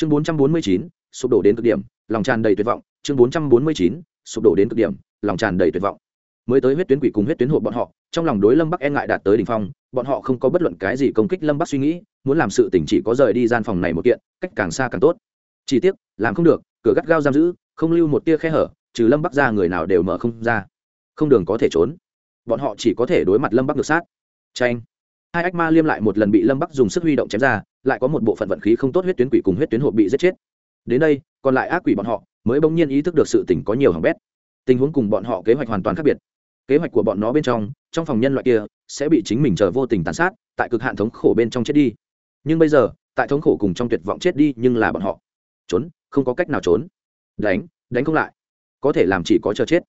chương bốn trăm bốn mươi chín, sụp đổ đến cực điểm, lòng tràn đầy tuyệt vọng. Chương bốn trăm bốn mươi chín, sụp đổ đến cực điểm, lòng tràn đầy tuyệt vọng. Mới tới huyết tuyến quỷ cùng huyết tuyến hộ bọn họ, trong lòng đối lâm bắc e ngại đạt tới đ ỉ n h phong. Bọn họ không có bất luận cái gì công kích lâm bắc suy nghĩ, muốn làm sự tỉnh chỉ có rời đi gian phòng này một kiện, cách càng xa càng tốt. Chỉ tiếc, làm không được, cửa gắt gao giam giữ, không lưu một tia khe hở, trừ lâm bắc ra người nào đều mở không ra. Không đường có thể trốn. Bọn họ chỉ có thể đối mặt lâm bắc ngược sát. Tranh hai ách ma liêm lại một lần bị lâm bắc dùng sức huy động chém ra lại có một bộ phận vận khí không tốt huyết tuyến quỷ cùng huyết tuyến hộ bị giết chết. Đến đây, còn lại ác quỷ bọn họ mới bỗng nhiên ý thức được sự tỉnh có nhiều hỏng bét. Tình huống cùng bọn họ kế hoạch hoàn toàn khác biệt. Kế hoạch của bọn nó bên trong trong phòng nhân loại kia sẽ bị chính mình chờ vô tình tàn sát, tại cực hạn thống khổ bên trong chết đi. Nhưng bây giờ, tại thống khổ cùng trong tuyệt vọng chết đi nhưng là bọn họ. Trốn, không có cách nào trốn. Đánh đánh không lại. Có thể làm chỉ có chờ chết.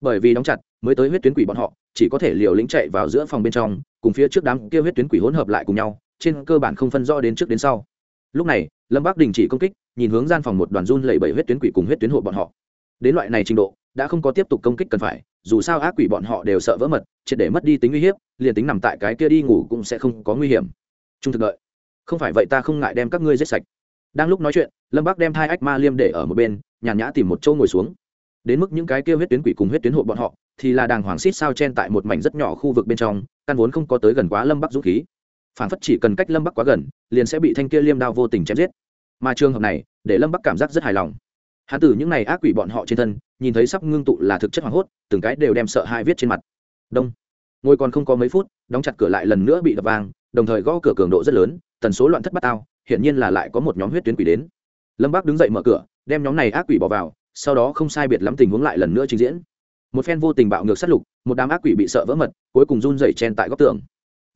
Bởi vì đóng chặt, mới tới huyết tuyến quỷ bọn họ, chỉ có thể liều lĩnh chạy vào giữa phòng bên trong, cùng phía trước đám kia huyết tuyến quỷ hỗn hợp lại cùng nhau trên cơ bản không phân rõ đến trước đến sau. Lúc này, lâm bắc đình chỉ công kích, nhìn hướng gian phòng một đoàn run lẩy bẩy huyết tuyến quỷ cùng huyết tuyến hộ bọn họ. Đến loại này trình độ, đã không có tiếp tục công kích cần phải, dù sao ác quỷ bọn họ đều sợ vỡ mật, triệt để mất đi tính uy hiếp, liền tính nằm tại cái kia đi ngủ cũng sẽ không có nguy hiểm. Trung thực đợi. Không phải vậy ta không ngại đem các ngươi giết sạch. Đang lúc nói chuyện, lâm bắc đem hai ách ma liêm để ở một bên, nhàn nhã tìm một chỗ ngồi xuống. Đến mức những cái kia huyết tuyến quỷ cùng huyết tuyến hộ bọn họ, thì là đàng hoàng xít sao chen tại một mảnh rất nhỏ khu vực bên trong, căn vốn không có tới gần quá lâm bắc dũng khí phản phất chỉ cần cách lâm bắc quá gần, liền sẽ bị thanh kia liêm đao vô tình chém giết. Mà trường hợp này, để lâm bắc cảm giác rất hài lòng. Hắn từ những n à y ác quỷ bọn họ trên thân, nhìn thấy sắp ngưng tụ là thực chất hoảng hốt, từng cái đều đem sợ hai viết trên mặt. Đông. Ngồi còn không có mấy phút, đóng chặt cửa lại lần nữa bị đập vang, đồng thời gõ cửa cường độ rất lớn, tần số loạn thất bát ao hiển nhiên là lại có một nhóm huyết tuyến quỷ đến. Lâm bắc đứng dậy mở cửa, đem nhóm này ác quỷ bỏ vào, sau đó không sai biệt lắm tình huống lại lần nữa trình diễn. Một phen vô tình bạo ngược sát lục, một đám ác quỷ bị sợ vỡ mật, cuối cùng run dậy chen tại góc tường.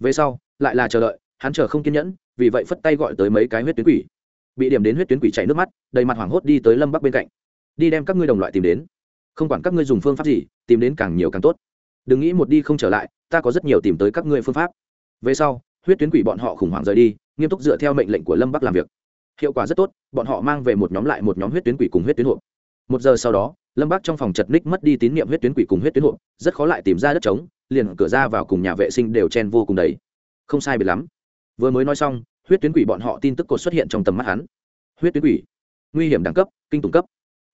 Về sau lại là chờ đợi, hắn chờ không kiên nhẫn, vì vậy phất tay gọi tới mấy cái huyết tuyến quỷ. Bị điểm đến huyết tuyến quỷ chảy nước mắt, đầy mặt hoảng hốt đi tới lâm bắc bên cạnh. Đi đem các ngươi đồng loại tìm đến. Không quản các ngươi dùng phương pháp gì, tìm đến càng nhiều càng tốt. Đừng nghĩ một đi không trở lại, ta có rất nhiều tìm tới các ngươi phương pháp. Về sau, huyết tuyến quỷ bọn họ khủng hoảng rời đi, nghiêm túc dựa theo mệnh lệnh của lâm bắc làm việc. Hiệu quả rất tốt, bọn họ mang về một nhóm lại một nhóm huyết tuyến quỷ cùng huyết tuyến hộp. Một giờ sau đó, lâm bắc trong phòng chật ních mất đi tín nhiệm huyết tuyến quỷ cùng huyết tuyến hộp, rất khó lại tìm ra đất trống, liền cửa ra vào cùng nhà vệ sinh đều chen vô cùng đầy không sai biệt lắm. Vừa mới nói xong, huyết tuyến quỷ bọn họ tin tức cột xuất hiện trong tầm mắt hắn. Huyết tuyến quỷ, nguy hiểm đẳng cấp, kinh tủng cấp.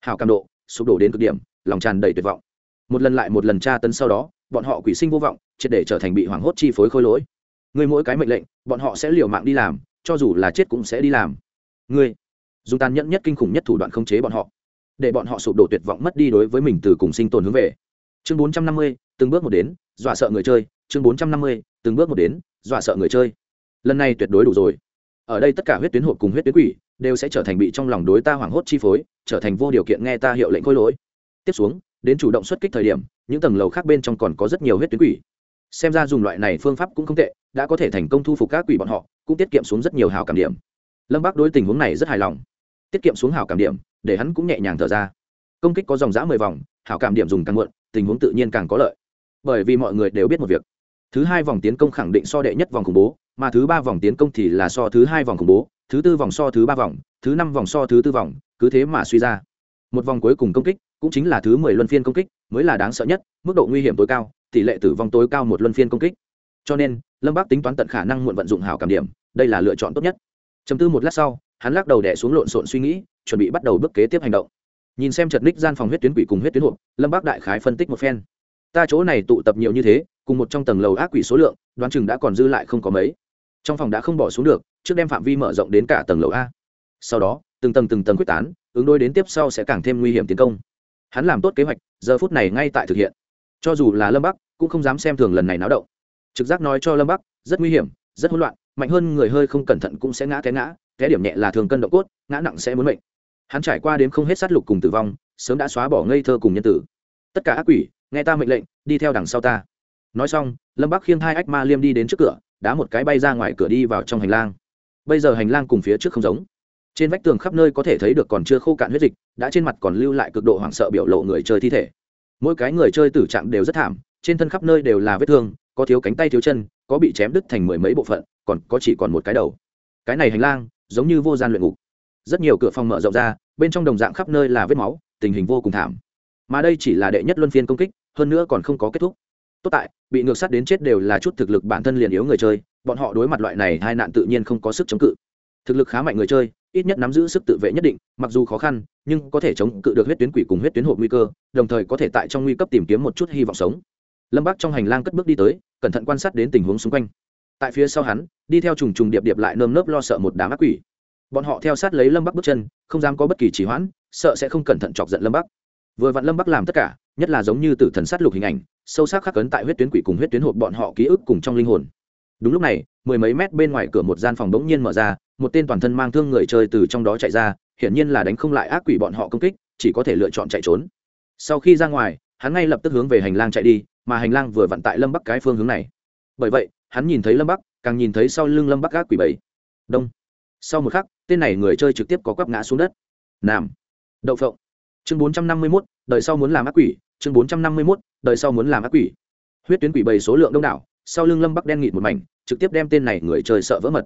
Hào cam độ, sụp đổ đến cực điểm, lòng tràn đầy tuyệt vọng. Một lần lại một lần tra tấn sau đó, bọn họ quỷ sinh vô vọng, triệt để trở thành bị hoảng hốt chi phối khôi lỗi. Người mỗi cái mệnh lệnh, bọn họ sẽ liều mạng đi làm, cho dù là chết cũng sẽ đi làm. Người, dùng tàn nhẫn nhất kinh khủng nhất thủ đoạn khống chế bọn họ, để bọn họ sụp đổ tuyệt vọng mất đi đối với mình từ cùng sinh tồn hướng về. Chương bốn trăm năm mươi, từng bước một đến, dọa sợ người chơi. Chương bốn trăm năm mươi, từng bước một đến dọa sợ người chơi. Lần này tuyệt đối đủ rồi. Ở đây tất cả huyết tuyến hộp cùng huyết tuyến quỷ đều sẽ trở thành bị trong lòng đối ta hoảng hốt chi phối, trở thành vô điều kiện nghe ta hiệu lệnh khôi lỗi. Tiếp xuống, đến chủ động xuất kích thời điểm, những tầng lầu khác bên trong còn có rất nhiều huyết tuyến quỷ. Xem ra dùng loại này phương pháp cũng không tệ, đã có thể thành công thu phục các quỷ bọn họ, cũng tiết kiệm xuống rất nhiều hào cảm điểm. Lâm bác đối tình huống này rất hài lòng. Tiết kiệm xuống hào cảm điểm, để hắn cũng nhẹ nhàng thở ra. Công kích có dòng giã mười vòng, hảo cảm điểm dùng càng muộn, tình huống tự nhiên càng có lợi. Bởi vì mọi người đều biết một việc thứ hai vòng tiến công khẳng định so đệ nhất vòng khủng bố, mà thứ ba vòng tiến công thì là so thứ hai vòng khủng bố, thứ tư vòng so thứ ba vòng, thứ năm vòng so thứ tư vòng, cứ thế mà suy ra. Một vòng cuối cùng công kích cũng chính là thứ mười luân phiên công kích, mới là đáng sợ nhất, mức độ nguy hiểm tối cao, tỷ lệ tử vong tối cao một luân phiên công kích. Cho nên, lâm bác tính toán tận khả năng muộn vận dụng hảo cảm điểm, đây là lựa chọn tốt nhất. Chấm tư một lát sau, hắn lắc đầu đẻ xuống lộn xộn suy nghĩ, chuẩn bị bắt đầu bước kế tiếp hành động. Nhìn xem chật ních gian phòng huyết tuyến quỷ cùng huyết tuyến hộp, lâm bác đại khái phân tích một phen. Ta chỗ này tụ tập nhiều như thế cùng một trong tầng lầu ác quỷ số lượng, đoán chừng đã còn dư lại không có mấy. Trong phòng đã không bỏ xuống được, trước đem phạm vi mở rộng đến cả tầng lầu a. Sau đó, từng tầng từng tầng quyết tán, ứng đôi đến tiếp sau sẽ càng thêm nguy hiểm tiến công. Hắn làm tốt kế hoạch, giờ phút này ngay tại thực hiện. Cho dù là lâm bắc, cũng không dám xem thường lần này náo động. Trực giác nói cho lâm bắc, rất nguy hiểm, rất hỗn loạn, mạnh hơn người hơi không cẩn thận cũng sẽ ngã té ngã, té điểm nhẹ là thường cân động cốt, ngã nặng sẽ muốn mệnh. Hắn trải qua đến không hết sát lục cùng tử vong, sớm đã xóa bỏ ngây thơ cùng nhân tử. Tất cả ác quỷ, nghe ta mệnh lệnh, đi theo đằng sau ta nói xong, lâm bắc khiêng hai ách ma liêm đi đến trước cửa, đá một cái bay ra ngoài cửa đi vào trong hành lang. Bây giờ hành lang cùng phía trước không giống. Trên vách tường khắp nơi có thể thấy được còn chưa khô cạn huyết dịch, đã trên mặt còn lưu lại cực độ hoảng sợ biểu lộ người chơi thi thể. Mỗi cái người chơi tử trạng đều rất thảm, trên thân khắp nơi đều là vết thương, có thiếu cánh tay thiếu chân, có bị chém đứt thành mười mấy bộ phận, còn có chỉ còn một cái đầu. Cái này hành lang, giống như vô gian luyện ngục. Rất nhiều cửa phòng mở rộng ra, bên trong đồng dạng khắp nơi là vết máu, tình hình vô cùng thảm. Mà đây chỉ là đệ nhất luân phiên công kích, hơn nữa còn không có kết thúc tốt tại, bị ngược sát đến chết đều là chút thực lực bản thân liền yếu người chơi, bọn họ đối mặt loại này hai nạn tự nhiên không có sức chống cự. Thực lực khá mạnh người chơi, ít nhất nắm giữ sức tự vệ nhất định, mặc dù khó khăn, nhưng có thể chống cự được huyết tuyến quỷ cùng huyết tuyến hộp nguy cơ, đồng thời có thể tại trong nguy cấp tìm kiếm một chút hy vọng sống. Lâm bắc trong hành lang cất bước đi tới, cẩn thận quan sát đến tình huống xung quanh. Tại phía sau hắn, đi theo trùng trùng điệp điệp lại nơm nớp lo sợ một đám ác quỷ. Bọn họ theo sát lấy lâm bắc bước chân, không dám có bất kỳ trì hoãn, sợ sẽ không cẩn thận chọc giận lâm bắc. Vừa vặn lâm bắc làm tất cả, nhất là giống như tử thần sát lục hình ảnh sâu sắc khắc cấn tại huyết tuyến quỷ cùng huyết tuyến hộp bọn họ ký ức cùng trong linh hồn. Đúng lúc này, mười mấy mét bên ngoài cửa một gian phòng bỗng nhiên mở ra, một tên toàn thân mang thương người chơi từ trong đó chạy ra, hiển nhiên là đánh không lại ác quỷ bọn họ công kích, chỉ có thể lựa chọn chạy trốn. Sau khi ra ngoài, hắn ngay lập tức hướng về hành lang chạy đi, mà hành lang vừa vặn tại lâm bắc cái phương hướng này. Bởi vậy, hắn nhìn thấy lâm bắc, càng nhìn thấy sau lưng lâm bắc ác quỷ bảy. Đông. Sau một khắc, tên này người chơi trực tiếp có quắp ngã xuống đất. Nam. Đậu phộng. Chương bốn trăm năm mươi mốt, đời sau muốn làm ác quỷ, chương bốn trăm năm mươi mốt đời sau muốn làm ác quỷ. Huyết tuyến quỷ bầy số lượng đông đảo sau lưng lâm bắc đen nghịt một mảnh trực tiếp đem tên này người chơi sợ vỡ mật.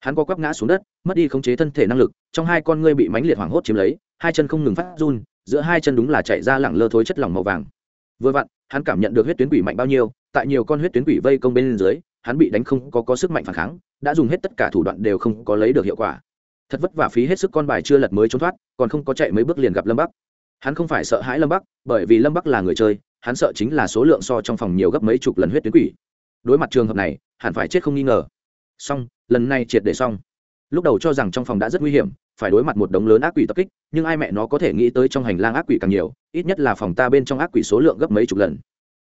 Hắn có quắp ngã xuống đất mất đi khống chế thân thể năng lực trong hai con ngươi bị mánh liệt hoảng hốt chiếm lấy hai chân không ngừng phát run giữa hai chân đúng là chạy ra lẳng lơ thối chất lỏng màu vàng. Vừa vặn hắn cảm nhận được huyết tuyến quỷ mạnh bao nhiêu tại nhiều con huyết tuyến quỷ vây công bên dưới hắn bị đánh không có, có sức mạnh phản kháng đã dùng hết tất cả thủ đoạn đều không có lấy được hiệu quả. Thật vất vả phí hết sức con bài chưa lật mới trốn thoát còn không có chạy mấy bước liền gặp lâm bắc. Hắn không phải sợ hãi lâm bắc bởi vì lâm bắc là người chơi hắn sợ chính là số lượng so trong phòng nhiều gấp mấy chục lần huyết tuyến quỷ. Đối mặt trường hợp này, hẳn phải chết không nghi ngờ. Xong, lần này triệt để xong. Lúc đầu cho rằng trong phòng đã rất nguy hiểm, phải đối mặt một đống lớn ác quỷ tập kích, nhưng ai mẹ nó có thể nghĩ tới trong hành lang ác quỷ càng nhiều, ít nhất là phòng ta bên trong ác quỷ số lượng gấp mấy chục lần.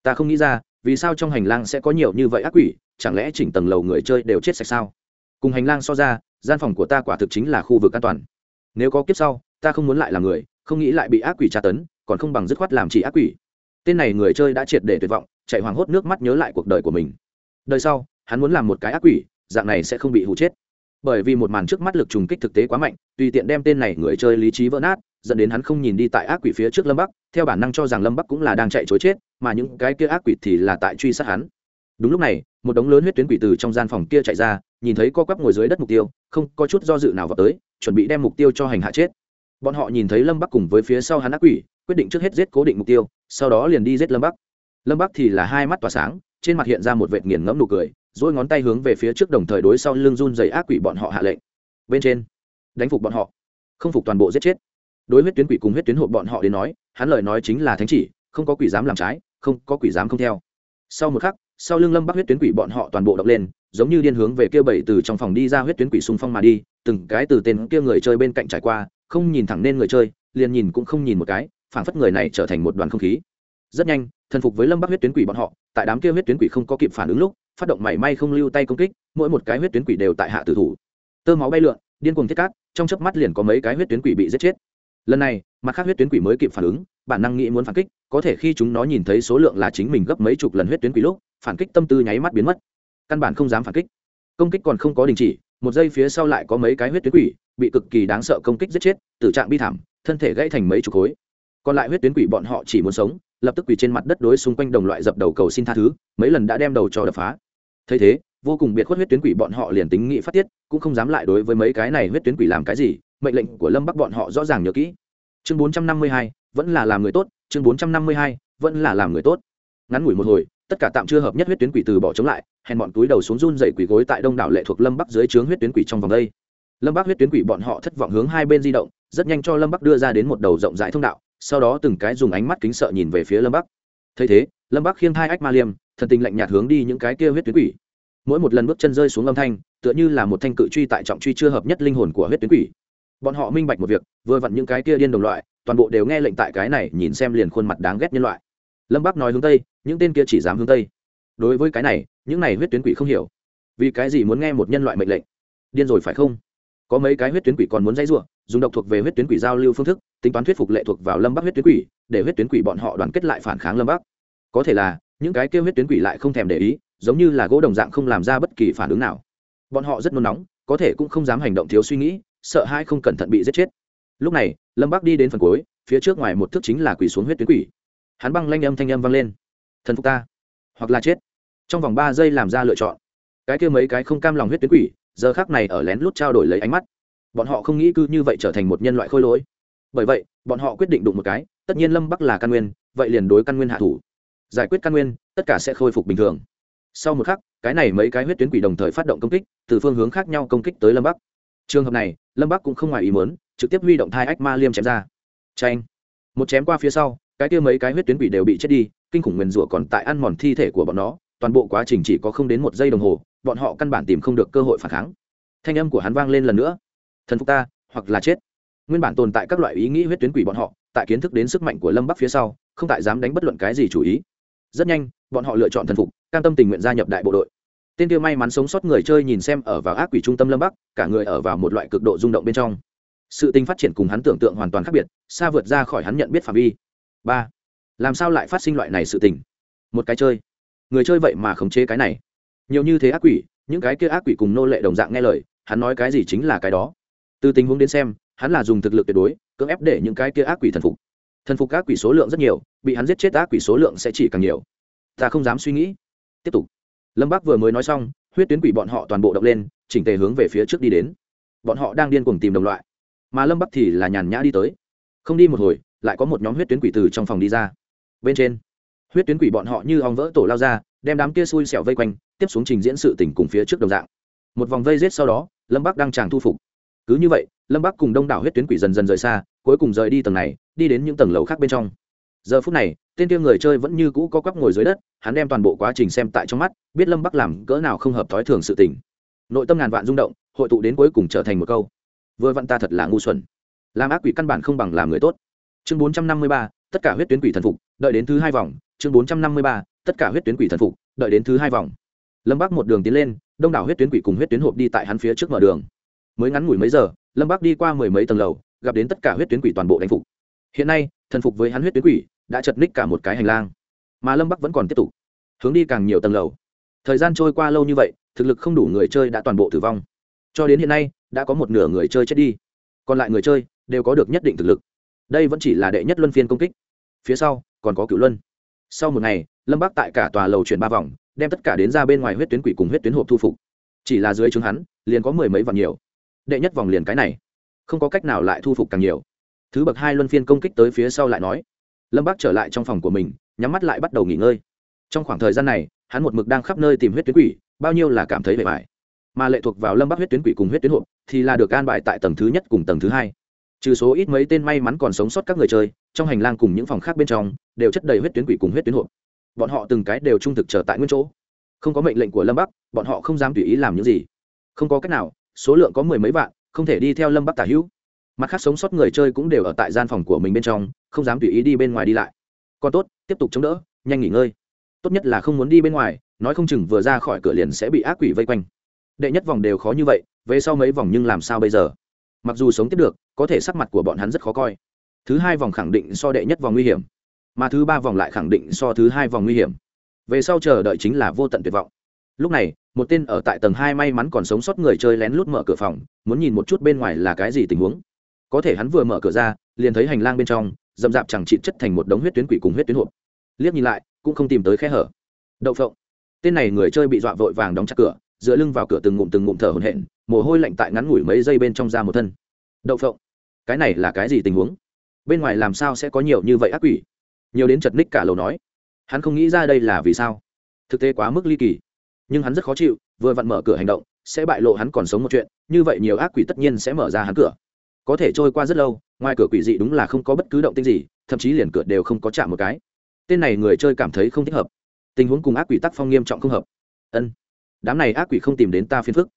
Ta không nghĩ ra, vì sao trong hành lang sẽ có nhiều như vậy ác quỷ, chẳng lẽ chỉnh tầng lầu người chơi đều chết sạch sao? Cùng hành lang so ra, gian phòng của ta quả thực chính là khu vực an toàn. Nếu có kiếp sau, ta không muốn lại là người, không nghĩ lại bị ác quỷ tra tấn, còn không bằng dứt khoát làm chỉ ác quỷ tên này người chơi đã triệt để tuyệt vọng, chạy hoảng hốt nước mắt nhớ lại cuộc đời của mình. Đời sau, hắn muốn làm một cái ác quỷ, dạng này sẽ không bị hụ chết. Bởi vì một màn trước mắt lực trùng kích thực tế quá mạnh, tùy tiện đem tên này người chơi lý trí vỡ nát, dẫn đến hắn không nhìn đi tại ác quỷ phía trước lâm bắc, theo bản năng cho rằng lâm bắc cũng là đang chạy chối chết, mà những cái kia ác quỷ thì là tại truy sát hắn. Đúng lúc này, một đống lớn huyết tuyến quỷ từ trong gian phòng kia chạy ra, nhìn thấy co quắp ngồi dưới đất mục tiêu, không có chút do dự nào vào tới, chuẩn bị đem mục tiêu cho hành hạ chết. Bọn họ nhìn thấy lâm bắc cùng với phía sau hắn ác quỷ quyết định trước hết giết cố định mục tiêu, sau đó liền đi giết lâm bắc. Lâm bắc thì là hai mắt tỏa sáng, trên mặt hiện ra một vệt nghiền ngẫm nụ cười dỗi ngón tay hướng về phía trước đồng thời đối sau lưng run dày ác quỷ bọn họ hạ lệnh. Bên trên, đánh phục bọn họ, không phục toàn bộ giết chết. Đối huyết tuyến quỷ cùng huyết tuyến hộp bọn họ đến nói, hắn lời nói chính là thánh chỉ, không có quỷ dám làm trái, không có quỷ dám không theo. Sau một khắc, sau lưng lâm bắc huyết tuyến quỷ bọn họ toàn bộ động lên, giống như điên hướng về kia bảy từ trong phòng đi ra huyết tuyến quỷ xung phong mà đi, từng cái từ tên kia người chơi bên cạnh trải qua, không nhìn thẳng nên người chơi, liền nhìn cũng không nhìn một cái phảng phất người này trở thành một đoàn không khí. Rất nhanh, thần phục với lâm bắc huyết tuyến quỷ bọn họ, tại đám kia huyết tuyến quỷ không có kịp phản ứng lúc, phát động mảy may không lưu tay công kích, mỗi một cái huyết tuyến quỷ đều tại hạ tử thủ. Tơ máu bay lượn, điên cuồng thiết cát, trong chớp mắt liền có mấy cái huyết tuyến quỷ bị giết chết. Lần này, mặt khác huyết tuyến quỷ mới kịp phản ứng, bản năng nghĩ muốn phản kích, có thể khi chúng nó nhìn thấy số lượng là chính mình gấp mấy chục lần huyết tuyến quỷ lúc, phản kích tâm tư nháy mắt biến mất. Căn bản không dám phản kích. Công kích còn không có đình chỉ, một giây phía sau lại có mấy cái huyết tuyến quỷ bị cực kỳ đáng sợ công kích giết chết, tử trạng bi thảm, thân thể gãy thành mấy chục khối còn lại huyết tuyến quỷ bọn họ chỉ muốn sống, lập tức quỳ trên mặt đất đối xung quanh đồng loại dập đầu cầu xin tha thứ, mấy lần đã đem đầu cho đập phá. Thấy thế, vô cùng biệt khuất huyết tuyến quỷ bọn họ liền tính nghị phát tiết, cũng không dám lại đối với mấy cái này huyết tuyến quỷ làm cái gì, mệnh lệnh của lâm bắc bọn họ rõ ràng nhớ kỹ. Chương bốn trăm năm mươi hai, vẫn là làm người tốt, chương bốn trăm năm mươi hai, vẫn là làm người tốt. Ngắn ngủi một hồi, tất cả tạm chưa hợp nhất huyết tuyến quỷ từ bỏ chống lại, hèn bọn túi đầu xuống run dậy quỷ gối tại đông đảo lệ thuộc lâm bắc dưới trướng huyết tuyến quỷ trong vòng đây. Lâm bắc huyết tuyến quỷ bọn họ thất vọng hướng hai bên di động, rất nhanh cho lâm bắc đưa ra đến một đầu rộng rãi thông đạo sau đó từng cái dùng ánh mắt kính sợ nhìn về phía lâm bắc. Thấy thế, lâm bắc khiêng hai ách ma liêm, thần tình lạnh nhạt hướng đi những cái kia huyết tuyến quỷ. Mỗi một lần bước chân rơi xuống âm thanh, tựa như là một thanh cự truy tại trọng truy chưa hợp nhất linh hồn của huyết tuyến quỷ. Bọn họ minh bạch một việc, vừa vặn những cái kia điên đồng loại, toàn bộ đều nghe lệnh tại cái này, nhìn xem liền khuôn mặt đáng ghét nhân loại. Lâm bắc nói hướng tây, những tên kia chỉ dám hướng tây. Đối với cái này, những này huyết tuyến quỷ không hiểu. Vì cái gì muốn nghe một nhân loại mệnh lệnh? Điên rồi phải không? Có mấy cái huyết tuyến quỷ còn muốn dây ruộng dùng độc thuộc về huyết tuyến quỷ giao lưu phương thức, tính toán thuyết phục lệ thuộc vào lâm bắc huyết tuyến quỷ, để huyết tuyến quỷ bọn họ đoàn kết lại phản kháng lâm bắc. Có thể là, những cái kêu huyết tuyến quỷ lại không thèm để ý, giống như là gỗ đồng dạng không làm ra bất kỳ phản ứng nào. Bọn họ rất nôn nóng, có thể cũng không dám hành động thiếu suy nghĩ, sợ hai không cẩn thận bị giết chết. Lúc này, lâm bắc đi đến phần cuối, phía trước ngoài một thước chính là quỷ xuống huyết tuyến quỷ. Hắn băng lanh âm thanh âm vang lên. Thần phục ta, hoặc là chết. Trong vòng ba giây làm ra lựa chọn. Cái kia mấy cái không cam lòng huyết tuyến quỷ, giờ khác này ở lén lút trao đổi lấy ánh mắt bọn họ không nghĩ cứ như vậy trở thành một nhân loại khôi lỗi. Bởi vậy, bọn họ quyết định đụng một cái, tất nhiên lâm bắc là căn nguyên, vậy liền đối căn nguyên hạ thủ. Giải quyết căn nguyên, tất cả sẽ khôi phục bình thường. Sau một khắc, cái này mấy cái huyết tuyến quỷ đồng thời phát động công kích, từ phương hướng khác nhau công kích tới lâm bắc. Trường hợp này, lâm bắc cũng không ngoài ý mớn trực tiếp huy động thai ách ma liêm chém ra. Tranh một chém qua phía sau, cái kia mấy cái huyết tuyến quỷ đều bị chết đi, kinh khủng nguyền rủa còn tại ăn mòn thi thể của bọn nó, toàn bộ quá trình chỉ có không đến một giây đồng hồ, bọn họ căn bản tìm không được cơ hội phản kháng. Thanh âm của hắn vang lên lần nữa thần phục ta, hoặc là chết. Nguyên bản tồn tại các loại ý nghĩ huyết tuyến quỷ bọn họ, tại kiến thức đến sức mạnh của lâm bắc phía sau, không tại dám đánh bất luận cái gì chủ ý. Rất nhanh, bọn họ lựa chọn thần phục, cam tâm tình nguyện gia nhập đại bộ đội. Tên kia may mắn sống sót người chơi nhìn xem ở vào ác quỷ trung tâm lâm bắc, cả người ở vào một loại cực độ rung động bên trong. Sự tình phát triển cùng hắn tưởng tượng hoàn toàn khác biệt, xa vượt ra khỏi hắn nhận biết phạm vi. Ba, làm sao lại phát sinh loại này sự tình? Một cái chơi. Người chơi vậy mà khống chế cái này. Nhiều như thế ác quỷ, những cái kia ác quỷ cùng nô lệ đồng dạng nghe lời, hắn nói cái gì chính là cái đó từ tình huống đến xem, hắn là dùng thực lực tuyệt đối, cưỡng ép để những cái kia ác quỷ thần phục. Thần phục ác quỷ số lượng rất nhiều, bị hắn giết chết ác quỷ số lượng sẽ chỉ càng nhiều. Ta không dám suy nghĩ. Tiếp tục. Lâm bác vừa mới nói xong, huyết tuyến quỷ bọn họ toàn bộ động lên, chỉnh tề hướng về phía trước đi đến. Bọn họ đang điên cuồng tìm đồng loại. Mà lâm bắc thì là nhàn nhã đi tới. Không đi một hồi, lại có một nhóm huyết tuyến quỷ từ trong phòng đi ra. Bên trên, huyết tuyến quỷ bọn họ như ong vỡ tổ lao ra, đem đám kia xui xẻo vây quanh, tiếp xuống trình diễn sự tình cùng phía trước đồng dạng. Một vòng vây rết sau đó, lâm bắc đang tràng thu phục cứ như vậy, lâm bắc cùng đông đảo huyết tuyến quỷ dần dần rời xa, cuối cùng rời đi tầng này, đi đến những tầng lầu khác bên trong. Giờ phút này, tên kia người chơi vẫn như cũ có quắp ngồi dưới đất, hắn đem toàn bộ quá trình xem tại trong mắt, biết lâm bắc làm cỡ nào không hợp thói thường sự tình. Nội tâm ngàn vạn rung động, hội tụ đến cuối cùng trở thành một câu. Vừa vặn ta thật là ngu xuẩn. Làm ác quỷ căn bản không bằng làm người tốt. Chương bốn trăm năm mươi ba, tất cả huyết tuyến quỷ thần phục, đợi đến thứ hai vòng. Chương bốn trăm năm mươi ba, tất cả huyết tuyến quỷ thần phục, đợi đến thứ hai vòng. Lâm bắc một đường tiến lên, đông đảo huyết tuyến quỷ cùng huyết tuyến hộp đi tại hắn phía trước mở đường mới ngắn ngủi mấy giờ, lâm bác đi qua mười mấy tầng lầu, gặp đến tất cả huyết tuyến quỷ toàn bộ đánh phục. Hiện nay, thần phục với hắn huyết tuyến quỷ đã chật ních cả một cái hành lang. Mà lâm bắc vẫn còn tiếp tục hướng đi càng nhiều tầng lầu. Thời gian trôi qua lâu như vậy, thực lực không đủ người chơi đã toàn bộ tử vong. Cho đến hiện nay, đã có một nửa người chơi chết đi. Còn lại người chơi đều có được nhất định thực lực. Đây vẫn chỉ là đệ nhất luân phiên công kích. Phía sau, còn có cựu luân. Sau một ngày, lâm bắc tại cả tòa lầu chuyển ba vòng, đem tất cả đến ra bên ngoài huyết tuyến quỷ cùng huyết tuyến hộp thu phục. Chỉ là dưới chứng hắn, liền có mười mấy vòng nhiều đệ nhất vòng liền cái này. Không có cách nào lại thu phục càng nhiều. Thứ bậc hai luân phiên công kích tới phía sau lại nói. Lâm bác trở lại trong phòng của mình, nhắm mắt lại bắt đầu nghỉ ngơi. Trong khoảng thời gian này, hắn một mực đang khắp nơi tìm huyết tuyến quỷ, bao nhiêu là cảm thấy vẻ vải mà lệ thuộc vào lâm bác huyết tuyến quỷ cùng huyết tuyến hộp, thì là được an bài tại tầng thứ nhất cùng tầng thứ hai. Trừ số ít mấy tên may mắn còn sống sót các người chơi, trong hành lang cùng những phòng khác bên trong, đều chất đầy huyết tuyến quỷ cùng huyết tuyến hộp. Bọn họ từng cái đều trung thực trở tại nguyên chỗ. Không có mệnh lệnh của lâm bắc, bọn họ không dám tùy ý làm những gì. Không có cách nào số lượng có mười mấy vạn, không thể đi theo lâm bắc tả hữu. Mặt khác sống sót người chơi cũng đều ở tại gian phòng của mình bên trong, không dám tùy ý đi bên ngoài đi lại. Còn tốt, tiếp tục chống đỡ, nhanh nghỉ ngơi. Tốt nhất là không muốn đi bên ngoài, nói không chừng vừa ra khỏi cửa liền sẽ bị ác quỷ vây quanh. Đệ nhất vòng đều khó như vậy, về sau mấy vòng nhưng làm sao bây giờ? Mặc dù sống tiếp được, có thể sắc mặt của bọn hắn rất khó coi. Thứ hai vòng khẳng định so đệ nhất vòng nguy hiểm, mà thứ ba vòng lại khẳng định so thứ hai vòng nguy hiểm. Về sau chờ đợi chính là vô tận tuyệt vọng lúc này, một tên ở tại tầng hai may mắn còn sống sót người chơi lén lút mở cửa phòng, muốn nhìn một chút bên ngoài là cái gì tình huống. Có thể hắn vừa mở cửa ra, liền thấy hành lang bên trong d ầ m d chẳng chịt chất thành một đống huyết tuyến quỷ cùng huyết tuyến hộp. Liếc nhìn lại, cũng không tìm tới khe hở. Đậu phộng. Tên này người chơi bị dọa vội vàng đóng chặt cửa, dựa lưng vào cửa từng ngụm từng ngụm thở hổn hển, mồ hôi lạnh tại ngắn ngủi mấy giây bên trong ra một thân. Đậu phộng. Cái này là cái gì tình huống? Bên ngoài làm sao sẽ có nhiều như vậy ác quỷ? Nhiều đến chật ních cả lầu nói. Hắn không nghĩ ra đây là vì sao. Thực tế quá mức ly kỳ nhưng hắn rất khó chịu, vừa vặn mở cửa hành động, sẽ bại lộ hắn còn sống một chuyện, như vậy nhiều ác quỷ tất nhiên sẽ mở ra hắn cửa. Có thể trôi qua rất lâu, ngoài cửa quỷ dị đúng là không có bất cứ động tinh gì, thậm chí liền cửa đều không có chạm một cái. Tên này người chơi cảm thấy không thích hợp. Tình huống cùng ác quỷ tác phong nghiêm trọng không hợp. Ân, đám này ác quỷ không tìm đến ta phiền phức.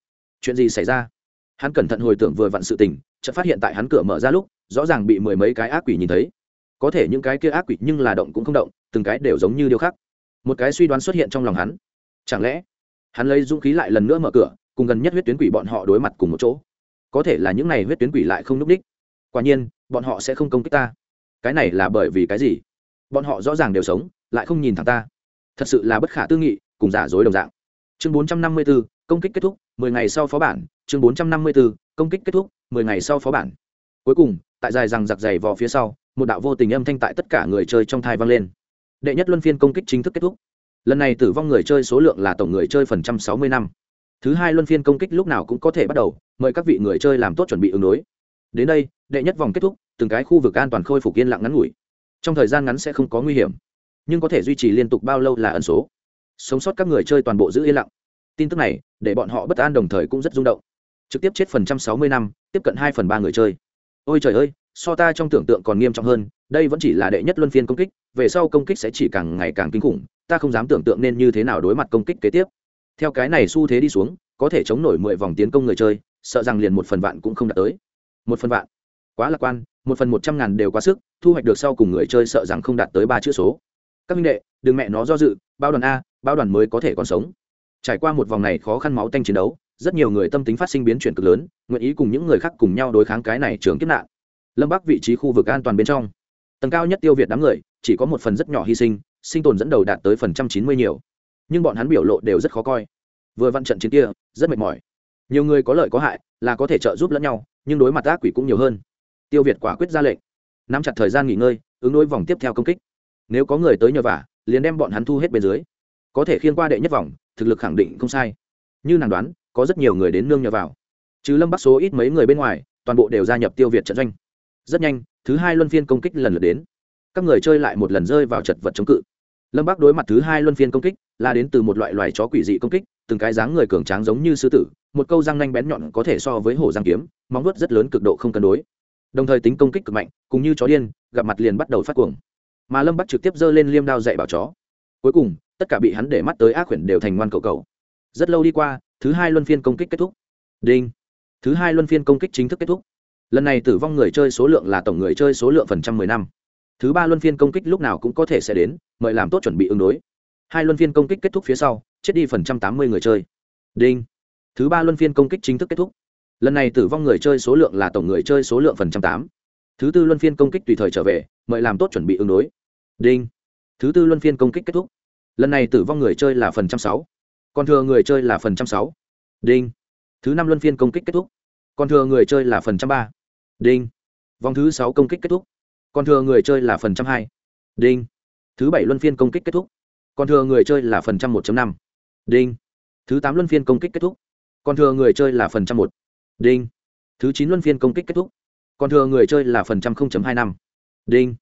Chuyện gì xảy ra? Hắn cẩn thận hồi tưởng vừa vặn sự tình, chợt phát hiện tại hắn cửa mở ra lúc, rõ ràng bị mười mấy cái ác quỷ nhìn thấy. Có thể những cái kia ác quỷ nhưng là động cũng không động, từng cái đều giống như điêu khắc. Một cái suy đoán xuất hiện trong lòng hắn. Chẳng lẽ hắn lấy dũng khí lại lần nữa mở cửa, cùng gần nhất huyết tuyến quỷ bọn họ đối mặt cùng một chỗ. Có thể là những này huyết tuyến quỷ lại không núp h quả nhiên, bọn họ sẽ không công kích ta. Cái này là bởi vì cái gì? Bọn họ rõ ràng đều sống, lại không nhìn thẳng ta. Thật sự là bất khả tư nghị, cùng giả dối đồng dạng. Chương bốn trăm năm mươi b ố công kích kết thúc, mười ngày sau phó bản. Chương bốn trăm năm mươi b ố công kích kết thúc, mười ngày sau phó bản. Cuối cùng, tại dài rằng giặc dày vò phía sau, một đạo vô tình âm thanh tại tất cả người chơi trong thai vang lên. Đệ nhất luân phiên công kích chính thức kết thúc lần này tử vong người chơi số lượng là tổng người chơi phần trăm sáu mươi năm. Thứ hai luân phiên công kích lúc nào cũng có thể bắt đầu, mời các vị người chơi làm tốt chuẩn bị ứng đối. Đến đây, đệ nhất vòng kết thúc, từng cái khu vực an toàn khôi phục yên lặng ngắn ngủi. Trong thời gian ngắn sẽ không có nguy hiểm, nhưng có thể duy trì liên tục bao lâu là ẩn số. Sống sót các người chơi toàn bộ giữ yên lặng. Tin tức này, để bọn họ bất an đồng thời cũng rất rung động. Trực tiếp chết phần trăm sáu mươi năm, tiếp cận hai phần ba người chơi. Ôi trời ơi, so ta trong tưởng tượng còn nghiêm trọng hơn đây vẫn chỉ là đệ nhất luân phiên công kích, về sau công kích sẽ chỉ càng ngày càng kinh khủng, ta không dám tưởng tượng nên như thế nào đối mặt công kích kế tiếp. Theo cái này xu thế đi xuống, có thể chống nổi mười vòng tiến công người chơi, sợ rằng liền một phần vạn cũng không đạt tới. Một phần vạn? Quá lạc quan, một phần một trăm ngàn đều quá sức, thu hoạch được sau cùng người chơi sợ rằng không đạt tới ba chữ số. Các minh đệ, đừng mẹ nó do dự bao đoàn a bao đoàn mới có thể còn sống. Trải qua một vòng này khó khăn máu tanh chiến đấu, rất nhiều người tâm tính phát sinh biến chuyển cực lớn, nguyện ý cùng những người khác cùng nhau đối kháng cái này trường kiếp nạn. Lâm bắc vị trí khu vực an toàn bên trong tầng cao nhất tiêu việt đám người, chỉ có một phần rất nhỏ hy sinh sinh tồn dẫn đầu đạt tới phần trăm chín mươi nhiều. Nhưng bọn hắn biểu lộ đều rất khó coi. Vừa văn trận chiến kia, rất mệt mỏi. Nhiều người có lợi có hại, là có thể trợ giúp lẫn nhau, nhưng đối mặt ác quỷ cũng nhiều hơn. Tiêu việt quả quyết ra lệnh. Nắm chặt thời gian nghỉ ngơi, ứng đối vòng tiếp theo công kích. Nếu có người tới nhờ vả, liền đem bọn hắn thu hết bên dưới. Có thể khiên qua đệ nhất vòng, thực lực khẳng định không sai. Như nàng đoán, có rất nhiều người đến nương nhờ vào. Chứ lâm bắc số ít mấy người bên ngoài, toàn bộ đều gia nhập tiêu việt trận doanh. Rất nhanh thứ hai luân phiên công kích lần lượt đến. Các người chơi lại một lần rơi vào chật vật chống cự. Lâm bắc đối mặt thứ hai luân phiên công kích, là đến từ một loại loài chó quỷ dị công kích, từng cái dáng người cường tráng giống như sư tử, một câu răng nanh bén nhọn có thể so với hổ răng kiếm, móng vuốt rất lớn cực độ không cân đối. Đồng thời tính công kích cực mạnh cũng như chó điên, gặp mặt liền bắt đầu phát cuồng. Mà lâm bắc trực tiếp giơ lên liêm đao dạy bảo chó. Cuối cùng, tất cả bị hắn để mắt tới ác quyển đều thành ngoan cầu cầu rất lâu đi qua, thứ hai luân phiên công kích kết thúc. Đinh. Thứ hai luân phiên công kích chính thức kết thúc lần này tử vong người chơi số lượng là tổng người chơi số lượng phần trăm mười năm. Thứ ba luân phiên công kích lúc nào cũng có thể sẽ đến, mời làm tốt chuẩn bị ứng đối. Hai luân phiên công kích kết thúc phía sau, chết đi phần trăm tám mươi người chơi. Đinh. Thứ ba luân phiên công kích chính thức kết thúc. Lần này tử vong người chơi số lượng là tổng người chơi số lượng phần trăm tám. Thứ tư luân phiên công kích tùy thời trở về, mời làm tốt chuẩn bị ứng đối. Đinh. Thứ tư luân phiên công kích kết thúc. Lần này tử vong người chơi là phần trăm sáu. Còn thừa người chơi là phần trăm sáu. Đinh. Thứ năm luân phiên công kích kết thúc còn thừa người chơi là phần trăm ba. Đinh. Vòng thứ sáu công kích kết thúc. Còn thừa người chơi là phần trăm hai. Đinh. Thứ bảy luân phiên công kích kết thúc. Còn thừa người chơi là phần trăm một năm. Đinh. Thứ tám luân phiên công kích kết thúc. Còn thừa người chơi là phần trăm một. Đinh. Thứ chín luân phiên công kích kết thúc. Còn thừa người chơi là phần trăm hai năm. Đinh.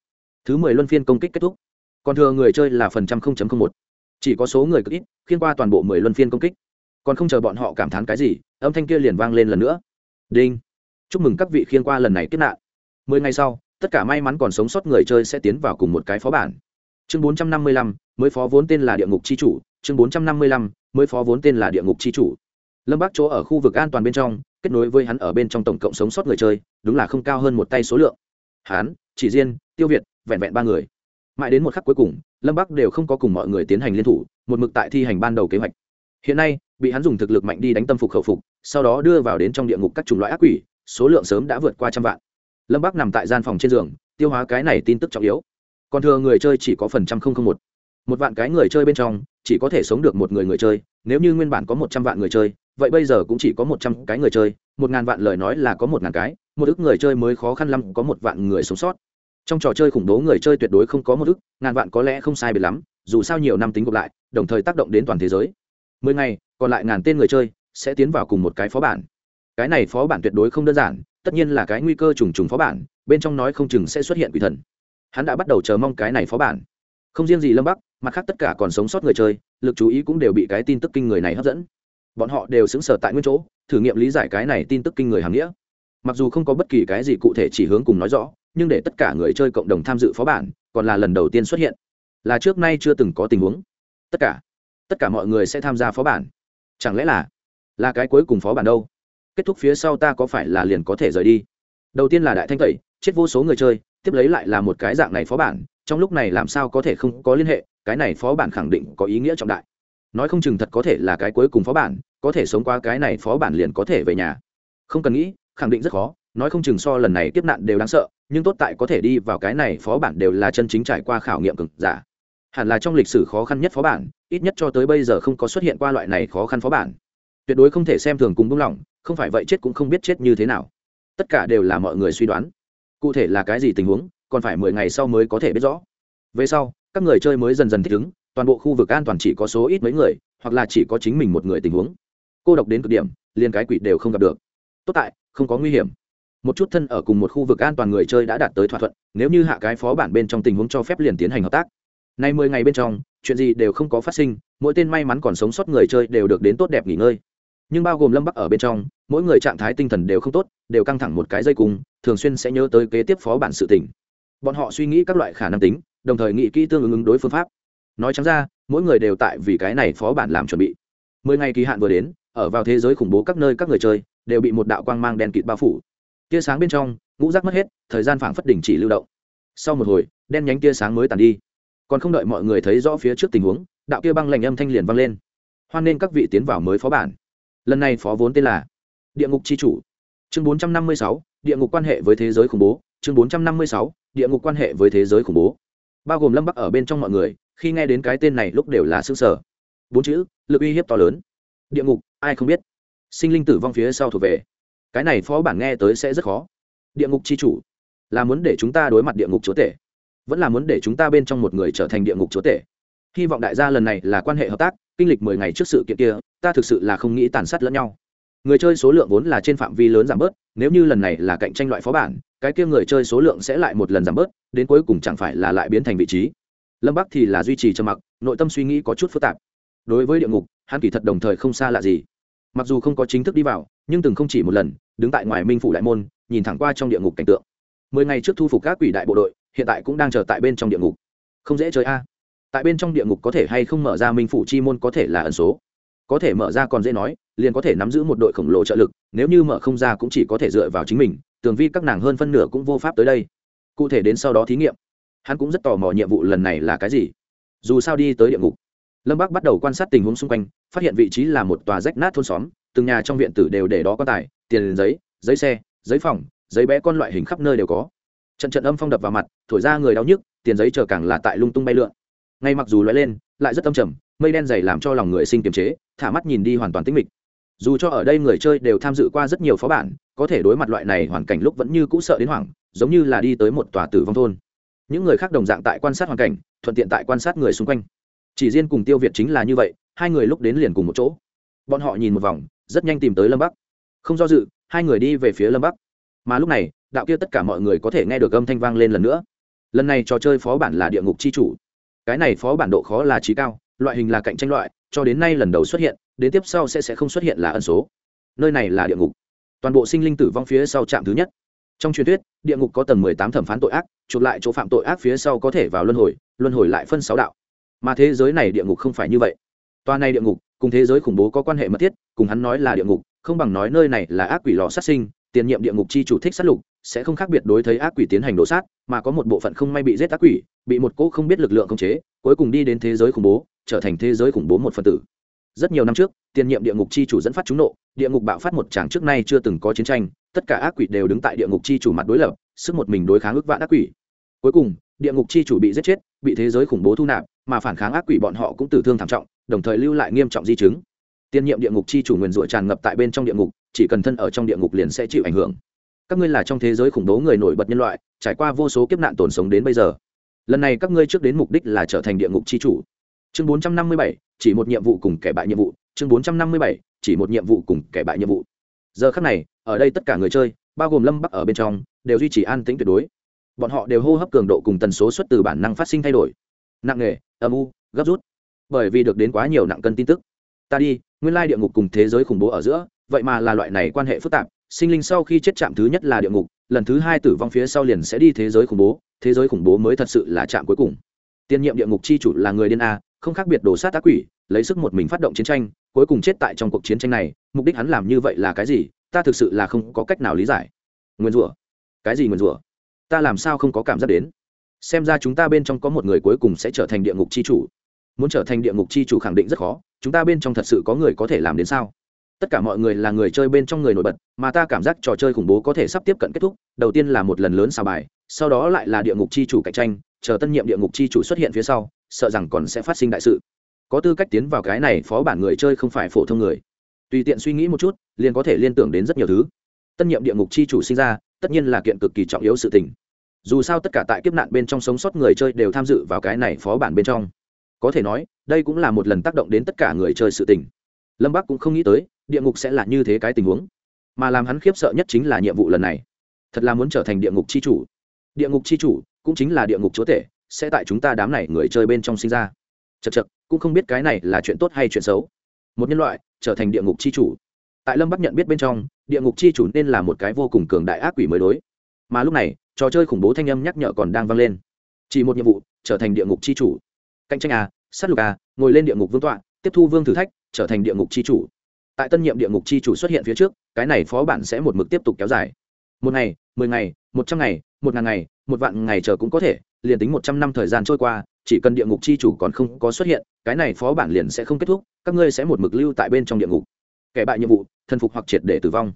Thứ mười luân phiên công kích kết thúc. Còn thừa người chơi là phần trăm một. Chỉ có số người cực ít, khiên qua toàn bộ mười luân phiên công kích. Còn không chờ bọn họ cảm thán cái gì, âm thanh kia liền vang lên lần nữa đinh. Chúc mừng các vị khiên qua lần này kết nạn. Mười ngày sau tất cả may mắn còn sống sót người chơi sẽ tiến vào cùng một cái phó bản. Chương bốn trăm năm mươi lăm mới phó vốn tên là địa ngục c h i chủ. Chương bốn trăm năm mươi lăm mới phó vốn tên là địa ngục c h i chủ. Lâm bác chỗ ở khu vực an toàn bên trong kết nối với hắn ở bên trong tổng cộng sống sót người chơi đúng là không cao hơn một tay số lượng. Hán, chỉ riêng tiêu việt vẹn vẹn ba người. Mãi đến một khắc cuối cùng lâm bắc đều không có cùng mọi người tiến hành liên thủ một mực tại thi hành ban đầu kế hoạch. Hiện nay bị hắn dùng thực lực mạnh đi đánh tâm phục khẩu phục, sau đó đưa vào đến trong địa ngục các chủng loại ác quỷ, số lượng sớm đã vượt qua trăm vạn. Lâm bắc nằm tại gian phòng trên giường, tiêu hóa cái này tin tức trọng yếu. Còn thừa người chơi chỉ có phần trăm không không một. Một vạn cái người chơi bên trong, chỉ có thể sống được một người người chơi, nếu như nguyên bản có một trăm vạn người chơi, vậy bây giờ cũng chỉ có một trăm cái người chơi, một ngàn vạn lời nói là có một ngàn cái, một ước người chơi mới khó khăn lắm có một vạn người sống sót. Trong trò chơi khủng bố người chơi tuyệt đối không có một ước ngàn vạn có lẽ không sai biệt lắm, dù sao nhiều năm tính gộp lại, đồng thời tác động đến toàn thế giới mười ngày, còn lại ngàn tên người chơi sẽ tiến vào cùng một cái phó bản. Cái này phó bản tuyệt đối không đơn giản, tất nhiên là cái nguy cơ trùng trùng phó bản, bên trong nói không chừng sẽ xuất hiện quỷ thần. Hắn đã bắt đầu chờ mong cái này phó bản. Không riêng gì lâm bắc, mặt khác tất cả còn sống sót người chơi, lực chú ý cũng đều bị cái tin tức kinh người này hấp dẫn. Bọn họ đều xứng sở tại nguyên chỗ, thử nghiệm lý giải cái này tin tức kinh người hàm nghĩa. Mặc dù không có bất kỳ cái gì cụ thể chỉ hướng cùng nói rõ, nhưng để tất cả người chơi cộng đồng tham dự phó bản, còn là lần đầu tiên xuất hiện. Là trước nay chưa từng có tình huống. Tất cả tất cả mọi người sẽ tham gia phó bản. Chẳng lẽ là là cái cuối cùng phó bản đâu? Kết thúc phía sau ta có phải là liền có thể rời đi? Đầu tiên là đại thanh tẩy, chết vô số người chơi, tiếp lấy lại là một cái dạng này phó bản, trong lúc này làm sao có thể không có liên hệ, cái này phó bản khẳng định có ý nghĩa trọng đại. Nói không chừng thật có thể là cái cuối cùng phó bản, có thể sống qua cái này phó bản liền có thể về nhà. Không cần nghĩ, khẳng định rất khó, nói không chừng so lần này tiếp nạn đều đáng sợ, nhưng tốt tại có thể đi vào cái này phó bản đều là chân chính trải qua khảo nghiệm cực giả. Hẳn là trong lịch sử khó khăn nhất phó bản ít nhất cho tới bây giờ không có xuất hiện qua loại này khó khăn phó bản. Tuyệt đối không thể xem thường cùng buông lỏng, không phải vậy chết cũng không biết chết như thế nào. Tất cả đều là mọi người suy đoán. Cụ thể là cái gì tình huống, còn phải mười ngày sau mới có thể biết rõ. Về sau, các người chơi mới dần dần thích ứng, toàn bộ khu vực an toàn chỉ có số ít mấy người, hoặc là chỉ có chính mình một người tình huống. Cô độc đến cực điểm, liền cái quỷ đều không gặp được. Tốt tại, không có nguy hiểm. Một chút thân ở cùng một khu vực an toàn người chơi đã đạt tới thỏa thuận, nếu như hạ cái phó bản bên trong tình huống cho phép liền tiến hành hợp tác. Nay mười ngày bên trong chuyện gì đều không có phát sinh, mỗi tên may mắn còn sống sót người chơi đều được đến tốt đẹp nghỉ ngơi. Nhưng bao gồm lâm bắc ở bên trong, mỗi người trạng thái tinh thần đều không tốt, đều căng thẳng một cái dây cùng, thường xuyên sẽ nhớ tới kế tiếp phó bản sự tỉnh bọn họ suy nghĩ các loại khả năng tính, đồng thời nghĩ kỹ tương ứng ứng đối phương pháp. Nói chẳng ra, mỗi người đều tại vì cái này phó bản làm chuẩn bị. Mười ngày kỳ hạn vừa đến, ở vào thế giới khủng bố các nơi các người chơi, đều bị một đạo quang mang đen kịt bao phủ. Tia sáng bên trong, ngũ rác mất hết, thời gian phảng phất đỉnh chỉ lưu động. Sau một hồi, đen nhánh tia sáng mới tàn đi còn không đợi mọi người thấy rõ phía trước tình huống, đạo kia băng lệnh âm thanh liền vang lên. Hoan nên các vị tiến vào mới phó bản. Lần này phó vốn tên là địa ngục c h i chủ. Chương bốn trăm năm mươi sáu, địa ngục quan hệ với thế giới khủng bố. Chương bốn trăm năm mươi sáu, địa ngục quan hệ với thế giới khủng bố. Bao gồm lâm bắc ở bên trong mọi người, khi nghe đến cái tên này lúc đều là xương sở bốn chữ, lực uy hiếp to lớn. Địa ngục, ai không biết? Sinh linh tử vong phía sau thuộc về. Cái này phó bản nghe tới sẽ rất khó. Địa ngục c h i chủ, là muốn để chúng ta đối mặt địa ngục chúa tể vẫn là muốn để chúng ta bên trong một người trở thành địa ngục chúa tể. Hy vọng đại gia lần này là quan hệ hợp tác, kinh lịch mười ngày trước sự kiện kia, ta thực sự là không nghĩ tàn sát lẫn nhau. Người chơi số lượng vốn là trên phạm vi lớn giảm bớt, nếu như lần này là cạnh tranh loại phó bản, cái kia người chơi số lượng sẽ lại một lần giảm bớt, đến cuối cùng chẳng phải là lại biến thành vị trí. Lâm bắc thì là duy trì trầm mặc, nội tâm suy nghĩ có chút phức tạp. Đối với địa ngục, hắn kỳ thật đồng thời không xa lạ gì. Mặc dù không có chính thức đi vào, nhưng từng không chỉ một lần, đứng tại ngoài minh phủ đại môn, nhìn thẳng qua trong địa ngục cảnh tượng. Mười ngày trước thu phục các quỷ đại bộ đội hiện tại cũng đang chờ tại bên trong địa ngục. Không dễ chơi a. Tại bên trong địa ngục có thể hay không mở ra minh phủ chi môn có thể là ẩn số. Có thể mở ra còn dễ nói, liền có thể nắm giữ một đội khổng lồ trợ lực, nếu như mở không ra cũng chỉ có thể dựa vào chính mình, tường vi các nàng hơn phân nửa cũng vô pháp tới đây. Cụ thể đến sau đó thí nghiệm. Hắn cũng rất tò mò nhiệm vụ lần này là cái gì. Dù sao đi tới địa ngục, lâm bắc bắt đầu quan sát tình huống xung quanh, phát hiện vị trí là một tòa rách nát thôn xóm, từng nhà trong viện tử đều để đó có tài, tiền giấy giấy xe, giấy phòng, giấy bé con loại hình khắp nơi đều có trận trận âm phong đập vào mặt, thổi ra người đau nhức, tiền giấy chờ càng là tại lung tung bay lượn. Ngay mặc dù lóe lên, lại rất âm trầm, mây đen dày làm cho lòng người sinh kiềm chế, thả mắt nhìn đi hoàn toàn tĩnh mịch. Dù cho ở đây người chơi đều tham dự qua rất nhiều phó bản, có thể đối mặt loại này hoàn cảnh lúc vẫn như cũ sợ đến hoảng, giống như là đi tới một tòa tử vong thôn. Những người khác đồng dạng tại quan sát hoàn cảnh, thuận tiện tại quan sát người xung quanh. Chỉ riêng cùng tiêu việt chính là như vậy, hai người lúc đến liền cùng một chỗ. Bọn họ nhìn một vòng, rất nhanh tìm tới lâm bắc. Không do dự, hai người đi về phía lâm bắc. Mà lúc này đạo kia tất cả mọi người có thể nghe được âm thanh vang lên lần nữa. Lần này trò chơi phó bản là địa ngục c h i chủ. Cái này phó bản độ khó là trí cao, loại hình là cạnh tranh loại, cho đến nay lần đầu xuất hiện, đến tiếp sau sẽ sẽ không xuất hiện là ẩn số. Nơi này là địa ngục. Toàn bộ sinh linh tử vong phía sau trạm thứ nhất. Trong truyền thuyết, địa ngục có tầng mười tám thẩm phán tội ác chụp lại chỗ phạm tội ác phía sau có thể vào luân hồi luân hồi lại phân sáu đạo. Mà thế giới này địa ngục không phải như vậy. Toa này địa ngục, cùng thế giới khủng bố có quan hệ mật thiết, cùng hắn nói là địa ngục, không bằng nói nơi này là ác quỷ lò sát sinh, tiền nhiệm địa ngục chi chủ thích sát lục sẽ không khác biệt đối thấy ác quỷ tiến hành đổ sát, mà có một bộ phận không may bị giết ác quỷ, bị một cỗ không biết lực lượng khống chế, cuối cùng đi đến thế giới khủng bố, trở thành thế giới khủng bố một phần tử. Rất nhiều năm trước, tiền nhiệm địa ngục chi chủ dẫn phát trúng nộ, địa ngục bạo phát một tràng trước nay chưa từng có chiến tranh, tất cả ác quỷ đều đứng tại địa ngục chi chủ mặt đối lập, sức một mình đối kháng ước vạn ác quỷ. Cuối cùng, địa ngục chi chủ bị giết chết, bị thế giới khủng bố thu nạp, mà phản kháng ác quỷ bọn họ cũng tử thương thảm trọng, đồng thời lưu lại nghiêm trọng di chứng. Tiên nhiệm địa ngục chi chủ nguyền rủa tràn ngập tại bên trong địa ngục, chỉ cần thân ở trong địa ngục liền sẽ chịu ảnh hưởng các ngươi là trong thế giới khủng bố người nổi bật nhân loại, trải qua vô số kiếp nạn tồn sống đến bây giờ. Lần này các ngươi trước đến mục đích là trở thành địa ngục chi chủ. Chương bốn trăm năm mươi bảy, chỉ một nhiệm vụ cùng kẻ bại nhiệm vụ. Chương bốn trăm năm mươi bảy, chỉ một nhiệm vụ cùng kẻ bại nhiệm vụ. Giờ khắc này, ở đây tất cả người chơi, bao gồm lâm bắc ở bên trong, đều duy trì an tĩnh tuyệt đối. Bọn họ đều hô hấp cường độ cùng tần số xuất từ bản năng phát sinh thay đổi. Nặng nề, âm u, gấp rút. Bởi vì được đến quá nhiều nặng cân tin tức. Ta đi, nguyên lai địa ngục cùng thế giới khủng bố ở giữa, vậy mà là loại này quan hệ phức tạp sinh linh sau khi chết chạm thứ nhất là địa ngục, lần thứ hai tử vong phía sau liền sẽ đi thế giới khủng bố, thế giới khủng bố mới thật sự là chạm cuối cùng. Tiên nhiệm địa ngục chi chủ là người điên a, không khác biệt đồ sát tác quỷ, lấy sức một mình phát động chiến tranh, cuối cùng chết tại trong cuộc chiến tranh này, mục đích hắn làm như vậy là cái gì, ta thực sự là không có cách nào lý giải. Nguyên rủa. Cái gì nguyên rủa? Ta làm sao không có cảm giác đến? Xem ra chúng ta bên trong có một người cuối cùng sẽ trở thành địa ngục chi chủ. Muốn trở thành địa ngục chi chủ khẳng định rất khó, chúng ta bên trong thật sự có người có thể làm đến sao? Tất cả mọi người là người chơi bên trong người nổi bật, mà ta cảm giác trò chơi khủng bố có thể sắp tiếp cận kết thúc. Đầu tiên là một lần lớn xào bài, sau đó lại là địa ngục chi chủ cạnh tranh, chờ tân nhiệm địa ngục chi chủ xuất hiện phía sau, sợ rằng còn sẽ phát sinh đại sự. Có tư cách tiến vào cái này phó bản người chơi không phải phổ thông người. Tùy tiện suy nghĩ một chút, liền có thể liên tưởng đến rất nhiều thứ. Tân nhiệm địa ngục chi chủ sinh ra, tất nhiên là kiện cực kỳ trọng yếu sự tình. Dù sao tất cả tại kiếp nạn bên trong sống sót người chơi đều tham dự vào cái này phó bản bên trong. Có thể nói, đây cũng là một lần tác động đến tất cả người chơi sự tình lâm bắc cũng không nghĩ tới, địa ngục sẽ là như thế cái tình huống. Mà làm hắn khiếp sợ nhất chính là nhiệm vụ lần này. Thật là muốn trở thành địa ngục c h i chủ. Địa ngục c h i chủ cũng chính là địa ngục chúa tể, sẽ tại chúng ta đám này người chơi bên trong sinh ra. Chật chật cũng không biết cái này là chuyện tốt hay chuyện xấu. Một nhân loại, trở thành địa ngục c h i chủ. Tại lâm bắc nhận biết bên trong, địa ngục chi chủ nên là một cái vô cùng cường đại ác quỷ mới đối. Mà lúc này, trò chơi khủng bố thanh âm nhắc nhở còn đang vang lên. Chỉ một nhiệm vụ, trở thành địa ngục chi chủ. Cạnh tranh a sát lục a ngồi lên địa ngục vương tọa, tiếp thu vương thử thách trở thành địa ngục chi chủ. Tại tân nhiệm địa ngục chi chủ xuất hiện phía trước, cái này phó bản sẽ một mực tiếp tục kéo dài. Một ngày, mười ngày, một trăm ngày, một ngàn ngày, một vạn ngày chờ cũng có thể, liền tính một trăm năm thời gian trôi qua, chỉ cần địa ngục chi chủ còn không có xuất hiện, cái này phó bản liền sẽ không kết thúc, các ngươi sẽ một mực lưu tại bên trong địa ngục. Kẻ bại nhiệm vụ, thần phục hoặc triệt để tử vong.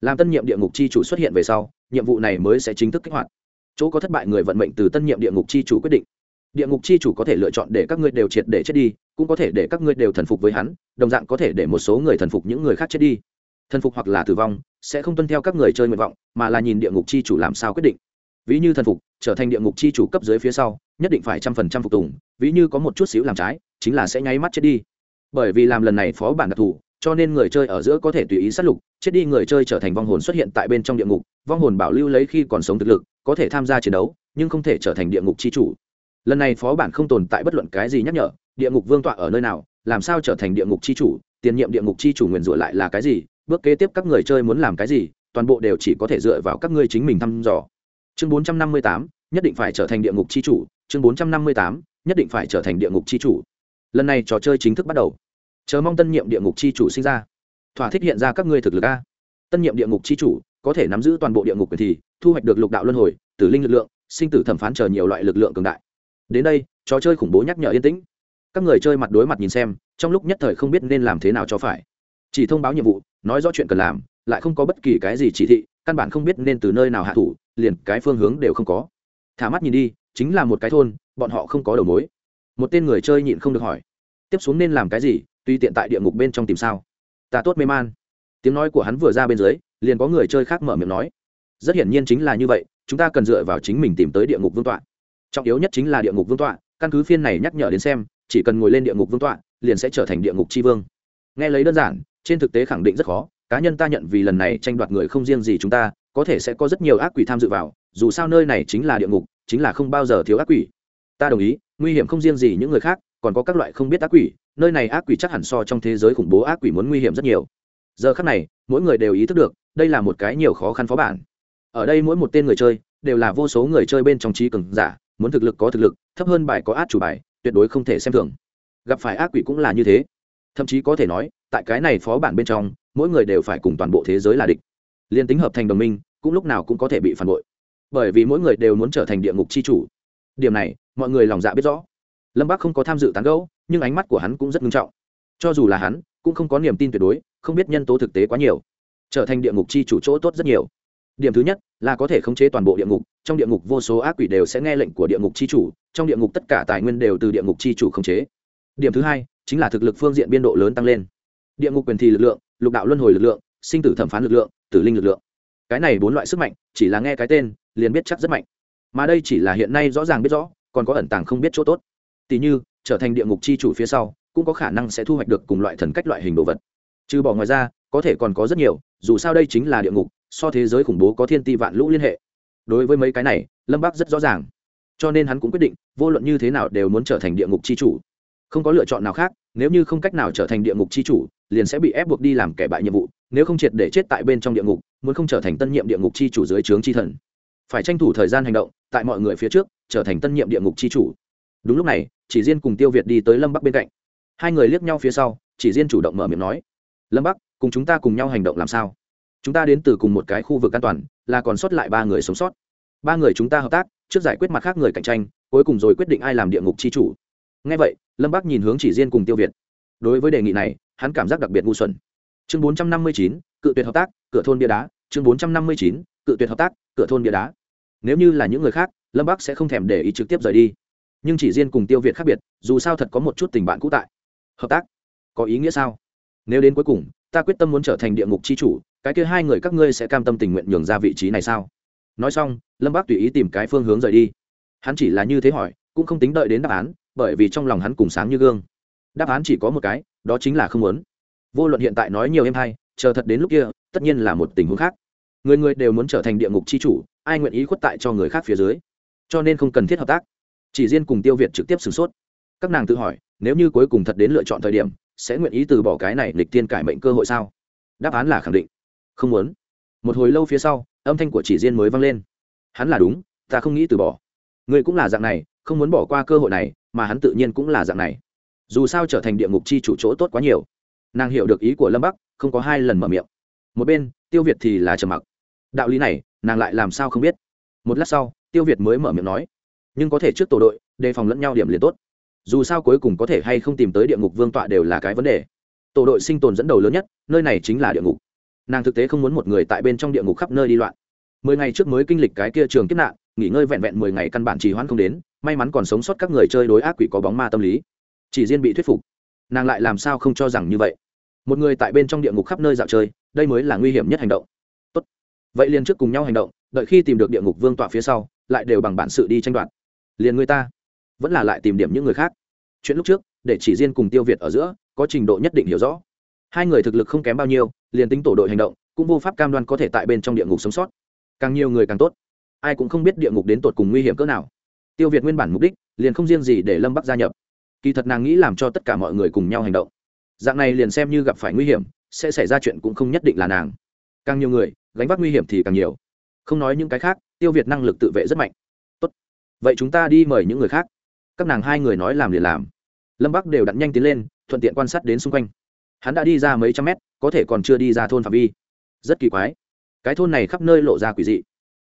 Làm tân nhiệm địa ngục chi chủ xuất hiện về sau, nhiệm vụ này mới sẽ chính thức kích hoạt. Chỗ có thất bại người vận mệnh từ tân nhiệm địa ngục chi chủ quyết định địa ngục chi chủ có thể lựa chọn để các ngươi đều triệt để chết đi, cũng có thể để các ngươi đều thần phục với hắn, đồng dạng có thể để một số người thần phục những người khác chết đi. Thần phục hoặc là tử vong sẽ không tuân theo các người chơi nguyện vọng, mà là nhìn địa ngục chi chủ làm sao quyết định. Ví như thần phục, trở thành địa ngục chi chủ cấp dưới phía sau, nhất định phải trăm phần trăm phục tùng, ví như có một chút xíu làm trái, chính là sẽ nháy mắt chết đi. Bởi vì làm lần này phó bản đặc thù, cho nên người chơi ở giữa có thể tùy ý sát lục, chết đi người chơi trở thành vong hồn xuất hiện tại bên trong địa ngục, vong hồn bảo lưu lấy khi còn sống thực lực, có thể tham gia chiến đấu, nhưng không thể trở thành địa ngục chi chủ lần này phó bản không tồn tại bất luận cái gì nhắc nhở địa ngục vương tọa ở nơi nào làm sao trở thành địa ngục chi chủ tiền nhiệm địa ngục chi chủ nguyền rủa lại là cái gì bước kế tiếp các người chơi muốn làm cái gì toàn bộ đều chỉ có thể dựa vào các ngươi chính mình thăm dò. Chương 458, nhất định phải trở thành địa ngục chi chủ chương 458, nhất định phải trở thành địa ngục chi chủ. Lần này trò chơi chính thức bắt đầu. Chờ mong tân nhiệm địa ngục chi chủ sinh ra. Thỏa thích hiện ra các ngươi thực lực a. Tân nhiệm địa ngục chi chủ có thể nắm giữ toàn bộ địa ngục quyền thì thu hoạch được lục đạo luân hồi tử linh lực lượng sinh tử thẩm phán chờ nhiều loại lực lượng cường đại đến đây, trò chơi khủng bố nhắc nhở yên tĩnh. Các người chơi mặt đối mặt nhìn xem, trong lúc nhất thời không biết nên làm thế nào cho phải. Chỉ thông báo nhiệm vụ, nói rõ chuyện cần làm, lại không có bất kỳ cái gì chỉ thị, căn bản không biết nên từ nơi nào hạ thủ, liền cái phương hướng đều không có. Thả mắt nhìn đi, chính là một cái thôn, bọn họ không có đầu mối. Một tên người chơi nhịn không được hỏi. Tiếp xuống nên làm cái gì tuy tiện tại địa ngục bên trong tìm sao? Ta tốt mê man. Tiếng nói của hắn vừa ra bên dưới, liền có người chơi khác mở miệng nói. Rất hiển nhiên chính là như vậy, chúng ta cần dựa vào chính mình tìm tới địa ngục vương tọa trọng yếu nhất chính là địa ngục vương tọa, căn cứ phiên này nhắc nhở đến xem, chỉ cần ngồi lên địa ngục vương tọa, liền sẽ trở thành địa ngục tri vương. Nghe lấy đơn giản, trên thực tế khẳng định rất khó, cá nhân ta nhận vì lần này tranh đoạt người không riêng gì chúng ta, có thể sẽ có rất nhiều ác quỷ tham dự vào, dù sao nơi này chính là địa ngục, chính là không bao giờ thiếu ác quỷ. Ta đồng ý, nguy hiểm không riêng gì những người khác, còn có các loại không biết ác quỷ, nơi này ác quỷ chắc hẳn so trong thế giới khủng bố ác quỷ muốn nguy hiểm rất nhiều. Giờ khác này, mỗi người đều ý thức được, đây là một cái nhiều khó khăn phó bản. Ở đây mỗi một tên người chơi, đều là vô số người chơi bên trong trí cường giả muốn thực lực có thực lực, thấp hơn bài có át chủ bài, tuyệt đối không thể xem thường. Gặp phải ác quỷ cũng là như thế. Thậm chí có thể nói, tại cái này phó bản bên trong, mỗi người đều phải cùng toàn bộ thế giới là địch. Liên tính hợp thành đồng minh, cũng lúc nào cũng có thể bị phản bội. Bởi vì mỗi người đều muốn trở thành địa ngục c h i chủ. Điểm này, mọi người lòng dạ biết rõ. Lâm bác không có tham dự tán gẫu, nhưng ánh mắt của hắn cũng rất nghiêm trọng. Cho dù là hắn, cũng không có niềm tin tuyệt đối, không biết nhân tố thực tế quá nhiều. Trở thành địa ngục chi chủ chỗ tốt rất nhiều điểm thứ nhất là có thể khống chế toàn bộ địa ngục, trong địa ngục vô số ác quỷ đều sẽ nghe lệnh của địa ngục chi chủ, trong địa ngục tất cả tài nguyên đều từ địa ngục chi chủ khống chế. Điểm thứ hai chính là thực lực phương diện biên độ lớn tăng lên. Địa ngục quyền thì lực lượng, lục đạo luân hồi lực lượng, sinh tử thẩm phán lực lượng, tử linh lực lượng. Cái này bốn loại sức mạnh, chỉ là nghe cái tên, liền biết chắc rất mạnh. Mà đây chỉ là hiện nay rõ ràng biết rõ, còn có ẩn tàng không biết chỗ tốt. Tỷ như, trở thành địa ngục chi chủ phía sau, cũng có khả năng sẽ thu hoạch được cùng loại thần cách loại hình đồ vật. Trừ bỏ ngoài ra, có thể còn có rất nhiều, dù sao đây chính là địa ngục so thế giới khủng bố có thiên ti vạn lũ liên hệ. Đối với mấy cái này, lâm bắc rất rõ ràng. Cho nên hắn cũng quyết định, vô luận như thế nào đều muốn trở thành địa ngục chi chủ. Không có lựa chọn nào khác, nếu như không cách nào trở thành địa ngục chi chủ, liền sẽ bị ép buộc đi làm kẻ bại nhiệm vụ, nếu không triệt để chết tại bên trong địa ngục, muốn không trở thành tân nhiệm địa ngục chi chủ dưới trướng chi thần. Phải tranh thủ thời gian hành động, tại mọi người phía trước, trở thành tân nhiệm địa ngục chi chủ. Đúng lúc này, chỉ riêng cùng tiêu việt đi tới lâm bắc bên cạnh. Hai người liếc nhau phía sau, chỉ riêng chủ động mở miệng nói, lâm bắc, cùng chúng ta cùng nhau hành động làm sao? Chúng ta đến từ cùng một cái khu vực an toàn, là còn sót lại ba người sống sót. Ba người chúng ta hợp tác, trước giải quyết mặt khác người cạnh tranh, cuối cùng rồi quyết định ai làm địa ngục c h i chủ. Ngay vậy, lâm bắc nhìn hướng chỉ riêng cùng tiêu việt. Đối với đề nghị này, hắn cảm giác đặc biệt ngu xuẩn. Chương bốn trăm năm mươi chín, cự tuyệt hợp tác, cửa thôn bia đá. Chương bốn trăm năm mươi chín, cự tuyệt hợp tác, cửa thôn bia đá. Nếu như là những người khác, lâm bắc sẽ không thèm để ý trực tiếp rời đi. Nhưng chỉ riêng cùng tiêu việt khác biệt, dù sao thật có một chút tình bạn cũ tại. Hợp tác, có ý nghĩa sao? Nếu đến cuối cùng, ta quyết tâm muốn trở thành địa ngục c h i chủ cái kia hai người các ngươi sẽ cam tâm tình nguyện nhường ra vị trí này sao? Nói xong, lâm bác tùy ý tìm cái phương hướng rời đi. Hắn chỉ là như thế hỏi, cũng không tính đợi đến đáp án, bởi vì trong lòng hắn cùng sáng như gương. Đáp án chỉ có một cái, đó chính là không muốn. Vô luận hiện tại nói nhiều em hay, chờ thật đến lúc kia, tất nhiên là một tình huống khác. Người người đều muốn trở thành địa ngục c h i chủ, ai nguyện ý khuất tại cho người khác phía dưới? Cho nên không cần thiết hợp tác. Chỉ riêng cùng tiêu việt trực tiếp sửng sốt. Các nàng tự hỏi, nếu như cuối cùng thật đến lựa chọn thời điểm, sẽ nguyện ý từ bỏ cái này lịch tiên cải mệnh cơ hội sao? Đáp án là khẳng định không muốn. Một hồi lâu phía sau, âm thanh của chỉ riêng mới vang lên. Hắn là đúng, ta không nghĩ từ bỏ. Ngươi cũng là dạng này, không muốn bỏ qua cơ hội này, mà hắn tự nhiên cũng là dạng này. Dù sao trở thành địa ngục chi chủ chỗ tốt quá nhiều. Nàng hiểu được ý của lâm bắc, không có hai lần mở miệng. Một bên, tiêu việt thì là trầm mặc. Đạo lý này, nàng lại làm sao không biết. Một lát sau, tiêu việt mới mở miệng nói. Nhưng có thể trước tổ đội, đề phòng lẫn nhau điểm liền tốt. Dù sao cuối cùng có thể hay không tìm tới địa ngục vương tọa đều là cái vấn đề. Tổ đội sinh tồn dẫn đầu lớn nhất, nơi này chính là địa ngục nàng thực tế không muốn một người tại bên trong địa ngục khắp nơi đi loạn. Mười ngày trước mới kinh lịch cái kia trường kiếp nạn, nghỉ ngơi vẹn vẹn mười ngày căn bản trì hoãn không đến, may mắn còn sống sót các người chơi đối ác quỷ có bóng ma tâm lý. Chỉ riêng bị thuyết phục. Nàng lại làm sao không cho rằng như vậy? Một người tại bên trong địa ngục khắp nơi dạo chơi, đây mới là nguy hiểm nhất hành động. Tốt. vậy liền trước cùng nhau hành động, đợi khi tìm được địa ngục vương tọa phía sau, lại đều bằng bản sự đi tranh đoạt. Liền người ta vẫn là lại tìm điểm những người khác. Chuyện lúc trước, để chỉ riêng cùng tiêu việt ở giữa, có trình độ nhất định hiểu rõ. Hai người thực lực không kém bao nhiêu liền tính tổ đội hành động, cũng vô pháp cam đoan có thể tại bên trong địa ngục sống sót. Càng nhiều người càng tốt. Ai cũng không biết địa ngục đến tột cùng nguy hiểm cỡ nào. Tiêu việt nguyên bản mục đích, liền không riêng gì để lâm bắc gia nhập. Kỳ thật nàng nghĩ làm cho tất cả mọi người cùng nhau hành động. Dạng này liền xem như gặp phải nguy hiểm, sẽ xảy ra chuyện cũng không nhất định là nàng. Càng nhiều người, gánh vác nguy hiểm thì càng nhiều. Không nói những cái khác, tiêu việt năng lực tự vệ rất mạnh. Tốt. vậy chúng ta đi mời những người khác. Các nàng hai người nói làm liền làm. Lâm bắc đều đặn nhanh tiến lên, thuận tiện quan sát đến xung quanh hắn đã đi ra mấy trăm mét, có thể còn chưa đi ra thôn phạm vi. Rất kỳ quái. Cái thôn này khắp nơi lộ ra quỷ dị.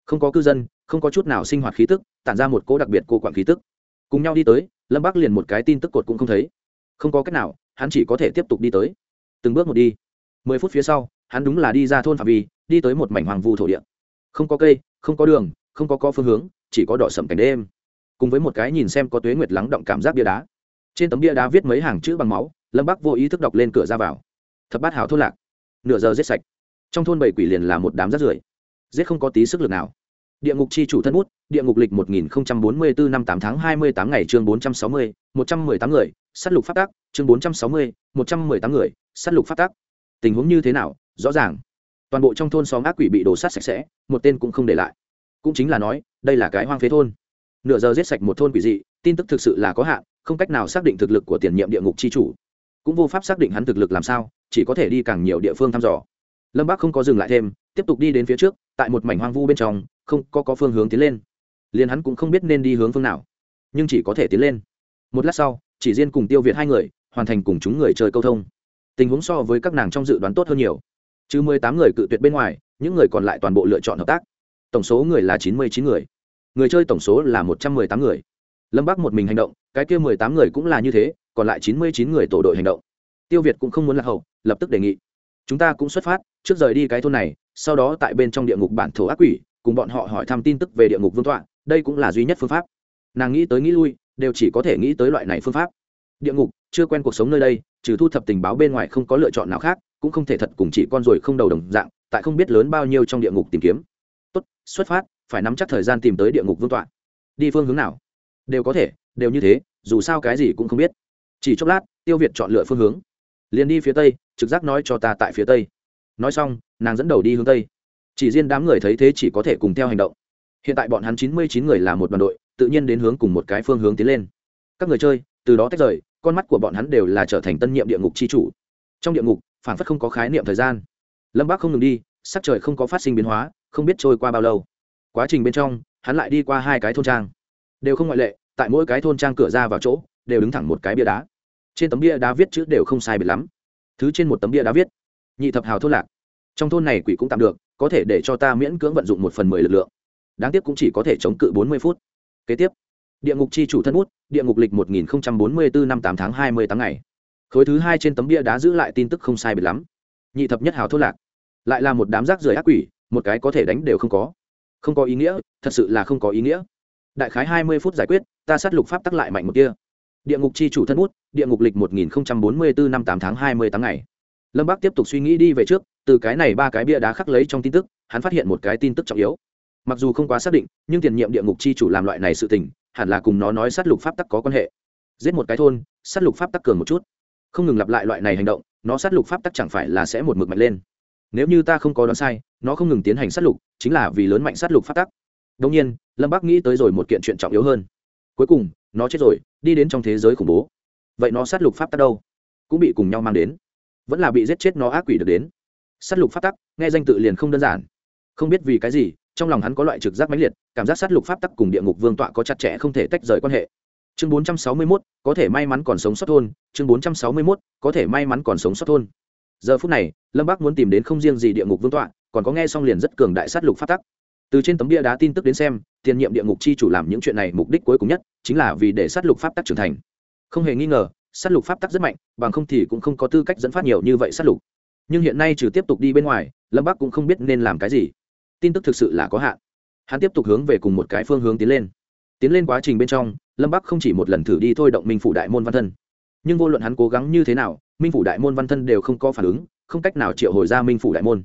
Không có cư dân, không có chút nào sinh hoạt khí tức, tản ra một cỗ đặc biệt cô quản khí tức. Cùng nhau đi tới, lâm bắc liền một cái tin tức cột cũng không thấy. Không có cách nào, hắn chỉ có thể tiếp tục đi tới. Từng bước một đi. Mười phút phía sau, hắn đúng là đi ra thôn phạm vi, đi tới một mảnh hoàng vu thổ địa. Không có cây, không có đường, không có có phương hướng, chỉ có đỏ sầm cảnh đêm. Cùng với một cái nhìn xem có tuế nguyệt lắng động cảm giác bia đá. Trên tấm bia đá viết mấy hàng chữ bằng máu lâm bắc vô ý thức đọc lên cửa ra vào thập bát hào thốt lạc nửa giờ giết sạch trong thôn bảy quỷ liền là một đám rắt rưởi giết không có tí sức lực nào địa ngục chi chủ thân bút địa ngục lịch một nghìn bốn mươi bốn năm tám tháng hai mươi tám ngày chương bốn trăm sáu mươi một trăm mười tám người s á t lục phát tác chương bốn trăm sáu mươi một trăm mười tám người s á t lục phát tác tình huống như thế nào rõ ràng toàn bộ trong thôn xóm ác quỷ bị đổ sát sạch sẽ một tên cũng không để lại cũng chính là nói đây là cái hoang phế thôn nửa giờ giết sạch một thôn quỷ dị tin tức thực sự là có hạn không cách nào xác định thực lực của tiền nhiệm địa ngục chi chủ cũng vô pháp xác định hắn thực lực làm sao, chỉ có thể đi càng nhiều địa phương thăm dò. Lâm bắc không có dừng lại thêm, tiếp tục đi đến phía trước, tại một mảnh hoang vu bên trong, không có có phương hướng tiến lên. Liền hắn cũng không biết nên đi hướng phương nào, nhưng chỉ có thể tiến lên. Một lát sau, chỉ riêng cùng tiêu việt hai người, hoàn thành cùng chúng người chơi câu thông. Tình huống so với các nàng trong dự đoán tốt hơn nhiều. Chứ mười tám người cự tuyệt bên ngoài, những người còn lại toàn bộ lựa chọn hợp tác. Tổng số người là chín mươi chín người. Người chơi tổng số là một trăm mười tám người. Lâm bắc một mình hành động, cái kia mười tám người cũng là như thế còn lại chín mươi chín người tổ đội hành động. Tiêu việt cũng không muốn lạc hậu, lập tức đề nghị. Chúng ta cũng xuất phát, trước rời đi cái thôn này, sau đó tại bên trong địa ngục bản thổ ác quỷ, cùng bọn họ hỏi thăm tin tức về địa ngục vương tọa, đây cũng là duy nhất phương pháp. Nàng nghĩ tới nghĩ lui, đều chỉ có thể nghĩ tới loại này phương pháp. Địa ngục, chưa quen cuộc sống nơi đây, trừ thu thập tình báo bên ngoài không có lựa chọn nào khác, cũng không thể thật cùng chỉ con rồi không đầu đồng dạng, tại không biết lớn bao nhiêu trong địa ngục tìm kiếm. Tốt, xuất phát, phải nắm chắc thời gian tìm tới địa ngục vương tọa. Đi phương hướng nào? Đều có thể, đều như thế, dù sao cái gì cũng không biết chỉ chốc lát, tiêu việt chọn lựa phương hướng. Liền đi phía tây, trực giác nói cho ta tại phía tây. Nói xong, nàng dẫn đầu đi hướng tây. Chỉ riêng đám người thấy thế chỉ có thể cùng theo hành động. Hiện tại bọn hắn chín mươi chín người là một đoàn đội, tự nhiên đến hướng cùng một cái phương hướng tiến lên. Các người chơi, từ đó tách rời, con mắt của bọn hắn đều là trở thành tân nhiệm địa ngục c h i chủ. Trong địa ngục, phản phất không có khái niệm thời gian. Lâm bác không ngừng đi, sắc trời không có phát sinh biến hóa, không biết trôi qua bao lâu. Quá trình bên trong, hắn lại đi qua hai cái thôn trang. Đều không ngoại lệ, tại mỗi cái thôn trang cửa ra vào chỗ, đều đứng thẳng một cái bia đá trên tấm bia đá viết chữ đều không sai biệt lắm. Thứ trên một tấm bia đá viết, nhị thập hào thôn lạc. Trong thôn này quỷ cũng tạm được, có thể để cho ta miễn cưỡng vận dụng một phần mười lực lượng. Đáng tiếc cũng chỉ có thể chống cự bốn mươi phút. Kế tiếp, địa ngục c h i chủ thân bút, địa ngục lịch một nghìn bốn mươi bốn năm tám tháng hai mươi tám ngày. Khối thứ hai trên tấm bia đá giữ lại tin tức không sai biệt lắm. Nhị thập nhất hào thôn lạc. Lại là một đám rác rưởi ác quỷ, một cái có thể đánh đều không có. Không có ý nghĩa, thật sự là không có ý nghĩa. Đại khái hai mươi phút giải quyết, ta sát lục pháp tắc lại mạnh một kia địa ngục c h i chủ thân bút, địa ngục lịch một nghìn bốn mươi bốn năm tám tháng hai mươi tám ngày. Lâm bắc tiếp tục suy nghĩ đi về trước, từ cái này ba cái bia đá khắc lấy trong tin tức, hắn phát hiện một cái tin tức trọng yếu. Mặc dù không quá xác định, nhưng tiền nhiệm địa ngục c h i chủ làm loại này sự tình, hẳn là cùng nó nói sát lục pháp tắc có quan hệ. Giết một cái thôn, sát lục pháp tắc cường một chút. Không ngừng lặp lại loại này hành động, nó sát lục pháp tắc chẳng phải là sẽ một mực mạnh lên. Nếu như ta không có đoán sai, nó không ngừng tiến hành sát lục, chính là vì lớn mạnh sát lục pháp tắc. Đông nhiên, lâm bắc nghĩ tới rồi một kiện chuyện trọng yếu hơn. Cuối cùng nó chết rồi, đi đến trong thế giới khủng bố. Vậy nó sát lục pháp tắc đâu? Cũng bị cùng nhau mang đến. Vẫn là bị giết chết nó ác quỷ được đến. Sát lục pháp tắc, nghe danh tự liền không đơn giản. Không biết vì cái gì, trong lòng hắn có loại trực giác mãnh liệt, cảm giác sát lục pháp tắc cùng địa ngục vương tọa có chặt chẽ không thể tách rời quan hệ. Chương bốn trăm sáu mươi mốt, có thể may mắn còn sống sót thôn. Chương bốn trăm sáu mươi mốt, có thể may mắn còn sống sót thôn. Giờ phút này, lâm bắc muốn tìm đến không riêng gì địa ngục vương tọa, còn có nghe xong liền rất cường đại sát lục pháp tắc từ trên tấm bia đá tin tức đến xem, tiền nhiệm địa ngục chi chủ làm những chuyện này mục đích cuối cùng nhất chính là vì để sát lục pháp tắc trưởng thành. Không hề nghi ngờ, sát lục pháp tắc rất mạnh, bằng không thì cũng không có tư cách dẫn phát nhiều như vậy sát lục. Nhưng hiện nay trừ tiếp tục đi bên ngoài, lâm bắc cũng không biết nên làm cái gì. Tin tức thực sự là có hạn. Hắn tiếp tục hướng về cùng một cái phương hướng tiến lên. Tiến lên quá trình bên trong, lâm bắc không chỉ một lần thử đi thôi động minh phủ đại môn văn thân. Nhưng vô luận hắn cố gắng như thế nào, minh phủ đại môn văn thân đều không có phản ứng, không cách nào triệu hồi ra minh phủ đại môn.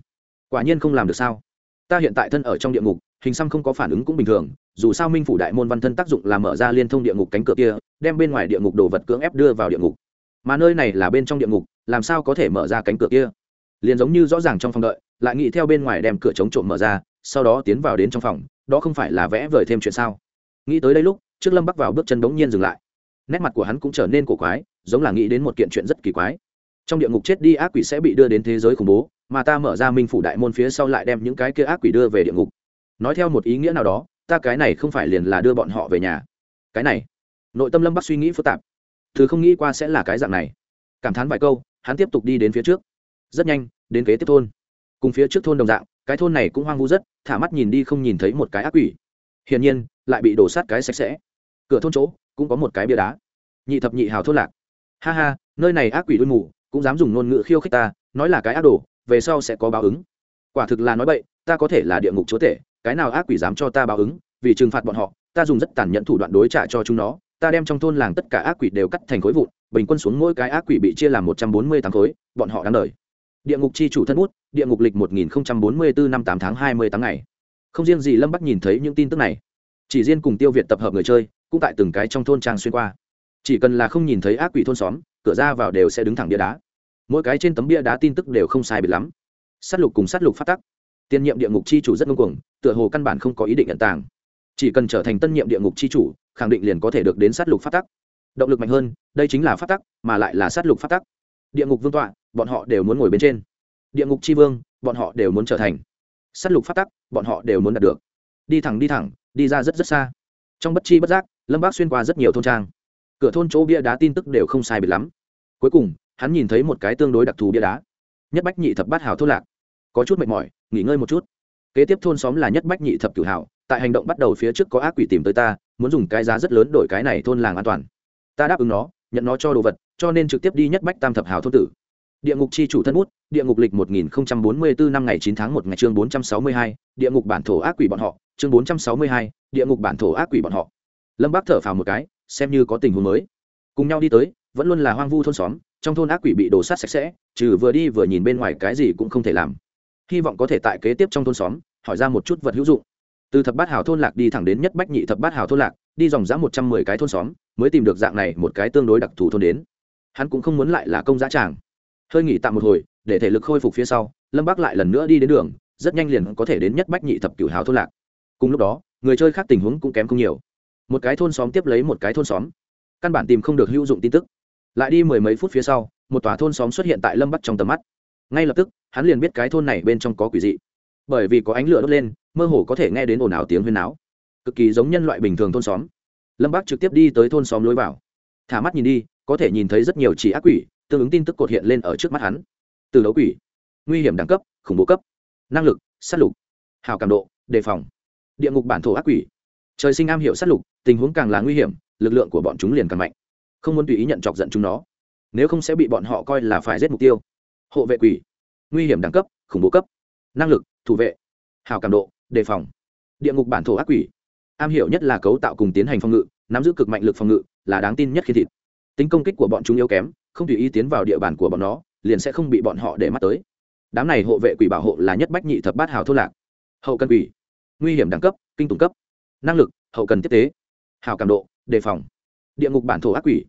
Quả nhiên không làm được sao? Ta hiện tại thân ở trong địa ngục, hình xăm không có phản ứng cũng bình thường, dù sao minh phủ đại môn văn thân tác dụng là mở ra liên thông địa ngục cánh cửa kia, đem bên ngoài địa ngục đồ vật cưỡng ép đưa vào địa ngục. Mà nơi này là bên trong địa ngục, làm sao có thể mở ra cánh cửa kia? Liền giống như rõ ràng trong phòng đợi, lại nghĩ theo bên ngoài đem cửa chống trộm mở ra, sau đó tiến vào đến trong phòng, đó không phải là vẽ vời thêm chuyện sao? Nghĩ tới đây lúc, trước lâm bắc vào bước chân đống nhiên dừng lại. Nét mặt của hắn cũng trở nên cổ quái, giống là nghĩ đến một kiện chuyện rất kỳ quái. Trong địa ngục chết đi ác quỷ sẽ bị đưa đến thế giới khủng bố mà ta mở ra minh phủ đại môn phía sau lại đem những cái kia ác quỷ đưa về địa ngục. Nói theo một ý nghĩa nào đó, ta cái này không phải liền là đưa bọn họ về nhà. Cái này, nội tâm lâm bắc suy nghĩ phức tạp. Thứ không nghĩ qua sẽ là cái dạng này. Cảm thán vài câu, hắn tiếp tục đi đến phía trước. Rất nhanh, đến kế tiếp thôn. Cùng phía trước thôn đồng dạng, cái thôn này cũng hoang vu rất, thả mắt nhìn đi không nhìn thấy một cái ác quỷ. Hiển nhiên, lại bị đổ sát cái sạch sẽ. Cửa thôn chỗ, cũng có một cái bia đá. Nhị thập nhị hào thôn lạc. Ha ha, nơi này ác quỷ đuôi mù, cũng dám dùng ngôn ngữ khiêu khích ta, nói là cái ác đồ về sau sẽ có báo ứng. Quả thực là nói bậy, ta có thể là địa ngục chúa tể, cái nào ác quỷ dám cho ta báo ứng, vì trừng phạt bọn họ, ta dùng rất tàn nhẫn thủ đoạn đối trả cho chúng nó, ta đem trong thôn làng tất cả ác quỷ đều cắt thành khối vụn, bình quân xuống mỗi cái ác quỷ bị chia làm một trăm bốn mươi tám khối, bọn họ đáng đời. Địa ngục chi chủ thân bút, địa ngục lịch một nghìn bốn mươi bốn năm tám tháng hai mươi tháng ngày. Không riêng gì lâm bắc nhìn thấy những tin tức này, chỉ riêng cùng tiêu việt tập hợp người chơi, cũng tại từng cái trong thôn trang xuyên qua. Chỉ cần là không nhìn thấy ác quỷ thôn xóm, cửa ra vào đều sẽ đứng thẳng địa đá mỗi cái trên tấm bia đá tin tức đều không sai biệt lắm. S á t lục cùng s á t lục phát tắc. Tiên nhiệm địa ngục c h i chủ rất ngưng cuồng, tựa hồ căn bản không có ý định nhận tàng. Chỉ cần trở thành tân nhiệm địa ngục c h i chủ, khẳng định liền có thể được đến s á t lục phát tắc. Động lực mạnh hơn, đây chính là phát tắc, mà lại là s á t lục phát tắc. Địa ngục vương tọa, bọn họ đều muốn ngồi bên trên. Địa ngục c vương, bọn họ đều muốn trở thành. S á t lục phát tắc, bọn họ đều muốn đạt được. Đi thẳng đi thẳng, đi ra rất rất xa. Trong bất chi bất giác, lâm bác xuyên qua rất nhiều thôn trang. Cửa thôn chỗ bia đá tin tức đều không sai biệt lắm. Cuối cùng hắn nhìn thấy một cái tương đối đặc thù bia đá. Nhất bách nhị thập bát hào thôn lạc. Có chút mệt mỏi, nghỉ ngơi một chút. Kế tiếp thôn xóm là nhất bách nhị thập cửu hào, tại hành động bắt đầu phía trước có ác quỷ tìm tới ta, muốn dùng cái giá rất lớn đổi cái này thôn làng an toàn. Ta đáp ứng nó, nhận nó cho đồ vật, cho nên trực tiếp đi nhất bách tam thập hào thôn tử. Địa ngục chi chủ thân bút, địa ngục lịch một nghìn bốn mươi bốn năm ngày chín tháng một ngày chương bốn trăm sáu mươi hai, địa ngục bản thổ ác quỷ bọn họ, chương bốn trăm sáu mươi hai, địa ngục bản thổ ác quỷ bọn họ. Lâm bác thở phào một cái, xem như có tình huống mới. Cùng nhau đi tới, vẫn luôn là hoang vu thôn xóm trong thôn ác quỷ bị đổ sát sạch sẽ, trừ vừa đi vừa nhìn bên ngoài cái gì cũng không thể làm. Hy vọng có thể tại kế tiếp trong thôn xóm, hỏi ra một chút vật hữu dụng. Từ thập bát hào thôn lạc đi thẳng đến nhất bách nhị thập bát hào thôn lạc, đi dòng dã một trăm mười cái thôn xóm, mới tìm được dạng này một cái tương đối đặc thù thôn đến. Hắn cũng không muốn lại là công giá tràng. Hơi nghỉ tạm một hồi, để thể lực khôi phục phía sau, lâm bác lại lần nữa đi đến đường, rất nhanh liền có thể đến nhất bách nhị thập cửu hào thôn lạc. Cùng lúc đó, người chơi khác tình huống cũng kém không nhiều. Một cái thôn xóm tiếp lấy một cái thôn xóm. Căn bản tìm không được hữu dụng tin tức lại đi mười mấy phút phía sau, một tòa thôn xóm xuất hiện tại lâm bắc trong tầm mắt. Ngay lập tức, hắn liền biết cái thôn này bên trong có quỷ dị. Bởi vì có ánh lửa đốt lên, mơ hồ có thể nghe đến ồn ào tiếng huyên náo. Cực kỳ giống nhân loại bình thường thôn xóm. Lâm bắc trực tiếp đi tới thôn xóm lối vào. Thả mắt nhìn đi, có thể nhìn thấy rất nhiều chỉ ác quỷ, tương ứng tin tức cột hiện lên ở trước mắt hắn. Từ đấu quỷ, nguy hiểm đẳng cấp, khủng bố cấp, năng lực s á t lục, hào cảm độ, đề phòng, địa ngục bản thổ ác quỷ. Trời sinh am hiểu sát lục, tình huống càng là nguy hiểm, lực lượng của bọn chúng liền càng mạnh không muốn tùy ý nhận chọc giận chúng nó. Nếu không sẽ bị bọn họ coi là phải giết mục tiêu. Hộ vệ quỷ. Nguy hiểm đẳng cấp, khủng bố cấp. Năng lực, thủ vệ. Hào cảm độ, đề phòng. Địa ngục bản thổ ác quỷ. Am hiểu nhất là cấu tạo cùng tiến hành phòng ngự, nắm giữ cực mạnh lực phòng ngự, là đáng tin nhất khi thịt. Tính công kích của bọn chúng yếu kém, không tùy ý tiến vào địa bàn của bọn nó, liền sẽ không bị bọn họ để mắt tới. Đám này hộ vệ quỷ bảo hộ là nhất bách nhị thập bát hào thô lạc. Hậu cần quỷ. Nguy hiểm đẳng cấp, kinh tùng cấp. Năng lực, hậu cần tiếp tế. Hào cảm độ, đề phòng địa ngục bản thổ ác quỷ.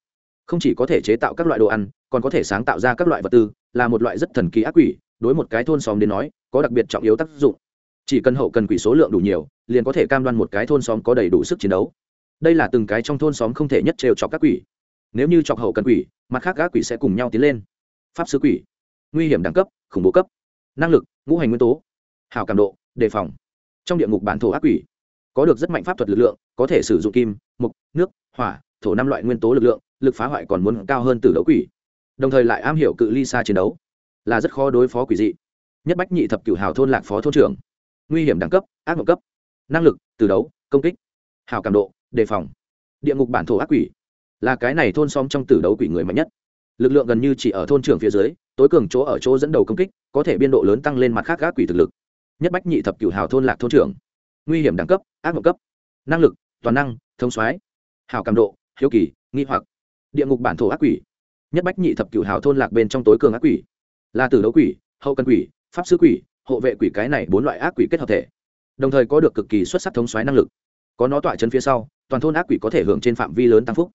Không chỉ có thể chế tạo các loại đồ ăn, còn có thể sáng tạo ra các loại vật tư, là một loại rất thần kỳ ác quỷ, đối một cái thôn xóm đến nói, có đặc biệt trọng yếu tác dụng. Chỉ cần hậu cần quỷ số lượng đủ nhiều, liền có thể cam đoan một cái thôn xóm có đầy đủ sức chiến đấu. Đây là từng cái trong thôn xóm không thể nhất trêu chọc các quỷ. Nếu như chọc hậu cần quỷ, mặt khác các quỷ sẽ cùng nhau tiến lên. Pháp sư quỷ. Nguy hiểm đẳng cấp, khủng bố cấp. Năng lực, ngũ hành nguyên tố. Hào cảm độ, đề phòng. Trong địa ngục bản thổ ác quỷ, có được rất mạnh pháp thuật lực lượng, có thể sử dụng kim, mục, nước, hỏa thổ năm loại nguyên tố lực lượng, lực phá hoại còn muốn cao hơn từ đấu quỷ. Đồng thời lại am hiểu cự ly xa chiến đấu, là rất khó đối phó quỷ dị. Nhất bách nhị thập cửu hào thôn lạc phó thôn trưởng. Nguy hiểm đẳng cấp, ác mộng cấp. Năng lực, từ đấu, công kích. Hào cảm độ, đề phòng. Địa ngục bản thổ ác quỷ. Là cái này thôn xóm trong tử đấu quỷ người mạnh nhất. Lực lượng gần như chỉ ở thôn trưởng phía dưới, tối cường chỗ ở chỗ dẫn đầu công kích, có thể biên độ lớn tăng lên mặt khác ác quỷ thực lực. Nhất bách nhị thập cửu hào thôn lạc thôn trưởng. Nguy hiểm đẳng cấp, ác mộng cấp. Năng lực, toàn năng thông soái. Hào cảm độ hiếu kỳ, nghi hoặc. Địa ngục bản thổ ác quỷ. Nhất bách nhị thập cửu hào thôn lạc bên trong tối cường ác quỷ. Là tử đấu quỷ, hậu cần quỷ, pháp sư quỷ, hộ vệ quỷ cái này bốn loại ác quỷ kết hợp thể. Đồng thời có được cực kỳ xuất sắc thống xoáy năng lực. Có nó tọa chân phía sau, toàn thôn ác quỷ có thể hưởng trên phạm vi lớn tăng phúc.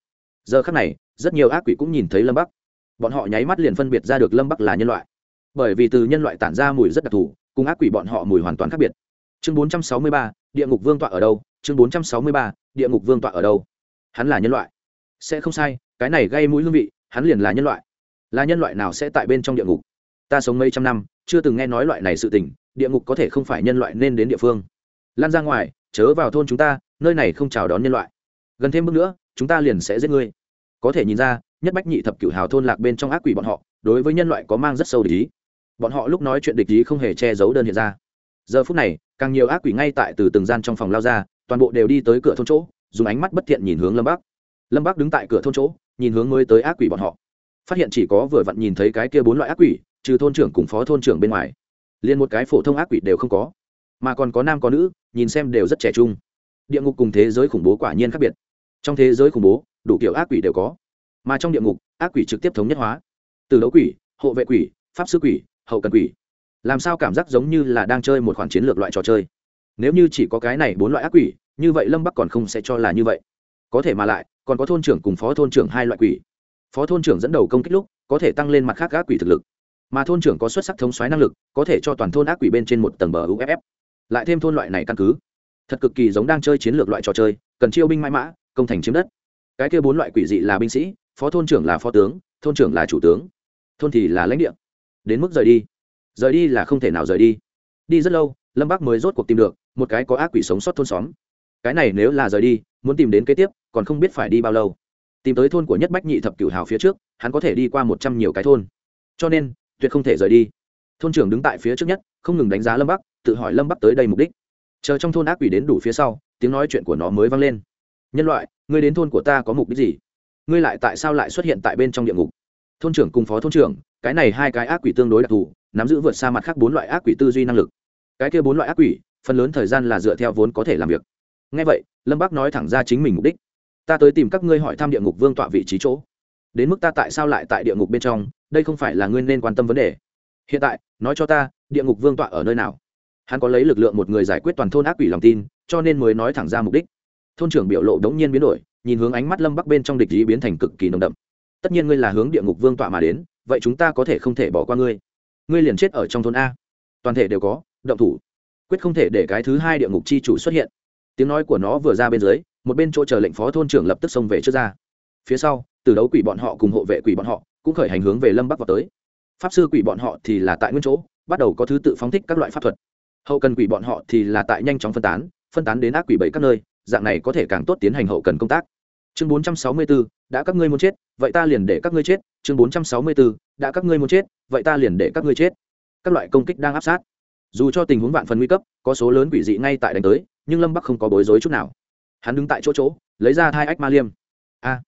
Giờ khác này, rất nhiều ác quỷ cũng nhìn thấy lâm bắc. Bọn họ nháy mắt liền phân biệt ra được lâm bắc là nhân loại. Bởi vì từ nhân loại tản ra mùi rất đặc thù, cùng ác quỷ bọn họ mùi hoàn toàn khác biệt. Chương bốn trăm sáu mươi ba, địa ngục vương tọa ở đâu? Chương bốn trăm sáu mươi ba, địa ngục vương tọa ở đâu? Hắn là nhân loại. Sẽ không sai, cái này gây mũi hương vị, hắn liền là nhân loại. Là nhân loại nào sẽ tại bên trong địa ngục? Ta sống mấy trăm năm, chưa từng nghe nói loại này sự tình, địa ngục có thể không phải nhân loại nên đến địa phương. Lan ra ngoài, chớ vào thôn chúng ta, nơi này không chào đón nhân loại. Gần thêm bước nữa, chúng ta liền sẽ giết ngươi. Có thể nhìn ra, nhất bách nhị thập cửu hào thôn lạc bên trong ác quỷ bọn họ, đối với nhân loại có mang rất sâu địch ý. Bọn họ lúc nói chuyện địch ý không hề che giấu đơn hiện ra. Giờ phút này, càng nhiều ác quỷ ngay tại từ từng gian trong phòng lao ra, toàn bộ đều đi tới cửa thôn chỗ dùng ánh mắt bất thiện nhìn hướng lâm bắc. Lâm bắc đứng tại cửa thôn chỗ, nhìn hướng mới tới ác quỷ bọn họ. Phát hiện chỉ có vừa vặn nhìn thấy cái kia bốn loại ác quỷ, trừ thôn trưởng cùng phó thôn trưởng bên ngoài, liền một cái phổ thông ác quỷ đều không có. Mà còn có nam có nữ, nhìn xem đều rất trẻ trung. Địa ngục cùng thế giới khủng bố quả nhiên khác biệt. Trong thế giới khủng bố, đủ kiểu ác quỷ đều có. Mà trong địa ngục, ác quỷ trực tiếp thống nhất hóa. Từ đấu quỷ, hộ vệ quỷ, pháp sư quỷ, hậu cần quỷ. Làm sao cảm giác giống như là đang chơi một khoản chiến lược loại trò chơi? Nếu như chỉ có cái này bốn loại ác quỷ như vậy lâm bắc còn không sẽ cho là như vậy có thể mà lại còn có thôn trưởng cùng phó thôn trưởng hai loại quỷ phó thôn trưởng dẫn đầu công kích lúc có thể tăng lên mặt khác ác quỷ thực lực mà thôn trưởng có xuất sắc thống xoáy năng lực có thể cho toàn thôn ác quỷ bên trên một tầng bờ uff lại thêm thôn loại này căn cứ thật cực kỳ giống đang chơi chiến lược loại trò chơi cần chiêu binh mãi mã công thành chiếm đất cái kia bốn loại quỷ dị là binh sĩ phó thôn trưởng là phó tướng thôn trưởng là chủ tướng thôn thì là lãnh địa đến mức rời đi rời đi là không thể nào rời đi đi rất lâu lâm bắc mới rốt cuộc tìm được một cái có ác quỷ sống sót thôn xóm cái này nếu là rời đi, muốn tìm đến kế tiếp, còn không biết phải đi bao lâu. Tìm tới thôn của nhất bách nhị thập cửu hào phía trước, hắn có thể đi qua một trăm nhiều cái thôn. Cho nên, tuyệt không thể rời đi. Thôn trưởng đứng tại phía trước nhất, không ngừng đánh giá lâm bắc, tự hỏi lâm bắc tới đây mục đích. Chờ trong thôn ác quỷ đến đủ phía sau, tiếng nói chuyện của nó mới vang lên. Nhân loại, ngươi đến thôn của ta có mục đích gì? Ngươi lại tại sao lại xuất hiện tại bên trong địa ngục? Thôn trưởng cùng phó thôn trưởng, cái này hai cái ác quỷ tương đối đặc thù, nắm giữ vượt xa mặt khác bốn loại ác quỷ tư duy năng lực. Cái kia bốn loại ác quỷ, phần lớn thời gian là dựa theo vốn có thể làm việc ngay vậy, lâm bác nói thẳng ra chính mình mục đích. Ta tới tìm các ngươi hỏi thăm địa ngục vương tọa vị trí chỗ. Đến mức ta tại sao lại tại địa ngục bên trong, đây không phải là ngươi nên quan tâm vấn đề. Hiện tại, nói cho ta, địa ngục vương tọa ở nơi nào? Hắn có lấy lực lượng một người giải quyết toàn thôn ác quỷ lòng tin, cho nên mới nói thẳng ra mục đích. Thôn trưởng biểu lộ đống nhiên biến đổi, nhìn hướng ánh mắt lâm bắc bên trong địch ý biến thành cực kỳ nồng đậm. Tất nhiên ngươi là hướng địa ngục vương tọa mà đến, vậy chúng ta có thể không thể bỏ qua ngươi. Ngươi liền chết ở trong thôn a. Toàn thể đều có, động thủ. Quyết không thể để cái thứ hai địa ngục chi chủ xuất hiện tiếng nói của nó vừa ra bên dưới một bên chỗ chờ lệnh phó thôn trưởng lập tức xông về trước ra. Phía sau từ đấu quỷ bọn họ cùng hộ vệ quỷ bọn họ cũng khởi hành hướng về lâm bắc vào tới. Pháp sư quỷ bọn họ thì là tại nguyên chỗ bắt đầu có thứ tự phóng thích các loại pháp thuật. Hậu cần quỷ bọn họ thì là tại nhanh chóng phân tán phân tán đến ác quỷ bảy các nơi dạng này có thể càng tốt tiến hành hậu cần công tác. Chương 464, đã các ngươi muốn chết vậy ta liền để các ngươi chết. Chương 464, đã các ngươi muốn chết vậy ta liền để các ngươi chết. Các loại công kích đang áp sát. Dù cho tình huống vạn phần nguy cấp có số lớn quỷ dị ngay tại đánh tới nhưng lâm bắc không có bối rối chút nào hắn đứng tại chỗ chỗ lấy ra hai ách ma liêm a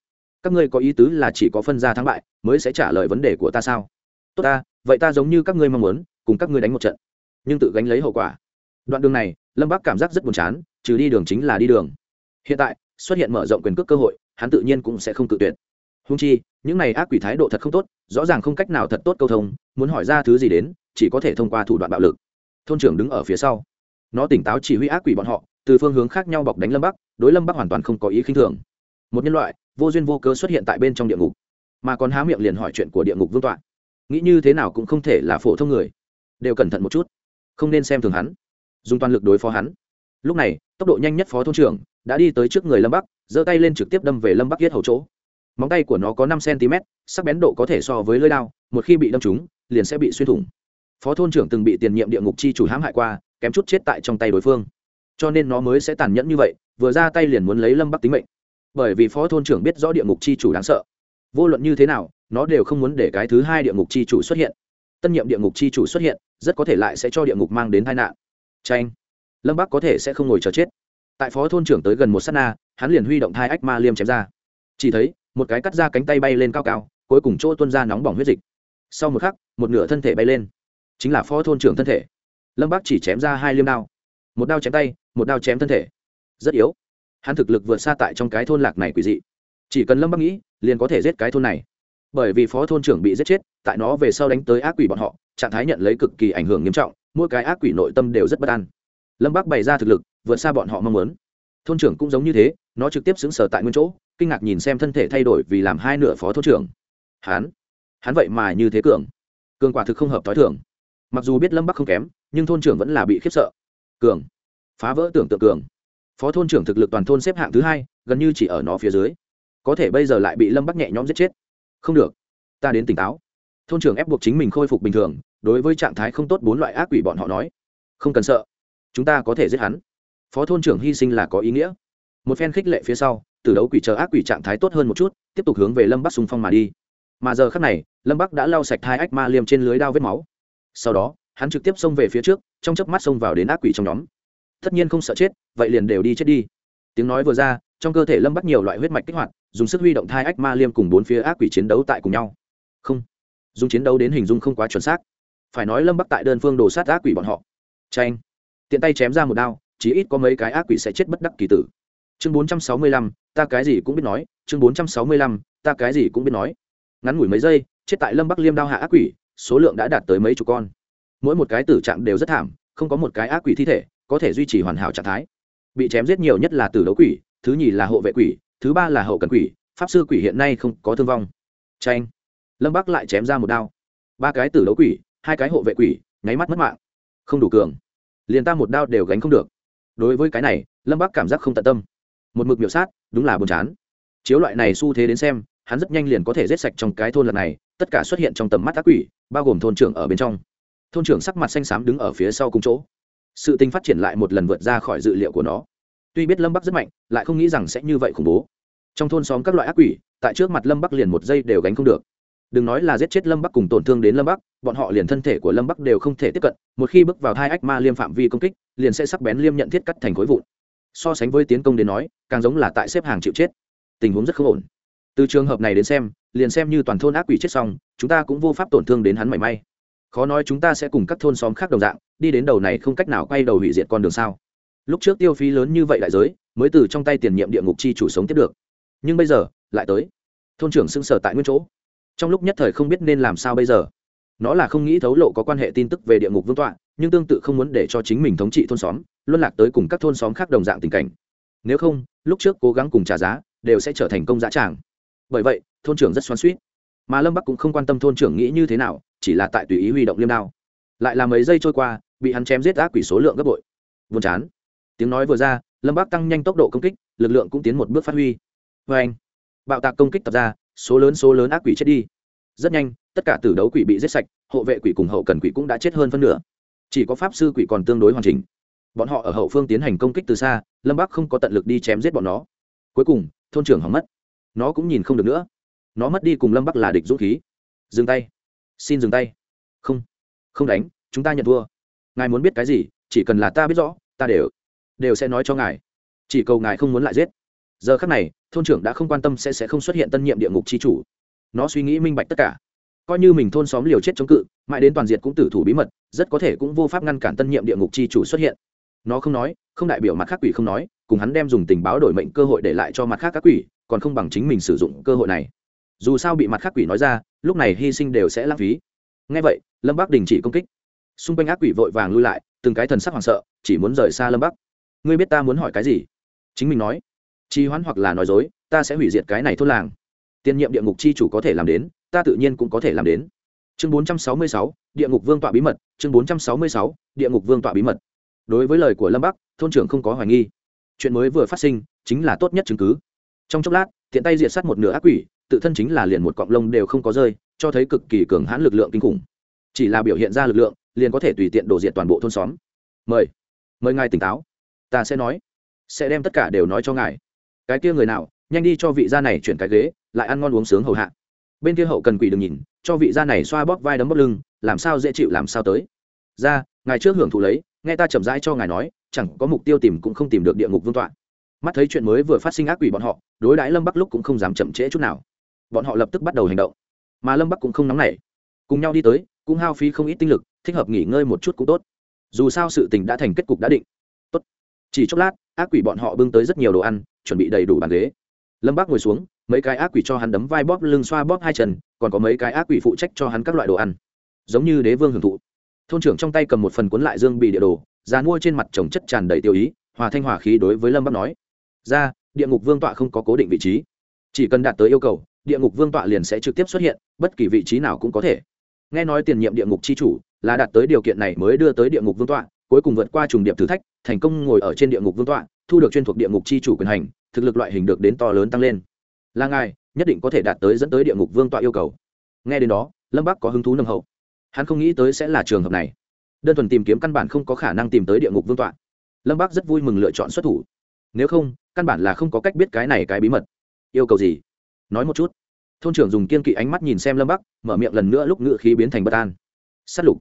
các ngươi có ý tứ là chỉ có phân ra thắng bại mới sẽ trả lời vấn đề của ta sao tốt ta vậy ta giống như các ngươi mong muốn cùng các ngươi đánh một trận nhưng tự gánh lấy hậu quả đoạn đường này lâm bắc cảm giác rất buồn chán trừ đi đường chính là đi đường hiện tại xuất hiện mở rộng quyền cước cơ hội hắn tự nhiên cũng sẽ không tự tuyệt húng chi những này ác quỷ thái độ thật không tốt rõ ràng không cách nào thật tốt câu thông muốn hỏi ra thứ gì đến chỉ có thể thông qua thủ đoạn bạo lực thôn trưởng đứng ở phía sau nó tỉnh táo chỉ huy ác quỷ bọn họ, từ phương hướng khác nhau bọc đánh lâm bắc, đối lâm bắc hoàn toàn không có ý khinh thường. Một nhân loại, vô duyên vô cớ xuất hiện tại bên trong địa ngục, mà còn há miệng liền hỏi chuyện của địa ngục vương tọa. Nghĩ như thế nào cũng không thể là phổ thông người. Đều cẩn thận một chút, không nên xem thường hắn, dùng toàn lực đối phó hắn. Lúc này, tốc độ nhanh nhất phó thôn trưởng đã đi tới trước người lâm bắc, giơ tay lên trực tiếp đâm về lâm bắc yết hầu chỗ. Móng tay của nó có năm cm, sắc bén độ có thể so với lưỡi lao một khi bị đâm trúng, liền sẽ bị xuyên thủng. Phó thôn trưởng từng bị tiền nhiệm địa ngục chi chủ hãm hại qua kém chút chết tại trong tay đối phương. Cho nên nó mới sẽ tàn nhẫn như vậy, vừa ra tay liền muốn lấy lâm bắc tính mệnh. Bởi vì phó thôn trưởng biết rõ địa ngục chi chủ đáng sợ. Vô luận như thế nào, nó đều không muốn để cái thứ hai địa ngục chi chủ xuất hiện. Tân nhiệm địa ngục chi chủ xuất hiện, rất có thể lại sẽ cho địa ngục mang đến tai nạn. Tranh lâm bắc có thể sẽ không ngồi chờ chết. Tại phó thôn trưởng tới gần một s á t na, hắn liền huy động thai ách ma liêm chém ra. Chỉ thấy, một cái cắt ra cánh tay bay lên cao cao, cuối cùng chỗ tuân ra nóng bỏng huyết dịch. Sau một khắc, một nửa thân thể bay lên. Chính là phó thôn trưởng thân thể lâm bác chỉ chém ra hai liêm đao. Một đao chém tay, một đao chém thân thể. Rất yếu. Hắn thực lực vượt xa tại trong cái thôn lạc này quỷ dị. Chỉ cần lâm bác nghĩ, liền có thể giết cái thôn này. Bởi vì phó thôn trưởng bị giết chết, tại nó về sau đánh tới ác quỷ bọn họ, trạng thái nhận lấy cực kỳ ảnh hưởng nghiêm trọng, mỗi cái ác quỷ nội tâm đều rất bất an. Lâm bác bày ra thực lực, vượt xa bọn họ mong muốn. Thôn trưởng cũng giống như thế, nó trực tiếp xứng sở tại nguyên chỗ, kinh ngạc nhìn xem thân thể thay đổi vì làm hai nửa phó thôn trưởng. Hắn? Hắn vậy mà như thế cường. Cường quả thực không hợp t h ó i thường. Mặc dù biết lâm bắc không kém nhưng thôn trưởng vẫn là bị khiếp sợ. Cường. Phá vỡ tưởng tượng cường. Phó thôn trưởng thực lực toàn thôn xếp hạng thứ hai, gần như chỉ ở nó phía dưới. Có thể bây giờ lại bị lâm bắc nhẹ nhõm giết chết. Không được. Ta đến tỉnh táo. Thôn trưởng ép buộc chính mình khôi phục bình thường, đối với trạng thái không tốt bốn loại ác quỷ bọn họ nói. Không cần sợ. Chúng ta có thể giết hắn. Phó thôn trưởng hy sinh là có ý nghĩa. Một phen khích lệ phía sau, từ đấu quỷ chờ ác quỷ trạng thái tốt hơn một chút, tiếp tục hướng về lâm bắc xung phong mà đi. Mà giờ khắc này, lâm bắc đã lau sạch hai ách ma liêm trên lưới đao vết máu. Sau đó hắn trực tiếp xông về phía trước, trong chớp mắt xông vào đến ác quỷ trong nhóm. Tất nhiên không sợ chết, vậy liền đều đi chết đi. Tiếng nói vừa ra, trong cơ thể lâm bắc nhiều loại huyết mạch kích hoạt, dùng sức huy động thai ách ma liêm cùng bốn phía ác quỷ chiến đấu tại cùng nhau. Không, dùng chiến đấu đến hình dung không quá chuẩn xác. Phải nói lâm bắc tại đơn phương đồ sát ác quỷ bọn họ. Tranh tiện tay chém ra một đao chỉ ít có mấy cái ác quỷ sẽ chết bất đắc kỳ tử. Chương bốn trăm sáu mươi lăm, ta cái gì cũng biết nói. Chương bốn trăm sáu mươi lăm, ta cái gì cũng biết nói. Ngắn ngủi mấy giây, chết tại lâm bắc liêm đao hạ ác quỷ, số lượng đã đạt tới mấy chục con mỗi một cái tử trạng đều rất thảm, không có một cái ác quỷ thi thể có thể duy trì hoàn hảo trạng thái. Bị chém giết nhiều nhất là tử đấu quỷ, thứ nhì là hộ vệ quỷ, thứ ba là hậu cần quỷ, pháp sư quỷ hiện nay không có thương vong. Tranh lâm bắc lại chém ra một đao. Ba cái tử đấu quỷ, hai cái hộ vệ quỷ, nháy mắt mất mạng. Không đủ cường. Liền ta một đao đều gánh không được. Đối với cái này, lâm bắc cảm giác không tận tâm. Một mực miểu sát, đúng là buồn chán. Chiếu loại này xu thế đến xem, hắn rất nhanh liền có thể giết sạch trong cái thôn lần này, tất cả xuất hiện trong tầm mắt ác quỷ, bao gồm thôn trưởng ở bên trong thôn trưởng sắc mặt xanh xám đứng ở phía sau cung chỗ. Sự tình phát triển lại một lần vượt ra khỏi dự liệu của nó. Tuy biết lâm bắc rất mạnh, lại không nghĩ rằng sẽ như vậy khủng bố. Trong thôn xóm các loại ác quỷ, tại trước mặt lâm bắc liền một giây đều gánh không được. Đừng nói là giết chết lâm bắc cùng tổn thương đến lâm bắc, bọn họ liền thân thể của lâm bắc đều không thể tiếp cận, một khi bước vào hai ách ma liêm phạm vi công kích, liền sẽ sắc bén liêm nhận thiết cắt thành khối vụn. So sánh với tiến công đến nói, càng giống là tại xếp hàng chịu chết. Tình huống rất không ổn. Từ trường hợp này đến xem, liền xem như toàn thôn ác quỷ chết xong, chúng ta cũng vô pháp tổn thương đến hắn mảy may khó nói chúng ta sẽ cùng các thôn xóm khác đồng dạng, đi đến đầu này không cách nào quay đầu hủy diệt con đường sao. Lúc trước tiêu phí lớn như vậy đại giới, mới từ trong tay tiền nhiệm địa ngục chi chủ sống tiếp được. Nhưng bây giờ, lại tới. Thôn trưởng xưng sở tại nguyên chỗ. Trong lúc nhất thời không biết nên làm sao bây giờ. Nó là không nghĩ thấu lộ có quan hệ tin tức về địa ngục vương tọa, nhưng tương tự không muốn để cho chính mình thống trị thôn xóm, luân lạc tới cùng các thôn xóm khác đồng dạng tình cảnh. Nếu không, lúc trước cố gắng cùng trả giá, đều sẽ trở thành công giá tràng. Bởi vậy, thôn trưởng rất xoắn suýt mà lâm bắc cũng không quan tâm thôn trưởng nghĩ như thế nào chỉ là tại tùy ý huy động liêm đao lại là mấy giây trôi qua bị hắn chém giết ác quỷ số lượng gấp bội buồn chán tiếng nói vừa ra lâm bắc tăng nhanh tốc độ công kích lực lượng cũng tiến một bước phát huy vê anh bạo tạc công kích tập ra số lớn số lớn ác quỷ chết đi rất nhanh tất cả tử đấu quỷ bị giết sạch hộ vệ quỷ cùng hậu cần quỷ cũng đã chết hơn phân nửa chỉ có pháp sư quỷ còn tương đối hoàn chỉnh bọn họ ở hậu phương tiến hành công kích từ xa lâm bắc không có tận lực đi chém giết bọn nó cuối cùng thôn trưởng hỏng mất nó cũng nhìn không được nữa nó mất đi cùng lâm bắc là địch dũng khí. Dừng tay. Xin dừng tay. Không. Không đánh, chúng ta nhận thua. Ngài muốn biết cái gì, chỉ cần là ta biết rõ, ta đều đều sẽ nói cho ngài. Chỉ cầu ngài không muốn lại giết. Giờ khắc này, thôn trưởng đã không quan tâm sẽ sẽ không xuất hiện tân nhiệm địa ngục c h i chủ. Nó suy nghĩ minh bạch tất cả. Coi như mình thôn xóm liều chết chống cự, mãi đến toàn diện cũng tử thủ bí mật, rất có thể cũng vô pháp ngăn cản tân nhiệm địa ngục c h i chủ xuất hiện. Nó không nói, không đại biểu mặt khác quỷ không nói, cùng hắn đem dùng tình báo đổi mệnh cơ hội để lại cho mặt khác các quỷ, còn không bằng chính mình sử dụng cơ hội này dù sao bị mặt khác quỷ nói ra lúc này hy sinh đều sẽ lãng phí. Ngay vậy lâm bắc đình chỉ công kích. Xung quanh ác quỷ vội vàng lui lại từng cái thần sắc hoảng sợ chỉ muốn rời xa lâm bắc. Ngươi biết ta muốn hỏi cái gì? Chính mình nói. Trì hoãn hoặc là nói dối ta sẽ hủy diệt cái này thôn làng. Tiên nhiệm địa ngục chi chủ có thể làm đến ta tự nhiên cũng có thể làm đến. Chương 466, địa ngục vương tọa bí mật. Chương 466, địa ngục vương tọa bí mật. Đối với lời của lâm bắc thôn trưởng không có hoài nghi. Chuyện mới vừa phát sinh chính là tốt nhất chứng cứ. Trong chốc lát thiện tay diệt sát một nửa ác quỷ tự thân chính là liền một cọng lông đều không có rơi, cho thấy cực kỳ cường hãn lực lượng kinh khủng. Chỉ là biểu hiện ra lực lượng, liền có thể tùy tiện đổ diện toàn bộ thôn xóm. Mời mời ngài tỉnh táo. Ta sẽ nói, sẽ đem tất cả đều nói cho ngài. Cái kia người nào, nhanh đi cho vị gia này chuyển cái ghế, lại ăn ngon uống sướng hầu hạ. Bên kia hậu cần quỷ đừng nhìn, cho vị gia này xoa bóp vai đấm bóp lưng, làm sao dễ chịu làm sao tới. Ra, ngài trước hưởng thụ lấy, nghe ta chậm rãi cho ngài nói, chẳng có mục tiêu tìm cũng không tìm được địa ngục vương tọa. Mắt thấy chuyện mới vừa phát sinh ác quỷ bọn họ, đối đãi lâm bắc lúc cũng không dám chậm trễ chút nào bọn họ lập tức bắt đầu hành động. Mà lâm bắc cũng không nóng nảy. Cùng nhau đi tới, cũng hao phí không ít tinh lực, thích hợp nghỉ ngơi một chút cũng tốt. Dù sao sự tình đã thành kết cục đã định. Tốt. Chỉ chốc lát, ác quỷ bọn họ bưng tới rất nhiều đồ ăn, chuẩn bị đầy đủ bàn ghế. Lâm bác ngồi xuống, mấy cái ác quỷ cho hắn đấm vai bóp lưng xoa bóp hai chân, còn có mấy cái ác quỷ phụ trách cho hắn các loại đồ ăn. Giống như đế vương hưởng thụ. Thôn trưởng trong tay cầm một phần cuốn lại dương bị địa đồ dàn mua trên mặt trồng chất tràn đầy tiêu ý, hòa thanh hòa khí đối với lâm bắc nói. Ra, địa ngục vương tọa không có cố định vị trí. Chỉ cần đạt tới yêu cầu địa ngục vương tọa liền sẽ trực tiếp xuất hiện, bất kỳ vị trí nào cũng có thể. Nghe nói tiền nhiệm địa ngục c h i chủ là đạt tới điều kiện này mới đưa tới địa ngục vương tọa, cuối cùng vượt qua trùng điệp thử thách, thành công ngồi ở trên địa ngục vương tọa, thu được chuyên thuộc địa ngục c h i chủ quyền hành, thực lực loại hình được đến to lớn tăng lên. Là ngài, nhất định có thể đạt tới dẫn tới địa ngục vương tọa yêu cầu. Nghe đến đó, lâm bắc có hứng thú nâng hậu. Hắn không nghĩ tới sẽ là trường hợp này. Đơn thuần tìm kiếm căn bản không có khả năng tìm tới địa ngục vương tọa. Lâm bắc rất vui mừng lựa chọn xuất thủ. Nếu không, căn bản là không có cách biết cái này cái bí mật. Yêu cầu gì? Nói một chút. Thôn trưởng dùng kiên kỵ ánh mắt nhìn xem lâm bắc, mở miệng lần nữa lúc ngự khí biến thành bất an. S á t lục.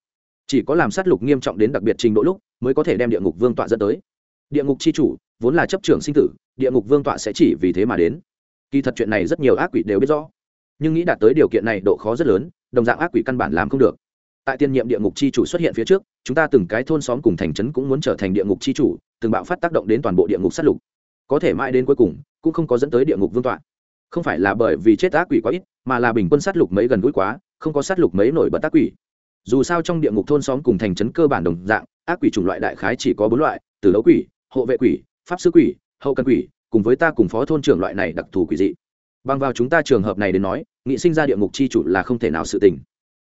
Chỉ có làm s á t lục nghiêm trọng đến đặc biệt trình độ lúc, mới có thể đem địa ngục vương tọa dẫn tới. Địa ngục c h i chủ, vốn là chấp trưởng sinh tử, địa ngục vương tọa sẽ chỉ vì thế mà đến. Kỳ thật chuyện này rất nhiều ác quỷ đều biết rõ. Nhưng nghĩ đạt tới điều kiện này độ khó rất lớn, đồng dạng ác quỷ căn bản làm không được. Tại tiên nhiệm địa ngục c h i chủ xuất hiện phía trước, chúng ta từng cái thôn xóm cùng thành trấn cũng muốn trở thành địa ngục c h i chủ, từng bạo phát tác động đến toàn bộ địa ngục s á t lục. Có thể mãi đến cuối cùng, cũng không có dẫn tới địa ngục vương tọa không phải là bởi vì chết ác quỷ quá ít, mà là bình quân sát lục mấy gần gũi quá, không có sát lục mấy nổi bật ác quỷ. Dù sao trong địa ngục thôn xóm cùng thành trấn cơ bản đồng dạng, ác quỷ chủng loại đại khái chỉ có bốn loại từ đấu quỷ, hộ vệ quỷ, pháp sư quỷ, hậu cần quỷ, cùng với ta cùng phó thôn trưởng loại này đặc thù quỷ dị. Bằng vào chúng ta trường hợp này đến nói, nghị sinh ra địa ngục chi chủ là không thể nào sự tình.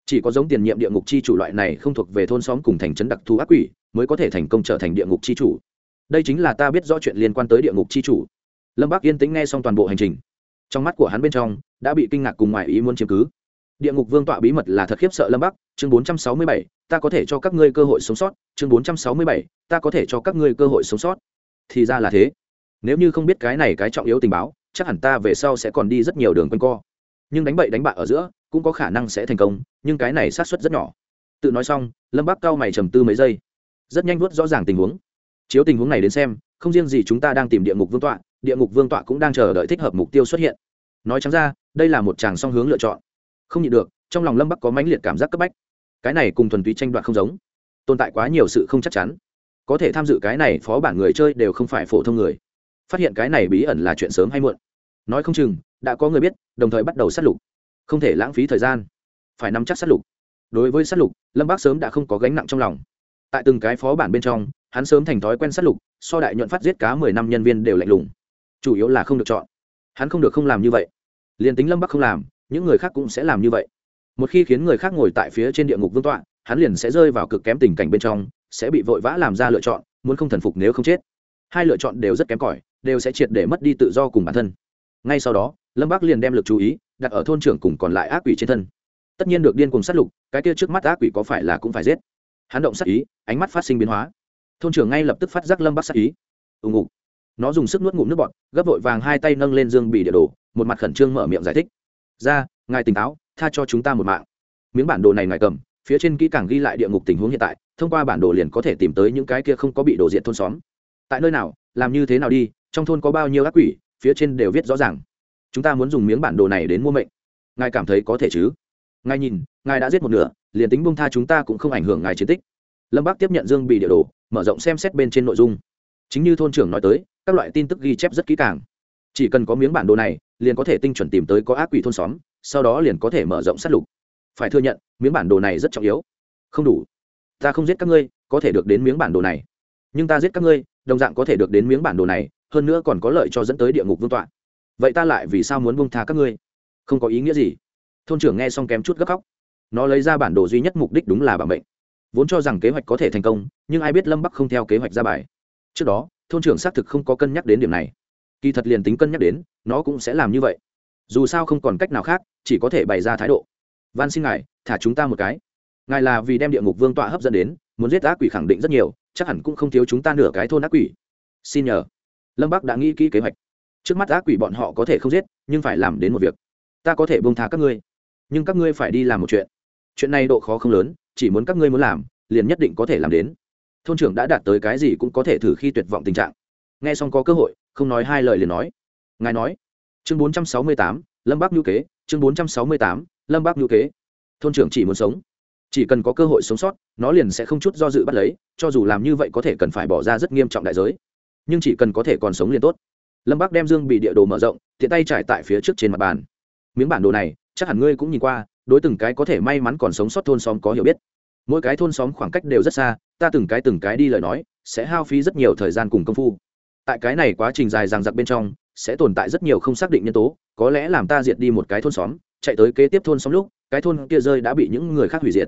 Chỉ có giống tiền nhiệm địa ngục chi chủ loại này không thuộc về thôn xóm cùng thành trấn đặc thù ác quỷ, mới có thể thành công trở thành địa ngục chi chủ. Đây chính là ta biết rõ chuyện liên quan tới địa ngục chi chủ. Lâm bác yên tĩnh nghe xong toàn bộ hành trình trong mắt của hắn bên trong đã bị kinh ngạc cùng ngoài ý muốn chiếm cứ. Địa ngục vương tọa bí mật là thật khiếp sợ lâm bắc, chương bốn trăm sáu mươi bảy, ta có thể cho các ngươi cơ hội sống sót, chương bốn trăm sáu mươi bảy, ta có thể cho các ngươi cơ hội sống sót. Thì ra là thế. Nếu như không biết cái này cái trọng yếu tình báo, chắc hẳn ta về sau sẽ còn đi rất nhiều đường quanh co. Nhưng đánh bậy đánh bạ ở giữa, cũng có khả năng sẽ thành công, nhưng cái này sát xuất rất nhỏ. Tự nói xong, lâm bắc cao mày trầm tư mấy giây. Rất nhanh vuốt rõ ràng tình huống. Chiếu tình huống này đến xem, không riêng gì chúng ta đang tìm địa ngục vương tọa địa ngục vương tọa cũng đang chờ đợi thích hợp mục tiêu xuất hiện. Nói chẳng ra, đây là một chàng song hướng lựa chọn. Không nhịn được, trong lòng lâm bắc có mãnh liệt cảm giác cấp bách. Cái này cùng thuần túy tranh đoạt không giống. Tồn tại quá nhiều sự không chắc chắn. Có thể tham dự cái này phó bản người chơi đều không phải phổ thông người. Phát hiện cái này bí ẩn là chuyện sớm hay muộn. Nói không chừng, đã có người biết, đồng thời bắt đầu sát lục. Không thể lãng phí thời gian. Phải nắm chắc sát lục. Đối với sát lục, lâm bác sớm đã không có gánh nặng trong lòng. Tại từng cái phó bản bên trong, hắn sớm thành thói quen sát lục, so đại nhuận phát giết cá mười năm nhân viên đều lạnh lùng chủ yếu là không được chọn. Hắn không được không làm như vậy. Liền tính lâm bắc không làm, những người khác cũng sẽ làm như vậy. Một khi khiến người khác ngồi tại phía trên địa ngục vương tọa, hắn liền sẽ rơi vào cực kém tình cảnh bên trong, sẽ bị vội vã làm ra lựa chọn, muốn không thần phục nếu không chết. Hai lựa chọn đều rất kém cỏi, đều sẽ triệt để mất đi tự do cùng bản thân. Ngay sau đó, lâm bắc liền đem lực chú ý đặt ở thôn trưởng cùng còn lại ác quỷ trên thân. Tất nhiên được điên cùng sát lục, cái kia trước mắt ác quỷ có phải là cũng phải giết. Hắn động sát ý, ánh mắt phát sinh biến hóa. Thôn trưởng ngay lập tức phát giác lâm bắc sát ý. Ùng ục nó dùng sức nuốt ngụm nước bọt, gấp vội vàng hai tay nâng lên dương bị địa đồ, một mặt khẩn trương mở miệng giải thích. Ra, ngài tỉnh táo, tha cho chúng ta một mạng. Miếng bản đồ này ngài cầm, phía trên kỹ càng ghi lại địa ngục tình huống hiện tại, thông qua bản đồ liền có thể tìm tới những cái kia không có bị đổ diện thôn xóm. Tại nơi nào, làm như thế nào đi, trong thôn có bao nhiêu ác quỷ, phía trên đều viết rõ ràng. Chúng ta muốn dùng miếng bản đồ này đến mua mệnh. Ngài cảm thấy có thể chứ? Ngài nhìn, ngài đã giết một nửa, liền tính bông tha chúng ta cũng không ảnh hưởng ngài chiến tích. Lâm bác tiếp nhận dương bị địa đồ, mở rộng xem xét bên trên nội dung. Chính như thôn trưởng nói tới các loại tin tức ghi chép rất kỹ càng. Chỉ cần có miếng bản đồ này, liền có thể tinh chuẩn tìm tới có ác quỷ thôn xóm, sau đó liền có thể mở rộng sát lục. Phải thừa nhận, miếng bản đồ này rất trọng yếu. Không đủ. Ta không giết các ngươi, có thể được đến miếng bản đồ này. Nhưng ta giết các ngươi, đồng dạng có thể được đến miếng bản đồ này, hơn nữa còn có lợi cho dẫn tới địa ngục vương tọa. Vậy ta lại vì sao muốn bông tha các ngươi? Không có ý nghĩa gì. Thôn trưởng nghe xong kém chút gấp khóc. Nó lấy ra bản đồ duy nhất mục đích đúng là bảo mệnh. Vốn cho rằng kế hoạch có thể thành công, nhưng ai biết lâm bắc không theo kế hoạch ra bài. Trước đó thôn trưởng xác thực không có cân nhắc đến điểm này. Kỳ thật liền tính cân nhắc đến, nó cũng sẽ làm như vậy. Dù sao không còn cách nào khác, chỉ có thể bày ra thái độ. Van xin ngài, thả chúng ta một cái. Ngài là vì đem địa ngục vương tọa hấp dẫn đến, muốn giết ác quỷ khẳng định rất nhiều, chắc hẳn cũng không thiếu chúng ta nửa cái thôn ác quỷ. Xin nhờ. Lâm bắc đã nghĩ kỹ kế hoạch. Trước mắt ác quỷ bọn họ có thể không giết, nhưng phải làm đến một việc. Ta có thể bông tha các ngươi. Nhưng các ngươi phải đi làm một chuyện. Chuyện này độ khó không lớn, chỉ muốn các ngươi muốn làm, liền nhất định có thể làm đến thôn trưởng đã đạt tới cái gì cũng có thể thử khi tuyệt vọng tình trạng. Nghe xong có cơ hội, không nói hai lời liền nói. Ngài nói. Chương bốn trăm sáu mươi tám, lâm bác nhu kế, chương bốn trăm sáu mươi tám, lâm bác nhu kế. Thôn trưởng chỉ muốn sống. Chỉ cần có cơ hội sống sót, nó liền sẽ không chút do dự bắt lấy, cho dù làm như vậy có thể cần phải bỏ ra rất nghiêm trọng đại giới. Nhưng chỉ cần có thể còn sống liền tốt. Lâm Bác đem dương bị địa đồ mở rộng, tiện tay trải tại phía trước trên mặt bàn. Miếng bản đồ này, chắc hẳn ngươi cũng nhìn qua, đối từng cái có thể may mắn còn sống sót thôn xóm có hiểu biết. Mỗi cái thôn xóm khoảng cách đều rất xa ta từng cái từng cái đi lời nói, sẽ hao phí rất nhiều thời gian cùng công phu. Tại cái này quá trình dài dằng dặc bên trong, sẽ tồn tại rất nhiều không xác định nhân tố, có lẽ làm ta diệt đi một cái thôn xóm, chạy tới kế tiếp thôn xóm lúc, cái thôn kia rơi đã bị những người khác hủy diệt.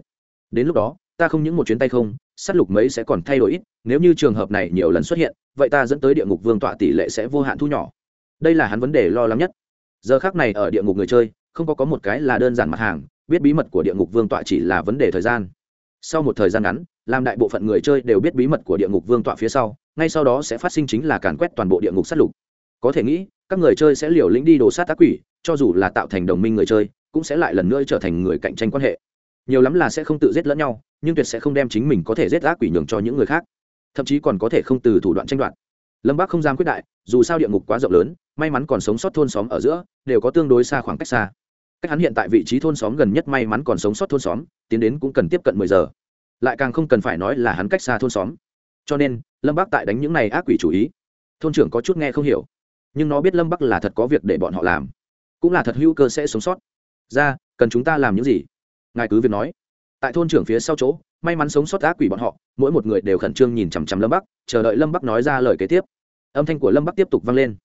Đến lúc đó, ta không những một chuyến tay không s á t lục mấy sẽ còn thay đổi ít, nếu như trường hợp này nhiều lần xuất hiện, vậy ta dẫn tới địa ngục vương tọa tỷ lệ sẽ vô hạn thu nhỏ. Đây là hắn vấn đề lo lắng nhất. Giờ khác này ở địa ngục người chơi, không có có một cái là đơn giản mặt hàng, biết bí mật của địa ngục vương tọa chỉ là vấn đề thời gian. Sau một thời gian ngắn làm đại bộ phận người chơi đều biết bí mật của địa ngục vương tọa phía sau, ngay sau đó sẽ phát sinh chính là càn quét toàn bộ địa ngục sát lục. Có thể nghĩ, các người chơi sẽ liều lĩnh đi đồ sát tác quỷ, cho dù là tạo thành đồng minh người chơi, cũng sẽ lại lần nữa trở thành người cạnh tranh quan hệ. Nhiều lắm là sẽ không tự giết lẫn nhau, nhưng tuyệt sẽ không đem chính mình có thể giết ác quỷ nhường cho những người khác. Thậm chí còn có thể không từ thủ đoạn tranh đoạt. Lâm bác không dám quyết đại, dù sao địa ngục quá rộng lớn, may mắn còn sống sót thôn xóm ở giữa, đều có tương đối xa khoảng cách xa. Cách hắn hiện tại vị trí thôn xóm gần nhất may mắn còn sống sót thôn xóm, tiến đến cũng cần tiếp cận mười giờ lại càng không cần phải nói là hắn cách xa thôn xóm. Cho nên, lâm bác tại đánh những này ác quỷ chủ ý. Thôn trưởng có chút nghe không hiểu. Nhưng nó biết lâm bắc là thật có việc để bọn họ làm. Cũng là thật hữu cơ sẽ sống sót. Ra, cần chúng ta làm những gì? Ngài cứ việc nói. Tại thôn trưởng phía sau chỗ, may mắn sống sót ác quỷ bọn họ, mỗi một người đều khẩn trương nhìn chằm chằm lâm bắc, chờ đợi lâm bắc nói ra lời kế tiếp. Âm thanh của lâm bắc tiếp tục vang lên.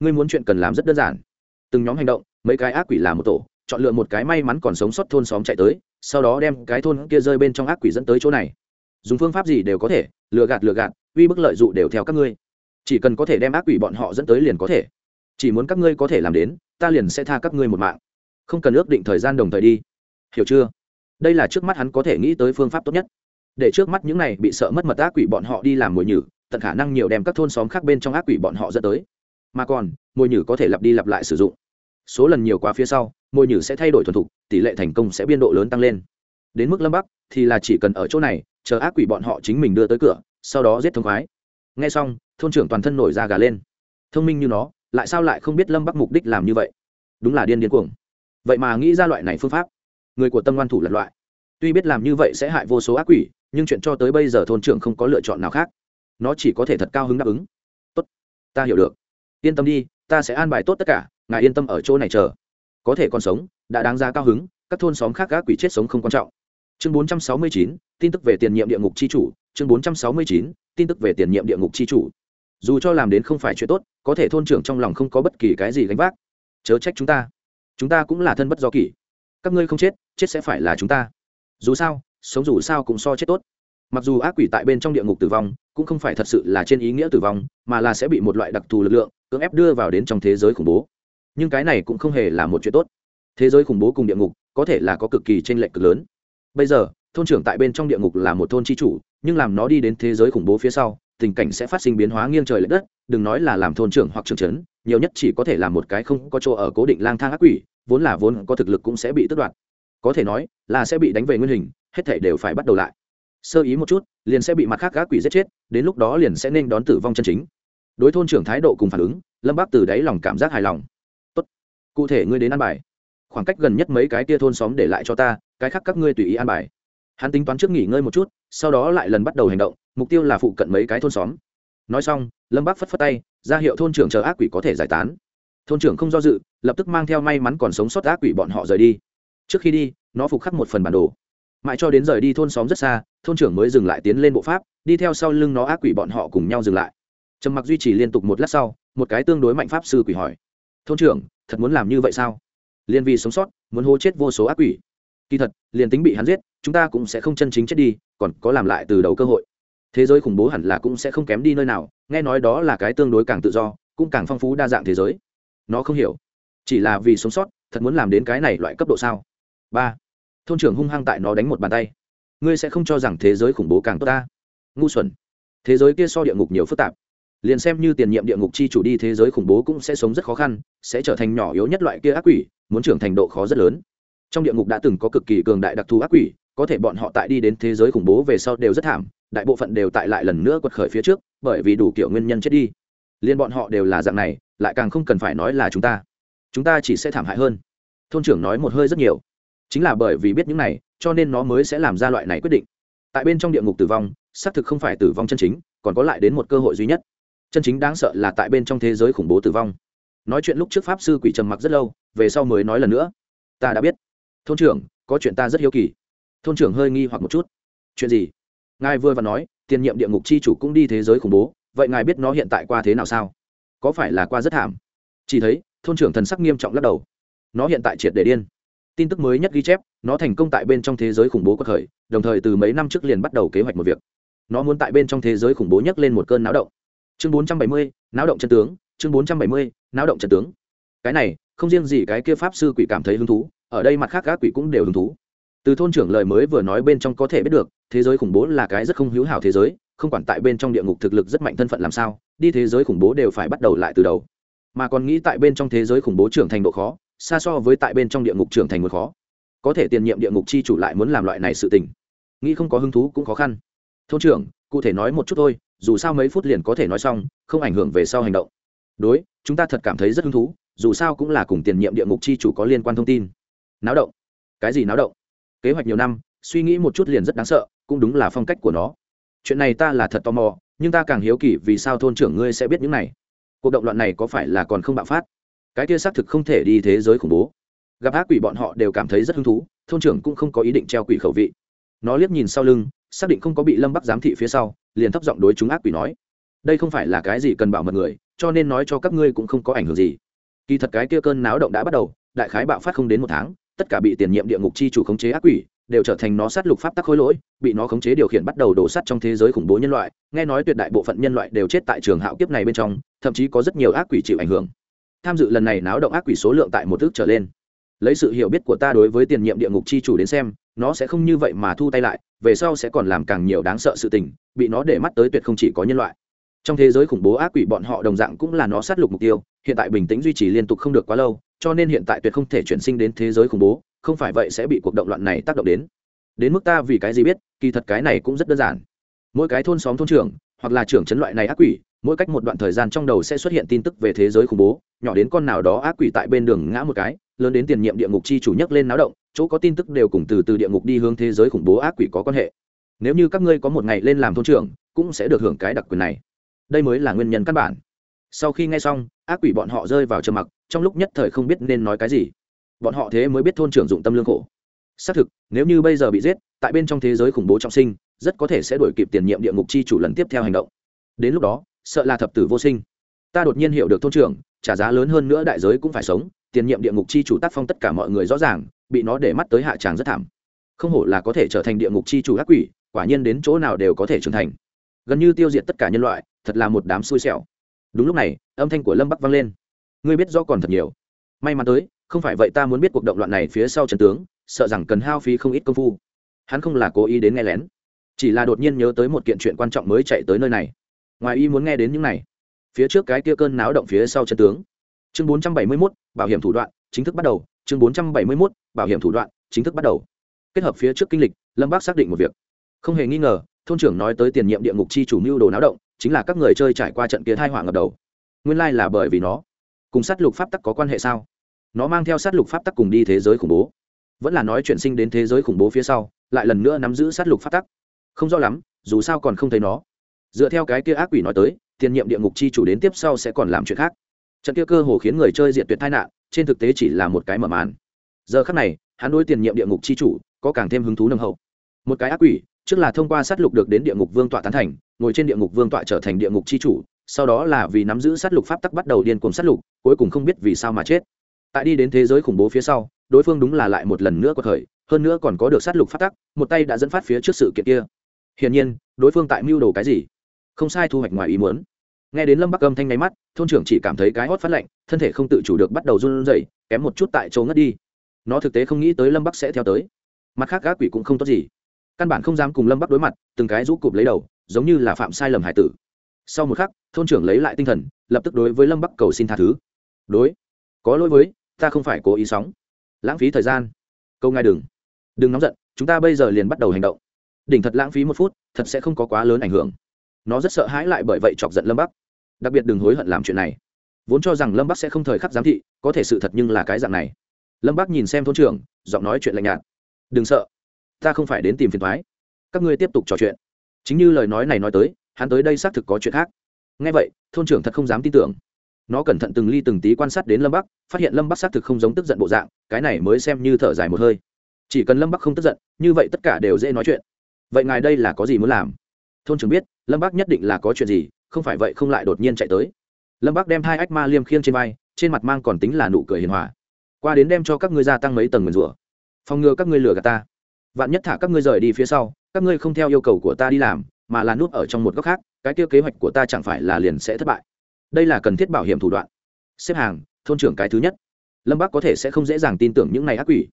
Ngươi muốn chuyện cần làm rất đơn giản. Từng nhóm hành động, mấy cái ác quỷ làm một tổ chọn lựa một cái may mắn còn sống sót thôn xóm chạy tới, sau đó đem cái thôn kia rơi bên trong ác quỷ dẫn tới chỗ này. Dùng phương pháp gì đều có thể, lừa gạt lừa gạt, uy bức lợi d ụ đều theo các ngươi. Chỉ cần có thể đem ác quỷ bọn họ dẫn tới liền có thể. Chỉ muốn các ngươi có thể làm đến, ta liền sẽ tha các ngươi một mạng. Không cần ước định thời gian đồng thời đi. Hiểu chưa? Đây là trước mắt hắn có thể nghĩ tới phương pháp tốt nhất. Để trước mắt những này bị sợ mất mật ác quỷ bọn họ đi làm mồi nhử, tận khả năng nhiều đem các thôn xóm khác bên trong ác quỷ bọn họ dẫn tới. Mà còn, mồi nhử có thể lặp đi lặp lại sử dụng số lần nhiều quá phía sau, môi nhử sẽ thay đổi thuần thục, tỷ lệ thành công sẽ biên độ lớn tăng lên. Đến mức lâm bắc thì là chỉ cần ở chỗ này, chờ ác quỷ bọn họ chính mình đưa tới cửa, sau đó giết thông khoái. Ngay xong, thôn trưởng toàn thân nổi da gà lên. Thông minh như nó, lại sao lại không biết lâm bắc mục đích làm như vậy? Đúng là điên điên cuồng. Vậy mà nghĩ ra loại này phương pháp, người của tâm ngoan thủ lật loại. Tuy biết làm như vậy sẽ hại vô số ác quỷ, nhưng chuyện cho tới bây giờ thôn trưởng không có lựa chọn nào khác. Nó chỉ có thể thật cao hứng đáp ứng. Tốt, ta hiểu được. Yên tâm đi, ta sẽ an bài tốt tất cả ngài yên tâm ở chỗ này chờ. Có thể còn sống đã đáng ra cao hứng các thôn xóm khác ác quỷ chết sống không quan trọng. Chương 469, tin tức về tiền nhiệm địa ngục chi chủ. Chương 469, tin tức về tiền nhiệm địa ngục chi chủ. Dù cho làm đến không phải chuyện tốt có thể thôn trưởng trong lòng không có bất kỳ cái gì gánh vác. Chớ trách chúng ta. Chúng ta cũng là thân bất do kỷ. Các ngươi không chết chết sẽ phải là chúng ta. Dù sao sống dù sao cũng so chết tốt. Mặc dù ác quỷ tại bên trong địa ngục tử vong cũng không phải thật sự là trên ý nghĩa tử vong mà là sẽ bị một loại đặc thù lực lượng cưỡng ép đưa vào đến trong thế giới khủng bố nhưng cái này cũng không hề là một chuyện tốt. Thế giới khủng bố cùng địa ngục có thể là có cực kỳ tranh lệch cực lớn. Bây giờ, thôn trưởng tại bên trong địa ngục là một thôn chi chủ, nhưng làm nó đi đến thế giới khủng bố phía sau, tình cảnh sẽ phát sinh biến hóa nghiêng trời l ệ đất, đừng nói là làm thôn trưởng hoặc trưởng trấn, nhiều nhất chỉ có thể làm một cái không có chỗ ở cố định lang thang ác quỷ, vốn là vốn có thực lực cũng sẽ bị tước đoạt. Có thể nói là sẽ bị đánh về nguyên hình, hết thể đều phải bắt đầu lại. Sơ ý một chút, liền sẽ bị mặt khác ác quỷ giết chết, đến lúc đó liền sẽ nên đón tử vong chân chính. Đối thôn trưởng thái độ cùng phản ứng, lâm bác từ đáy lòng cảm giác hài lòng cụ thể ngươi đến ăn bài. Khoảng cách gần nhất mấy cái tia thôn xóm để lại cho ta, cái khác các ngươi tùy ý ăn bài. Hắn tính toán trước nghỉ ngơi một chút, sau đó lại lần bắt đầu hành động, mục tiêu là phụ cận mấy cái thôn xóm. Nói xong, lâm bác phất phất tay, ra hiệu thôn trưởng chờ ác quỷ có thể giải tán. Thôn trưởng không do dự, lập tức mang theo may mắn còn sống sót ác quỷ bọn họ rời đi. Trước khi đi, nó phục khắc một phần bản đồ. Mãi cho đến rời đi thôn xóm rất xa, thôn trưởng mới dừng lại tiến lên bộ pháp, đi theo sau lưng nó ác quỷ bọn họ cùng nhau dừng lại. Trầm mặc duy trì liên tục một lát sau, một cái tương đối mạnh pháp sư quỷ hỏi. Thôn trưởng thật muốn làm như vậy sao? Liên vì sống sót, muốn hô chết vô số ác quỷ. Kỳ thật, liền tính bị hắn giết, chúng ta cũng sẽ không chân chính chết đi, còn có làm lại từ đầu cơ hội. Thế giới khủng bố hẳn là cũng sẽ không kém đi nơi nào, nghe nói đó là cái tương đối càng tự do, cũng càng phong phú đa dạng thế giới. Nó không hiểu. Chỉ là vì sống sót, thật muốn làm đến cái này loại cấp độ sao? Ba. Thôn trưởng hung hăng tại nó đánh một bàn tay. Ngươi sẽ không cho rằng thế giới khủng bố càng tốt ta. Ngu xuẩn. Thế giới kia so địa ngục nhiều phức tạp liền xem như tiền nhiệm địa ngục chi chủ đi thế giới khủng bố cũng sẽ sống rất khó khăn, sẽ trở thành nhỏ yếu nhất loại kia ác quỷ, muốn trưởng thành độ khó rất lớn. Trong địa ngục đã từng có cực kỳ cường đại đặc thù ác quỷ, có thể bọn họ tại đi đến thế giới khủng bố về sau đều rất thảm, đại bộ phận đều tại lại lần nữa quật khởi phía trước, bởi vì đủ kiểu nguyên nhân chết đi. Liên bọn họ đều là dạng này, lại càng không cần phải nói là chúng ta. Chúng ta chỉ sẽ thảm hại hơn. Thôn trưởng nói một hơi rất nhiều. Chính là bởi vì biết những này, cho nên nó mới sẽ làm ra loại này quyết định. Tại bên trong địa ngục tử vong, xác thực không phải tử vong chân chính, còn có lại đến một cơ hội duy nhất chân chính đáng sợ là tại bên trong thế giới khủng bố tử vong. Nói chuyện lúc trước pháp sư quỷ trầm mặc rất lâu, về sau mới nói lần nữa. Ta đã biết. Thôn trưởng, có chuyện ta rất hiếu kỳ. Thôn trưởng hơi nghi hoặc một chút. Chuyện gì? Ngài vừa và nói, tiền nhiệm địa ngục c h i chủ cũng đi thế giới khủng bố, vậy ngài biết nó hiện tại qua thế nào sao? Có phải là qua rất thảm? Chỉ thấy, thôn trưởng thần sắc nghiêm trọng lắc đầu. Nó hiện tại triệt để điên. Tin tức mới nhất ghi chép, nó thành công tại bên trong thế giới khủng bố có khởi, đồng thời từ mấy năm trước liền bắt đầu kế hoạch một việc. Nó muốn tại bên trong thế giới khủng bố nhấc lên một cơn náo động chương bốn trăm bảy mươi, náo động chân tướng, chương bốn trăm bảy mươi, náo động chân tướng. Cái này, không riêng gì cái kia pháp sư quỷ cảm thấy hứng thú, ở đây mặt khác các quỷ cũng đều hứng thú. Từ thôn trưởng lời mới vừa nói bên trong có thể biết được, thế giới khủng bố là cái rất không hữu hảo thế giới, không quản tại bên trong địa ngục thực lực rất mạnh thân phận làm sao, đi thế giới khủng bố đều phải bắt đầu lại từ đầu. Mà còn nghĩ tại bên trong thế giới khủng bố trưởng thành độ khó, xa so với tại bên trong địa ngục trưởng thành một khó. Có thể tiền nhiệm địa ngục chi chủ lại muốn làm loại này sự tình. Nghĩ không có hứng thú cũng khó khăn. Thôn trưởng, cụ thể nói một chút thôi dù sao mấy phút liền có thể nói xong, không ảnh hưởng về sau hành động. Đối, chúng ta thật cảm thấy rất hứng thú, dù sao cũng là cùng tiền nhiệm địa ngục chi chủ có liên quan thông tin. Náo động. Cái gì náo động? Kế hoạch nhiều năm, suy nghĩ một chút liền rất đáng sợ, cũng đúng là phong cách của nó. Chuyện này ta là thật tò mò, nhưng ta càng hiếu kỳ vì sao thôn trưởng ngươi sẽ biết những này. Cuộc động loạn này có phải là còn không bạo phát? Cái kia xác thực không thể đi thế giới khủng bố. Gặp ác quỷ bọn họ đều cảm thấy rất hứng thú, thôn trưởng cũng không có ý định treo quỷ khẩu vị. Nó liếc nhìn sau lưng xác định không có bị lâm bắc giám thị phía sau, liền thấp giọng đối chúng ác quỷ nói, đây không phải là cái gì cần bảo mật người, cho nên nói cho các ngươi cũng không có ảnh hưởng gì. Kỳ thật cái kia cơn náo động đã bắt đầu, đại khái bạo phát không đến một tháng, tất cả bị tiền nhiệm địa ngục chi chủ khống chế ác quỷ, đều trở thành nó sát lục pháp tắc khối lỗi, bị nó khống chế điều khiển bắt đầu đổ sắt trong thế giới khủng bố nhân loại, nghe nói tuyệt đại bộ phận nhân loại đều chết tại trường hạo kiếp này bên trong, thậm chí có rất nhiều ác quỷ chịu ảnh hưởng. Tham dự lần này náo động ác quỷ số lượng tại một thước trở lên lấy sự hiểu biết của ta đối với tiền nhiệm địa ngục chi chủ đến xem, nó sẽ không như vậy mà thu tay lại, về sau sẽ còn làm càng nhiều đáng sợ sự tình, bị nó để mắt tới tuyệt không chỉ có nhân loại. Trong thế giới khủng bố ác quỷ bọn họ đồng dạng cũng là nó sát lục mục tiêu, hiện tại bình tĩnh duy trì liên tục không được quá lâu, cho nên hiện tại tuyệt không thể chuyển sinh đến thế giới khủng bố, không phải vậy sẽ bị cuộc động loạn này tác động đến. Đến mức ta vì cái gì biết, kỳ thật cái này cũng rất đơn giản. Mỗi cái thôn xóm thôn trưởng, hoặc là trưởng chấn loại này ác quỷ mỗi cách một đoạn thời gian trong đầu sẽ xuất hiện tin tức về thế giới khủng bố, nhỏ đến con nào đó ác quỷ tại bên đường ngã một cái, lớn đến tiền nhiệm địa ngục chi chủ nhấc lên náo động, chỗ có tin tức đều cùng từ từ địa ngục đi hướng thế giới khủng bố ác quỷ có quan hệ. Nếu như các ngươi có một ngày lên làm thôn trưởng, cũng sẽ được hưởng cái đặc quyền này. Đây mới là nguyên nhân căn bản. Sau khi nghe xong, ác quỷ bọn họ rơi vào trầm mặc, trong lúc nhất thời không biết nên nói cái gì. Bọn họ thế mới biết thôn trưởng dụng tâm lương khổ. Xác thực, nếu như bây giờ bị giết, tại bên trong thế giới khủng bố trọng sinh, rất có thể sẽ đổi kịp tiền nhiệm địa ngục chi chủ lần tiếp theo hành động. Đến lúc đó sợ là thập tử vô sinh. Ta đột nhiên hiểu được thôn trưởng, trả giá lớn hơn nữa đại giới cũng phải sống, tiền nhiệm địa ngục chi chủ tác phong tất cả mọi người rõ ràng, bị nó để mắt tới hạ tràng rất thảm. Không hổ là có thể trở thành địa ngục chi chủ ác quỷ, quả nhiên đến chỗ nào đều có thể trưởng thành. Gần như tiêu diệt tất cả nhân loại, thật là một đám xui xẻo. Đúng lúc này, âm thanh của lâm bắc vang lên. Ngươi biết rõ còn thật nhiều. May mắn tới, không phải vậy ta muốn biết cuộc động loạn này phía sau trần tướng, sợ rằng cần hao phí không ít công phu. Hắn không là cố ý đến nghe lén. Chỉ là đột nhiên nhớ tới một kiện chuyện quan trọng mới chạy tới nơi này ngoài y muốn nghe đến những này phía trước cái kia cơn náo động phía sau chân tướng. Chương 471, bảo hiểm thủ đoạn chính thức bắt đầu. Chương 471, bảo hiểm thủ đoạn chính thức bắt đầu. Kết hợp phía trước kinh lịch lâm bác xác định một việc. Không hề nghi ngờ thôn trưởng nói tới tiền nhiệm địa ngục chi chủ mưu đồ náo động chính là các người chơi trải qua trận kia thai họa ngập đầu. Nguyên lai là bởi vì nó. Cùng sát lục pháp tắc có quan hệ sao? Nó mang theo sát lục pháp tắc cùng đi thế giới khủng bố. Vẫn là nói chuyển sinh đến thế giới khủng bố phía sau lại lần nữa nắm giữ sát lục pháp tắc. Không rõ lắm dù sao còn không thấy nó dựa theo cái kia ác quỷ nói tới tiền nhiệm địa ngục chi chủ đến tiếp sau sẽ còn làm chuyện khác. Trận kia cơ hồ khiến người chơi diệt tuyệt tai nạn, trên thực tế chỉ là một cái mở màn. Giờ khác này, hắn đối tiền nhiệm địa ngục chi chủ có càng thêm hứng thú nâng hậu. Một cái ác quỷ, trước là thông qua sát lục được đến địa ngục vương tọa tán thành, ngồi trên địa ngục vương tọa trở thành địa ngục chi chủ, sau đó là vì nắm giữ sát lục pháp tắc bắt đầu điên cuồng sát lục, cuối cùng không biết vì sao mà chết. Tại đi đến thế giới khủng bố phía sau, đối phương đúng là lại một lần nữa có thời hơn nữa còn có được sát lục pháp tắc, một tay đã dẫn phát phía trước sự kiện kia. Hiển nhiên, đối phương tại mưu đồ cái gì? Không sai thu hoạch ngoài ý muốn. Nghe đến lâm bắc âm thanh nháy mắt, thôn trưởng chỉ cảm thấy cái hót phát lạnh, thân thể không tự chủ được bắt đầu run rẩy, kém một chút tại chỗ ngất đi. Nó thực tế không nghĩ tới lâm bắc sẽ theo tới. Mặt khác, gác quỷ cũng không tốt gì. Căn bản không dám cùng lâm bắc đối mặt, từng cái rũ cụp lấy đầu, giống như là phạm sai lầm hải tử. Sau một khắc, thôn trưởng lấy lại tinh thần, lập tức đối với lâm bắc cầu xin tha thứ. Đối, có lỗi với, ta không phải cố ý sóng. Lãng phí thời gian. Câu ngài đừng. Đừng nóng giận, chúng ta bây giờ liền bắt đầu hành động. Đỉnh thật lãng phí một phút, thật sẽ không có quá lớn ảnh hưởng nó rất sợ hãi lại bởi vậy chọc giận lâm bắc. Đặc biệt đừng hối hận làm chuyện này. Vốn cho rằng lâm bắc sẽ không thời khắc giám thị, có thể sự thật nhưng là cái dạng này. Lâm bắc nhìn xem thôn trưởng, giọng nói chuyện lạnh nhạt. Đừng sợ, ta không phải đến tìm phiền thoái các ngươi tiếp tục trò chuyện. Chính như lời nói này nói tới, hắn tới đây xác thực có chuyện khác. Ngay vậy, thôn trưởng thật không dám tin tưởng. Nó cẩn thận từng ly từng tí quan sát đến lâm bắc, phát hiện lâm bắc xác thực không giống tức giận bộ dạng, cái này mới xem như thở dài một hơi. Chỉ cần lâm bắc không tức giận, như vậy tất cả đều dễ nói chuyện. Vậy ngài đây là có gì muốn làm? Thôn trưởng biết lâm bác nhất định là có chuyện gì, không phải vậy không lại đột nhiên chạy tới. Lâm bác đem hai ách ma liêm khiêng trên vai, trên mặt mang còn tính là nụ cười hiền hòa. Qua đến đem cho các ngươi gia tăng mấy tầng nguyền rủa. Phòng ngừa các ngươi lừa gạt ta. Vạn nhất thả các ngươi rời đi phía sau, các ngươi không theo yêu cầu của ta đi làm, mà là núp ở trong một góc khác, cái kia kế hoạch của ta chẳng phải là liền sẽ thất bại. Đây là cần thiết bảo hiểm thủ đoạn. Xếp hàng, thôn trưởng cái thứ nhất. Lâm bác có thể sẽ không dễ dàng tin tưởng những này ác quỷ.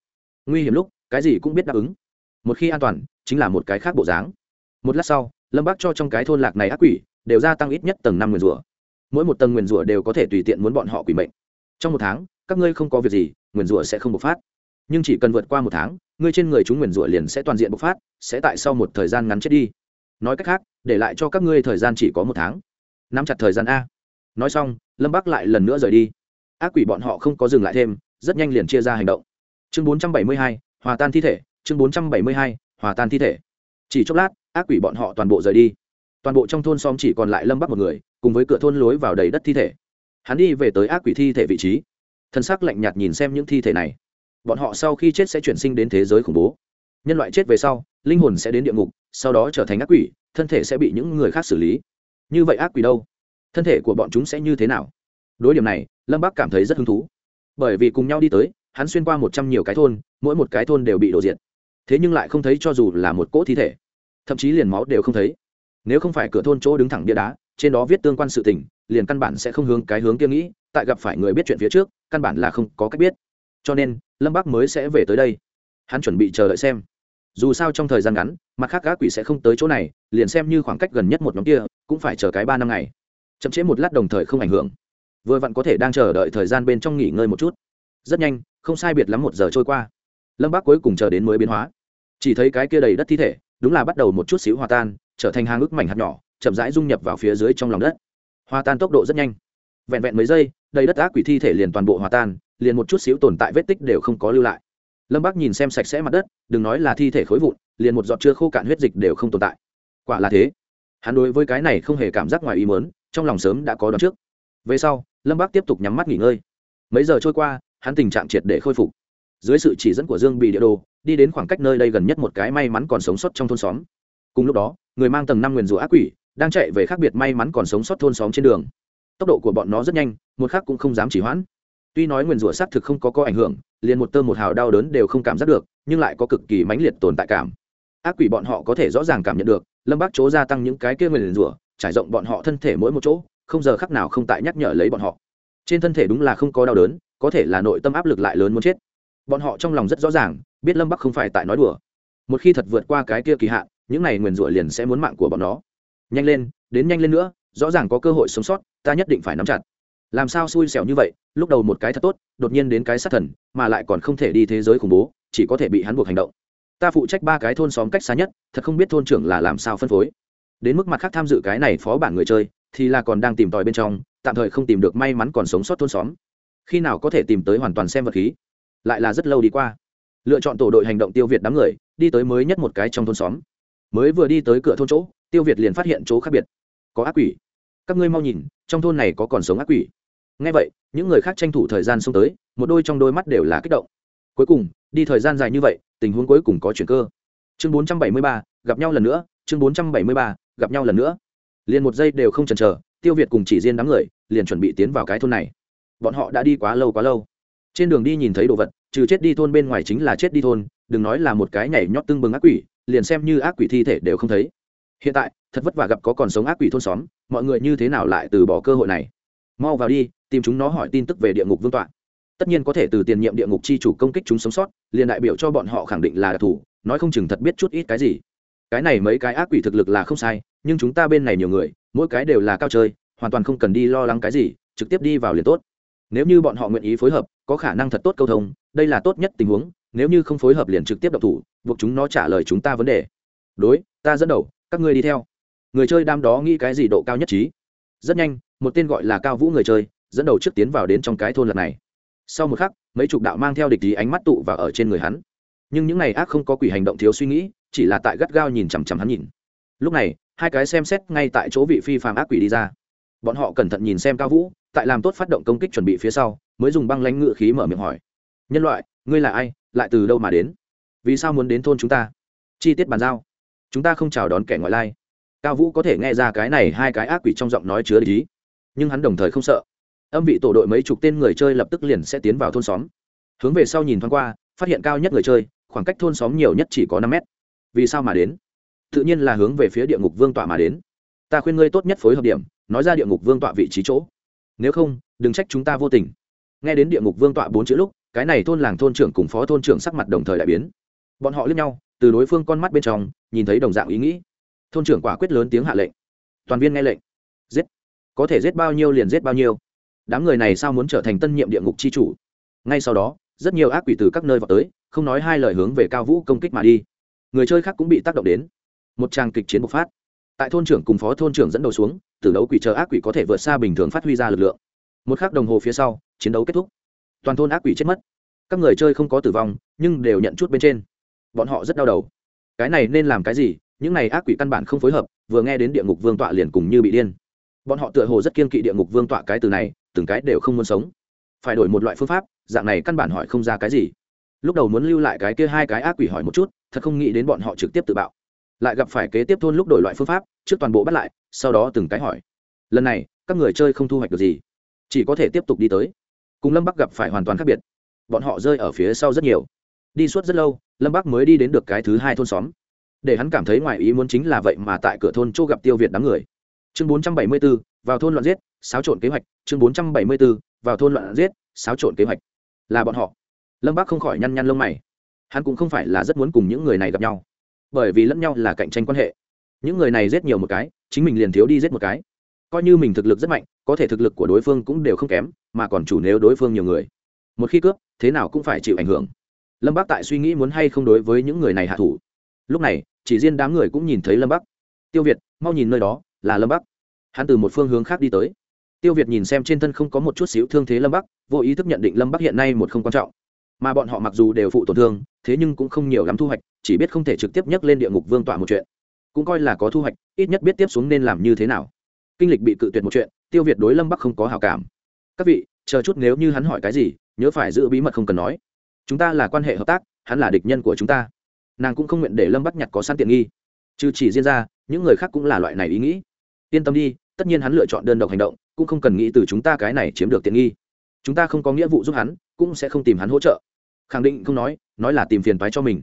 Nguy hiểm lúc, cái gì cũng biết đáp ứng. Một khi an toàn, chính là một cái khác bộ dáng. Một lát sau lâm bác cho trong cái thôn lạc này ác quỷ, đều gia tăng ít nhất tầng năm nguyền rủa. Mỗi một tầng nguyền rủa đều có thể tùy tiện muốn bọn họ quỷ mệnh. Trong một tháng, các ngươi không có việc gì nguyền rủa sẽ không bộc phát. Nhưng chỉ cần vượt qua một tháng, ngươi trên người chúng nguyền rủa liền sẽ toàn diện bộc phát, sẽ tại sau một thời gian ngắn chết đi. Nói cách khác, để lại cho các ngươi thời gian chỉ có một tháng. Nắm chặt thời gian a. Nói xong, lâm bắc lại lần nữa rời đi. Ác quỷ bọn họ không có dừng lại thêm, rất nhanh liền chia ra hành động. Chương bốn trăm bảy mươi hai, hòa tan thi thể. Chương bốn trăm bảy mươi hai, hòa tan thi thể. Chỉ chốc lát ác quỷ bọn họ toàn bộ rời đi. Toàn bộ trong thôn xóm chỉ còn lại lâm bắc một người, cùng với cửa thôn lối vào đầy đất thi thể. Hắn đi về tới ác quỷ thi thể vị trí. Thân xác lạnh nhạt nhìn xem những thi thể này. Bọn họ sau khi chết sẽ chuyển sinh đến thế giới khủng bố. Nhân loại chết về sau, linh hồn sẽ đến địa ngục, sau đó trở thành ác quỷ, thân thể sẽ bị những người khác xử lý. Như vậy ác quỷ đâu? Thân thể của bọn chúng sẽ như thế nào? Đối điểm này, lâm bắc cảm thấy rất hứng thú. Bởi vì cùng nhau đi tới, hắn xuyên qua một trăm nhiều cái thôn, mỗi một cái thôn đều bị đổ diệt. Thế nhưng lại không thấy cho dù là một cỗ thi thể thậm chí liền máu đều không thấy. Nếu không phải cửa thôn chỗ đứng thẳng bia đá, trên đó viết tương quan sự tình, liền căn bản sẽ không hướng cái hướng kia nghĩ, tại gặp phải người biết chuyện phía trước, căn bản là không có cách biết. Cho nên, lâm bắc mới sẽ về tới đây. Hắn chuẩn bị chờ đợi xem. Dù sao trong thời gian ngắn, mặt khác gã quỷ sẽ không tới chỗ này, liền xem như khoảng cách gần nhất một nhóm kia, cũng phải chờ cái ba năm ngày. Chậm chế một lát đồng thời không ảnh hưởng. Vừa vặn có thể đang chờ đợi thời gian bên trong nghỉ ngơi một chút. Rất nhanh, không sai biệt lắm một giờ trôi qua. Lâm bác cuối cùng chờ đến mới biến hóa. Chỉ thấy cái kia đầy đất thi thể đúng là bắt đầu một chút xíu hòa tan, trở thành hàng ức mảnh hạt nhỏ, chậm rãi dung nhập vào phía dưới trong lòng đất. Hòa tan tốc độ rất nhanh. Vẹn vẹn mấy giây, đầy đất ác quỷ thi thể liền toàn bộ hòa tan, liền một chút xíu tồn tại vết tích đều không có lưu lại. Lâm bác nhìn xem sạch sẽ mặt đất, đừng nói là thi thể khối vụn, liền một giọt chưa khô cạn huyết dịch đều không tồn tại. Quả là thế. Hắn đối với cái này không hề cảm giác ngoài ý mớn trong lòng sớm đã có đón trước. Về sau, lâm bác tiếp tục nhắm mắt nghỉ ngơi. Mấy giờ trôi qua, hắn tình trạng triệt để khôi phục dưới sự chỉ dẫn của dương bị địa đồ, đi đến khoảng cách nơi đây gần nhất một cái may mắn còn sống sót trong thôn xóm. Cùng lúc đó, người mang tầng năm nguyền rủa ác quỷ đang chạy về khác biệt may mắn còn sống sót thôn xóm trên đường. Tốc độ của bọn nó rất nhanh, một khác cũng không dám chỉ hoãn. Tuy nói nguyền rủa xác thực không có có ảnh hưởng, liền một tơ một hào đau đớn đều không cảm giác được, nhưng lại có cực kỳ mãnh liệt tồn tại cảm. Ác quỷ bọn họ có thể rõ ràng cảm nhận được, lâm bác chỗ gia tăng những cái kia nguyền rủa, trải rộng bọn họ thân thể mỗi một chỗ, không giờ khắc nào không tại nhắc nhở lấy bọn họ. Trên thân thể đúng là không có đau đớn, có thể là nội tâm áp lực lại lớn muốn chết bọn họ trong lòng rất rõ ràng, biết lâm bắc không phải tại nói đùa. Một khi thật vượt qua cái kia kỳ hạn, những này nguyền rủa liền sẽ muốn mạng của bọn nó. Nhanh lên, đến nhanh lên nữa, rõ ràng có cơ hội sống sót, ta nhất định phải nắm chặt. Làm sao xui xẻo như vậy, lúc đầu một cái thật tốt, đột nhiên đến cái sát thần, mà lại còn không thể đi thế giới khủng bố, chỉ có thể bị hắn buộc hành động. Ta phụ trách ba cái thôn xóm cách xa nhất, thật không biết thôn trưởng là làm sao phân phối. Đến mức mặt khác tham dự cái này phó bản người chơi, thì là còn đang tìm tòi bên trong, tạm thời không tìm được may mắn còn sống sót thôn xóm. Khi nào có thể tìm tới hoàn toàn xem vật khí? Lại là rất lâu đi qua. Lựa chọn tổ đội hành động tiêu việt đám người đi tới mới nhất một cái trong thôn xóm. Mới vừa đi tới cửa thôn chỗ tiêu việt liền phát hiện chỗ khác biệt. Có ác quỷ. Các ngươi mau nhìn trong thôn này có còn sống ác quỷ. Ngay vậy những người khác tranh thủ thời gian xông tới một đôi trong đôi mắt đều là kích động. Cuối cùng đi thời gian dài như vậy tình huống cuối cùng có chuyển cơ. Chương 473, gặp nhau lần nữa chương 473, gặp nhau lần nữa. Liền một giây đều không chần chờ tiêu việt cùng chỉ riêng đám người liền chuẩn bị tiến vào cái thôn này. Bọn họ đã đi quá lâu quá lâu trên đường đi nhìn thấy đồ vật, trừ chết đi thôn bên ngoài chính là chết đi thôn, đừng nói là một cái nhảy nhót tưng bừng ác quỷ, liền xem như ác quỷ thi thể đều không thấy. Hiện tại, thật vất vả gặp có còn sống ác quỷ thôn xóm, mọi người như thế nào lại từ bỏ cơ hội này? Mau vào đi, tìm chúng nó hỏi tin tức về địa ngục vương tọa. Tất nhiên có thể từ tiền nhiệm địa ngục chi chủ công kích chúng sống sót, liền đại biểu cho bọn họ khẳng định là đặc thù, nói không chừng thật biết chút ít cái gì. Cái này mấy cái ác quỷ thực lực là không sai, nhưng chúng ta bên này nhiều người, mỗi cái đều là cao chơi, hoàn toàn không cần đi lo lắng cái gì, trực tiếp đi vào liền tốt nếu như bọn họ nguyện ý phối hợp, có khả năng thật tốt câu thông, đây là tốt nhất tình huống, nếu như không phối hợp liền trực tiếp độc thủ, buộc chúng nó trả lời chúng ta vấn đề. Đối, ta dẫn đầu, các ngươi đi theo. Người chơi đam đó nghĩ cái gì độ cao nhất trí? Rất nhanh, một tên gọi là cao vũ người chơi, dẫn đầu trước tiến vào đến trong cái thôn lật này. Sau một khắc, mấy chục đạo mang theo địch ý ánh mắt tụ và ở trên người hắn. Nhưng những này ác không có quỷ hành động thiếu suy nghĩ, chỉ là tại gắt gao nhìn chằm chằm hắn nhìn. Lúc này, hai cái xem xét ngay tại chỗ vị phi phàm ác quỷ đi ra. Bọn họ cẩn thận nhìn xem cao vũ tại làm tốt phát động công kích chuẩn bị phía sau, mới dùng băng lãnh ngự khí mở miệng hỏi. Nhân loại, ngươi là ai, lại từ đâu mà đến? Vì sao muốn đến thôn chúng ta? Chi tiết bàn giao. Chúng ta không chào đón kẻ ngoại lai. Cao vũ có thể nghe ra cái này hai cái ác quỷ trong giọng nói chứa lý nhưng hắn đồng thời không sợ. Âm vị tổ đội mấy chục tên người chơi lập tức liền sẽ tiến vào thôn xóm. Hướng về sau nhìn thoáng qua, phát hiện cao nhất người chơi, khoảng cách thôn xóm nhiều nhất chỉ có năm mét. Vì sao mà đến? Tự nhiên là hướng về phía địa ngục vương tọa mà đến. Ta khuyên ngươi tốt nhất phối hợp điểm, nói ra địa ngục vương tọa vị trí chỗ nếu không, đừng trách chúng ta vô tình. Nghe đến địa ngục vương tọa bốn chữ lúc, cái này thôn làng thôn trưởng cùng phó thôn trưởng sắc mặt đồng thời đại biến. Bọn họ lướt nhau, từ đối phương con mắt bên trong, nhìn thấy đồng dạng ý nghĩ. Thôn trưởng quả quyết lớn tiếng hạ lệnh. Toàn viên nghe lệnh. Giết. Có thể giết bao nhiêu liền giết bao nhiêu. Đám người này sao muốn trở thành tân nhiệm địa ngục c h i chủ? Ngay sau đó, rất nhiều ác quỷ từ các nơi vào tới, không nói hai lời hướng về cao vũ công kích mà đi. Người chơi khác cũng bị tác động đến. Một tràng kịch chiến bộc phát tại thôn trưởng cùng phó thôn trưởng dẫn đầu xuống, từ đấu quỷ chờ ác quỷ có thể vượt xa bình thường phát huy ra lực lượng. Một k h ắ c đồng hồ phía sau, chiến đấu kết thúc. Toàn thôn ác quỷ chết mất. Các người chơi không có tử vong, nhưng đều nhận chút bên trên. Bọn họ rất đau đầu. Cái này nên làm cái gì? Những này ác quỷ căn bản không phối hợp, vừa nghe đến địa ngục vương tọa liền cùng như bị điên. Bọn họ tựa hồ rất kiên kỵ địa ngục vương tọa cái từ này, từng cái đều không muốn sống. Phải đổi một loại phương pháp, dạng này căn bản hỏi không ra cái gì. Lúc đầu muốn lưu lại cái kia hai cái ác quỷ hỏi một chút, thật không nghĩ đến bọn họ trực tiếp tự bạo lại gặp phải kế tiếp thôn lúc đổi loại phương pháp, trước toàn bộ bắt lại, sau đó từng cái hỏi. Lần này, các người chơi không thu hoạch được gì, chỉ có thể tiếp tục đi tới. Cùng lâm bắc gặp phải hoàn toàn khác biệt. Bọn họ rơi ở phía sau rất nhiều. Đi suốt rất lâu, lâm bắc mới đi đến được cái thứ hai thôn xóm. Để hắn cảm thấy ngoài ý muốn chính là vậy mà tại cửa thôn chỗ gặp tiêu việt đám người. Chương bốn trăm bảy mươi b ố vào thôn loạn giết, xáo trộn kế hoạch. Chương bốn trăm bảy mươi b ố vào thôn loạn giết, xáo trộn kế hoạch. Là bọn họ. Lâm bác không khỏi nhăn nhăn lông mày. Hắn cũng không phải là rất muốn cùng những người này gặp nhau bởi vì lẫn nhau là cạnh tranh quan hệ. Những người này giết nhiều một cái, chính mình liền thiếu đi giết một cái. Coi như mình thực lực rất mạnh, có thể thực lực của đối phương cũng đều không kém, mà còn chủ nếu đối phương nhiều người. Một khi cướp, thế nào cũng phải chịu ảnh hưởng. Lâm Bắc tại suy nghĩ muốn hay không đối với những người này hạ thủ. Lúc này, chỉ riêng đám người cũng nhìn thấy lâm bắc. Tiêu việt, mau nhìn nơi đó, là lâm bắc. Hắn từ một phương hướng khác đi tới. Tiêu việt nhìn xem trên thân không có một chút xíu thương thế lâm bắc, vô ý thức nhận định lâm bắc hiện nay một không quan trọng mà bọn họ mặc dù đều phụ tổn thương, thế nhưng cũng không nhiều lắm thu hoạch, chỉ biết không thể trực tiếp nhắc lên địa ngục vương tọa một chuyện. Cũng coi là có thu hoạch, ít nhất biết tiếp xuống nên làm như thế nào. Kinh lịch bị cự tuyệt một chuyện, tiêu việt đối lâm bắc không có hào cảm. Các vị, chờ chút nếu như hắn hỏi cái gì, nhớ phải giữ bí mật không cần nói. Chúng ta là quan hệ hợp tác, hắn là địch nhân của chúng ta. Nàng cũng không nguyện để lâm bắc nhặt có sẵn tiện nghi. Trừ chỉ riêng ra, những người khác cũng là loại này ý nghĩ. Yên tâm đi, tất nhiên hắn lựa chọn đơn độc hành động, cũng không cần nghĩ từ chúng ta cái này chiếm được tiện nghi. Chúng ta không có nghĩa vụ giúp hắn, cũng sẽ không tìm hắn hỗ trợ khẳng định không nói nói là tìm phiền toái cho mình.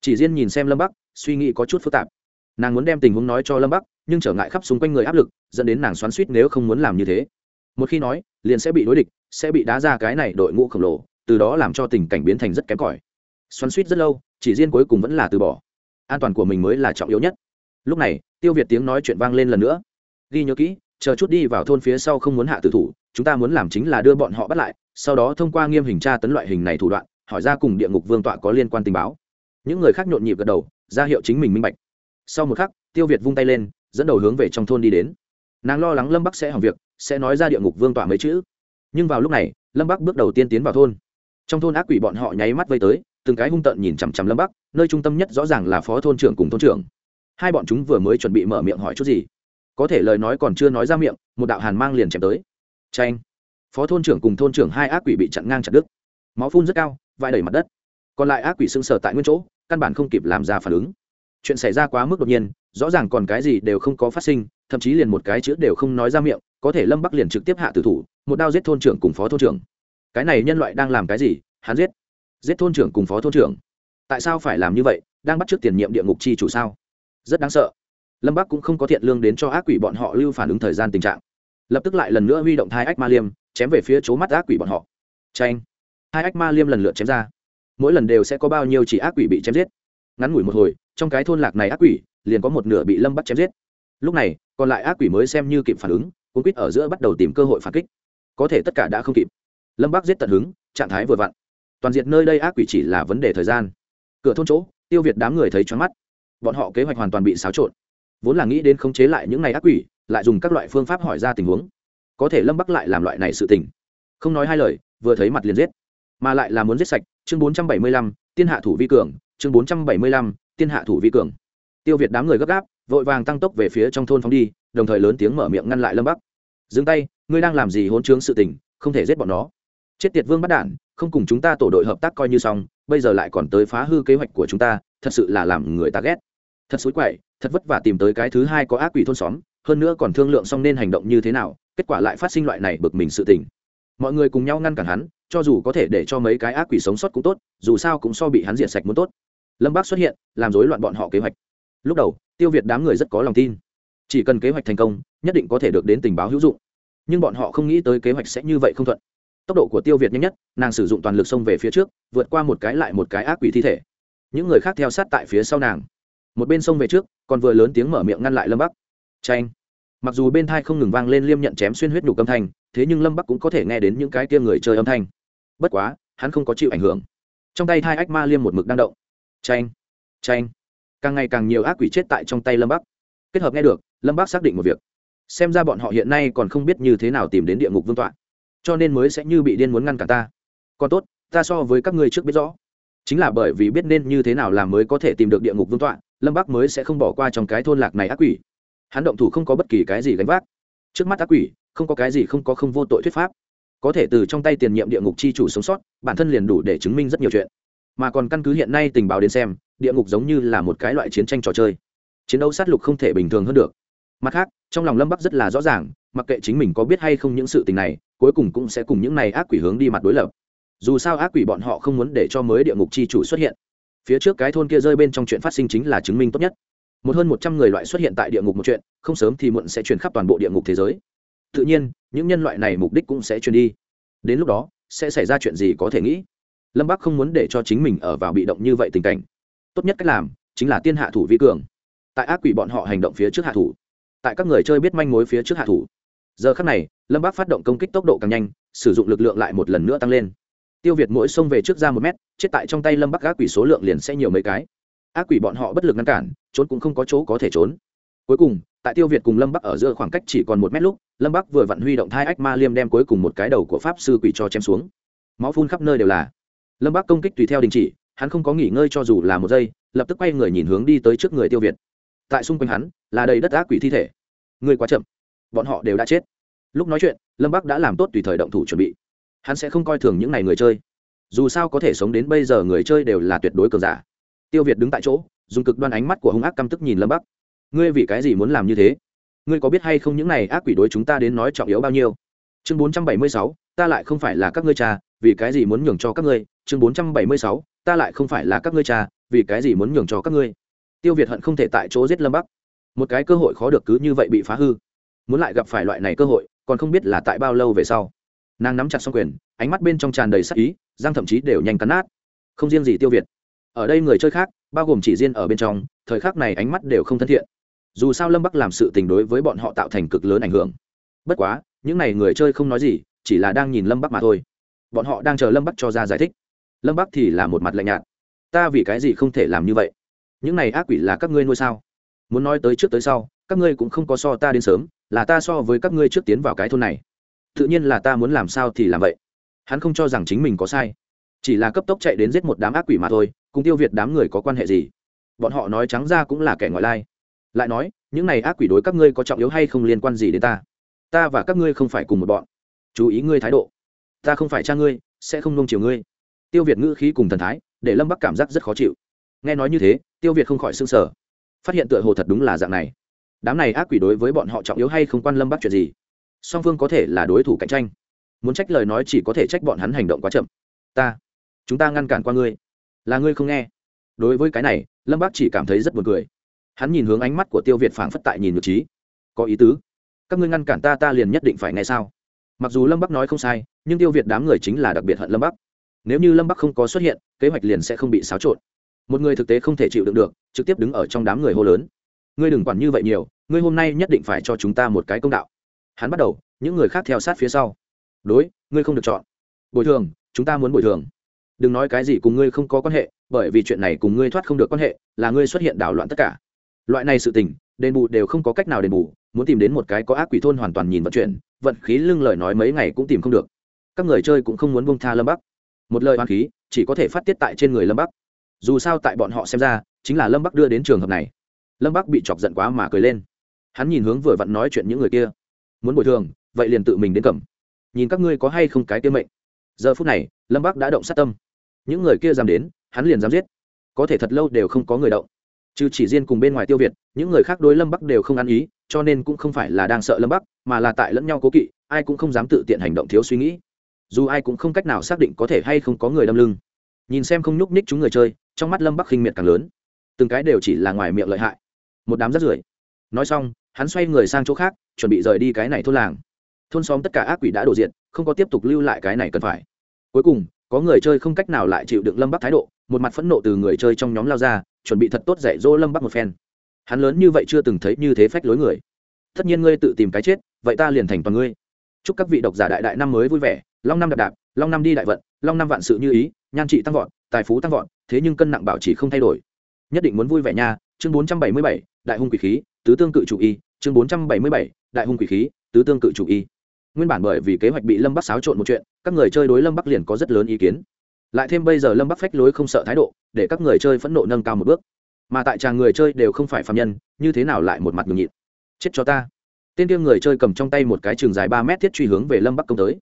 Chỉ riêng nhìn xem lâm bắc, suy nghĩ có chút phức tạp. Nàng muốn đem tình huống nói cho lâm bắc, nhưng trở ngại khắp xung quanh người áp lực, dẫn đến nàng xoắn suýt nếu không muốn làm như thế. Một khi nói, liền sẽ bị đối địch, sẽ bị đá ra cái này đội ngũ khổng lồ, từ đó làm cho tình cảnh biến thành rất kém cỏi. Xoắn suýt rất lâu, chỉ riêng cuối cùng vẫn là từ bỏ. An toàn của mình mới là trọng yếu nhất. Lúc này, tiêu việt tiếng nói chuyện vang lên lần nữa. Ghi nhớ kỹ, chờ chút đi vào thôn phía sau không muốn hạ tử thủ, chúng ta muốn làm chính là đưa bọn họ bắt lại, sau đó thông qua nghiêm hình tra tấn loại hình này thủ đoạn hỏi ra cùng địa ngục vương tọa có liên quan tình báo. Những người khác nhộn nhịp gật đầu, ra hiệu chính mình minh bạch. Sau một khắc, tiêu việt vung tay lên, dẫn đầu hướng về trong thôn đi đến. Nàng lo lắng lâm bắc sẽ hỏng việc, sẽ nói ra địa ngục vương tọa mấy chữ. Nhưng vào lúc này, lâm bắc bước đầu tiên tiến vào thôn. Trong thôn ác quỷ bọn họ nháy mắt vây tới, từng cái hung tợn nhìn chằm chằm lâm bắc, nơi trung tâm nhất rõ ràng là phó thôn trưởng cùng thôn trưởng. Hai bọn chúng vừa mới chuẩn bị mở miệng hỏi chút gì. Có thể lời nói còn chưa nói ra miệng, một đạo hàn mang liền chém tới. Tranh phó thôn trưởng cùng thôn trưởng hai ác quỷ bị chặn ngang chặt đứt. Máu phun rất cao vai đầy mặt đất. Còn lại ác quỷ sưng sờ tại nguyên chỗ, căn bản không kịp làm ra phản ứng. Chuyện xảy ra quá mức đột nhiên, rõ ràng còn cái gì đều không có phát sinh, thậm chí liền một cái chữ đều không nói ra miệng, có thể lâm bắc liền trực tiếp hạ tử thủ, một đao giết thôn trưởng cùng phó thôn trưởng. Cái này nhân loại đang làm cái gì? Hắn giết. Giết thôn trưởng cùng phó thôn trưởng. Tại sao phải làm như vậy? Đang bắt t r ư ớ c tiền nhiệm địa ngục chi chủ sao? Rất đáng sợ. Lâm bắc cũng không có thiện lương đến cho ác quỷ bọn họ lưu phản ứng thời gian tình trạng. Lập tức lại lần nữa huy động thai ách ma liêm, chém về phía chỗ mắt ác quỷ bọn họ. Tranh hai ách ma liêm lần lượt chém ra. Mỗi lần đều sẽ có bao nhiêu chỉ ác quỷ bị chém giết. Ngắn ngủi một hồi, trong cái thôn lạc này ác quỷ, liền có một nửa bị lâm bắc chém giết. Lúc này, còn lại ác quỷ mới xem như kịp phản ứng, cuốn quýt ở giữa bắt đầu tìm cơ hội phản kích. Có thể tất cả đã không kịp. Lâm bắc giết tận hứng, trạng thái vừa vặn. Toàn diện nơi đây ác quỷ chỉ là vấn đề thời gian. Cửa thôn chỗ, tiêu việt đám người thấy choáng mắt. Bọn họ kế hoạch hoàn toàn bị xáo trộn. Vốn là nghĩ đến khống chế lại những ngày ác quỷ, lại dùng các loại phương pháp hỏi ra tình huống. Có thể lâm bắc lại làm loại này sự tình. Không nói hai lời, vừa thấy mặt liền giết mà lại là muốn giết sạch, chương bốn trăm bảy mươi lăm, tiên hạ thủ vi cường, chương bốn trăm bảy mươi lăm, tiên hạ thủ vi cường. Tiêu việt đám người gấp gáp, vội vàng tăng tốc về phía trong thôn phóng đi, đồng thời lớn tiếng mở miệng ngăn lại lâm bắc. Dừng tay, ngươi đang làm gì hôn chướng sự tình, không thể giết bọn nó. Chết tiệt vương bắt đản, không cùng chúng ta tổ đội hợp tác coi như xong, bây giờ lại còn tới phá hư kế hoạch của chúng ta, thật sự là làm người ta ghét. Thật xối quậy, thật vất vả tìm tới cái thứ hai có ác quỷ thôn xóm, hơn nữa còn thương lượng xong nên hành động như thế nào, kết quả lại phát sinh loại này bực mình sự tình. Mọi người cùng nhau ngăn cản hắn cho dù có thể để cho mấy cái ác quỷ sống sót cũng tốt, dù sao cũng so bị hắn diệt sạch muốn tốt. Lâm bác xuất hiện, làm rối loạn bọn họ kế hoạch. Lúc đầu, tiêu việt đám người rất có lòng tin. Chỉ cần kế hoạch thành công, nhất định có thể được đến tình báo hữu dụng. Nhưng bọn họ không nghĩ tới kế hoạch sẽ như vậy không thuận. Tốc độ của tiêu việt nhanh nhất, nàng sử dụng toàn lực xông về phía trước, vượt qua một cái lại một cái ác quỷ thi thể. Những người khác theo sát tại phía sau nàng. Một bên sông về trước, còn vừa lớn tiếng mở miệng ngăn lại lâm bắc. Tranh mặc dù bên thai không ngừng vang lên liêm nhận chém xuyên huyết nhục âm thanh, thế nhưng lâm bắc cũng có thể nghe đến những cái kia người chơi âm thanh bất quá, hắn không có chịu ảnh hưởng. Trong tay thai ách ma liêm một mực đang động. Tranh tranh càng ngày càng nhiều ác quỷ chết tại trong tay lâm bắc. Kết hợp nghe được, lâm bắc xác định một việc. Xem ra bọn họ hiện nay còn không biết như thế nào tìm đến địa ngục vương tọa. Cho nên mới sẽ như bị điên muốn ngăn cả ta. Còn tốt, ta so với các ngươi trước biết rõ. Chính là bởi vì biết nên như thế nào làm mới có thể tìm được địa ngục vương tọa, lâm bắc mới sẽ không bỏ qua trong cái thôn lạc này ác quỷ. Hắn động thủ không có bất kỳ cái gì gánh vác. Trước mắt ác quỷ, không có cái gì không có không vô tội thuyết pháp có thể từ trong tay tiền nhiệm địa ngục chi chủ sống sót, bản thân liền đủ để chứng minh rất nhiều chuyện. Mà còn căn cứ hiện nay tình báo đến xem, địa ngục giống như là một cái loại chiến tranh trò chơi. Chiến đấu sát lục không thể bình thường hơn được. Mặt khác, trong lòng lâm bắc rất là rõ ràng, mặc kệ chính mình có biết hay không những sự tình này, cuối cùng cũng sẽ cùng những này ác quỷ hướng đi mặt đối lập. Dù sao ác quỷ bọn họ không muốn để cho mới địa ngục chi chủ xuất hiện. Phía trước cái thôn kia rơi bên trong chuyện phát sinh chính là chứng minh tốt nhất. Một hơn một trăm người loại xuất hiện tại địa ngục một chuyện, không sớm thì muộn sẽ truyền khắp toàn bộ địa ngục thế giới tự nhiên, những nhân loại này mục đích cũng sẽ truyền đi. Đến lúc đó, sẽ xảy ra chuyện gì có thể nghĩ? Lâm bắc không muốn để cho chính mình ở vào bị động như vậy tình cảnh. Tốt nhất cách làm chính là tiên hạ thủ vi cường. Tại ác quỷ bọn họ hành động phía trước hạ thủ. Tại các người chơi biết manh mối phía trước hạ thủ. Giờ khắc này, lâm bắc phát động công kích tốc độ càng nhanh, sử dụng lực lượng lại một lần nữa tăng lên. Tiêu việt mỗi xông về trước ra một mét, chết tại trong tay lâm bắc ác quỷ số lượng liền sẽ nhiều mấy cái. Ác quỷ bọn họ bất lực ngăn cản, trốn cũng không có chỗ có thể trốn cuối cùng, tại tiêu việt cùng lâm bắc ở giữa khoảng cách chỉ còn một mét lúc, lâm bắc vừa vặn huy động thai ách ma liêm đem cuối cùng một cái đầu của pháp sư quỷ cho chém xuống. Máu phun khắp nơi đều là. Lâm bắc công kích tùy theo đình chỉ, hắn không có nghỉ ngơi cho dù là một giây, lập tức quay người nhìn hướng đi tới trước người tiêu việt. Tại xung quanh hắn, là đầy đất ác quỷ thi thể. Người quá chậm. Bọn họ đều đã chết. Lúc nói chuyện, lâm bắc đã làm tốt tùy thời động thủ chuẩn bị. Hắn sẽ không coi thường những n à y người chơi. Dù sao có thể sống đến bây giờ người chơi đều là tuyệt đối cường giả. Tiêu việt đứng tại chỗ, dùng cực đoan ánh mắt của hung ác căm tức nhìn lâm bắc ngươi vì cái gì muốn làm như thế? Ngươi có biết hay không những này ác quỷ đối chúng ta đến nói trọng yếu bao nhiêu? Chương bốn trăm bảy mươi sáu, ta lại không phải là các ngươi cha, vì cái gì muốn nhường cho các ngươi? Chương bốn trăm bảy mươi sáu, ta lại không phải là các ngươi cha, vì cái gì muốn nhường cho các ngươi? Tiêu việt hận không thể tại chỗ giết lâm bắc. Một cái cơ hội khó được cứ như vậy bị phá hư. Muốn lại gặp phải loại này cơ hội, còn không biết là tại bao lâu về sau. Nàng nắm chặt xong quyền, ánh mắt bên trong tràn đầy sắc ý giang thậm chí đều nhanh cắn nát. Không riêng gì tiêu việt. Ở đây người chơi khác, bao gồm chỉ riêng ở bên trong, thời khắc này ánh mắt đều không thân thiện dù sao lâm bắc làm sự tình đối với bọn họ tạo thành cực lớn ảnh hưởng bất quá những n à y người chơi không nói gì chỉ là đang nhìn lâm bắc mà thôi bọn họ đang chờ lâm bắc cho ra giải thích lâm bắc thì là một mặt lạnh nhạt ta vì cái gì không thể làm như vậy những này ác quỷ là các ngươi nuôi sao muốn nói tới trước tới sau các ngươi cũng không có so ta đến sớm là ta so với các ngươi trước tiến vào cái thôn này tự nhiên là ta muốn làm sao thì làm vậy hắn không cho rằng chính mình có sai chỉ là cấp tốc chạy đến giết một đám ác quỷ mà thôi cùng tiêu việt đám người có quan hệ gì bọn họ nói trắng ra cũng là kẻ ngoại lai lại nói, những này ác quỷ đối các ngươi có trọng yếu hay không liên quan gì đến ta? Ta và các ngươi không phải cùng một bọn. Chú ý ngươi thái độ. Ta không phải cha ngươi, sẽ không nông chiều ngươi. Tiêu việt ngữ khí cùng thần thái, để lâm bắc cảm giác rất khó chịu. Nghe nói như thế, tiêu việt không khỏi s ư n g sở phát hiện tựa hồ thật đúng là dạng này. Đám này ác quỷ đối với bọn họ trọng yếu hay không quan lâm bắc chuyện gì? Song phương có thể là đối thủ cạnh tranh. Muốn trách lời nói chỉ có thể trách bọn hắn hành động quá chậm. Ta, chúng ta ngăn cản qua ngươi. Là ngươi không nghe. Đối với cái này, lâm bắc chỉ cảm thấy rất buồn cười hắn nhìn hướng ánh mắt của tiêu việt phảng phất tại nhìn nhược trí. Có ý tứ. Các ngươi ngăn cản ta ta liền nhất định phải nghe sao? Mặc dù lâm bắc nói không sai, nhưng tiêu việt đám người chính là đặc biệt hận lâm bắc. Nếu như lâm bắc không có xuất hiện, kế hoạch liền sẽ không bị xáo trộn. Một người thực tế không thể chịu đựng được, trực tiếp đứng ở trong đám người hô lớn. Ngươi đừng quản như vậy nhiều, ngươi hôm nay nhất định phải cho chúng ta một cái công đạo. Hắn bắt đầu, những người khác theo sát phía sau. Đối, ngươi không được chọn. Bồi thường, chúng ta muốn bồi thường. Đừng nói cái gì cùng ngươi không có quan hệ, bởi vì chuyện này cùng ngươi thoát không được quan hệ, là ngươi xuất hiện đảo loạn tất cả loại này sự tình, đền bù đều không có cách nào đền bù, muốn tìm đến một cái có ác quỷ thôn hoàn toàn nhìn vận chuyển, vận khí lưng lời nói mấy ngày cũng tìm không được. Các người chơi cũng không muốn bông tha lâm bắc. Một lời hoàn khí, chỉ có thể phát tiết tại trên người lâm bắc. Dù sao tại bọn họ xem ra, chính là lâm bắc đưa đến trường hợp này. Lâm bắc bị chọc giận quá mà cười lên. Hắn nhìn hướng vừa vặn nói chuyện những người kia. Muốn bồi thường, vậy liền tự mình đến cầm. Nhìn các ngươi có hay không cái tiêu mệnh. Giờ phút này, lâm bắc đã động sát tâm. Những người kia dám đến, hắn liền dám giết. Có thể thật lâu đều không có người động trừ chỉ riêng cùng bên ngoài tiêu việt, những người khác đối lâm bắc đều không ăn ý, cho nên cũng không phải là đang sợ lâm bắc, mà là tại lẫn nhau cố kỵ, ai cũng không dám tự tiện hành động thiếu suy nghĩ. Dù ai cũng không cách nào xác định có thể hay không có người đâm lưng. Nhìn xem không nhúc ních chúng người chơi, trong mắt lâm bắc khinh miệt càng lớn. Từng cái đều chỉ là ngoài miệng lợi hại. Một đám rất rưởi. Nói xong, hắn xoay người sang chỗ khác, chuẩn bị rời đi cái này thôn làng. Thôn xóm tất cả ác quỷ đã đổ diện không có tiếp tục lưu lại cái này cần phải. Cuối cùng, có người chơi không cách nào lại chịu đựng lâm bắc thái độ, một mặt phẫn nộ từ người chơi trong nhóm lao ra chuẩn bị thật tốt dạy dỗ lâm bắc một phen. Hắn lớn như vậy chưa từng thấy như thế phách lối người. Tất nhiên ngươi tự tìm cái chết, vậy ta liền thành toàn ngươi. Chúc các vị độc giả đại đại năm mới vui vẻ, long năm đạp đạp, long năm đi đại vận, long năm vạn sự như ý, nhan trị tăng vọt, tài phú tăng vọt, thế nhưng cân nặng bảo trì không thay đổi. Nhất định muốn vui vẻ nha, chương bốn trăm bảy mươi bảy, đại hung quỷ khí, tứ tương cự chủ y, chương bốn trăm bảy mươi bảy, đại hung quỷ khí, tứ tương cự chủ y. Nguyên bản bởi vì kế hoạch bị lâm bắc xáo trộn một chuyện, các người chơi đối lâm bắc liền có rất lớn ý kiến. Lại thêm bây giờ lâm bắc phách lối không sợ thái độ để các người chơi phẫn nộ nâng cao một bước. Mà tại tràng người chơi đều không phải phạm nhân, như thế nào lại một mặt nhường nhịn? Chết cho ta. Tên kia người chơi cầm trong tay một cái trường dài ba mét thiết truy hướng về lâm bắc công tới.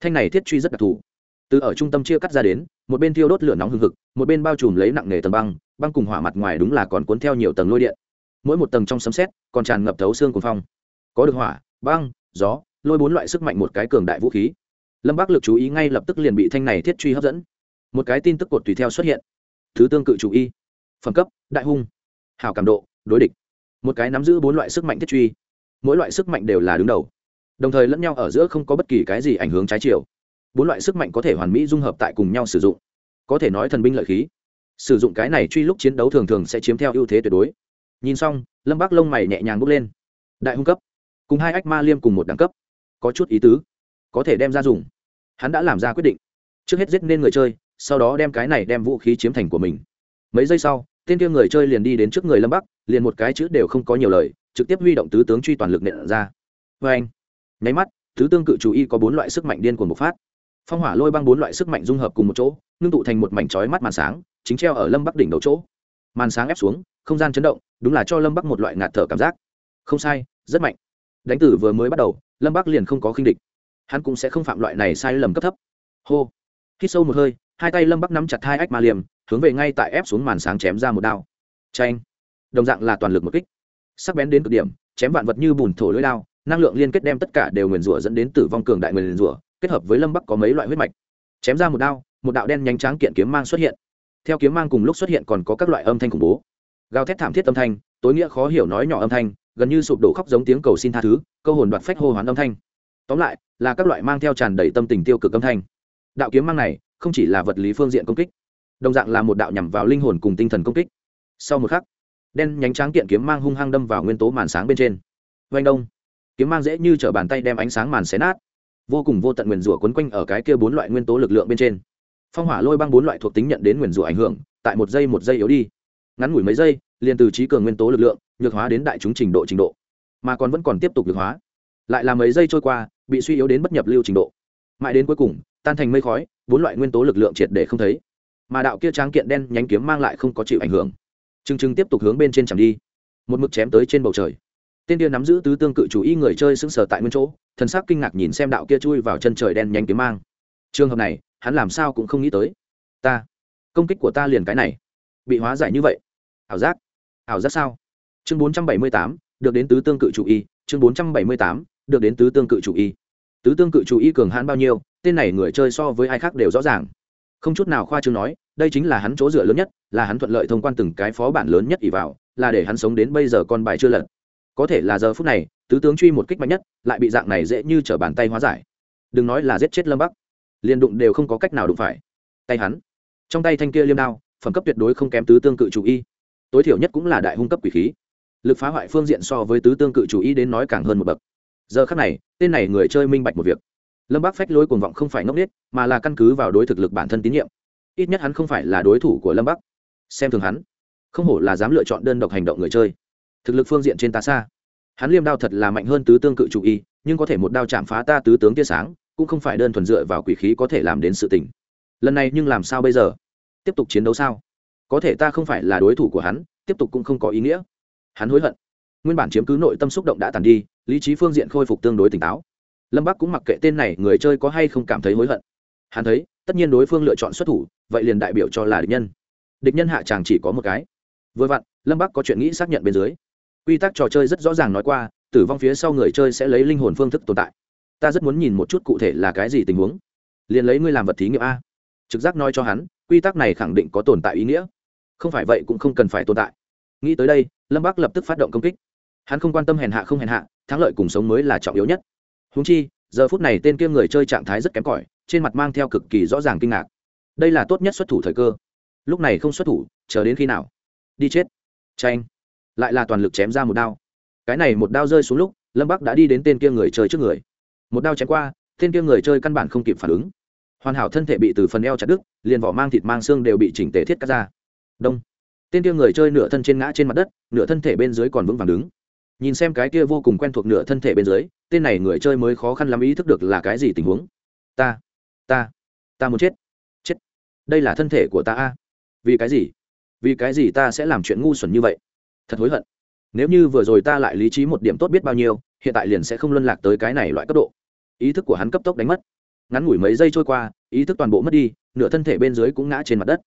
Thanh này thiết truy rất đặc thù. Từ ở trung tâm chia cắt ra đến, một bên thiêu đốt lửa nóng hừng hực, một bên bao trùm lấy nặng nề tầng băng băng cùng hỏa mặt ngoài đúng là còn cuốn theo nhiều tầng lôi điện. Mỗi một tầng trong sấm xét còn tràn ngập thấu xương cuồng phong. Có được hỏa, băng, gió, lôi bốn loại sức mạnh một cái cường đại vũ khí. Lâm bắc lực chú ý ngay lập tức liền bị thanh này thiết truy hấp dẫn. Một cái tin tức cột tùy theo xuất hiện thứ tương cự chủ y, phẩm cấp, đại hung hào cảm độ, đối địch. Một cái nắm giữ bốn loại sức mạnh thiết truy, mỗi loại sức mạnh đều là đứng đầu. Đồng thời lẫn nhau ở giữa không có bất kỳ cái gì ảnh hưởng trái chiều. Bốn loại sức mạnh có thể hoàn mỹ dung hợp tại cùng nhau sử dụng. Có thể nói thần binh lợi khí. Sử dụng cái này truy lúc chiến đấu thường thường sẽ chiếm theo ưu thế tuyệt đối. Nhìn xong, lâm bác lông mày nhẹ nhàng bước lên. Đại hung cấp. Cùng hai ách ma liêm cùng một đẳng cấp. Có chút ý tứ. Có thể đem ra dùng. Hắn đã làm ra quyết định. Trước hết giết nên người chơi sau đó đem cái này đem vũ khí chiếm thành của mình. Mấy giây sau, tên kia người chơi liền đi đến trước người lâm bắc, liền một cái chữ đều không có nhiều lời, trực tiếp huy động tứ tướng truy toàn lực nện ra. Vê anh, nháy mắt, tứ tương cự chủ y có bốn loại sức mạnh điên cuồng bộc phát. Phong hỏa lôi băng bốn loại sức mạnh dung hợp cùng một chỗ, ngưng tụ thành một mảnh trói mắt màn sáng, chính treo ở lâm bắc đỉnh đầu chỗ. Màn sáng ép xuống, không gian chấn động, đúng là cho lâm bắc một loại ngạt thở cảm giác. Không sai, rất mạnh. Đánh tử vừa mới bắt đầu, lâm bắc liền không có khinh địch. Hắn cũng sẽ không phạm loại này sai lầm cấp thấp. Hô. Hít sâu một hơi hai tay lâm bắc nắm chặt hai ách ma liềm, hướng về ngay tại ép xuống màn sáng chém ra một đao. Tranh đồng dạng là toàn lực một kích. Sắc bén đến cực điểm, chém vạn vật như bùn thổ lưỡi đao, năng lượng liên kết đem tất cả đều nguyền rủa dẫn đến tử vong cường đại nguyền rủa, kết hợp với lâm bắc có mấy loại huyết mạch. Chém ra một đao, một đạo đen nhanh tráng kiện kiếm mang xuất hiện. Theo kiếm mang cùng lúc xuất hiện còn có các loại âm thanh khủng bố. Gào thét thảm thiết âm thanh, tối nghĩa khó hiểu nói nhỏ âm thanh, gần như sụp đổ khóc giống tiếng cầu xin tha thứ, câu hồn đoạt phách hô hoán âm thanh. Tóm lại, là các loại mang theo tràn đầy tâm tình tiêu cực âm thanh. Đạo kiếm mang này không chỉ là vật lý phương diện công kích, đồng dạng là một đạo nhằm vào linh hồn cùng tinh thần công kích. Sau một khắc, đen nhánh tráng kiện kiếm mang hung hăng đâm vào nguyên tố màn sáng bên trên. Vanh đông, kiếm mang dễ như t r ở bàn tay đem ánh sáng màn xé nát, vô cùng vô tận nguyền rủa quấn quanh ở cái kia bốn loại nguyên tố lực lượng bên trên. Phong hỏa lôi băng bốn loại thuộc tính nhận đến nguyền rủa ảnh hưởng, tại một giây một giây yếu đi. Ngắn ngủi mấy giây, liền từ trí cường nguyên tố lực lượng, nhược hóa đến đại chúng trình độ trình độ, mà còn vẫn còn tiếp tục nhược hóa. Lại là mấy giây trôi qua, bị suy yếu đến bất nhập lưu trình độ. Mãi đến cuối cùng tan thành mây khói, bốn loại nguyên tố lực lượng triệt để không thấy. Mà đạo kia tráng kiện đen nhánh kiếm mang lại không có chịu ảnh hưởng. Chừng chừng tiếp tục hướng bên trên chẳng đi. Một mực chém tới trên bầu trời. Tên kia nắm giữ tứ tương cự chủ y người chơi sững sờ tại nguyên chỗ, thần sắc kinh ngạc nhìn xem đạo kia chui vào chân trời đen nhánh kiếm mang. Trường hợp này, hắn làm sao cũng không nghĩ tới. Ta, công kích của ta liền cái này. Bị hóa giải như vậy. Ảo giác. Ảo giác sao? Chương bốn trăm bảy mươi tám, được đến tứ tương cự chủ y. Chương bốn trăm bảy mươi tám, được đến tứ tương cự chủ y tứ tương cự chủ y cường hãn bao nhiêu, tên này người chơi so với ai khác đều rõ ràng. Không chút nào khoa trương nói, đây chính là hắn chỗ dựa lớn nhất, là hắn thuận lợi thông quan từng cái phó bản lớn nhất ỷ vào, là để hắn sống đến bây giờ con bài chưa lật. Có thể là giờ phút này, tứ tướng truy một kích mạnh nhất, lại bị dạng này dễ như t r ở bàn tay hóa giải. Đừng nói là giết chết lâm bắc, liền đụng đều không có cách nào đụng phải. Tay hắn, trong tay thanh kia liêm đao, phẩm cấp tuyệt đối không kém tứ tương cự chủ y. Tối thiểu nhất cũng là đại hung cấp quỷ khí. Lực phá hoại phương diện so với tứ tương cự chủ y đến nói càng hơn một bậc giờ khắc này, tên này người chơi minh bạch một việc. Lâm bác phách lối cuồng vọng không phải ngốc n mà là căn cứ vào đối thực lực bản thân tín nhiệm. Ít nhất hắn không phải là đối thủ của lâm bắc. Xem thường hắn, không hổ là dám lựa chọn đơn độc hành động người chơi. Thực lực phương diện trên ta xa. Hắn liêm đao thật là mạnh hơn tứ tương cự chủ y, nhưng có thể một đao chạm phá ta tứ tướng tia sáng, cũng không phải đơn thuần dựa vào quỷ khí có thể làm đến sự tình. Lần này nhưng làm sao bây giờ? Tiếp tục chiến đấu sao? Có thể ta không phải là đối thủ của hắn, tiếp tục cũng không có ý nghĩa. Hắn hối hận nguyên bản chiếm cứ nội tâm xúc động đã tàn đi, lý trí phương diện khôi phục tương đối tỉnh táo. Lâm bắc cũng mặc kệ tên này, người chơi có hay không cảm thấy hối hận. Hắn thấy, tất nhiên đối phương lựa chọn xuất thủ, vậy liền đại biểu cho là địch nhân. Địch nhân hạ tràng chỉ có một cái. Vừa vặn, lâm bắc có chuyện nghĩ xác nhận bên dưới. Quy tắc trò chơi rất rõ ràng nói qua, tử vong phía sau người chơi sẽ lấy linh hồn phương thức tồn tại. Ta rất muốn nhìn một chút cụ thể là cái gì tình huống. Liền lấy ngươi làm vật thí nghiệm a. Trực giác nói cho hắn, quy tắc này khẳng định có tồn tại ý nghĩa. Không phải vậy cũng không cần phải tồn tại. Nghĩ tới đây, lâm bắc lập tức phát động công kích hắn không quan tâm hèn hạ không hèn hạ, thắng lợi cùng sống mới là trọng yếu nhất. Húng chi, giờ phút này tên kia người chơi trạng thái rất kém cỏi, trên mặt mang theo cực kỳ rõ ràng kinh ngạc. Đây là tốt nhất xuất thủ thời cơ. Lúc này không xuất thủ, chờ đến khi nào? Đi chết. Tranh lại là toàn lực chém ra một đao. Cái này một đao rơi xuống lúc, lâm bắc đã đi đến tên kia người chơi trước người. Một đao chém qua, tên kia người chơi căn bản không kịp phản ứng. Hoàn hảo thân thể bị từ phần eo chặt đứt, liền vỏ mang thịt mang xương đều bị chỉnh tề thiết cắt ra. Đông. Tên kia người chơi nửa thân trên ngã trên mặt đất, nửa thân thể bên dưới còn vững vàng đứng nhìn xem cái kia vô cùng quen thuộc nửa thân thể bên dưới, tên này người chơi mới khó khăn lắm ý thức được là cái gì tình huống. Ta ta ta muốn chết chết. Đây là thân thể của ta a. Vì cái gì? Vì cái gì ta sẽ làm chuyện ngu xuẩn như vậy? Thật hối hận. Nếu như vừa rồi ta lại lý trí một điểm tốt biết bao nhiêu, hiện tại liền sẽ không luân lạc tới cái này loại cấp độ. Ý thức của hắn cấp tốc đánh mất. Ngắn ngủi mấy giây trôi qua, ý thức toàn bộ mất đi, nửa thân thể bên dưới cũng ngã trên mặt đất.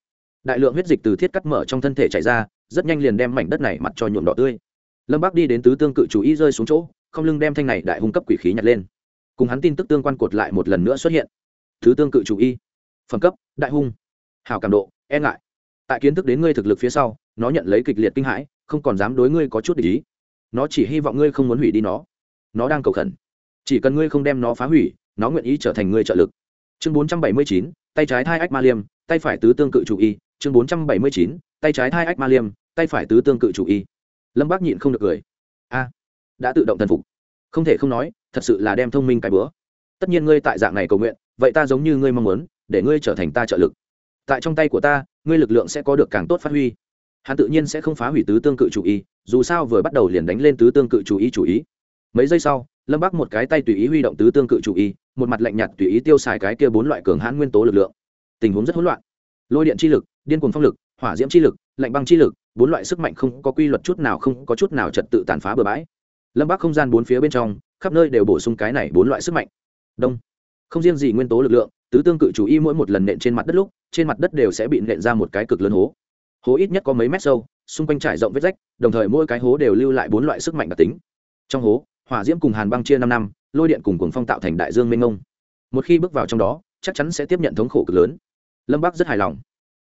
Đại lượng huyết dịch từ thiết cắt mở trong thân thể chảy ra, rất nhanh liền đem mảnh đất này mặt cho nhuộm đỏ tươi lâm bác đi đến tứ tương cự chủ ý rơi xuống chỗ, không lưng đem thanh này đại hung cấp quỷ khí nhặt lên. Cùng hắn tin tức tương quan cột lại một lần nữa xuất hiện. Thứ tương cự chủ y. Phẩm cấp, đại hung. Hào cảm độ e ngại. Tại kiến thức đến ngươi thực lực phía sau, nó nhận lấy kịch liệt kinh hãi, không còn dám đối ngươi có chút để ý. Nó chỉ hy vọng ngươi không muốn hủy đi nó. Nó đang cầu khẩn. Chỉ cần ngươi không đem nó phá hủy, nó nguyện ý trở thành ngươi trợ lực. Chương bốn trăm bảy mươi chín, tay trái thai ách ma liêm, tay phải tứ tương cự chủ y. Chương bốn trăm bảy mươi chín, tay trái thai ách ma liêm, tay phải tứ tương cự chủ y lâm bác nhịn không được cười. A, đã tự động thần phục. Không thể không nói, thật sự là đem thông minh cái bữa. Tất nhiên ngươi tại dạng này cầu nguyện, vậy ta giống như ngươi mong muốn, để ngươi trở thành ta trợ lực. Tại trong tay của ta, ngươi lực lượng sẽ có được càng tốt phát huy. Hắn tự nhiên sẽ không phá hủy tứ tương cự chủ ý, dù sao vừa bắt đầu liền đánh lên tứ tương cự chủ ý chủ ý. Mấy giây sau, lâm bác một cái tay tùy ý huy động tứ tương cự chủ ý, một mặt lạnh nhạt tùy ý tiêu xài cái kia bốn loại cường hãn nguyên tố lực lượng. Tình huống rất hỗn loạn. Lôi điện chi lực, điên cuồng phong lực, hỏa diễm chi lực, lạnh băng chi lực bốn loại sức mạnh không có quy luật chút nào không có chút nào trật tự tàn phá bừa bãi. Lâm bắc không gian bốn phía bên trong, khắp nơi đều bổ sung cái này bốn loại sức mạnh. Đông. Không riêng gì nguyên tố lực lượng, tứ tương cự chủ y mỗi một lần nện trên mặt đất lúc, trên mặt đất đều sẽ bị nện ra một cái cực lớn hố. Hố ít nhất có mấy mét sâu, xung quanh trải rộng vết rách, đồng thời mỗi cái hố đều lưu lại bốn loại sức mạnh đặc tính. Trong hố, hỏa diễm cùng hàn băng chia năm năm, lôi điện cùng cuồng phong tạo thành đại dương mênh mông. Một khi bước vào trong đó, chắc chắn sẽ tiếp nhận thống khổ cực lớn. Lâm bắc rất hài lòng.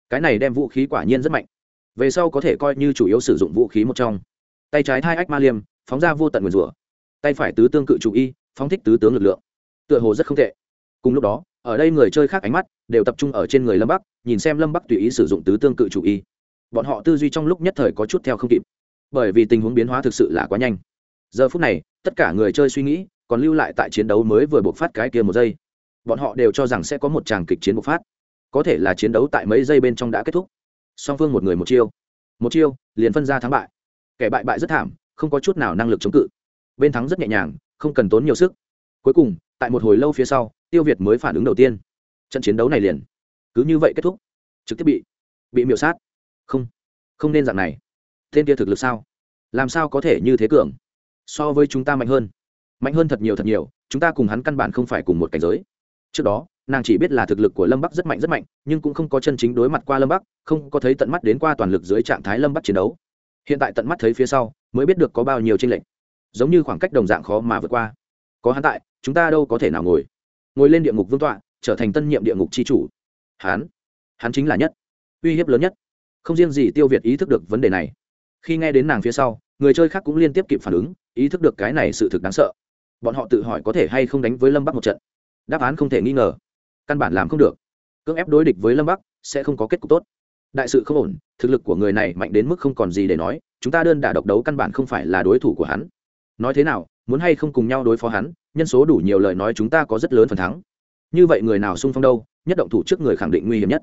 Cái này đem vũ khí quả nhiên rất mạnh về sau có thể coi như chủ yếu sử dụng vũ khí một trong. Tay trái thai ách ma liêm, phóng ra vô tận nguyền rủa. Tay phải tứ tương cự chủ y, phóng thích tứ tướng lực lượng. Tựa hồ rất không tệ. Cùng lúc đó, ở đây người chơi khác ánh mắt đều tập trung ở trên người lâm bắc, nhìn xem lâm bắc tùy ý sử dụng tứ tương cự chủ y. Bọn họ tư duy trong lúc nhất thời có chút theo không kịp. Bởi vì tình huống biến hóa thực sự là quá nhanh. Giờ phút này, tất cả người chơi suy nghĩ còn lưu lại tại chiến đấu mới vừa buộc phát cái kia một giây. Bọn họ đều cho rằng sẽ có một tràng kịch chiến bộc phát. Có thể là chiến đấu tại mấy giây bên trong đã kết thúc song phương một người một chiêu. Một chiêu, liền phân ra thắng bại. Kẻ bại bại rất thảm, không có chút nào năng lực chống cự. Bên thắng rất nhẹ nhàng, không cần tốn nhiều sức. Cuối cùng, tại một hồi lâu phía sau, tiêu việt mới phản ứng đầu tiên. Trận chiến đấu này liền cứ như vậy kết thúc. Trực tiếp bị bị miểu sát. Không không nên dạng này. Tên kia thực lực sao? Làm sao có thể như thế cường? So với chúng ta mạnh hơn. Mạnh hơn thật nhiều thật nhiều, chúng ta cùng hắn căn bản không phải cùng một cảnh giới. Trước đó nàng chỉ biết là thực lực của lâm bắc rất mạnh rất mạnh nhưng cũng không có chân chính đối mặt qua lâm bắc không có thấy tận mắt đến qua toàn lực dưới trạng thái lâm bắc chiến đấu hiện tại tận mắt thấy phía sau mới biết được có bao nhiêu tranh lệch giống như khoảng cách đồng dạng khó mà vượt qua có hắn tại chúng ta đâu có thể nào ngồi ngồi lên địa ngục vương tọa trở thành tân nhiệm địa ngục c h i chủ hắn hắn chính là nhất uy hiếp lớn nhất không riêng gì tiêu việt ý thức được vấn đề này khi nghe đến nàng phía sau người chơi khác cũng liên tiếp kịp phản ứng ý thức được cái này sự thực đáng sợ bọn họ tự hỏi có thể hay không đánh với lâm bắc một trận đáp án không thể nghi ngờ căn bản làm không được. Cưỡng ép đối địch với lâm bắc sẽ không có kết cục tốt. Đại sự không ổn, thực lực của người này mạnh đến mức không còn gì để nói, chúng ta đơn đả độc đấu căn bản không phải là đối thủ của hắn. Nói thế nào, muốn hay không cùng nhau đối phó hắn, nhân số đủ nhiều lời nói chúng ta có rất lớn phần thắng. Như vậy người nào xung phong đâu, nhất động thủ trước người khẳng định nguy hiểm nhất.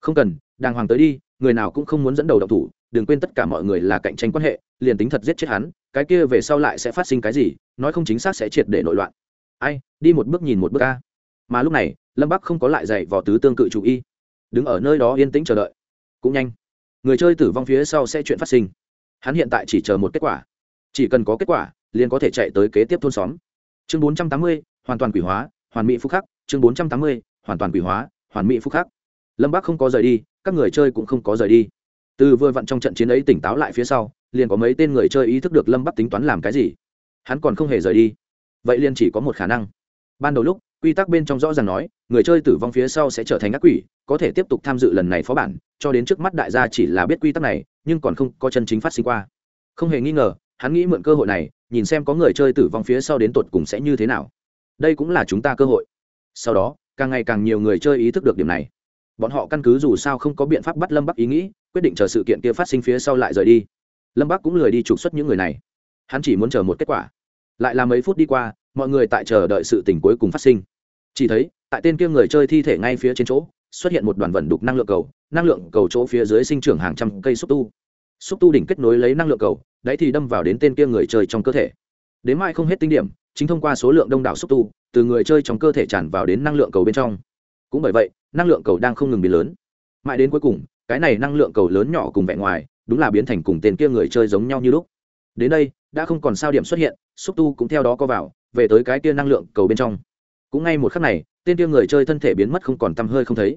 Không cần, đàng hoàng tới đi, người nào cũng không muốn dẫn đầu động thủ, đừng quên tất cả mọi người là cạnh tranh quan hệ, liền tính thật giết chết hắn, cái kia về sau lại sẽ phát sinh cái gì, nói không chính xác sẽ triệt để nội loạn. Ai, đi một bước nhìn một bước ca mà lúc này lâm bắc không có lại dạy vò tứ tương cự chủ y đứng ở nơi đó yên tĩnh chờ đợi cũng nhanh người chơi tử vong phía sau sẽ chuyện phát sinh hắn hiện tại chỉ chờ một kết quả chỉ cần có kết quả liền có thể chạy tới kế tiếp thôn xóm chương bốn trăm tám mươi hoàn toàn quỷ hóa hoàn mỹ phúc khắc chương bốn trăm tám mươi hoàn toàn quỷ hóa hoàn mỹ phúc khắc lâm bắc không có rời đi các người chơi cũng không có rời đi từ vừa vặn trong trận chiến ấy tỉnh táo lại phía sau liền có mấy tên người chơi ý thức được lâm bắc tính toán làm cái gì hắn còn không hề rời đi vậy liền chỉ có một khả năng ban đầu lúc quy tắc bên trong rõ ràng nói, người chơi tử vong phía sau sẽ trở thành ác quỷ, có thể tiếp tục tham dự lần này phó bản, cho đến trước mắt đại gia chỉ là biết quy tắc này, nhưng còn không có chân chính phát sinh qua. Không hề nghi ngờ, hắn nghĩ mượn cơ hội này, nhìn xem có người chơi tử vong phía sau đến tột cùng sẽ như thế nào. Đây cũng là chúng ta cơ hội. Sau đó, càng ngày càng nhiều người chơi ý thức được điểm này. Bọn họ căn cứ dù sao không có biện pháp bắt lâm bắc ý nghĩ, quyết định chờ sự kiện kia phát sinh phía sau lại rời đi. Lâm bắc cũng lười đi trục xuất những người này. Hắn chỉ muốn chờ một kết quả lại là mấy phút đi qua, mọi người tại chờ đợi sự tình cuối cùng phát sinh. Chỉ thấy, tại tên kia người chơi thi thể ngay phía trên chỗ, xuất hiện một đoàn vận đục năng lượng cầu, năng lượng cầu chỗ phía dưới sinh trưởng hàng trăm cây xúc tu. Xúc tu đỉnh kết nối lấy năng lượng cầu đấy thì đâm vào đến tên kia người chơi trong cơ thể. Đến mai không hết tinh điểm, chính thông qua số lượng đông đảo xúc tu, từ người chơi trong cơ thể tràn vào đến năng lượng cầu bên trong. Cũng bởi vậy, năng lượng cầu đang không ngừng biến lớn. Mãi đến cuối cùng, cái này năng lượng cầu lớn nhỏ cùng vẻ ngoài, đúng là biến thành cùng tên kia người chơi giống nhau như lúc. Đến đây đã không còn sao điểm xuất hiện, xúc tu cũng theo đó có vào, về tới cái kia năng lượng cầu bên trong. Cũng ngay một khắc này, tên kia người chơi thân thể biến mất không còn tăm hơi không thấy.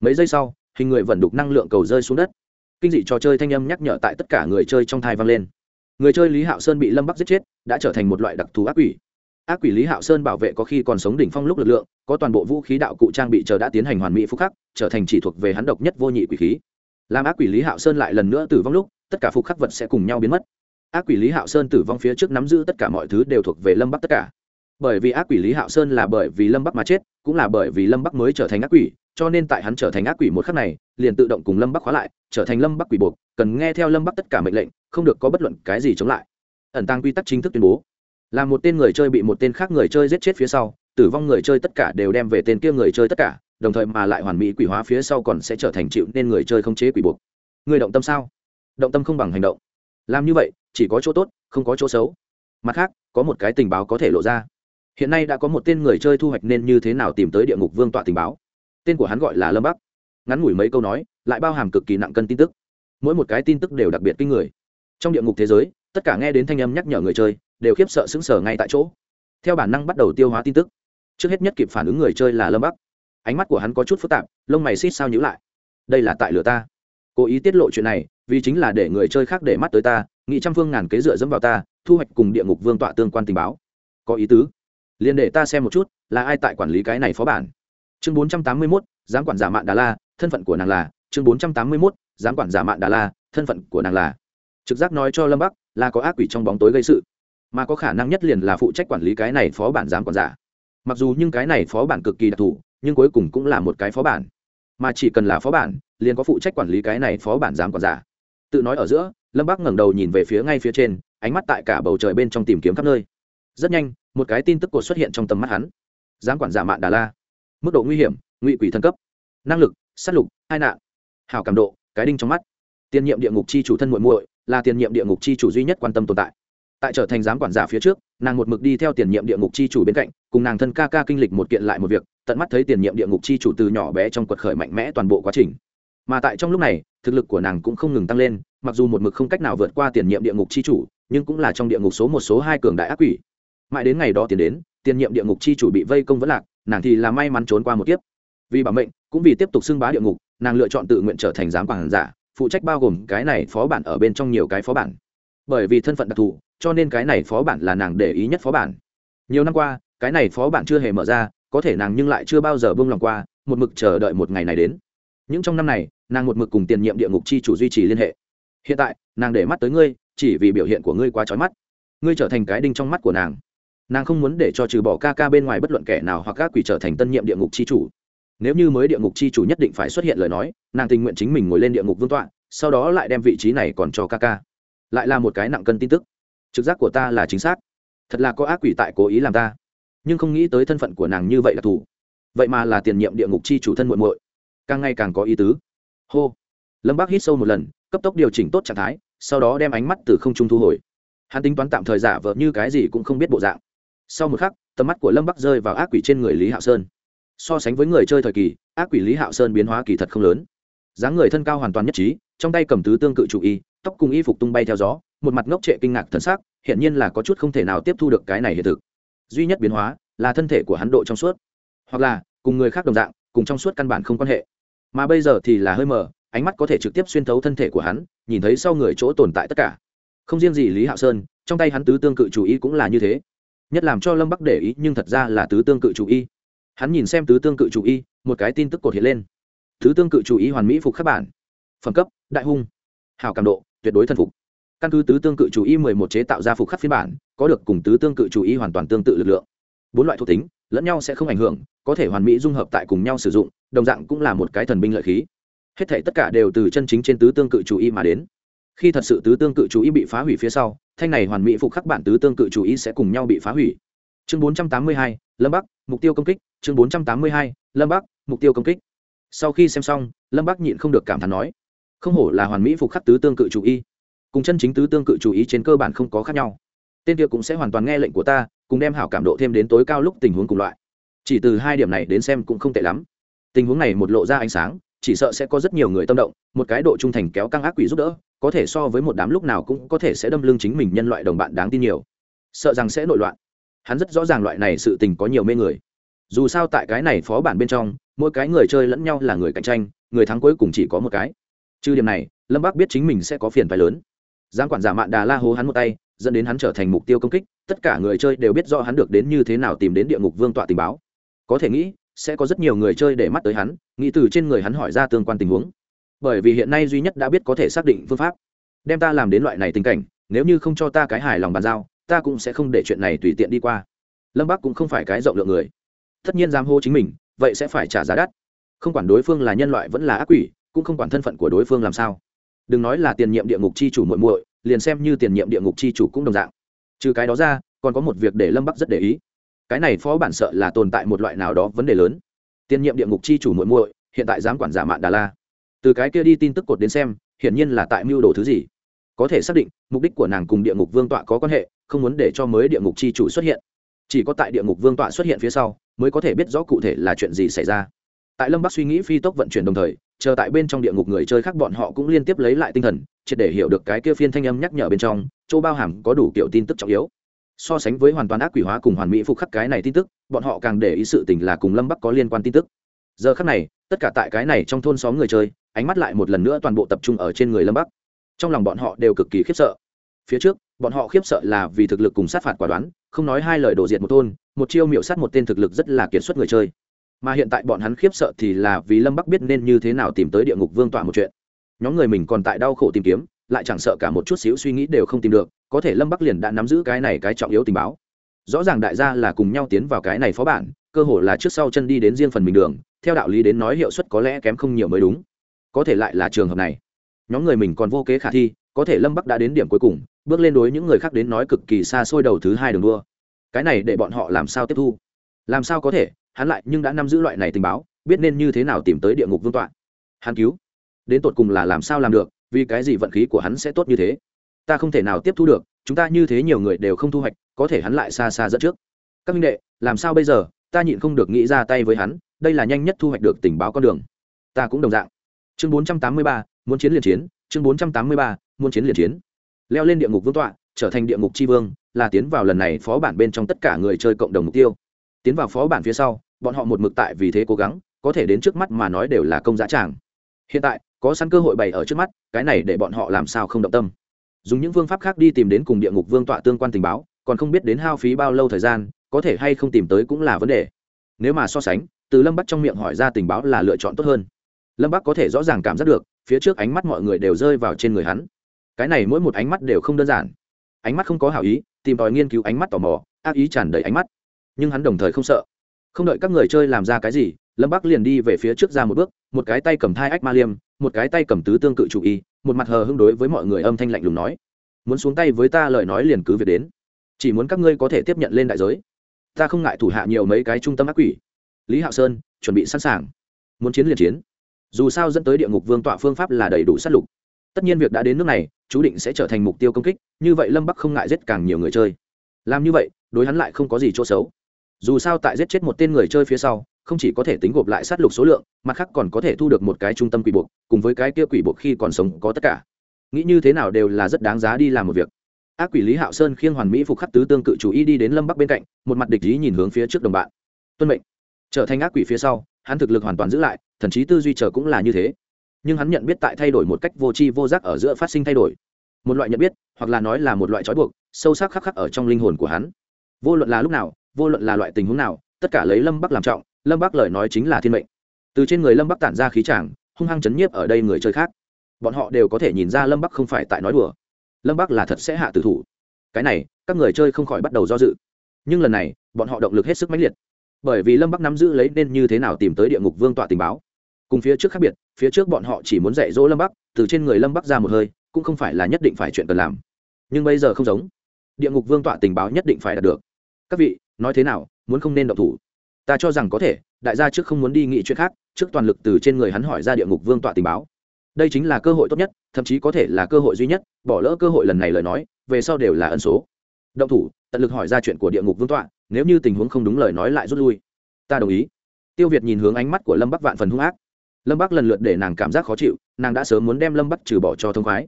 Mấy giây sau, hình người vẫn đục năng lượng cầu rơi xuống đất. Kinh dị trò chơi thanh âm nhắc nhở tại tất cả người chơi trong thai vang lên. Người chơi lý hạo sơn bị lâm bắc giết chết, đã trở thành một loại đặc thù ác quỷ. Ác quỷ lý hạo sơn bảo vệ có khi còn sống đỉnh phong lúc lực lượng, có toàn bộ vũ khí đạo cụ trang bị chờ đã tiến hành hoàn mỹ phúc khắc, trở thành chỉ thuộc về hắn độc nhất vô nhị quỷ khí. Làm ác quỷ lý hạo sơn lại lần nữa tử vong lúc, tất cả phục khắc vật sẽ cùng nhau biến mất ác quỷ lý hạo sơn tử vong phía trước nắm giữ tất cả mọi thứ đều thuộc về lâm bắc tất cả. Bởi vì ác quỷ lý hạo sơn là bởi vì lâm bắc mà chết, cũng là bởi vì lâm bắc mới trở thành ác quỷ, cho nên tại hắn trở thành ác quỷ một khắc này, liền tự động cùng lâm bắc khóa lại, trở thành lâm bắc quỷ buộc, cần nghe theo lâm bắc tất cả mệnh lệnh, không được có bất luận cái gì chống lại. Ẩn tăng quy tắc chính thức tuyên bố. Là một tên người chơi bị một tên khác người chơi giết chết phía sau, tử vong người chơi tất cả đều đem về tên kia người chơi tất cả, đồng thời mà lại hoàn mỹ quỷ hóa phía sau còn sẽ trở thành chịu nên người chơi không chế quỷ buộc. Người động tâm sao? Động tâm không bằng hành động. Làm như vậy chỉ có chỗ tốt, không có chỗ xấu. Mặt khác, có một cái tình báo có thể lộ ra. Hiện nay đã có một tên người chơi thu hoạch nên như thế nào tìm tới địa ngục vương tọa tình báo. Tên của hắn gọi là lâm bắc. Ngắn ngủi mấy câu nói, lại bao hàm cực kỳ nặng cân tin tức. Mỗi một cái tin tức đều đặc biệt kinh người. Trong địa ngục thế giới, tất cả nghe đến thanh âm nhắc nhở người chơi, đều khiếp sợ sững sờ ngay tại chỗ. Theo bản năng bắt đầu tiêu hóa tin tức. Trước hết nhất kịp phản ứng người chơi là lâm bắc. Ánh mắt của hắn có chút phức tạp, lông mày xít sao nhữ lại. Đây là tại lửa ta. Cố ý tiết lộ chuyện này, vì chính là để người chơi khác để mắt tới ta nghị trăm phương ngàn kế dựa dẫm vào ta, thu hoạch cùng địa ngục vương tọa tương quan tình báo. Có ý tứ. Liền để ta xem một chút, là ai tại quản lý cái này phó bản. Chương bốn trăm tám mươi mốt, giám quản giả mạn đà la, thân phận của nàng là. Chương bốn trăm tám mươi mốt, giám quản giả mạn đà la, thân phận của nàng là. Trực giác nói cho lâm bắc, là có ác quỷ trong bóng tối gây sự. Mà có khả năng nhất liền là phụ trách quản lý cái này phó bản giám quản giả. Mặc dù nhưng cái này phó bản cực kỳ đặc thù, nhưng cuối cùng cũng là một cái phó bản. Mà chỉ cần là phó bản, liền có phụ trách quản lý cái này phó bản giám quản giả. Tự nói ở giữa lâm bắc ngẩng đầu nhìn về phía ngay phía trên, ánh mắt tại cả bầu trời bên trong tìm kiếm khắp nơi. Rất nhanh, một cái tin tức cột xuất hiện trong tầm mắt hắn. Giám quản giả mạn đà la. Mức độ nguy hiểm, ngụy quỷ thân cấp. Năng lực s á t lục, hai nạn. Hào cảm độ, cái đinh trong mắt. Tiền nhiệm địa ngục chi chủ thân muội muội, là tiền nhiệm địa ngục chi chủ duy nhất quan tâm tồn tại. Tại trở thành giám quản giả phía trước, nàng một mực đi theo tiền nhiệm địa ngục chi chủ bên cạnh, cùng nàng thân ca ca kinh lịch một kiện lại một việc, tận mắt thấy tiền nhiệm địa ngục chi chủ từ nhỏ bé trong quật khởi mạnh mẽ toàn bộ quá trình. Mà tại trong lúc này, thực lực của nàng cũng không ngừng tăng lên mặc dù một mực không cách nào vượt qua tiền nhiệm địa ngục chi chủ, nhưng cũng là trong địa ngục số một số hai cường đại ác quỷ. Mãi đến ngày đó tiến đến, tiền nhiệm địa ngục chi chủ bị vây công vẫn lạc, nàng thì là may mắn trốn qua một kiếp. Vì bảo mệnh, cũng vì tiếp tục xưng bá địa ngục, nàng lựa chọn tự nguyện trở thành giám quản giả, phụ trách bao gồm cái này phó bản ở bên trong nhiều cái phó bản. Bởi vì thân phận đặc thù, cho nên cái này phó bản là nàng để ý nhất phó bản. Nhiều năm qua, cái này phó bản chưa hề mở ra, có thể nàng nhưng lại chưa bao giờ bông lòng qua, một mực chờ đợi một ngày này đến. Những trong năm này, nàng một mực cùng tiền nhiệm địa ngục chi chủ duy trì liên hệ hiện tại, nàng để mắt tới ngươi, chỉ vì biểu hiện của ngươi quá trói mắt. Ngươi trở thành cái đinh trong mắt của nàng. Nàng không muốn để cho trừ bỏ ca ca bên ngoài bất luận kẻ nào hoặc các quỷ trở thành tân nhiệm địa ngục chi chủ. Nếu như mới địa ngục chi chủ nhất định phải xuất hiện lời nói, nàng tình nguyện chính mình ngồi lên địa ngục vương tọa, sau đó lại đem vị trí này còn cho ca ca. Lại là một cái nặng cân tin tức. Trực giác của ta là chính xác. Thật là có ác quỷ tại cố ý làm ta. Nhưng không nghĩ tới thân phận của nàng như vậy là thủ vậy mà là tiền nhiệm địa ngục chi chủ thân muội muội. Càng ngày càng có ý tứ. Hô. Lâm bác hít sâu một lần cấp tốc điều chỉnh tốt trạng thái, sau đó đem ánh mắt từ không trung thu hồi. Hắn tính toán tạm thời giả vờ như cái gì cũng không biết bộ dạng. Sau một khắc, tầm mắt của lâm bắc rơi vào ác quỷ trên người lý hạo sơn. So sánh với người chơi thời kỳ, ác quỷ lý hạo sơn biến hóa kỳ thật không lớn. Dáng người thân cao hoàn toàn nhất trí, trong tay cầm tứ tương cự chủ y, tóc cùng y phục tung bay theo gió, một mặt ngốc trệ kinh ngạc thân xác hiện nhiên là có chút không thể nào tiếp thu được cái này hiện thực. Duy nhất biến hóa là thân thể của hắn độ trong suốt. Hoặc là, cùng người khác đồng dạng, cùng trong suốt căn bản không quan hệ. Mà bây giờ thì là hơi mờ ánh mắt có thể trực tiếp xuyên thấu thân thể của hắn, nhìn thấy sau người chỗ tồn tại tất cả. Không riêng gì lý hạo sơn, trong tay hắn tứ tương cự chủ y cũng là như thế. Nhất làm cho lâm bắc để ý, nhưng thật ra là tứ tương cự chủ y. Hắn nhìn xem tứ tương cự chủ y, một cái tin tức cột hiện lên. Tứ tương cự chủ y hoàn mỹ phục khắc bản. Phẩm cấp, đại hung. Hào cảm độ, tuyệt đối thân phục. Căn cứ tứ tương cự chủ y mười một chế tạo ra phục khắc phiên bản, có được cùng tứ tương cự chủ y hoàn toàn tương tự lực lượng. Bốn loại thuộc tính, lẫn nhau sẽ không ảnh hưởng, có thể hoàn mỹ dung hợp tại cùng nhau sử dụng, đồng dạng cũng là một cái thần binh lợi khí hết thể tất cả đều từ chân chính trên tứ tương cự chủ y mà đến. Khi thật sự tứ tương cự chủ y bị phá hủy phía sau, thanh này hoàn mỹ phục khắc bản tứ tương cự chủ y sẽ cùng nhau bị phá hủy. Chương bốn trăm tám mươi hai, lâm bắc, mục tiêu công kích. Chương bốn trăm tám mươi hai, lâm bắc, mục tiêu công kích. Sau khi xem xong, lâm bắc nhịn không được cảm thán nói, không hổ là hoàn mỹ phục khắc tứ tương cự chủ y. Cùng chân chính tứ tương cự chủ ý trên cơ bản không có khác nhau. Tên kia cũng sẽ hoàn toàn nghe lệnh của ta, cùng đem hảo cảm độ thêm đến tối cao lúc tình huống cùng loại. Chỉ từ hai điểm này đến xem cũng không tệ lắm. Tình huống này một lộ ra ánh sáng chỉ sợ sẽ có rất nhiều người tâm động, một cái độ trung thành kéo căng ác quỷ giúp đỡ, có thể so với một đám lúc nào cũng có thể sẽ đâm lưng chính mình nhân loại đồng bạn đáng tin nhiều. Sợ rằng sẽ nội loạn. Hắn rất rõ ràng loại này sự tình có nhiều mê người. Dù sao tại cái này phó bản bên trong, mỗi cái người chơi lẫn nhau là người cạnh tranh, người thắng cuối cùng chỉ có một cái. Trừ điểm này, lâm bác biết chính mình sẽ có phiền phái lớn. Giang quản giả mạn đà la hố hắn một tay, dẫn đến hắn trở thành mục tiêu công kích, tất cả người chơi đều biết rõ hắn được đến như thế nào tìm đến địa ngục vương tọa tình báo. Có thể nghĩ sẽ có rất nhiều người chơi để mắt tới hắn, nghĩ từ trên người hắn hỏi ra tương quan tình huống. Bởi vì hiện nay duy nhất đã biết có thể xác định phương pháp, đem ta làm đến loại này tình cảnh, nếu như không cho ta cái hài lòng bàn giao, ta cũng sẽ không để chuyện này tùy tiện đi qua. Lâm bắc cũng không phải cái rộng lượng người. Tất nhiên dám hô chính mình, vậy sẽ phải trả giá đắt. Không quản đối phương là nhân loại vẫn là ác quỷ, cũng không quản thân phận của đối phương làm sao. Đừng nói là tiền nhiệm địa ngục chi chủ muội muội, liền xem như tiền nhiệm địa ngục chi chủ cũng đồng dạng. Trừ cái đó ra, còn có một việc để lâm bắc rất để ý cái này phó bản sợ là tồn tại một loại nào đó vấn đề lớn. Tiên nhiệm địa ngục chi chủ muội muội, hiện tại dám quản giả mạn đà la. Từ cái kia đi tin tức cột đến xem, hiển nhiên là tại mưu đồ thứ gì. Có thể xác định, mục đích của nàng cùng địa ngục vương tọa có quan hệ, không muốn để cho mới địa ngục chi chủ xuất hiện. Chỉ có tại địa ngục vương tọa xuất hiện phía sau, mới có thể biết rõ cụ thể là chuyện gì xảy ra. Tại lâm bắc suy nghĩ phi tốc vận chuyển đồng thời, chờ tại bên trong địa ngục người chơi khác bọn họ cũng liên tiếp lấy lại tinh thần, triệt để hiểu được cái kia phiên thanh âm nhắc nhở bên trong, chỗ bao hàm có đủ kiểu tin tức trọng yếu so sánh với hoàn toàn ác quỷ hóa cùng hoàn mỹ phục khắc cái này tin tức, bọn họ càng để ý sự tình là cùng lâm bắc có liên quan tin tức. Giờ khắc này, tất cả tại cái này trong thôn xóm người chơi, ánh mắt lại một lần nữa toàn bộ tập trung ở trên người lâm bắc. Trong lòng bọn họ đều cực kỳ khiếp sợ. Phía trước, bọn họ khiếp sợ là vì thực lực cùng sát phạt quả đoán, không nói hai lời đổ diệt một thôn, một chiêu miệu sát một tên thực lực rất là kiệt xuất người chơi. Mà hiện tại bọn hắn khiếp sợ thì là vì lâm bắc biết nên như thế nào tìm tới địa ngục vương tọa một chuyện. Nhóm người mình còn tại đau khổ tìm kiếm lại chẳng sợ cả một chút xíu suy nghĩ đều không tìm được, có thể lâm bắc liền đã nắm giữ cái này cái trọng yếu tình báo. Rõ ràng đại gia là cùng nhau tiến vào cái này phó bản, cơ hội là trước sau chân đi đến riêng phần mình đường, theo đạo lý đến nói hiệu suất có lẽ kém không nhiều mới đúng. Có thể lại là trường hợp này. Nhóm người mình còn vô kế khả thi, có thể lâm bắc đã đến điểm cuối cùng, bước lên đối những người khác đến nói cực kỳ xa xôi đầu thứ hai đường đua. Cái này để bọn họ làm sao tiếp thu? Làm sao có thể? Hắn lại nhưng đã nắm giữ loại này tình báo, biết nên như thế nào tìm tới địa ngục vương tọa. Hắn cứu. Đến tột cùng là làm sao làm được? Vì cái gì vận khí của hắn sẽ tốt như thế? Ta không thể nào tiếp thu được, chúng ta như thế nhiều người đều không thu hoạch, có thể hắn lại xa xa dẫn trước. Các minh đệ, làm sao bây giờ? Ta nhịn không được nghĩ ra tay với hắn, đây là nhanh nhất thu hoạch được tình báo con đường. Ta cũng đồng dạng. Chương bốn trăm tám mươi ba, muốn chiến liền chiến. Chương bốn trăm tám mươi ba, muốn chiến liền chiến. Leo lên địa ngục vương tọa, trở thành địa ngục tri vương, là tiến vào lần này phó bản bên trong tất cả người chơi cộng đồng mục tiêu. Tiến vào phó bản phía sau, bọn họ một mực tại vì thế cố gắng, có thể đến trước mắt mà nói đều là công giá tràng. Hiện tại có sẵn cơ hội bày ở trước mắt, cái này để bọn họ làm sao không động tâm. Dùng những phương pháp khác đi tìm đến cùng địa ngục vương tọa tương quan tình báo, còn không biết đến hao phí bao lâu thời gian, có thể hay không tìm tới cũng là vấn đề. Nếu mà so sánh, từ lâm bắc trong miệng hỏi ra tình báo là lựa chọn tốt hơn. Lâm bắc có thể rõ ràng cảm giác được, phía trước ánh mắt mọi người đều rơi vào trên người hắn. Cái này mỗi một ánh mắt đều không đơn giản. Ánh mắt không có hảo ý, tìm tòi nghiên cứu ánh mắt tò mò, ác ý tràn đầy ánh mắt. Nhưng hắn đồng thời không sợ. Không đợi các người chơi làm ra cái gì, lâm bắc liền đi về phía trước ra một bước, một cái tay cầm thai ách ma liêm một cái tay cầm tứ tương cự chủ y, một mặt hờ hưng đối với mọi người âm thanh lạnh lùng nói. Muốn xuống tay với ta lời nói liền cứ việc đến. Chỉ muốn các ngươi có thể tiếp nhận lên đại giới. Ta không ngại thủ hạ nhiều mấy cái trung tâm ác quỷ. Lý hạo sơn, chuẩn bị sẵn sàng. Muốn chiến liền chiến. Dù sao dẫn tới địa ngục vương tọa phương pháp là đầy đủ sát lục. Tất nhiên việc đã đến nước này, chú định sẽ trở thành mục tiêu công kích, như vậy lâm bắc không ngại giết càng nhiều người chơi. Làm như vậy, đối hắn lại không có gì chỗ xấu dù sao tại giết chết một tên người chơi phía sau, không chỉ có thể tính gộp lại sát lục số lượng, mặt khác còn có thể thu được một cái trung tâm quỷ buộc, cùng với cái kia quỷ buộc khi còn sống có tất cả. Nghĩ như thế nào đều là rất đáng giá đi làm một việc. Ác quỷ lý hạo sơn khiêng hoàn mỹ phục khắc tứ tương cự chủ y đi đến lâm bắc bên cạnh, một mặt địch ý nhìn hướng phía trước đồng bạn. Tuân mệnh. Trở thành ác quỷ phía sau, hắn thực lực hoàn toàn giữ lại, thần chí tư duy chờ cũng là như thế. Nhưng hắn nhận biết tại thay đổi một cách vô tri vô giác ở giữa phát sinh thay đổi. Một loại nhận biết, hoặc là nói là một loại trói buộc, sâu sắc khắc khắc ở trong linh hồn của hắn. Vô luận là lúc nào vô luận là loại tình huống nào, tất cả lấy lâm bắc làm trọng, lâm bắc lời nói chính là thiên mệnh. Từ trên người lâm bắc tản ra khí tràng hung hăng chấn nhiếp ở đây người chơi khác. Bọn họ đều có thể nhìn ra lâm bắc không phải tại nói đùa. Lâm bắc là thật sẽ hạ tử thủ. Cái này, các người chơi không khỏi bắt đầu do dự. Nhưng lần này, bọn họ động lực hết sức mãnh liệt. Bởi vì lâm bắc nắm giữ lấy nên như thế nào tìm tới địa ngục vương tọa tình báo. Cùng phía trước khác biệt, phía trước bọn họ chỉ muốn dạy dỗ lâm bắc, từ trên người lâm bắc ra một hơi, cũng không phải là nhất định phải chuyện cần làm. Nhưng bây giờ không giống. Địa ngục vương tọa tình báo nhất định phải đạt được các vị, nói thế nào, muốn không nên động thủ? Ta cho rằng có thể, đại gia trước không muốn đi nghị chuyện khác, trước toàn lực từ trên người hắn hỏi ra địa ngục vương tọa tình báo. Đây chính là cơ hội tốt nhất, thậm chí có thể là cơ hội duy nhất, bỏ lỡ cơ hội lần này lời nói, về sau đều là ân số. Động thủ, tận lực hỏi ra chuyện của địa ngục vương tọa, nếu như tình huống không đúng lời nói lại rút lui. Ta đồng ý. Tiêu việt nhìn hướng ánh mắt của lâm bắc vạn phần hung ác. Lâm bắc lần lượt để nàng cảm giác khó chịu, nàng đã sớm muốn đem lâm bắc trừ bỏ cho thông khoái.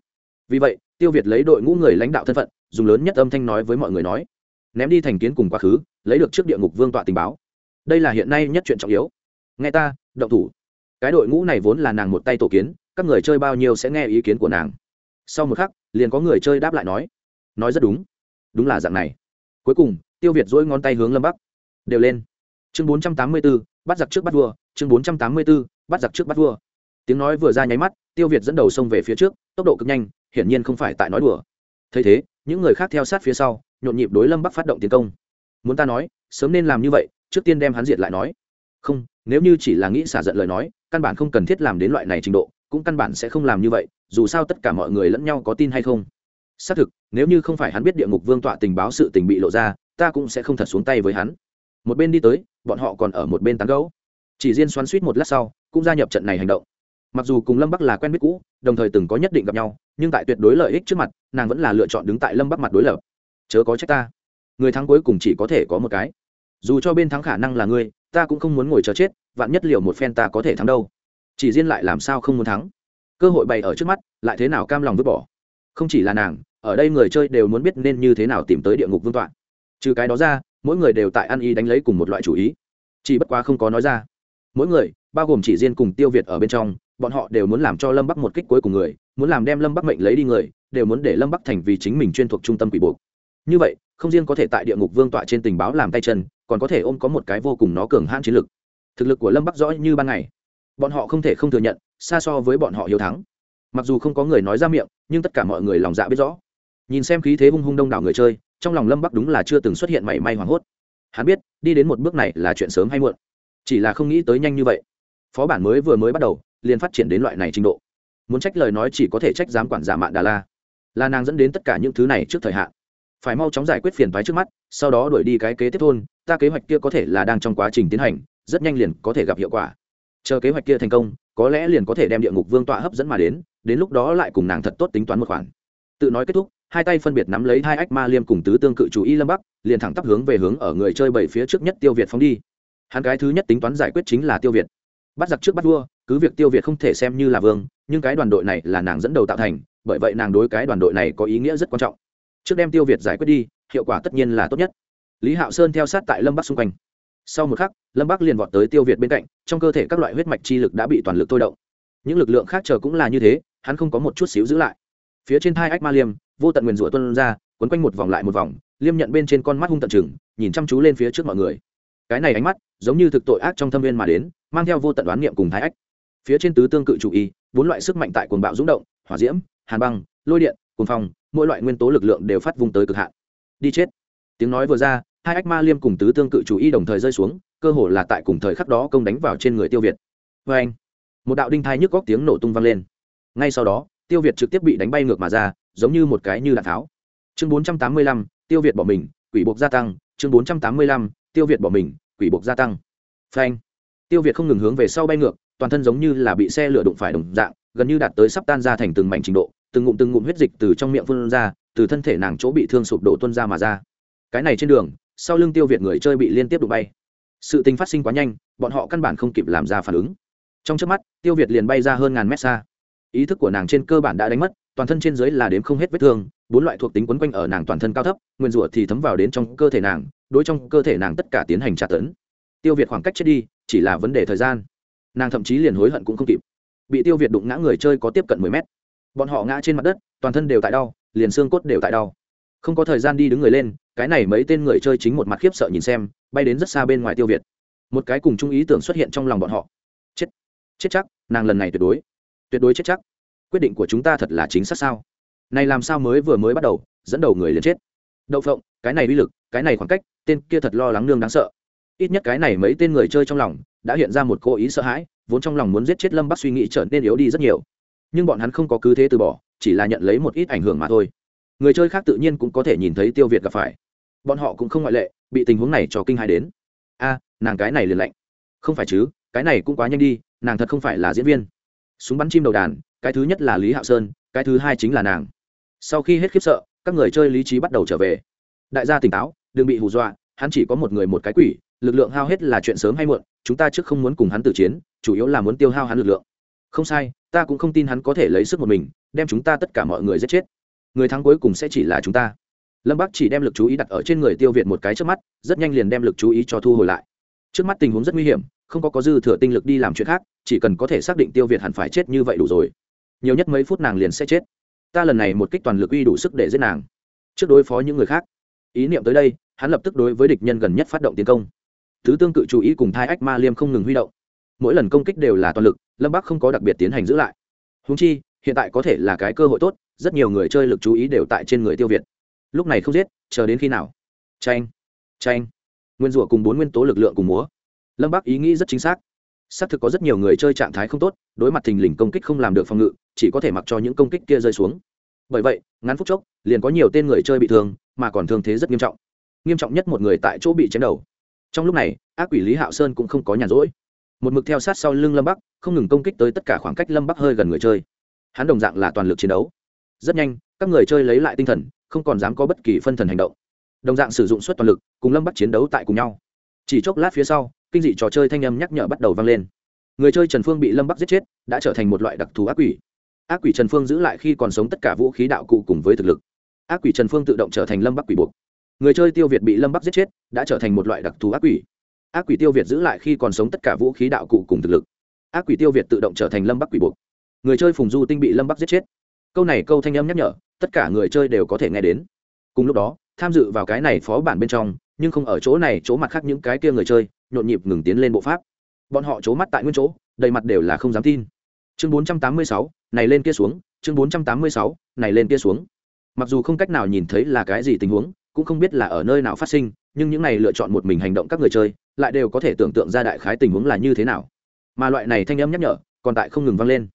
Vì vậy, tiêu việt lấy đội ngũ người lãnh đạo thân phận, dùng lớn nhất âm thanh nói với mọi người nói ném đi thành kiến cùng quá khứ, lấy được trước địa ngục vương tọa tình báo. Đây là hiện nay nhất chuyện trọng yếu. Nghe ta, động thủ. Cái đội ngũ này vốn là nàng một tay tổ kiến, các người chơi bao nhiêu sẽ nghe ý kiến của nàng. Sau một khắc, liền có người chơi đáp lại nói. Nói rất đúng. Đúng là dạng này. Cuối cùng, tiêu việt dỗi ngón tay hướng lâm bắc. Đều lên. Chương bốn trăm tám mươi b ố bắt giặc trước bắt vua. Chương bốn trăm tám mươi b ố bắt giặc trước bắt vua. Tiếng nói vừa ra nháy mắt, tiêu việt dẫn đầu xông về phía trước, tốc độ cực nhanh, hiển nhiên không phải tại nói đùa. Thấy thế, những người khác theo sát phía sau nhộn nhịp đối lâm bắc phát động tiến công. Muốn ta nói, sớm nên làm như vậy, trước tiên đem hắn diệt lại nói. Không, nếu như chỉ là nghĩ xả giận lời nói, căn bản không cần thiết làm đến loại này trình độ, cũng căn bản sẽ không làm như vậy, dù sao tất cả mọi người lẫn nhau có tin hay không. Xác thực, nếu như không phải hắn biết địa ngục vương tọa tình báo sự tình bị lộ ra, ta cũng sẽ không thật xuống tay với hắn. Một bên đi tới, bọn họ còn ở một bên tán gấu chỉ riêng xoắn suýt một lát sau, cũng gia nhập trận này hành động. Mặc dù cùng lâm bắc là quen biết cũ, đồng thời từng có nhất định gặp nhau, nhưng tại tuyệt đối lợi ích trước mặt, nàng vẫn là lựa chọn đứng tại lâm bắc mặt đối lập chớ có trách ta. Người thắng cuối cùng chỉ có thể có một cái. Dù cho bên thắng khả năng là ngươi, ta cũng không muốn ngồi chờ chết, vạn nhất liệu một phen ta có thể thắng đâu. Chỉ riêng lại làm sao không muốn thắng? Cơ hội bày ở trước mắt, lại thế nào cam lòng vứt bỏ? Không chỉ là nàng, ở đây người chơi đều muốn biết nên như thế nào tìm tới địa ngục vương tọa. Trừ cái đó ra, mỗi người đều tại ăn y đánh lấy cùng một loại chủ ý. Chỉ bất quá không có nói ra. Mỗi người, bao gồm chỉ riêng cùng tiêu việt ở bên trong, bọn họ đều muốn làm cho lâm bắc một kích cuối cùng người, muốn làm đem lâm bắc mệnh lấy đi người, đều muốn để lâm bắc thành vì chính mình chuyên thuộc trung tâm quỷ buộc như vậy, không riêng có thể tại địa ngục vương tọa trên tình báo làm tay chân, còn có thể ôm có một cái vô cùng nó cường hãn chiến lực. Thực lực của lâm bắc rõ như ban ngày. Bọn họ không thể không thừa nhận, xa so với bọn họ hiếu thắng. Mặc dù không có người nói ra miệng, nhưng tất cả mọi người lòng dạ biết rõ. Nhìn xem khí thế hung hung đông đảo người chơi, trong lòng lâm bắc đúng là chưa từng xuất hiện mảy may hoảng hốt. Hắn biết, đi đến một bước này là chuyện sớm hay muộn. Chỉ là không nghĩ tới nhanh như vậy. Phó bản mới vừa mới bắt đầu, liền phát triển đến loại này trình độ. Muốn trách lời nói chỉ có thể trách giám quản giả mạn đà la. Là nàng dẫn đến tất cả những thứ này trước thời hạn phải mau chóng giải quyết phiền thoái trước mắt, sau đó đuổi đi cái kế tiếp thôn, ta kế hoạch kia có thể là đang trong quá trình tiến hành, rất nhanh liền có thể gặp hiệu quả. Chờ kế hoạch kia thành công, có lẽ liền có thể đem địa ngục vương tọa hấp dẫn mà đến đến lúc đó lại cùng nàng thật tốt tính toán một khoản. Tự nói kết thúc, hai tay phân biệt nắm lấy hai ách ma liêm cùng tứ tương cự chủ y lâm bắc, liền thẳng tắp hướng về hướng ở người chơi bảy phía trước nhất tiêu việt phóng đi. Hắn cái thứ nhất tính toán giải quyết chính là tiêu việt. Bắt giặc trước bắt vua, cứ việc tiêu việt không thể xem như là vương, nhưng cái đoàn đội này là nàng dẫn đầu tạo thành, bởi vậy nàng đối cái đoàn đội này có ý nghĩa rất quan trọng trước đem tiêu việt giải quyết đi, hiệu quả tất nhiên là tốt nhất. Lý hạo sơn theo sát tại lâm bắc xung quanh. Sau một khắc, lâm bắc liền vọt tới tiêu việt bên cạnh, trong cơ thể các loại huyết mạch chi lực đã bị toàn lực thôi động. Những lực lượng khác chờ cũng là như thế, hắn không có một chút xíu giữ lại. Phía trên thai ách ma liêm, vô tận nguyền rủa tuân ra, quấn quanh một vòng lại một vòng, liêm nhận bên trên con mắt hung tận chừng nhìn chăm chú lên phía trước mọi người. Cái này ánh mắt, giống như thực tội ác trong thâm viên mà đến, mang theo vô tận đoán niệm cùng thái ách. Phía trên tứ tương cự chủ y, bốn loại sức mạnh tại cuồng bạo rúng động, hỏa diễm, hàn băng, lôi điện, cuồng phong mỗi loại nguyên tố lực lượng đều phát vung tới cực hạn. Đi chết. Tiếng nói vừa ra, hai ách ma liêm cùng tứ tương cự chủ y đồng thời rơi xuống, cơ hồ là tại cùng thời khắc đó công đánh vào trên người tiêu việt. Vê anh, một đạo đinh thai nhức góc tiếng nổ tung vang lên. Ngay sau đó, tiêu việt trực tiếp bị đánh bay ngược mà ra, giống như một cái như đạn tháo. Chương bốn trăm tám mươi lăm, tiêu việt bỏ mình, quỷ buộc gia tăng. Chương bốn trăm tám mươi lăm, tiêu việt bỏ mình, quỷ buộc gia tăng. Phanh tiêu việt không ngừng hướng về sau bay ngược, toàn thân giống như là bị xe lửa đụng phải đồng dạng, gần như đạt tới sắp tan ra thành từng mảnh trình độ từng ngụm từng ngụm huyết dịch từ trong miệng phun ra, từ thân thể nàng chỗ bị thương sụp đổ tuôn ra mà ra. Cái này trên đường, sau lưng tiêu việt người chơi bị liên tiếp đụng bay. Sự tình phát sinh quá nhanh, bọn họ căn bản không kịp làm ra phản ứng. Trong trước mắt, tiêu việt liền bay ra hơn ngàn mét xa. Ý thức của nàng trên cơ bản đã đánh mất, toàn thân trên dưới là đếm không hết vết thương, bốn loại thuộc tính quấn quanh ở nàng toàn thân cao thấp, nguyên rủa thì thấm vào đến trong cơ thể nàng, đối trong cơ thể nàng tất cả tiến hành tra tấn. Tiêu việt khoảng cách chết đi, chỉ là vấn đề thời gian. Nàng thậm chí liền hối hận cũng không kịp. Bị tiêu việt đụng ngã người chơi có tiếp cận mười mét bọn họ ngã trên mặt đất, toàn thân đều tại đau, liền xương cốt đều tại đau. Không có thời gian đi đứng người lên, cái này mấy tên người chơi chính một mặt khiếp sợ nhìn xem, bay đến rất xa bên ngoài tiêu việt. Một cái cùng chung ý tưởng xuất hiện trong lòng bọn họ. Chết chết chắc, nàng lần này tuyệt đối tuyệt đối chết chắc. Quyết định của chúng ta thật là chính xác sao? Này làm sao mới vừa mới bắt đầu, dẫn đầu người liền chết. Đậu phộng, cái này uy lực, cái này khoảng cách, tên kia thật lo lắng nương đáng sợ. Ít nhất cái này mấy tên người chơi trong lòng, đã hiện ra một cố ý sợ hãi, vốn trong lòng muốn giết chết lâm bắc suy nghĩ trở nên yếu đi rất nhiều nhưng bọn hắn không có cứ thế từ bỏ, chỉ là nhận lấy một ít ảnh hưởng mà thôi. Người chơi khác tự nhiên cũng có thể nhìn thấy tiêu việt gặp phải. Bọn họ cũng không ngoại lệ, bị tình huống này cho kinh hài đến. A, nàng cái này liền lạnh. Không phải chứ, cái này cũng quá nhanh đi, nàng thật không phải là diễn viên. Súng bắn chim đầu đàn, cái thứ nhất là lý hạo sơn, cái thứ hai chính là nàng. Sau khi hết khiếp sợ, các người chơi lý trí bắt đầu trở về. Đại gia tỉnh táo, đừng bị hù dọa, hắn chỉ có một người một cái quỷ, lực lượng hao hết là chuyện sớm hay muộn, chúng ta trước không muốn cùng hắn tử chiến, chủ yếu là muốn tiêu hao hắn lực lượng. Không sai ta cũng không tin hắn có thể lấy sức một mình, đem chúng ta tất cả mọi người giết chết. Người thắng cuối cùng sẽ chỉ là chúng ta. Lâm bắc chỉ đem lực chú ý đặt ở trên người tiêu việt một cái trước mắt, rất nhanh liền đem lực chú ý cho thu hồi lại. Trước mắt tình huống rất nguy hiểm, không có có dư thừa tinh lực đi làm chuyện khác, chỉ cần có thể xác định tiêu việt hẳn phải chết như vậy đủ rồi. Nhiều nhất mấy phút nàng liền sẽ chết. Ta lần này một kích toàn lực uy đủ sức để giết nàng. Trước đối phó những người khác. Ý niệm tới đây, hắn lập tức đối với địch nhân gần nhất phát động tiến công. Thứ tương cự chú ý cùng thai ách ma liêm không ngừng huy động mỗi lần công kích đều là toàn lực, lâm bắc không có đặc biệt tiến hành giữ lại. Húng chi, hiện tại có thể là cái cơ hội tốt, rất nhiều người chơi lực chú ý đều tại trên người tiêu việt. Lúc này không giết, chờ đến khi nào? Tranh tranh nguyên rủa cùng bốn nguyên tố lực lượng cùng múa. Lâm bắc ý nghĩ rất chính xác. Xác thực có rất nhiều người chơi trạng thái không tốt, đối mặt thình lình công kích không làm được phòng ngự, chỉ có thể mặc cho những công kích kia rơi xuống. Bởi vậy, ngắn phút chốc, liền có nhiều tên người chơi bị thương, mà còn thương thế rất nghiêm trọng. Nghiêm trọng nhất một người tại chỗ bị chém đầu. Trong lúc này, ác quỷ lý hạo sơn cũng không có nhàn rỗi một mực theo sát sau lưng lâm bắc, không ngừng công kích tới tất cả khoảng cách lâm bắc hơi gần người chơi. Hắn đồng dạng là toàn lực chiến đấu. Rất nhanh, các người chơi lấy lại tinh thần, không còn dám có bất kỳ phân thần hành động. Đồng dạng sử dụng suất toàn lực, cùng lâm bắc chiến đấu tại cùng nhau. Chỉ chốc lát phía sau, kinh dị trò chơi thanh âm nhắc nhở bắt đầu vang lên. Người chơi trần phương bị lâm bắc giết chết, đã trở thành một loại đặc thù ác quỷ. Ác quỷ trần phương giữ lại khi còn sống tất cả vũ khí đạo cụ cùng với thực lực. Ác quỷ trần phương tự động trở thành lâm bắc quỷ buộc. Người chơi tiêu việt bị lâm bắc giết chết, đã trở thành một loại đặc thù ác quỷ ác quỷ tiêu việt giữ lại khi còn sống tất cả vũ khí đạo cụ cùng thực lực. Ác quỷ tiêu việt tự động trở thành lâm bắc quỷ buộc. Người chơi phùng du tinh bị lâm bắc giết chết. Câu này câu thanh âm nhắc nhở tất cả người chơi đều có thể nghe đến. Cùng lúc đó tham dự vào cái này phó bản bên trong nhưng không ở chỗ này chỗ mặt khác những cái kia người chơi nhộn nhịp ngừng tiến lên bộ pháp. Bọn họ c mắt tại nguyên chỗ đầy mặt đều là không dám tin. Chương 486, này lên kia xuống chương 486, này lên kia xuống. Mặc dù không cách nào nhìn thấy là cái gì tình huống cũng không biết là ở nơi nào phát sinh nhưng những này lựa chọn một mình hành động các người chơi lại đều có thể tưởng tượng ra đại khái tình huống là như thế nào. Mà loại này thanh âm nhắc nhở còn tại không ngừng vang lên.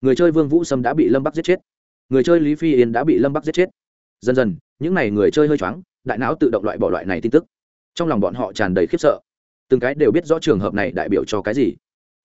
Người chơi vương vũ sâm đã bị lâm bắc giết chết. Người chơi lý phi yên đã bị lâm bắc giết chết. Dần dần những n à y người chơi hơi choáng đại não tự động loại bỏ loại này tin tức. Trong lòng bọn họ tràn đầy khiếp sợ. Từng cái đều biết rõ trường hợp này đại biểu cho cái gì.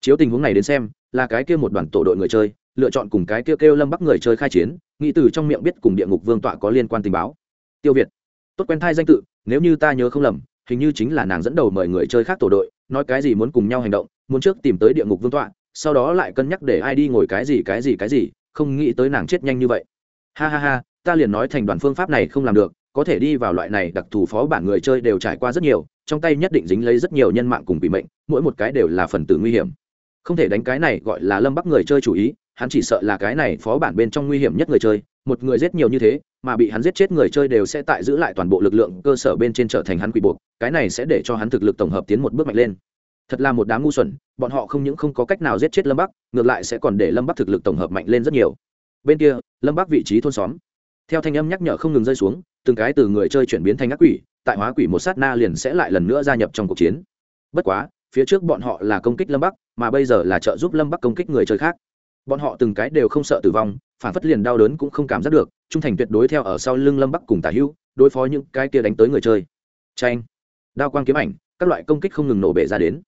Chiếu tình huống này đến xem là cái kia một đoàn tổ đội người chơi lựa chọn cùng cái kia kêu, kêu lâm bắc người chơi khai chiến nghĩ từ trong miệng biết cùng địa ngục vương tọa có liên quan tình báo. Tiêu việt tốt quen thai danh tự nếu như ta nhớ không lầm hình như chính là nàng dẫn đầu mời người chơi khác tổ đội, nói cái gì muốn cùng nhau hành động, muốn trước tìm tới địa ngục vương tọa, sau đó lại cân nhắc để ai đi ngồi cái gì cái gì cái gì, không nghĩ tới nàng chết nhanh như vậy. Ha ha ha, ta liền nói thành đoàn phương pháp này không làm được, có thể đi vào loại này đặc thù phó bản người chơi đều trải qua rất nhiều, trong tay nhất định dính lấy rất nhiều nhân mạng cùng bị mệnh, mỗi một cái đều là phần tử nguy hiểm. Không thể đánh cái này gọi là lâm bắc người chơi chủ ý, hắn chỉ sợ là cái này phó bản bên trong nguy hiểm nhất người chơi một người giết nhiều như thế, mà bị hắn giết chết người chơi đều sẽ tại giữ lại toàn bộ lực lượng cơ sở bên trên trở thành hắn quỷ buộc, cái này sẽ để cho hắn thực lực tổng hợp tiến một bước mạnh lên. Thật là một đám ngu xuẩn, bọn họ không những không có cách nào giết chết lâm bắc, ngược lại sẽ còn để lâm bắc thực lực tổng hợp mạnh lên rất nhiều. Bên kia, lâm bắc vị trí thôn xóm. Theo thanh âm nhắc nhở không ngừng rơi xuống, từng cái từ người chơi chuyển biến thành ác quỷ, tại hóa quỷ một sát na liền sẽ lại lần nữa gia nhập trong cuộc chiến. Bất quá, phía trước bọn họ là công kích lâm bắc, mà bây giờ là trợ giúp lâm bắc công kích người chơi khác bọn họ từng cái đều không sợ tử vong, phản phất liền đau đớn cũng không cảm giác được, trung thành tuyệt đối theo ở sau lưng lâm bắc cùng tả hữu, đối phó những cái kia đánh tới người chơi. Tranh, đao quang kiếm ảnh, các loại công kích không ngừng nổ bể ra đến.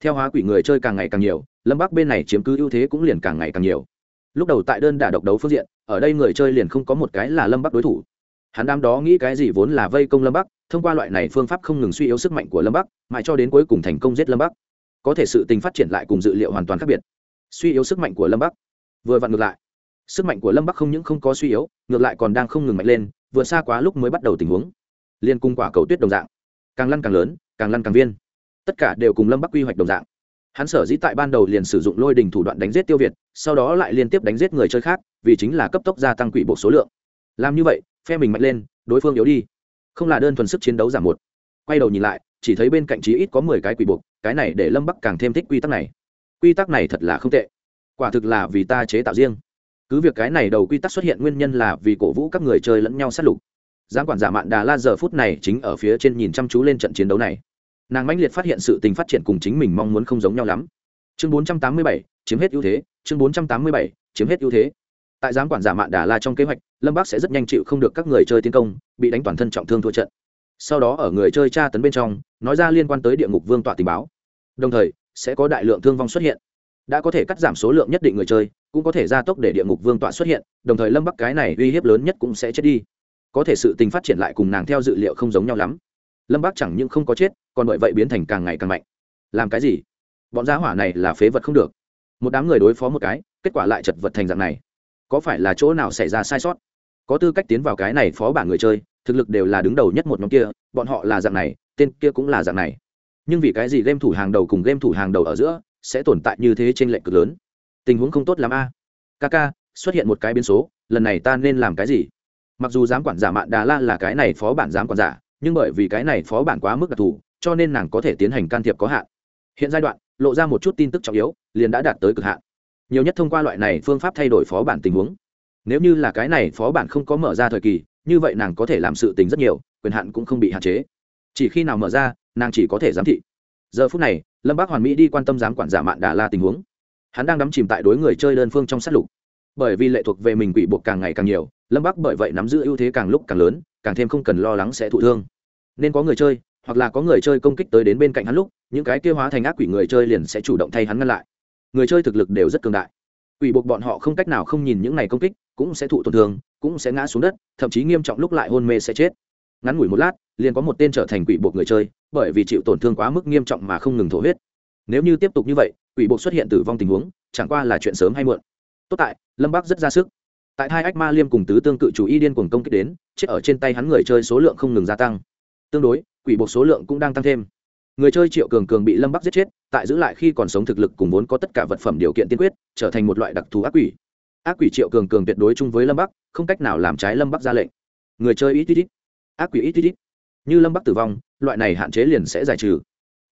Theo hóa quỷ người chơi càng ngày càng nhiều, lâm bắc bên này chiếm cứ ưu thế cũng liền càng ngày càng nhiều. Lúc đầu tại đơn đả độc đấu phương diện, ở đây người chơi liền không có một cái là lâm bắc đối thủ. Hắn đám đó nghĩ cái gì vốn là vây công lâm bắc, thông qua loại này phương pháp không ngừng suy yếu sức mạnh của lâm bắc, mãi cho đến cuối cùng thành công giết lâm bắc. Có thể sự tình phát triển lại cùng dự liệu hoàn toàn khác biệt suy yếu sức mạnh của lâm bắc. Vừa vặn ngược lại, sức mạnh của lâm bắc không những không có suy yếu, ngược lại còn đang không ngừng mạnh lên, vượt xa quá lúc mới bắt đầu tình huống. Liên cung quả cầu tuyết đồng dạng, càng lăn càng lớn, càng lăn càng viên. Tất cả đều cùng lâm bắc quy hoạch đồng dạng. Hắn sở dĩ tại ban đầu liền sử dụng lôi đình thủ đoạn đánh giết tiêu việt, sau đó lại liên tiếp đánh giết người chơi khác, vì chính là cấp tốc gia tăng quỷ bộ số lượng. Làm như vậy, phe mình mạnh lên, đối phương yếu đi. Không là đơn thuần sức chiến đấu giảm một. Quay đầu nhìn lại, chỉ thấy bên cạnh chí ít có mười cái quỷ buộc cái này để lâm bắc càng thêm thích quy tắc này quy tắc này thật là không tệ. Quả thực là vì ta chế tạo riêng. Cứ việc cái này đầu quy tắc xuất hiện nguyên nhân là vì cổ vũ các người chơi lẫn nhau sát lục. Giáng quản giả mạn đà la giờ phút này chính ở phía trên nhìn chăm chú lên trận chiến đấu này. Nàng mãnh liệt phát hiện sự tình phát triển cùng chính mình mong muốn không giống nhau lắm. Chương 487, chiếm hết ưu thế. Chương 487, chiếm hết ưu thế. Tại giám quản giả mạn đà la trong kế hoạch lâm bắc sẽ rất nhanh chịu không được các người chơi tiến công bị đánh toàn thân trọng thương thua trận. Sau đó ở người chơi tra tấn bên trong nói ra liên quan tới địa ngục vương tọa tình báo. Đồng thời sẽ có đại lượng thương vong xuất hiện. Đã có thể cắt giảm số lượng nhất định người chơi, cũng có thể gia tốc để địa ngục vương tọa xuất hiện, đồng thời lâm bắc cái này uy hiếp lớn nhất cũng sẽ chết đi. Có thể sự tình phát triển lại cùng nàng theo dự liệu không giống nhau lắm. Lâm bắc chẳng những không có chết, còn bởi vậy biến thành càng ngày càng mạnh. Làm cái gì? Bọn giá hỏa này là phế vật không được. Một đám người đối phó một cái, kết quả lại chật vật thành dạng này. Có phải là chỗ nào xảy ra sai sót? Có tư cách tiến vào cái này phó bản người chơi, thực lực đều là đứng đầu nhất một nhóm kia, bọn họ là dạng này, tên kia cũng là dạng này nhưng vì cái gì game thủ hàng đầu cùng game thủ hàng đầu ở giữa sẽ tồn tại như thế trên lệnh cực lớn? Tình huống không tốt l ắ m a. Kaka, xuất hiện một cái biến số, lần này ta nên làm cái gì? Mặc dù giám quản giả mạn đà la là cái này phó bản giám quản giả, nhưng bởi vì cái này phó bản quá mức đặc thù, cho nên nàng có thể tiến hành can thiệp có hạn. Hiện giai đoạn, lộ ra một chút tin tức trọng yếu, liền đã đạt tới cực hạn. Nhiều nhất thông qua loại này phương pháp thay đổi phó bản tình huống. Nếu như là cái này phó bản không có mở ra thời kỳ, như vậy nàng có thể làm sự tình rất nhiều, quyền hạn cũng không bị hạn chế chỉ khi nào mở ra, nàng chỉ có thể giám thị. Giờ phút này, lâm bác hoàn mỹ đi quan tâm giám quản giả mạn đà la tình huống. Hắn đang đắm chìm tại đối người chơi đơn phương trong sát lục. Bởi vì lệ thuộc về mình quỷ buộc càng ngày càng nhiều, lâm bác bởi vậy nắm giữ ưu thế càng lúc càng lớn, càng thêm không cần lo lắng sẽ thụ thương. Nên có người chơi, hoặc là có người chơi công kích tới đến bên cạnh hắn lúc, những cái kêu hóa thành ác quỷ người chơi liền sẽ chủ động thay hắn ngăn lại. Người chơi thực lực đều rất cường đại. Quỷ buộc bọn họ không cách nào không nhìn những này công kích, cũng sẽ thụ tổn thương, cũng sẽ ngã xuống đất, thậm chí nghiêm trọng lúc lại hôn mê sẽ chết ngắn ngủi một lát, liền có một tên trở thành quỷ buộc người chơi, bởi vì chịu tổn thương quá mức nghiêm trọng mà không ngừng thổ huyết. Nếu như tiếp tục như vậy, quỷ buộc xuất hiện tử vong tình huống, chẳng qua là chuyện sớm hay muộn. Tốt tại, lâm bắc rất ra sức. Tại hai ách ma liêm cùng tứ tương cự chủ y điên cuồng công kích đến, chết ở trên tay hắn người chơi số lượng không ngừng gia tăng. Tương đối, quỷ buộc số lượng cũng đang tăng thêm. Người chơi triệu cường cường bị lâm bắc giết chết, tại giữ lại khi còn sống thực lực cùng vốn có tất cả vật phẩm điều kiện tiên quyết, trở thành một loại đặc thù ác quỷ. Ác quỷ triệu cường cường tuyệt đối chung với lâm bắc, không cách nào làm trái lâm bắc ra lệnh. Người chơi ít ít ít ác quỷ ít ít ít. Như lâm bắc tử vong, loại này hạn chế liền sẽ giải trừ.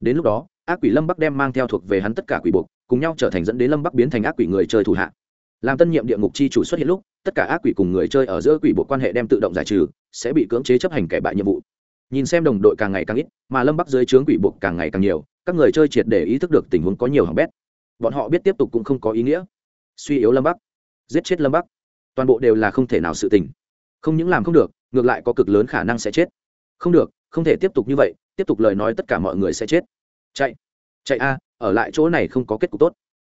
Đến lúc đó, ác quỷ lâm bắc đem mang theo thuộc về hắn tất cả quỷ buộc, cùng nhau trở thành dẫn đến lâm bắc biến thành ác quỷ người chơi thủ hạ. Làm tân nhiệm địa ngục chi chủ xuất hiện lúc, tất cả ác quỷ cùng người chơi ở giữa quỷ buộc quan hệ đem tự động giải trừ, sẽ bị cưỡng chế chấp hành kẻ bại nhiệm vụ. Nhìn xem đồng đội càng ngày càng ít, mà lâm bắc dưới trướng quỷ buộc càng ngày càng nhiều, các người chơi triệt để ý thức được tình huống có nhiều hỏng bét. Bọn họ biết tiếp tục cũng không có ý nghĩa. Suy yếu lâm bắc. Giết chết lâm bắc. Toàn bộ đều là không thể nào sự tình không những làm không được ngược lại có cực lớn khả năng sẽ chết. Không được không thể tiếp tục như vậy tiếp tục lời nói tất cả mọi người sẽ chết. Chạy chạy a ở lại chỗ này không có kết cục tốt.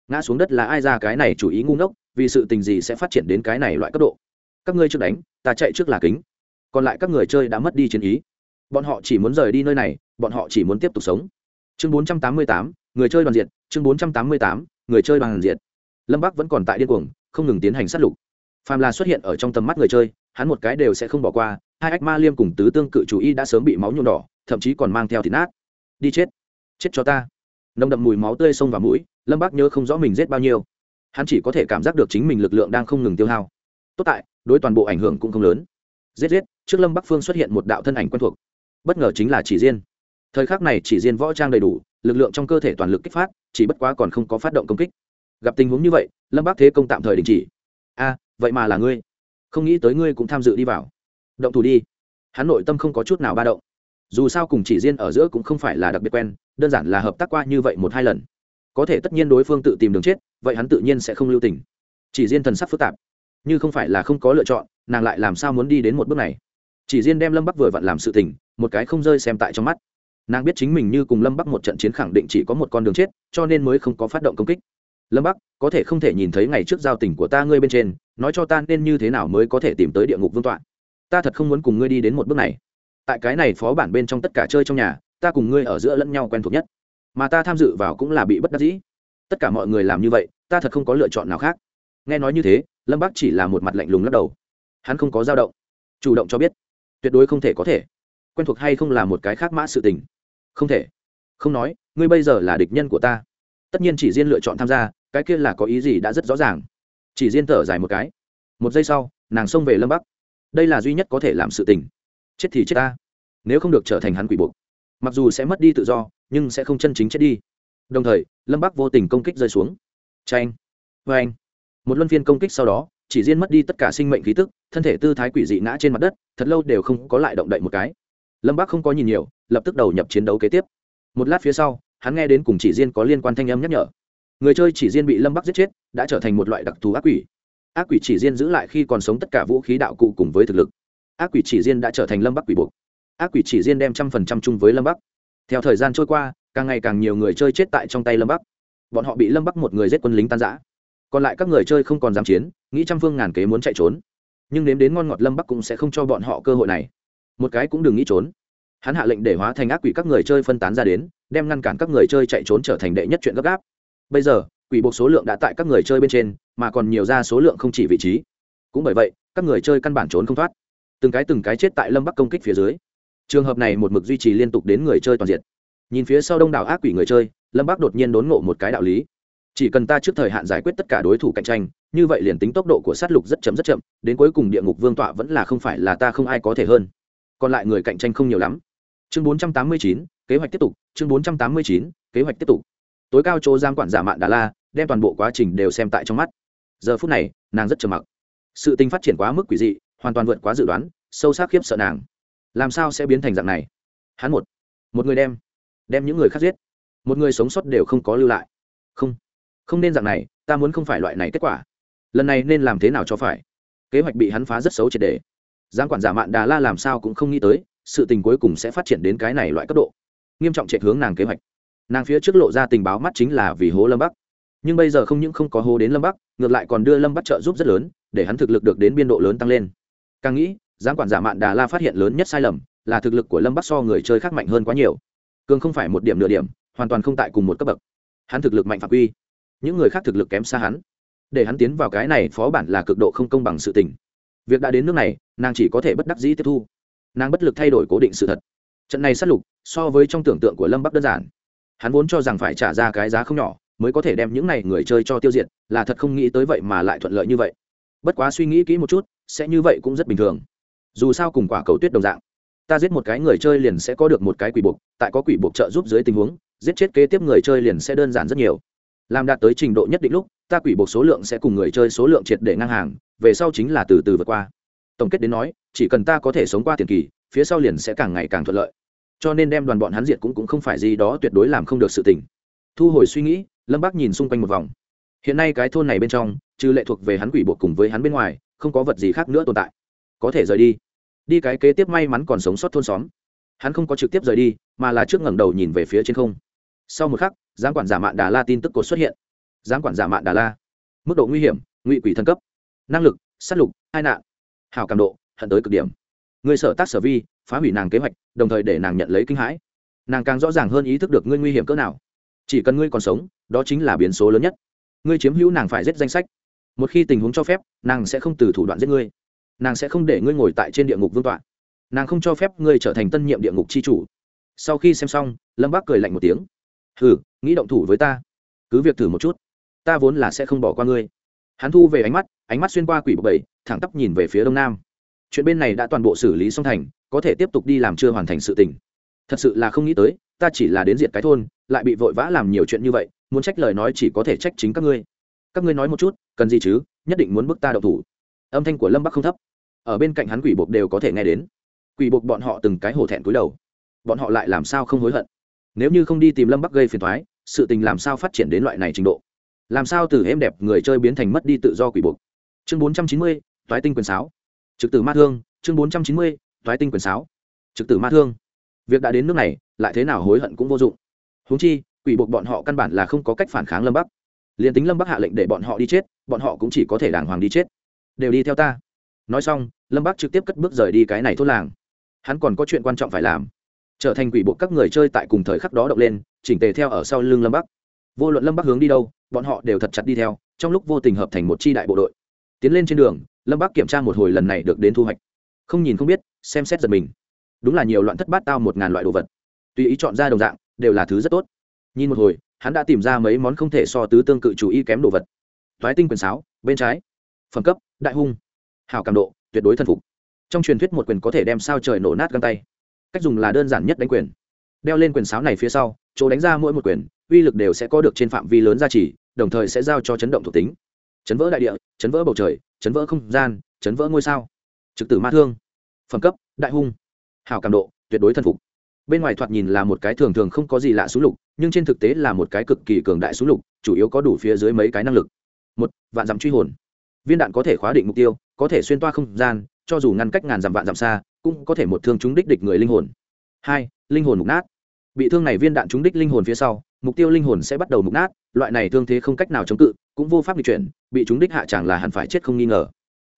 Ngã xuống đất là ai ra cái này chủ ý ngu ngốc vì sự tình gì sẽ phát triển đến cái này loại cấp độ? Các ngươi trước đánh ta chạy trước là kính. Còn lại các người chơi đã mất đi chiến ý. Bọn họ chỉ muốn rời đi nơi này bọn họ chỉ muốn tiếp tục sống. Chương 488, người chơi đoàn diệt chương 488, người chơi đoàn diệt. Lâm bắc vẫn còn tại điên cuồng không ngừng tiến hành sát lục. Phàm là xuất hiện ở trong tầm mắt người chơi hắn một cái đều sẽ không bỏ qua, hai ách ma liêm cùng tứ tương cự chủ y đã sớm bị máu nhuộm đỏ, thậm chí còn mang theo thịt nát. Đi chết chết cho ta. Nồng đậm mùi máu tươi xông vào mũi, lâm bác nhớ không rõ mình giết bao nhiêu. Hắn chỉ có thể cảm giác được chính mình lực lượng đang không ngừng tiêu hao. Tốt tại, đối toàn bộ ảnh hưởng cũng không lớn. Giết giết, trước lâm bắc phương xuất hiện một đạo thân ảnh quen thuộc. Bất ngờ chính là chỉ riêng thời khắc này chỉ riêng võ trang đầy đủ, lực lượng trong cơ thể toàn lực kích phát, chỉ bất quá còn không có phát động công kích. Gặp tình huống như vậy, lâm bắc thế công tạm thời đình chỉ. A, vậy mà là ngươi không nghĩ tới ngươi cũng tham dự đi vào. Động thủ đi. Hắn nội tâm không có chút nào ba động. Dù sao cùng chỉ riêng ở giữa cũng không phải là đặc biệt quen, đơn giản là hợp tác qua như vậy một hai lần. Có thể tất nhiên đối phương tự tìm đường chết, vậy hắn tự nhiên sẽ không lưu tình. Chỉ riêng thần sắc phức tạp. Như không phải là không có lựa chọn, nàng lại làm sao muốn đi đến một bước này? Chỉ riêng đem lâm bắc vừa vặn làm sự tình, một cái không rơi xem tại trong mắt. Nàng biết chính mình như cùng lâm bắc một trận chiến khẳng định chỉ có một con đường chết, cho nên mới không có phát động công kích lâm bắc, có thể không thể nhìn thấy ngày trước giao tình của ta ngươi bên trên, nói cho ta nên như thế nào mới có thể tìm tới địa ngục vương tọa. Ta thật không muốn cùng ngươi đi đến một bước này. Tại cái này phó bản bên trong tất cả chơi trong nhà, ta cùng ngươi ở giữa lẫn nhau quen thuộc nhất. Mà ta tham dự vào cũng là bị bất đắc dĩ. Tất cả mọi người làm như vậy, ta thật không có lựa chọn nào khác. Nghe nói như thế, lâm bắc chỉ là một mặt lạnh lùng lắc đầu. Hắn không có dao động. Chủ động cho biết. Tuyệt đối không thể có thể. Quen thuộc hay không là một cái khác mã sự tình. Không thể. Không nói, ngươi bây giờ là địch nhân của ta tất nhiên chỉ riêng lựa chọn tham gia, cái kia là có ý gì đã rất rõ ràng. Chỉ riêng thở dài một cái. Một giây sau, nàng xông về lâm bắc. Đây là duy nhất có thể làm sự tình. Chết thì chết ta. Nếu không được trở thành hắn quỷ buộc. Mặc dù sẽ mất đi tự do, nhưng sẽ không chân chính chết đi. Đồng thời, lâm bắc vô tình công kích rơi xuống. Tranh vê anh một luân phiên công kích sau đó, chỉ riêng mất đi tất cả sinh mệnh khí tức, thân thể tư thái quỷ dị ngã trên mặt đất, thật lâu đều không có lại động đậy một cái. Lâm bắc không có nhìn nhiều, lập tức đầu nhập chiến đấu kế tiếp. Một lát phía sau hắn nghe đến cùng chỉ riêng có liên quan thanh âm nhắc nhở. Người chơi chỉ riêng bị lâm bắc giết chết, đã trở thành một loại đặc thù ác quỷ. Ác quỷ chỉ riêng giữ lại khi còn sống tất cả vũ khí đạo cụ cùng với thực lực. Ác quỷ chỉ riêng đã trở thành lâm bắc quỷ buộc. Ác quỷ chỉ riêng đem trăm phần trăm chung với lâm bắc. Theo thời gian trôi qua, càng ngày càng nhiều người chơi chết tại trong tay lâm bắc. Bọn họ bị lâm bắc một người giết quân lính tan giã còn lại các người chơi không còn dám chiến, nghĩ trăm phương ngàn kế muốn chạy trốn. Nhưng nếm đến ngon ngọt lâm bắc cũng sẽ không cho bọn họ cơ hội này. Một cái cũng đừng nghĩ trốn hắn hạ lệnh để hóa thành ác quỷ các người chơi phân tán ra đến, đem ngăn cản các người chơi chạy trốn trở thành đệ nhất chuyện gấp gáp. Bây giờ, quỷ buộc số lượng đã tại các người chơi bên trên, mà còn nhiều ra số lượng không chỉ vị trí. Cũng bởi vậy, các người chơi căn bản trốn không thoát. Từng cái từng cái chết tại lâm bắc công kích phía dưới. Trường hợp này một mực duy trì liên tục đến người chơi toàn diện. Nhìn phía sau đông đảo ác quỷ người chơi, lâm bắc đột nhiên đốn ngộ một cái đạo lý. Chỉ cần ta trước thời hạn giải quyết tất cả đối thủ cạnh tranh, như vậy liền tính tốc độ của sát lục rất chậm rất chậm, đến cuối cùng địa ngục vương tọa vẫn là không phải là ta không ai có thể hơn. Còn lại người cạnh tranh không nhiều lắm chương 489, kế hoạch tiếp tục chương 489, kế hoạch tiếp tục. Tối cao chỗ giam quản giả mạn đà la đem toàn bộ quá trình đều xem tại trong mắt. Giờ phút này nàng rất trầm mặc. Sự tình phát triển quá mức quỷ dị hoàn toàn vượt quá dự đoán sâu sắc khiếp sợ nàng. Làm sao sẽ biến thành dạng này? Hắn một một người đem đem những người khác giết. Một người sống sót đều không có lưu lại. Không không nên dạng này ta muốn không phải loại này kết quả. Lần này nên làm thế nào cho phải? Kế hoạch bị hắn phá rất xấu triệt đề giang quản giả mạn đà la làm sao cũng không nghĩ tới sự tình cuối cùng sẽ phát triển đến cái này loại cấp độ. Nghiêm trọng chạy hướng nàng kế hoạch. Nàng phía trước lộ ra tình báo mắt chính là vì hố lâm bắc. Nhưng bây giờ không những không có hố đến lâm bắc, ngược lại còn đưa lâm bắc trợ giúp rất lớn, để hắn thực lực được đến biên độ lớn tăng lên. Càng nghĩ, giám quản giả mạn đà la phát hiện lớn nhất sai lầm, là thực lực của lâm bắc so người chơi khác mạnh hơn quá nhiều. Cường không phải một điểm nửa điểm, hoàn toàn không tại cùng một cấp bậc. Hắn thực lực mạnh phạm quy. Những người khác thực lực kém xa hắn. Để hắn tiến vào cái này phó bản là cực độ không công bằng sự tình. Việc đã đến nước này, nàng chỉ có thể bất đắc dĩ tiếp thu nàng bất lực thay đổi cố định sự thật. Trận này sát lục, so với trong tưởng tượng của lâm bắc đơn giản. Hắn vốn cho rằng phải trả ra cái giá không nhỏ, mới có thể đem những này người chơi cho tiêu diệt, là thật không nghĩ tới vậy mà lại thuận lợi như vậy. Bất quá suy nghĩ kỹ một chút, sẽ như vậy cũng rất bình thường. Dù sao cùng quả cầu tuyết đồng dạng, ta giết một cái người chơi liền sẽ có được một cái quỷ buộc, tại có quỷ buộc trợ giúp dưới tình huống, giết chết kế tiếp người chơi liền sẽ đơn giản rất nhiều. Làm đạt tới trình độ nhất định lúc, ta quỷ buộc số lượng sẽ cùng người chơi số lượng triệt để ngang hàng, về sau chính là từ từ vượt qua tổng kết đến nói, chỉ cần ta có thể sống qua tiền kỳ, phía sau liền sẽ càng ngày càng thuận lợi. Cho nên đem đoàn bọn hắn diệt cũng cũng không phải gì đó tuyệt đối làm không được sự tình. Thu hồi suy nghĩ, lâm bác nhìn xung quanh một vòng. Hiện nay cái thôn này bên trong, trừ lệ thuộc về hắn quỷ buộc cùng với hắn bên ngoài, không có vật gì khác nữa tồn tại. Có thể rời đi. Đi cái kế tiếp may mắn còn sống sót thôn xóm. Hắn không có trực tiếp rời đi, mà là trước ngẩng đầu nhìn về phía trên không. Sau một khắc, giám quản giả mạn đà la tin tức cột xuất hiện. Giám quản giả mạn đà la. Mức độ nguy hiểm, ngụy quỷ thân cấp. Năng lực s á t lục, hai nạn hào cảm độ, hận tới cực điểm. Người sở tác sở vi, phá hủy nàng kế hoạch, đồng thời để nàng nhận lấy kinh hãi. Nàng càng rõ ràng hơn ý thức được ngươi nguy hiểm cỡ nào. Chỉ cần ngươi còn sống, đó chính là biến số lớn nhất. Ngươi chiếm hữu nàng phải giết danh sách. Một khi tình huống cho phép, nàng sẽ không từ thủ đoạn giết ngươi. Nàng sẽ không để ngươi ngồi tại trên địa ngục vương tọa. Nàng không cho phép ngươi trở thành tân nhiệm địa ngục c h i chủ. Sau khi xem xong, lâm bác cười lạnh một tiếng. Hừ, nghĩ động thủ với ta. Cứ việc thử một chút. Ta vốn là sẽ không bỏ qua ngươi. Hắn thu về ánh mắt ánh mắt xuyên qua quỷ bậc bảy thẳng tắp nhìn về phía đông nam. Chuyện bên này đã toàn bộ xử lý xong thành, có thể tiếp tục đi làm chưa hoàn thành sự tình. Thật sự là không nghĩ tới, ta chỉ là đến diệt cái thôn, lại bị vội vã làm nhiều chuyện như vậy, muốn trách lời nói chỉ có thể trách chính các ngươi. Các ngươi nói một chút, cần gì chứ, nhất định muốn bức ta đậu thủ. Âm thanh của lâm bắc không thấp. Ở bên cạnh hắn quỷ bộc đều có thể nghe đến. Quỷ bộc bọn họ từng cái hổ thẹn cúi đầu. Bọn họ lại làm sao không hối hận? Nếu như không đi tìm lâm bắc gây phiền thoái sự tình làm sao phát triển đến loại này trình độ? Làm sao từ êm đẹp người chơi biến thành mất đi tự do quỷ bộc? Chương bốn trăm chín mươi, toái tinh quyền sáo. Trực tử ma thương, chương bốn trăm chín mươi, toái tinh quyền sáo. Trực tử ma thương. Việc đã đến nước này, lại thế nào hối hận cũng vô dụng. Húng chi, quỷ buộc bọn họ căn bản là không có cách phản kháng lâm bắc. Liền tính lâm bắc hạ lệnh để bọn họ đi chết, bọn họ cũng chỉ có thể đàng hoàng đi chết. Đều đi theo ta. Nói xong, lâm bắc trực tiếp cất bước rời đi cái này thôn làng. Hắn còn có chuyện quan trọng phải làm. Trở thành quỷ bộ các người chơi tại cùng thời khắc đó động lên, chỉnh tề theo ở sau lưng lâm bắc. Vô luận lâm bắc hướng đi đâu, bọn họ đều thật chặt đi theo, trong lúc vô tình hợp thành một c h i đại bộ đội tiến lên trên đường, lâm bác kiểm tra một hồi lần này được đến thu hoạch. Không nhìn không biết, xem xét giật mình. Đúng là nhiều loạn thất bát tao một ngàn loại đồ vật. Tùy ý chọn ra đồng dạng, đều là thứ rất tốt. Nhìn một hồi, hắn đã tìm ra mấy món không thể so tứ tương cự chủ y kém đồ vật. Thoái tinh quyền sáo, bên trái. Phẩm cấp, đại hung. Hào cảm độ, tuyệt đối thần phục. Trong truyền thuyết một quyền có thể đem sao trời nổ nát găng tay. Cách dùng là đơn giản nhất đánh quyền. Đeo lên quyền sáo này phía sau, chỗ đánh ra mỗi một quyền, uy lực đều sẽ có được trên phạm vi lớn gia trì, đồng thời sẽ giao cho chấn động thuộc tính chấn vỡ đại địa, chấn vỡ bầu trời, chấn vỡ không gian, chấn vỡ ngôi sao. Trực tử ma thương. Phẩm cấp, đại hung. Hào cảm độ, tuyệt đối thần phục. Bên ngoài thoạt nhìn là một cái thường thường không có gì lạ súng lục, nhưng trên thực tế là một cái cực kỳ cường đại súng lục, chủ yếu có đủ phía dưới mấy cái năng lực. Một, vạn dặm truy hồn. Viên đạn có thể khóa định mục tiêu, có thể xuyên toa không gian, cho dù ngăn cách ngàn dặm vạn dặm xa, cũng có thể một thương trúng đích địch người linh hồn. Hai, linh hồn mục nát. Bị thương này viên đạn trúng đích linh hồn phía sau mục tiêu linh hồn sẽ bắt đầu mục nát, loại này thương thế không cách nào chống cự, cũng vô pháp di chuyển, bị chúng đích hạ chẳng là hẳn phải chết không nghi ngờ.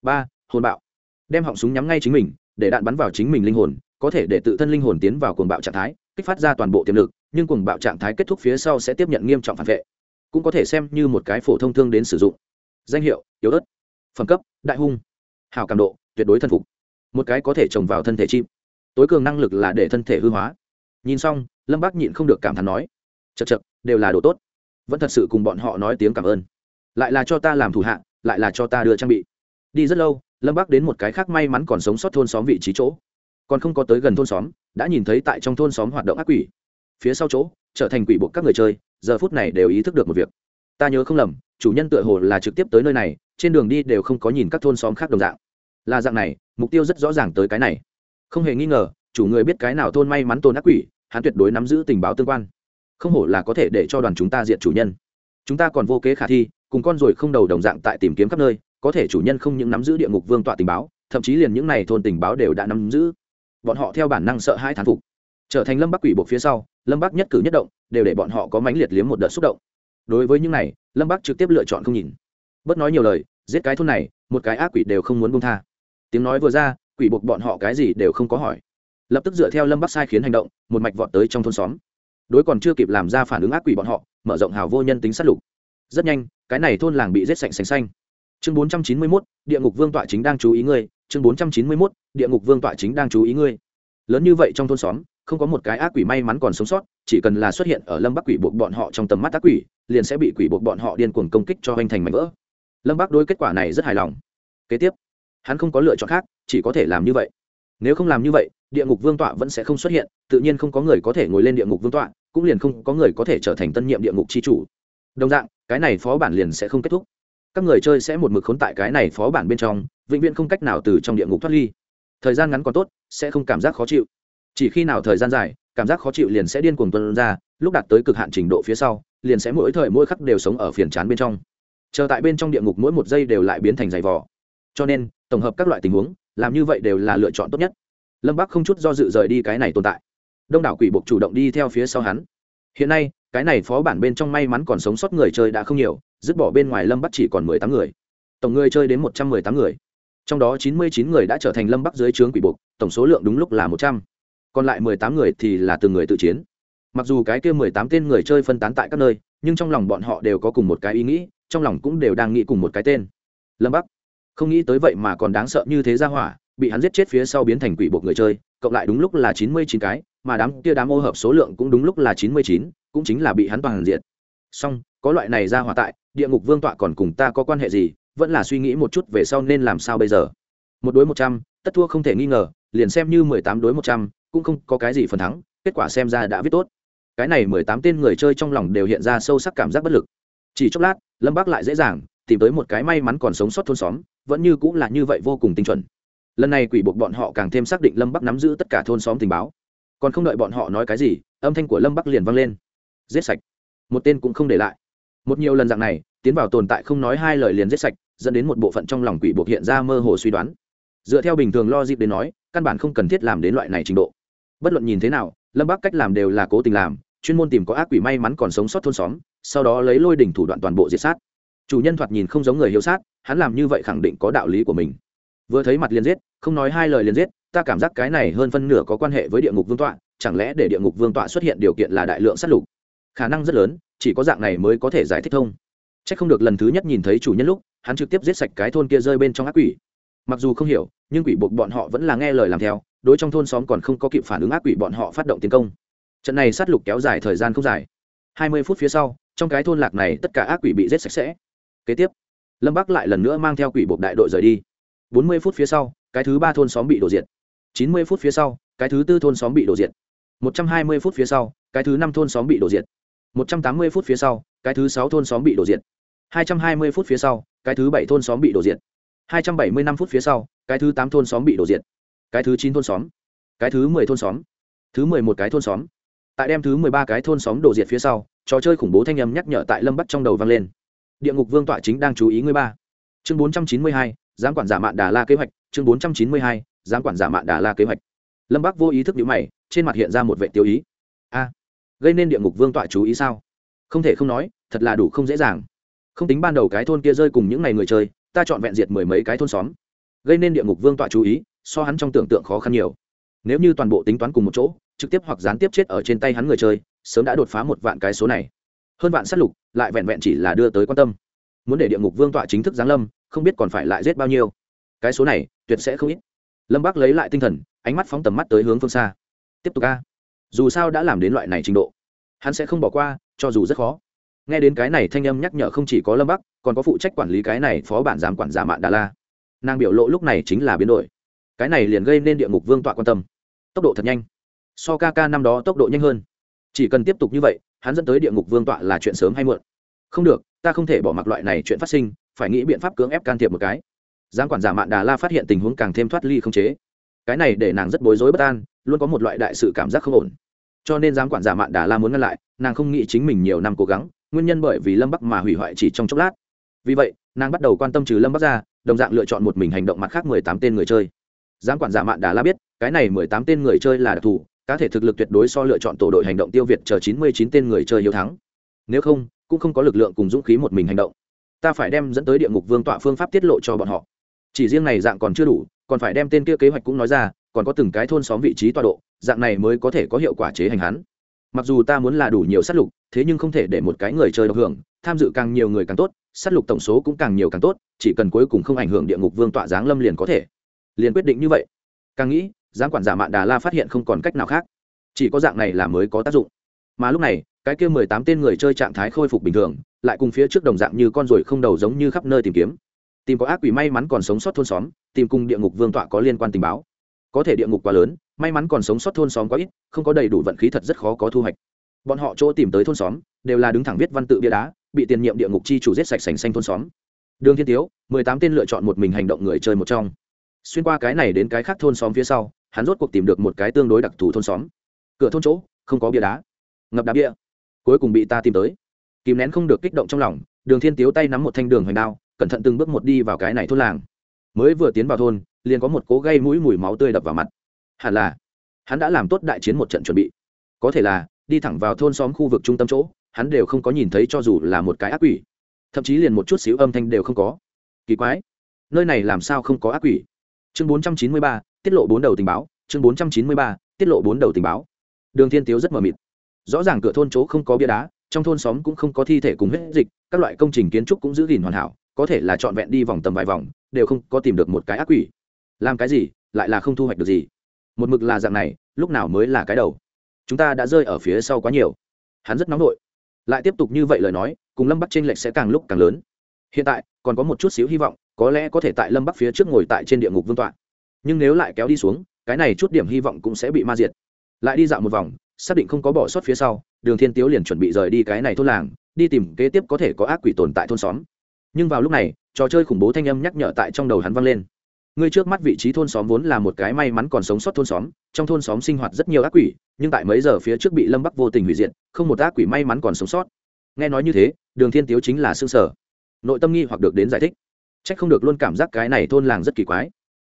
Ba, hồn bạo. Đem họng súng nhắm ngay chính mình, để đạn bắn vào chính mình linh hồn, có thể để tự thân linh hồn tiến vào cuồng bạo trạng thái, kích phát ra toàn bộ tiềm lực, nhưng cuồng bạo trạng thái kết thúc phía sau sẽ tiếp nhận nghiêm trọng phản vệ. Cũng có thể xem như một cái phổ thông thương đến sử dụng. Danh hiệu, yếu ớt. Phẩm cấp, đại hung. Hào cảm độ, tuyệt đối thân phục. Một cái có thể trồng vào thân thể chim. Tối cường năng lực là để thân thể hư hóa. Nhìn xong, lâm bác nhịn không được cảm thán nói chật chật, đều là đồ tốt. Vẫn thật sự cùng bọn họ nói tiếng cảm ơn. Lại là cho ta làm thủ hạ, lại là cho ta đưa trang bị. Đi rất lâu, lâm bắc đến một cái khác may mắn còn sống sót thôn xóm vị trí chỗ. Còn không có tới gần thôn xóm, đã nhìn thấy tại trong thôn xóm hoạt động ác quỷ. Phía sau chỗ, trở thành quỷ buộc các người chơi, giờ phút này đều ý thức được một việc. Ta nhớ không lầm, chủ nhân tựa hồ là trực tiếp tới nơi này, trên đường đi đều không có nhìn các thôn xóm khác đồng dạng. Là dạng này, mục tiêu rất rõ ràng tới cái này. Không hề nghi ngờ, chủ người biết cái nào thôn may mắn tôn ác quỷ, hắn tuyệt đối nắm giữ tình báo tương quan không hổ là có thể để cho đoàn chúng ta diện chủ nhân. Chúng ta còn vô kế khả thi, cùng con ruồi không đầu đồng dạng tại tìm kiếm khắp nơi, có thể chủ nhân không những nắm giữ địa ngục vương tọa tình báo, thậm chí liền những này thôn tình báo đều đã nắm giữ. Bọn họ theo bản năng sợ hai thán phục. Trở thành lâm bắc quỷ buộc phía sau, lâm bắc nhất cử nhất động, đều để bọn họ có mãnh liệt liếm một đợt xúc động. Đối với những này, lâm bắc trực tiếp lựa chọn không nhìn. Bớt nói nhiều lời, giết cái thôn này, một cái ác quỷ đều không muốn bông tha. Tiếng nói vừa ra, quỷ buộc bọn họ cái gì đều không có hỏi. Lập tức dựa theo lâm bắc sai khiến hành động, một mạch vọt tới trong thôn xóm đối còn chưa kịp làm ra phản ứng ác quỷ bọn họ, mở rộng hào vô nhân tính sát lục. Rất nhanh, cái này thôn làng bị rết sạch sành xanh. Chương bốn trăm chín mươi mốt, địa ngục vương tọa chính đang chú ý ngươi. Chương bốn trăm chín mươi mốt, địa ngục vương tọa chính đang chú ý ngươi. Lớn như vậy trong thôn xóm, không có một cái ác quỷ may mắn còn sống sót, chỉ cần là xuất hiện ở lâm bắc quỷ buộc bọn họ trong tầm mắt ác quỷ, liền sẽ bị quỷ buộc bọn họ điên cuồng công kích cho hoành thành mảnh vỡ. Lâm bắc đối kết quả này rất hài lòng. Kế tiếp, hắn không có lựa chọn khác, chỉ có thể làm như vậy. Nếu không làm như vậy, địa ngục vương tọa vẫn sẽ không xuất hiện, tự nhiên không có người có thể ngồi lên địa ngục vương tọa cũng liền không có người có thể trở thành tân nhiệm địa ngục c h i chủ. Đồng dạng, cái này phó bản liền sẽ không kết thúc. Các người chơi sẽ một mực khốn tại cái này phó bản bên trong, vĩnh viễn không cách nào từ trong địa ngục thoát ly. Thời gian ngắn còn tốt, sẽ không cảm giác khó chịu. Chỉ khi nào thời gian dài, cảm giác khó chịu liền sẽ điên cuồng tuân ra, lúc đạt tới cực hạn trình độ phía sau, liền sẽ mỗi thời mỗi khắc đều sống ở phiền chán bên trong. Chờ tại bên trong địa ngục mỗi một giây đều lại biến thành giày vò. Cho nên, tổng hợp các loại tình huống, làm như vậy đều là lựa chọn tốt nhất. Lâm bắc không chút do dự rời đi cái này tồn tại đông đảo quỷ buộc chủ động đi theo phía sau hắn. Hiện nay, cái này phó bản bên trong may mắn còn sống sót người chơi đã không nhiều, dứt bỏ bên ngoài lâm bắc chỉ còn mười tám người. Tổng người chơi đến một trăm mười tám người. Trong đó chín mươi chín người đã trở thành lâm bắc dưới trướng quỷ buộc, tổng số lượng đúng lúc là một trăm. Còn lại mười tám người thì là từng người tự chiến. Mặc dù cái kia mười tám tên người chơi phân tán tại các nơi, nhưng trong lòng bọn họ đều có cùng một cái ý nghĩ, trong lòng cũng đều đang nghĩ cùng một cái tên. Lâm bắc. Không nghĩ tới vậy mà còn đáng sợ như thế ra hỏa, bị hắn giết chết phía sau biến thành quỷ buộc người chơi cộng lại đúng lúc là chín mươi chín cái, mà đám kia đám ô hợp số lượng cũng đúng lúc là chín mươi chín, cũng chính là bị hắn toàn diện. Song có loại này ra hỏa tại, địa ngục vương tọa còn cùng ta có quan hệ gì, vẫn là suy nghĩ một chút về sau nên làm sao bây giờ. Một đối một trăm, tất thua không thể nghi ngờ, liền xem như mười tám đối một trăm, cũng không có cái gì phần thắng, kết quả xem ra đã viết tốt. Cái này mười tám tên người chơi trong lòng đều hiện ra sâu sắc cảm giác bất lực. Chỉ chốc lát, lâm bác lại dễ dàng tìm tới một cái may mắn còn sống sót thôn xóm, vẫn như cũng là như vậy vô cùng tinh chuẩn lần này quỷ buộc bọn họ càng thêm xác định lâm bắc nắm giữ tất cả thôn xóm tình báo còn không đợi bọn họ nói cái gì âm thanh của lâm bắc liền vang lên giết sạch một tên cũng không để lại một nhiều lần dạng này tiến vào tồn tại không nói hai lời liền giết sạch dẫn đến một bộ phận trong lòng quỷ buộc hiện ra mơ hồ suy đoán dựa theo bình thường lo dịp đến nói căn bản không cần thiết làm đến loại này trình độ bất luận nhìn thế nào lâm bắc cách làm đều là cố tình làm chuyên môn tìm có ác quỷ may mắn còn sống sót thôn xóm sau đó lấy lôi đỉnh thủ đoạn toàn bộ diệt sát chủ nhân thoạt nhìn không giống người hiếu sát hắn làm như vậy khẳng định có đạo lý của mình vừa thấy mặt liền giết, không nói hai lời liền giết, ta cảm giác cái này hơn phân nửa có quan hệ với địa ngục vương tọa, chẳng lẽ để địa ngục vương tọa xuất hiện điều kiện là đại lượng sát lục? Khả năng rất lớn, chỉ có dạng này mới có thể giải thích thông. C h ắ c không được lần thứ nhất nhìn thấy chủ nhân lúc, hắn trực tiếp giết sạch cái thôn kia rơi bên trong ác quỷ. Mặc dù không hiểu, nhưng quỷ buộc bọn họ vẫn là nghe lời làm theo, đối trong thôn xóm còn không có kịp phản ứng ác quỷ bọn họ phát động tiến công. Trận này sát lục kéo dài thời gian không dài. Hai mươi phút phía sau, trong cái thôn lạc này tất cả ác quỷ bị giết sạch sẽ. Kế tiếp, lâm bắc lại lần nữa mang theo quỷ buộc đại đội rời đi bốn mươi phút phía sau, cái thứ ba thôn xóm bị đổ diệt. Chín mươi phút phía sau, cái thứ tư thôn xóm bị đổ diệt. Một trăm hai mươi phút phía sau, cái thứ năm thôn xóm bị đổ diệt. Một trăm tám mươi phút phía sau, cái thứ sáu thôn xóm bị đổ diệt. Hai trăm hai mươi phút phía sau, cái thứ bảy thôn xóm bị đổ diệt. Hai trăm bảy mươi năm phút phía sau, cái thứ tám thôn xóm bị đổ diệt. Cái thứ chín thôn xóm, cái thứ mười thôn xóm, thứ mười một cái thôn xóm. Tại đem thứ mười ba cái thôn xóm đổ diệt phía sau, trò chơi khủng bố thanh âm nhắc nhở tại lâm bắc trong đầu vang lên. Địa ngục vương tọa chính đang chú ý ngươi ba. Chương bốn trăm chín mươi hai giám quản giả mạn đà la kế hoạch, chương bốn trăm chín mươi hai, giám quản giả mạn đà la kế hoạch. Lâm bắc vô ý thức nhữ mày, trên mặt hiện ra một vệ tiêu ý. A, gây nên địa ngục vương tọa chú ý sao? Không thể không nói, thật là đủ không dễ dàng. Không tính ban đầu cái thôn kia rơi cùng những ngày người chơi, ta chọn vẹn diệt mười mấy cái thôn xóm. Gây nên địa ngục vương tọa chú ý, so hắn trong tưởng tượng khó khăn nhiều. Nếu như toàn bộ tính toán cùng một chỗ, trực tiếp hoặc gián tiếp chết ở trên tay hắn người chơi, sớm đã đột phá một vạn cái số này. Hơn vạn sát lục, lại vẹn vẹn chỉ là đưa tới quan tâm muốn để địa ngục vương tọa chính thức giáng lâm, không biết còn phải lại giết bao nhiêu. Cái số này, tuyệt sẽ không ít. Lâm bác lấy lại tinh thần, ánh mắt phóng tầm mắt tới hướng phương xa. Tiếp tục ca dù sao đã làm đến loại này trình độ, hắn sẽ không bỏ qua, cho dù rất khó. Nghe đến cái này thanh âm nhắc nhở không chỉ có lâm bắc, còn có phụ trách quản lý cái này phó bản giám quản giả mạn đà la. Nàng biểu lộ lúc này chính là biến đổi. Cái này liền gây nên địa ngục vương tọa quan tâm. Tốc độ thật nhanh. So ca ca năm đó tốc độ nhanh hơn. Chỉ cần tiếp tục như vậy, hắn dẫn tới địa ngục vương tọa là chuyện sớm hay muộn. Không được ta không thể bỏ mặc loại này chuyện phát sinh, phải nghĩ biện pháp cưỡng ép can thiệp một cái. Giám quản giả mạn đà la phát hiện tình huống càng thêm thoát ly không chế. Cái này để nàng rất bối rối bất an, luôn có một loại đại sự cảm giác không ổn. Cho nên giám quản giả mạn đà la muốn ngăn lại, nàng không nghĩ chính mình nhiều năm cố gắng, nguyên nhân bởi vì lâm bắc mà hủy hoại chỉ trong chốc lát. Vì vậy, nàng bắt đầu quan tâm trừ lâm bắc ra, đồng dạng lựa chọn một mình hành động mặt khác mười tám tên người chơi. Giám quản giả mạn đà la biết, cái này mười tám tên người chơi là đặc thù, cá thể thực lực tuyệt đối so lựa chọn tổ đội hành động tiêu việt chờ chín mươi chín tên người chơi hiếu thắng. Nếu không cũng không có lực lượng cùng dũng khí một mình hành động. Ta phải đem dẫn tới địa ngục vương tọa phương pháp tiết lộ cho bọn họ. Chỉ riêng này dạng còn chưa đủ, còn phải đem tên kia kế hoạch cũng nói ra, còn có từng cái thôn xóm vị trí tọa độ, dạng này mới có thể có hiệu quả chế hành hắn. Mặc dù ta muốn là đủ nhiều sát lục, thế nhưng không thể để một cái người chơi độc hưởng, tham dự càng nhiều người càng tốt, sát lục tổng số cũng càng nhiều càng tốt, chỉ cần cuối cùng không ảnh hưởng địa ngục vương tọa giáng lâm liền có thể. Liền quyết định như vậy. Càng nghĩ giáng quản giả mạn đà la phát hiện không còn cách nào khác. Chỉ có dạng này là mới có tác dụng. Mà lúc này cái kia mười tám tên người chơi trạng thái khôi phục bình thường, lại cùng phía trước đồng dạng như con ruồi không đầu giống như khắp nơi tìm kiếm. Tìm có ác quỷ may mắn còn sống sót thôn xóm, tìm cùng địa ngục vương tọa có liên quan tình báo. Có thể địa ngục quá lớn, may mắn còn sống sót thôn xóm quá ít, không có đầy đủ vận khí thật rất khó có thu hoạch. Bọn họ chỗ tìm tới thôn xóm, đều là đứng thẳng viết văn tự bia đá, bị tiền nhiệm địa ngục chi chủ giết sạch sành xanh thôn xóm. Đường thiên tiếu, mười tám tên lựa chọn một mình hành động người chơi một trong. Xuyên qua cái này đến cái khác thôn xóm phía sau, hắn rốt cuộc tìm được một cái tương đối đặc thù thôn xóm. Cửa thôn chỗ, không có bia đá. Ngập đá bia cuối cùng bị ta tìm tới. Kìm nén không được kích động trong lòng, đường thiên tiếu tay nắm một thanh đường hoành đao, cẩn thận từng bước một đi vào cái này thôn làng. Mới vừa tiến vào thôn, liền có một cố gây mũi mùi máu tươi đập vào mặt. Hẳn là, hắn đã làm tốt đại chiến một trận chuẩn bị. Có thể là, đi thẳng vào thôn xóm khu vực trung tâm chỗ, hắn đều không có nhìn thấy cho dù là một cái ác quỷ. Thậm chí liền một chút xíu âm thanh đều không có. Kỳ quái, nơi này làm sao không có ác quỷ? Chương bốn trăm chín mươi ba, tiết lộ bốn đầu tình báo, chương bốn trăm chín mươi ba, tiết lộ bốn đầu tình báo. Đường thiên tiếu rất mờ mịt rõ ràng cửa thôn chỗ không có bia đá, trong thôn xóm cũng không có thi thể cùng huyết dịch, các loại công trình kiến trúc cũng giữ gìn hoàn hảo, có thể là trọn vẹn đi vòng tầm vài vòng, đều không có tìm được một cái ác quỷ. Làm cái gì, lại là không thu hoạch được gì. Một mực là dạng này, lúc nào mới là cái đầu? Chúng ta đã rơi ở phía sau quá nhiều. Hắn rất nóng nổi lại tiếp tục như vậy lời nói, cùng lâm bắc t r ê n lệch sẽ càng lúc càng lớn. Hiện tại, còn có một chút xíu hy vọng, có lẽ có thể tại lâm bắc phía trước ngồi tại trên địa ngục vương tọa. Nhưng nếu lại kéo đi xuống, cái này chút điểm hy vọng cũng sẽ bị ma diệt. Lại đi dạo một vòng xác định không có bỏ sót phía sau, đường thiên tiếu liền chuẩn bị rời đi cái này thôn làng, đi tìm kế tiếp có thể có ác quỷ tồn tại thôn xóm. Nhưng vào lúc này, trò chơi khủng bố thanh âm nhắc nhở tại trong đầu hắn vang lên. Ngươi trước mắt vị trí thôn xóm vốn là một cái may mắn còn sống sót thôn xóm, trong thôn xóm sinh hoạt rất nhiều ác quỷ, nhưng tại mấy giờ phía trước bị lâm bắc vô tình hủy diệt, không một ác quỷ may mắn còn sống sót. Nghe nói như thế, đường thiên tiếu chính là xương sở nội tâm nghi hoặc được đến giải thích. Trách không được luôn cảm giác cái này thôn làng rất kỳ quái.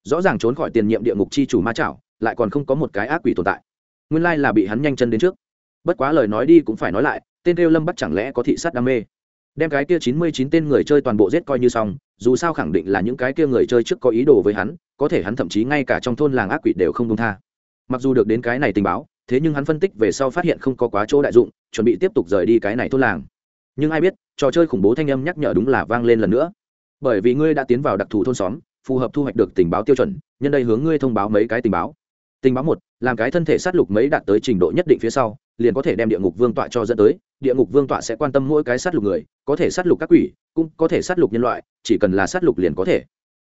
Rõ ràng trốn khỏi tiền nhiệm địa ngục chi chủ ma chảo, lại còn không có một cái ác quỷ tồn tại nguyên lai là bị hắn nhanh chân đến trước. Bất quá lời nói đi cũng phải nói lại, tên kêu lâm bắt chẳng lẽ có thị sát đam mê? Đem cái kia chín mươi chín tên người chơi toàn bộ giết coi như xong, dù sao khẳng định là những cái kia người chơi trước có ý đồ với hắn, có thể hắn thậm chí ngay cả trong thôn làng ác quỷ đều không công tha. Mặc dù được đến cái này tình báo, thế nhưng hắn phân tích về sau phát hiện không có quá chỗ đại dụng, chuẩn bị tiếp tục rời đi cái này thôn làng. Nhưng ai biết, trò chơi khủng bố thanh âm nhắc nhở đúng là vang lên lần nữa. Bởi vì ngươi đã tiến vào đặc thù thôn xóm, phù hợp thu hoạch được tình báo tiêu chuẩn, nhân đây hướng ngươi thông báo mấy cái tình báo tình báo một, làm cái thân thể sát lục mấy đạt tới trình độ nhất định phía sau, liền có thể đem địa ngục vương tọa cho dẫn tới. Địa ngục vương tọa sẽ quan tâm mỗi cái sát lục người, có thể sát lục các quỷ, cũng có thể sát lục nhân loại, chỉ cần là sát lục liền có thể.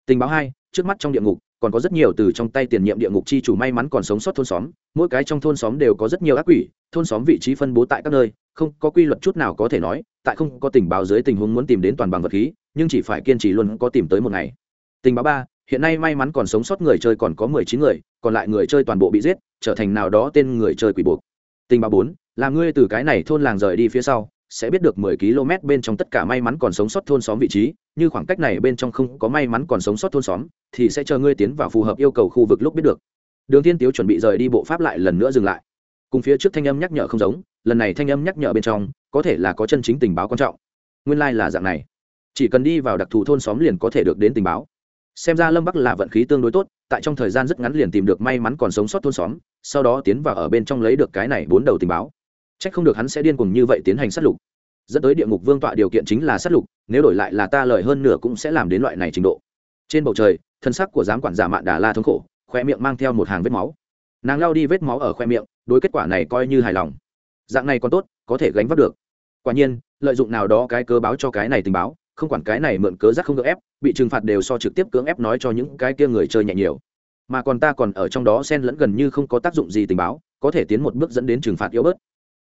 Tình báo hai, trước mắt trong địa ngục, còn có rất nhiều từ trong tay tiền nhiệm địa ngục chi chủ may mắn còn sống sót thôn xóm, mỗi cái trong thôn xóm đều có rất nhiều ác quỷ, thôn xóm vị trí phân bố tại các nơi, không có quy luật chút nào có thể nói, tại không có tình báo dưới tình huống muốn tìm đến toàn bằng vật khí, nhưng chỉ phải kiên trì luôn có tìm tới một ngày. Tình báo ba, hiện nay may mắn còn sống sót người chơi còn có mười chín người còn lại người chơi toàn bộ bị giết, trở thành nào đó tên người chơi quỷ buộc. Tình báo bốn, là ngươi từ cái này thôn làng rời đi phía sau, sẽ biết được mười km bên trong tất cả may mắn còn sống sót thôn xóm vị trí, như khoảng cách này bên trong không có may mắn còn sống sót thôn xóm, thì sẽ chờ ngươi tiến vào phù hợp yêu cầu khu vực lúc biết được. Đường thiên tiếu chuẩn bị rời đi bộ pháp lại lần nữa dừng lại. Cùng phía trước thanh âm nhắc nhở không giống, lần này thanh âm nhắc nhở bên trong, có thể là có chân chính tình báo quan trọng. Nguyên lai là dạng này. Chỉ cần đi vào đặc thù thôn xóm liền có thể được đến tình báo xem ra lâm bắc là vận khí tương đối tốt, tại trong thời gian rất ngắn liền tìm được may mắn còn sống sót thôn xóm, sau đó tiến vào ở bên trong lấy được cái này bốn đầu tình báo. C h ắ c không được hắn sẽ điên cùng như vậy tiến hành sát lục. Dẫn tới địa ngục vương tọa điều kiện chính là sát lục, nếu đổi lại là ta lời hơn nửa cũng sẽ làm đến loại này trình độ. Trên bầu trời, thân sắc của giám quản giả mạn đà la thống khổ, khoe miệng mang theo một hàng vết máu. Nàng lao đi vết máu ở khoe miệng, đối kết quả này coi như hài lòng. Dạng này còn tốt, có thể gánh vác được. Quả nhiên, lợi dụng nào đó cái cơ báo cho cái này tình báo không quản cái này mượn cớ giác không được ép, bị trừng phạt đều so trực tiếp cưỡng ép nói cho những cái kia người chơi nhẹ nhiều. Mà còn ta còn ở trong đó xen lẫn gần như không có tác dụng gì tình báo, có thể tiến một bước dẫn đến trừng phạt yếu bớt.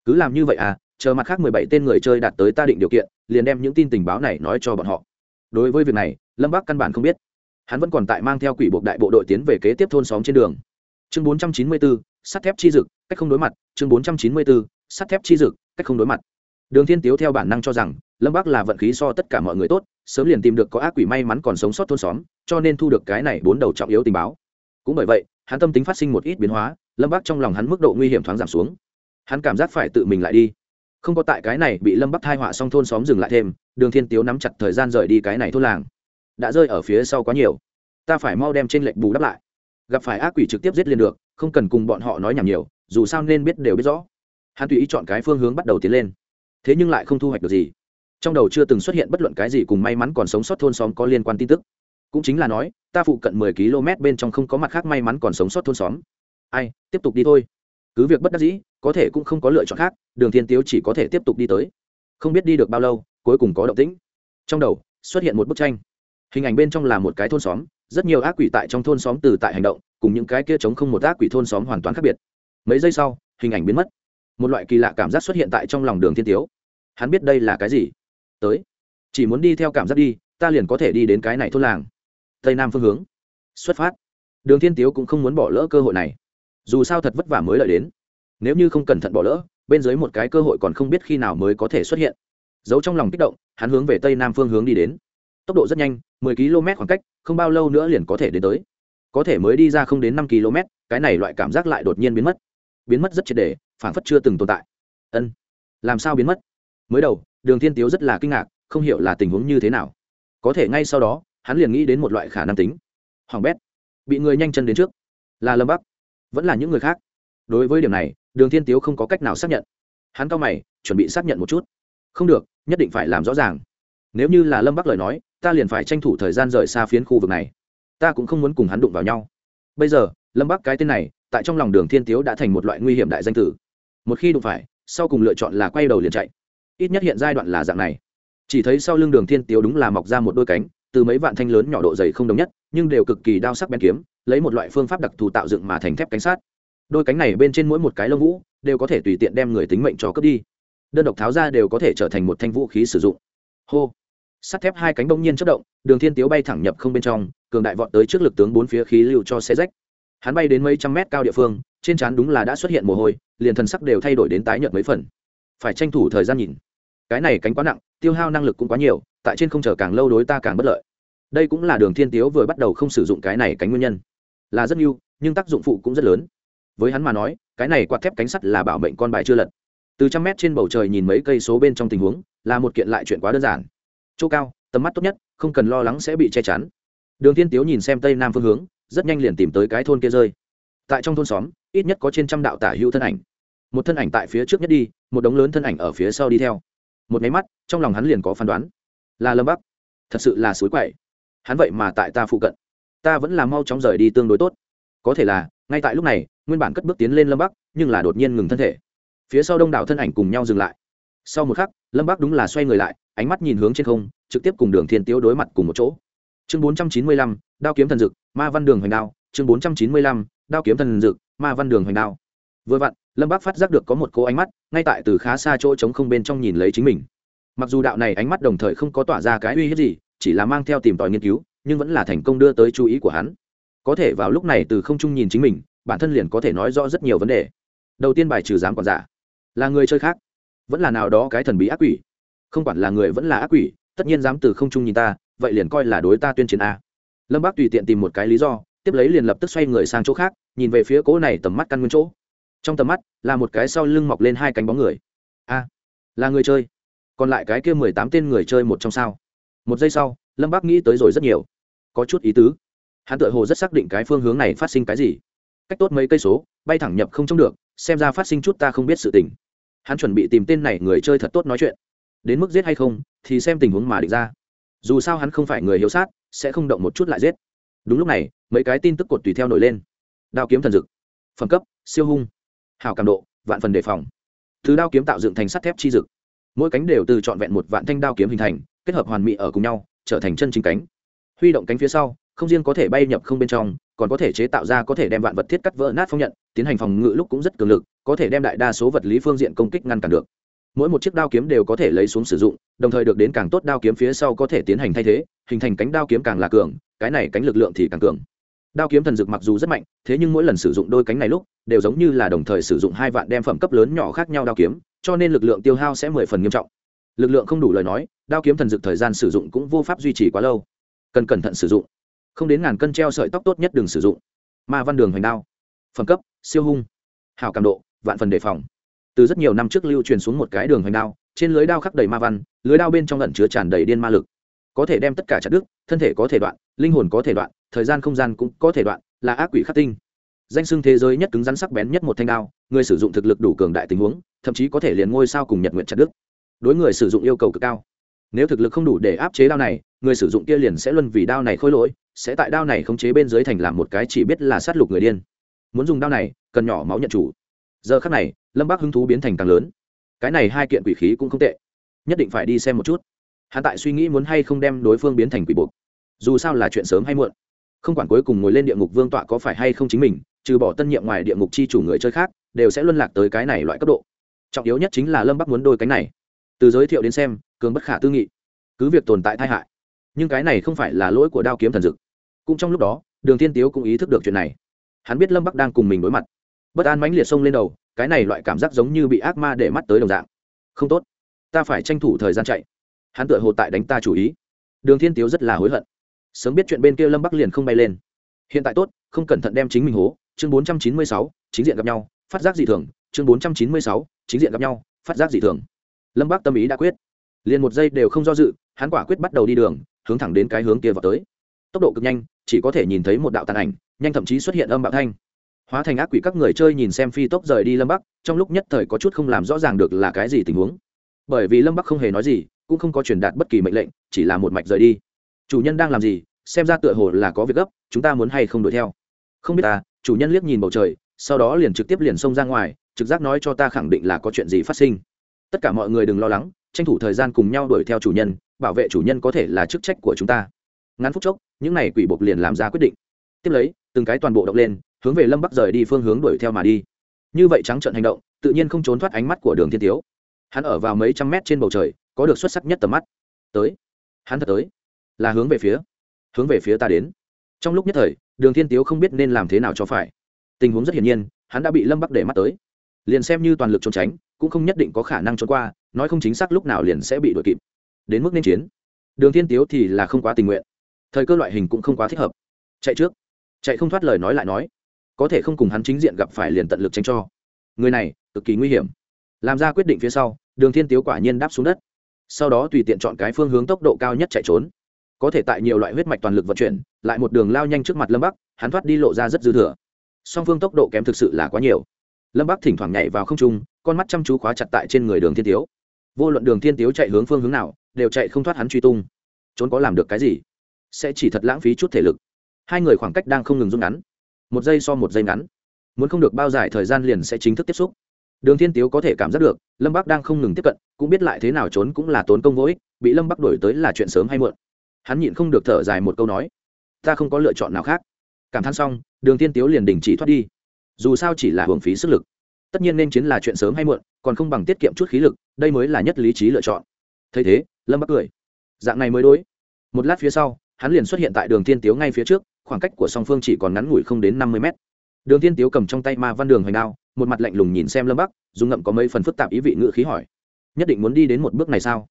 Cứ làm như vậy à chờ mặt khác mười bảy tên người chơi đạt tới ta định điều kiện, liền đem những tin tình báo này nói cho bọn họ. Đối với việc này, lâm bắc căn bản không biết. Hắn vẫn còn tại mang theo quỷ buộc đại bộ đội tiến về kế tiếp thôn xóm trên đường. Chương bốn trăm chín mươi bốn, sắt thép chi dực, cách không đối mặt. Chương bốn trăm chín mươi bốn, sắt thép chi dực, cách không đối mặt đường thiên tiếu theo bản năng cho rằng, lâm bắc là vận khí so tất cả mọi người tốt, sớm liền tìm được có ác quỷ may mắn còn sống sót thôn xóm, cho nên thu được cái này bốn đầu trọng yếu tình báo. Cũng bởi vậy, hắn tâm tính phát sinh một ít biến hóa, lâm bắc trong lòng hắn mức độ nguy hiểm thoáng giảm xuống. Hắn cảm giác phải tự mình lại đi. Không có tại cái này bị lâm bắc thai họa xong thôn xóm dừng lại thêm, đường thiên tiếu nắm chặt thời gian rời đi cái này thôn làng. Đã rơi ở phía sau quá nhiều. Ta phải mau đem trên lệnh bù đắp lại. Gặp phải ác quỷ trực tiếp giết liền được, không cần cùng bọn họ nói nhảm nhiều, dù sao nên biết đều biết rõ. Hắn tùy ý chọn cái phương hướng bắt đầu tiến lên thế nhưng lại không thu hoạch được gì. Trong đầu chưa từng xuất hiện bất luận cái gì cùng may mắn còn sống sót thôn xóm có liên quan tin tức. Cũng chính là nói, ta phụ cận mười km bên trong không có mặt khác may mắn còn sống sót thôn xóm. Ai, tiếp tục đi thôi. Cứ việc bất đắc dĩ, có thể cũng không có lựa chọn khác, đường thiên tiếu chỉ có thể tiếp tục đi tới. Không biết đi được bao lâu, cuối cùng có động tĩnh. Trong đầu, xuất hiện một bức tranh. Hình ảnh bên trong là một cái thôn xóm, rất nhiều ác quỷ tại trong thôn xóm từ tại hành động, cùng những cái kia chống không một ác quỷ thôn xóm hoàn toàn khác biệt. Mấy giây sau, hình ảnh biến mất một loại kỳ lạ cảm giác xuất hiện tại trong lòng đường thiên tiếu. Hắn biết đây là cái gì? Tới. Chỉ muốn đi theo cảm giác đi, ta liền có thể đi đến cái này thôn làng. Tây nam phương hướng. Xuất phát. Đường thiên tiếu cũng không muốn bỏ lỡ cơ hội này. Dù sao thật vất vả mới lợi đến. Nếu như không cẩn thận bỏ lỡ, bên dưới một cái cơ hội còn không biết khi nào mới có thể xuất hiện. Giấu trong lòng kích động, hắn hướng về tây nam phương hướng đi đến. Tốc độ rất nhanh 10 km khoảng cách, không bao lâu nữa liền có thể đến tới. Có thể mới đi ra không đến 5 km, cái này loại cảm giác lại đột nhiên biến mất biến mất rất triệt để phản phất chưa từng tồn tại. Ân, làm sao biến mất? Mới đầu, đường thiên tiếu rất là kinh ngạc, không hiểu là tình huống như thế nào. Có thể ngay sau đó, hắn liền nghĩ đến một loại khả năng tính. Hoàng bét, bị người nhanh chân đến trước. Là lâm bắc, vẫn là những người khác. Đối với điểm này, đường thiên tiếu không có cách nào xác nhận. Hắn cao mày, chuẩn bị xác nhận một chút. Không được, nhất định phải làm rõ ràng. Nếu như là lâm bắc lời nói, ta liền phải tranh thủ thời gian rời xa phiến khu vực này. Ta cũng không muốn cùng hắn đụng vào nhau. Bây giờ lâm bắc cái tên này, tại trong lòng đường thiên tiếu đã thành một loại nguy hiểm đại danh tử. Một khi đụng phải, sau cùng lựa chọn là quay đầu liền chạy. Ít nhất hiện giai đoạn là dạng này. Chỉ thấy sau lưng đường thiên tiếu đúng là mọc ra một đôi cánh, từ mấy vạn thanh lớn nhỏ độ dày không đồng nhất, nhưng đều cực kỳ đao sắc bén kiếm, lấy một loại phương pháp đặc thù tạo dựng mà thành thép cánh sát. Đôi cánh này bên trên mỗi một cái lông vũ, đều có thể tùy tiện đem người tính mệnh cho cướp đi. Đơn độc tháo ra đều có thể trở thành một thanh vũ khí sử dụng. Hô! Sắt thép hai cánh bỗng nhiên chất động, đường thiên tiếu bay thẳng nhập không bên trong, cường đại vọt tới trước lực tướng bốn phía khí lưu cho xe rách hắn bay đến mấy trăm mét cao địa phương, trên trán đúng là đã xuất hiện mồ hôi, liền thần sắc đều thay đổi đến tái nhợt mấy phần. Phải tranh thủ thời gian nhìn. Cái này cánh quá nặng, tiêu hao năng lực cũng quá nhiều, tại trên không chờ càng lâu đối ta càng bất lợi. Đây cũng là đường thiên tiếu vừa bắt đầu không sử dụng cái này cánh nguyên nhân. Là rất nhiều nhưng tác dụng phụ cũng rất lớn. Với hắn mà nói, cái này quạt thép cánh sắt là bảo mệnh con bài chưa lật. Từ trăm mét trên bầu trời nhìn mấy cây số bên trong tình huống, là một kiện lại chuyện quá đơn giản. Chỗ cao, tầm mắt tốt nhất, không cần lo lắng sẽ bị che chắn. Đường thiên tiếu nhìn xem tây nam phương hướng rất nhanh liền tìm tới cái thôn kia rơi. Tại trong thôn xóm, ít nhất có trên trăm đạo tả hữu thân ảnh. Một thân ảnh tại phía trước nhất đi, một đống lớn thân ảnh ở phía sau đi theo. Một máy mắt, trong lòng hắn liền có phán đoán. Là lâm bắc. Thật sự là suối quậy. Hắn vậy mà tại ta phụ cận. Ta vẫn là mau chóng rời đi tương đối tốt. Có thể là, ngay tại lúc này, nguyên bản cất bước tiến lên lâm bắc, nhưng là đột nhiên ngừng thân thể. Phía sau đông đảo thân ảnh cùng nhau dừng lại. Sau một khắc, lâm bắc đúng là xoay người lại, ánh mắt nhìn hướng trên không, trực tiếp cùng đường thiên tiếu đối mặt cùng một chỗ. Chương bốn trăm chín mươi lăm, đao kiếm thần dực ma văn đường hoành đao, chương bốn trăm chín mươi lăm, đao kiếm thần dực, ma văn đường hoành đao. Vừa vặn, lâm bác phát giác được có một cô ánh mắt, ngay tại từ khá xa chỗ trống không bên trong nhìn lấy chính mình. Mặc dù đạo này ánh mắt đồng thời không có tỏa ra cái uy hiếp gì, chỉ là mang theo tìm tòi nghiên cứu, nhưng vẫn là thành công đưa tới chú ý của hắn. Có thể vào lúc này từ không trung nhìn chính mình, bản thân liền có thể nói rõ rất nhiều vấn đề. Đầu tiên bài trừ dám còn giả. Là người chơi khác. Vẫn là nào đó cái thần bí ác quỷ. Không quản là người vẫn là ác quỷ, tất nhiên dám từ không trung nhìn ta, vậy liền coi là đối ta tuyên chiến a lâm bác tùy tiện tìm một cái lý do, tiếp lấy liền lập tức xoay người sang chỗ khác, nhìn về phía cỗ này tầm mắt căn nguyên chỗ. Trong tầm mắt, là một cái sau lưng mọc lên hai cánh bóng người. A, là người chơi. Còn lại cái kia mười tám tên người chơi một trong sao. Một giây sau, lâm bác nghĩ tới rồi rất nhiều. Có chút ý tứ. Hắn tự hồ rất xác định cái phương hướng này phát sinh cái gì. Cách tốt mấy cây số, bay thẳng nhập không trông được, xem ra phát sinh chút ta không biết sự tình. Hắn chuẩn bị tìm tên này người chơi thật tốt nói chuyện. Đến mức giết hay không, thì xem tình huống mà định ra. Dù sao hắn không phải người hiếu sát sẽ không động một chút lại giết. Đúng lúc này, mấy cái tin tức cột tùy theo nổi lên. Đao kiếm thần dực, phẩm cấp, siêu hung hào cảm độ, vạn phần đề phòng. Thứ đao kiếm tạo dựng thành sắt thép chi dực. Mỗi cánh đều từ trọn vẹn một vạn thanh đao kiếm hình thành, kết hợp hoàn mỹ ở cùng nhau, trở thành chân chính cánh. Huy động cánh phía sau, không riêng có thể bay nhập không bên trong, còn có thể chế tạo ra có thể đem vạn vật thiết cắt vỡ nát phong nhận, tiến hành phòng ngự lúc cũng rất cường lực, có thể đem đại đa số vật lý phương diện công kích ngăn cản được mỗi một chiếc đao kiếm đều có thể lấy xuống sử dụng, đồng thời được đến càng tốt đao kiếm phía sau có thể tiến hành thay thế, hình thành cánh đao kiếm càng là cường, cái này cánh lực lượng thì càng cường. Đao kiếm thần dực mặc dù rất mạnh, thế nhưng mỗi lần sử dụng đôi cánh này lúc, đều giống như là đồng thời sử dụng hai vạn đem phẩm cấp lớn nhỏ khác nhau đao kiếm, cho nên lực lượng tiêu hao sẽ mười phần nghiêm trọng. Lực lượng không đủ lời nói, đao kiếm thần dực thời gian sử dụng cũng vô pháp duy trì quá lâu. Cần cẩn thận sử dụng. Không đến ngàn cân treo sợi tóc tốt nhất đừng sử dụng. Ma văn đường hoành đao. Phẩm cấp, siêu hung. Hào cảm độ, vạn phần đề phòng từ rất nhiều năm trước lưu truyền xuống một cái đường hoành đao, trên lưới đao khắc đầy ma văn, lưới đao bên trong lẩn chứa tràn đầy điên ma lực. Có thể đem tất cả chặt đứt, thân thể có thể đoạn, linh hồn có thể đoạn, thời gian không gian cũng có thể đoạn, là ác quỷ khắc tinh. Danh xưng thế giới nhất cứng rắn sắc bén nhất một thanh đao, người sử dụng thực lực đủ cường đại tình huống, thậm chí có thể liền ngôi sao cùng nhật nguyện chặt đứt. Đối người sử dụng yêu cầu cực cao. Nếu thực lực không đủ để áp chế đao này, người sử dụng kia liền sẽ luân vì đao này khôi lỗi, sẽ tại đao này khống chế bên dưới thành làm một cái chỉ biết là sát lục người điên. Muốn dùng đao này, cần nhỏ máu nhận chủ giờ khắc này, lâm bác hứng thú biến thành càng lớn. Cái này hai kiện quỷ khí cũng không tệ. Nhất định phải đi xem một chút. Hắn tại suy nghĩ muốn hay không đem đối phương biến thành quỷ buộc. Dù sao là chuyện sớm hay muộn. Không quản cuối cùng ngồi lên địa ngục vương tọa có phải hay không chính mình, trừ bỏ tân nhiệm ngoài địa ngục chi chủ người chơi khác, đều sẽ luân lạc tới cái này loại cấp độ. Trọng yếu nhất chính là lâm bắc muốn đôi cánh này. Từ giới thiệu đến xem, cường bất khả tư nghị. Cứ việc tồn tại tai hại, nhưng cái này không phải là lỗi của đao kiếm thần dực. Cũng trong lúc đó, đường thiên tiếu cũng ý thức được chuyện này. Hắn biết lâm bắc đang cùng mình đối mặt bất an mãnh liệt sông lên đầu, cái này loại cảm giác giống như bị ác ma để mắt tới đồng dạng. Không tốt, ta phải tranh thủ thời gian chạy. Hắn tựa hồ tại đánh ta chủ ý. Đường thiên tiếu rất là hối hận. Sớm biết chuyện bên kia lâm bắc liền không bay lên. Hiện tại tốt, không cẩn thận đem chính mình hố. Chương bốn trăm chín mươi sáu, chính diện gặp nhau, phát giác dị thường. Chương bốn trăm chín mươi sáu, chính diện gặp nhau, phát giác dị thường. Lâm bắc tâm ý đã quyết. Liền một giây đều không do dự, hắn quả quyết bắt đầu đi đường, hướng thẳng đến cái hướng kia vào tới. Tốc độ cực nhanh, chỉ có thể nhìn thấy một đạo tàn ảnh, nhanh thậm chí xuất hiện âm bạo thanh hóa thành ác quỷ các người chơi nhìn xem phi tốc rời đi lâm bắc, trong lúc nhất thời có chút không làm rõ ràng được là cái gì tình huống. Bởi vì lâm bắc không hề nói gì, cũng không có truyền đạt bất kỳ mệnh lệnh, chỉ là một mạch rời đi. Chủ nhân đang làm gì? Xem ra tựa hồ là có việc gấp, chúng ta muốn hay không đuổi theo? Không biết ta chủ nhân liếc nhìn bầu trời, sau đó liền trực tiếp liền xông ra ngoài, trực giác nói cho ta khẳng định là có chuyện gì phát sinh. Tất cả mọi người đừng lo lắng, tranh thủ thời gian cùng nhau đuổi theo chủ nhân, bảo vệ chủ nhân có thể là chức trách của chúng ta. Ngắn phút chốc, những n à y quỷ buộc liền làm ra quyết định. Tiếp lấy, từng cái toàn bộ động lên hướng về lâm bắc rời đi phương hướng đuổi theo mà đi. Như vậy trắng trận hành động, tự nhiên không trốn thoát ánh mắt của đường thiên tiếu. Hắn ở vào mấy trăm mét trên bầu trời, có được xuất sắc nhất tầm mắt. Tới, hắn thật tới. Là hướng về phía, hướng về phía ta đến. Trong lúc nhất thời, đường thiên tiếu không biết nên làm thế nào cho phải. Tình huống rất hiển nhiên, hắn đã bị lâm bắc để mắt tới. Liền xem như toàn lực trốn tránh, cũng không nhất định có khả năng trốn qua, nói không chính xác lúc nào liền sẽ bị đuổi kịp. Đến mức nên chiến. Đường thiên tiếu thì là không quá tình nguyện. Thời cơ loại hình cũng không quá thích hợp. Chạy trước. Chạy không thoát lời nói lại nói có thể không cùng hắn chính diện gặp phải liền tận lực tránh cho. Người này, cực kỳ nguy hiểm. Làm ra quyết định phía sau, đường thiên tiếu quả nhiên đáp xuống đất. Sau đó tùy tiện chọn cái phương hướng tốc độ cao nhất chạy trốn. Có thể tại nhiều loại huyết mạch toàn lực vận chuyển, lại một đường lao nhanh trước mặt lâm bắc, hắn thoát đi lộ ra rất dư thừa. Song phương tốc độ kém thực sự là quá nhiều. Lâm bắc thỉnh thoảng nhảy vào không trung, con mắt chăm chú khóa chặt tại trên người đường thiên tiếu. Vô luận đường thiên tiếu chạy hướng phương hướng nào, đều chạy không thoát hắn truy tung. Trốn có làm được cái gì? Sẽ chỉ thật lãng phí chút thể lực. Hai người khoảng cách đang không ngừng rút ngắn một giây so một giây ngắn. Muốn không được bao dài thời gian liền sẽ chính thức tiếp xúc. Đường thiên tiếu có thể cảm giác được, lâm bắc đang không ngừng tiếp cận, cũng biết lại thế nào trốn cũng là tốn công vô ích, bị lâm bắc đổi tới là chuyện sớm hay muộn. Hắn nhịn không được thở dài một câu nói, ta không có lựa chọn nào khác. Cảm thán xong, đường thiên tiếu liền đình chỉ thoát đi. Dù sao chỉ là hưởng phí sức lực. Tất nhiên nên chiến là chuyện sớm hay muộn, còn không bằng tiết kiệm chút khí lực, đây mới là nhất lý trí lựa chọn. Thấy thế, lâm bắc cười. Dạng này mới đối. Một lát phía sau hắn liền xuất hiện tại đường thiên tiếu ngay phía trước, khoảng cách của song phương chỉ còn ngắn ngủi không đến năm mươi mét. Đường thiên tiếu cầm trong tay ma văn đường hoành đao, một mặt lạnh lùng nhìn xem lâm bắc, dùng ngậm có mấy phần phức tạp ý vị ngữ khí hỏi, nhất định muốn đi đến một bước này sao?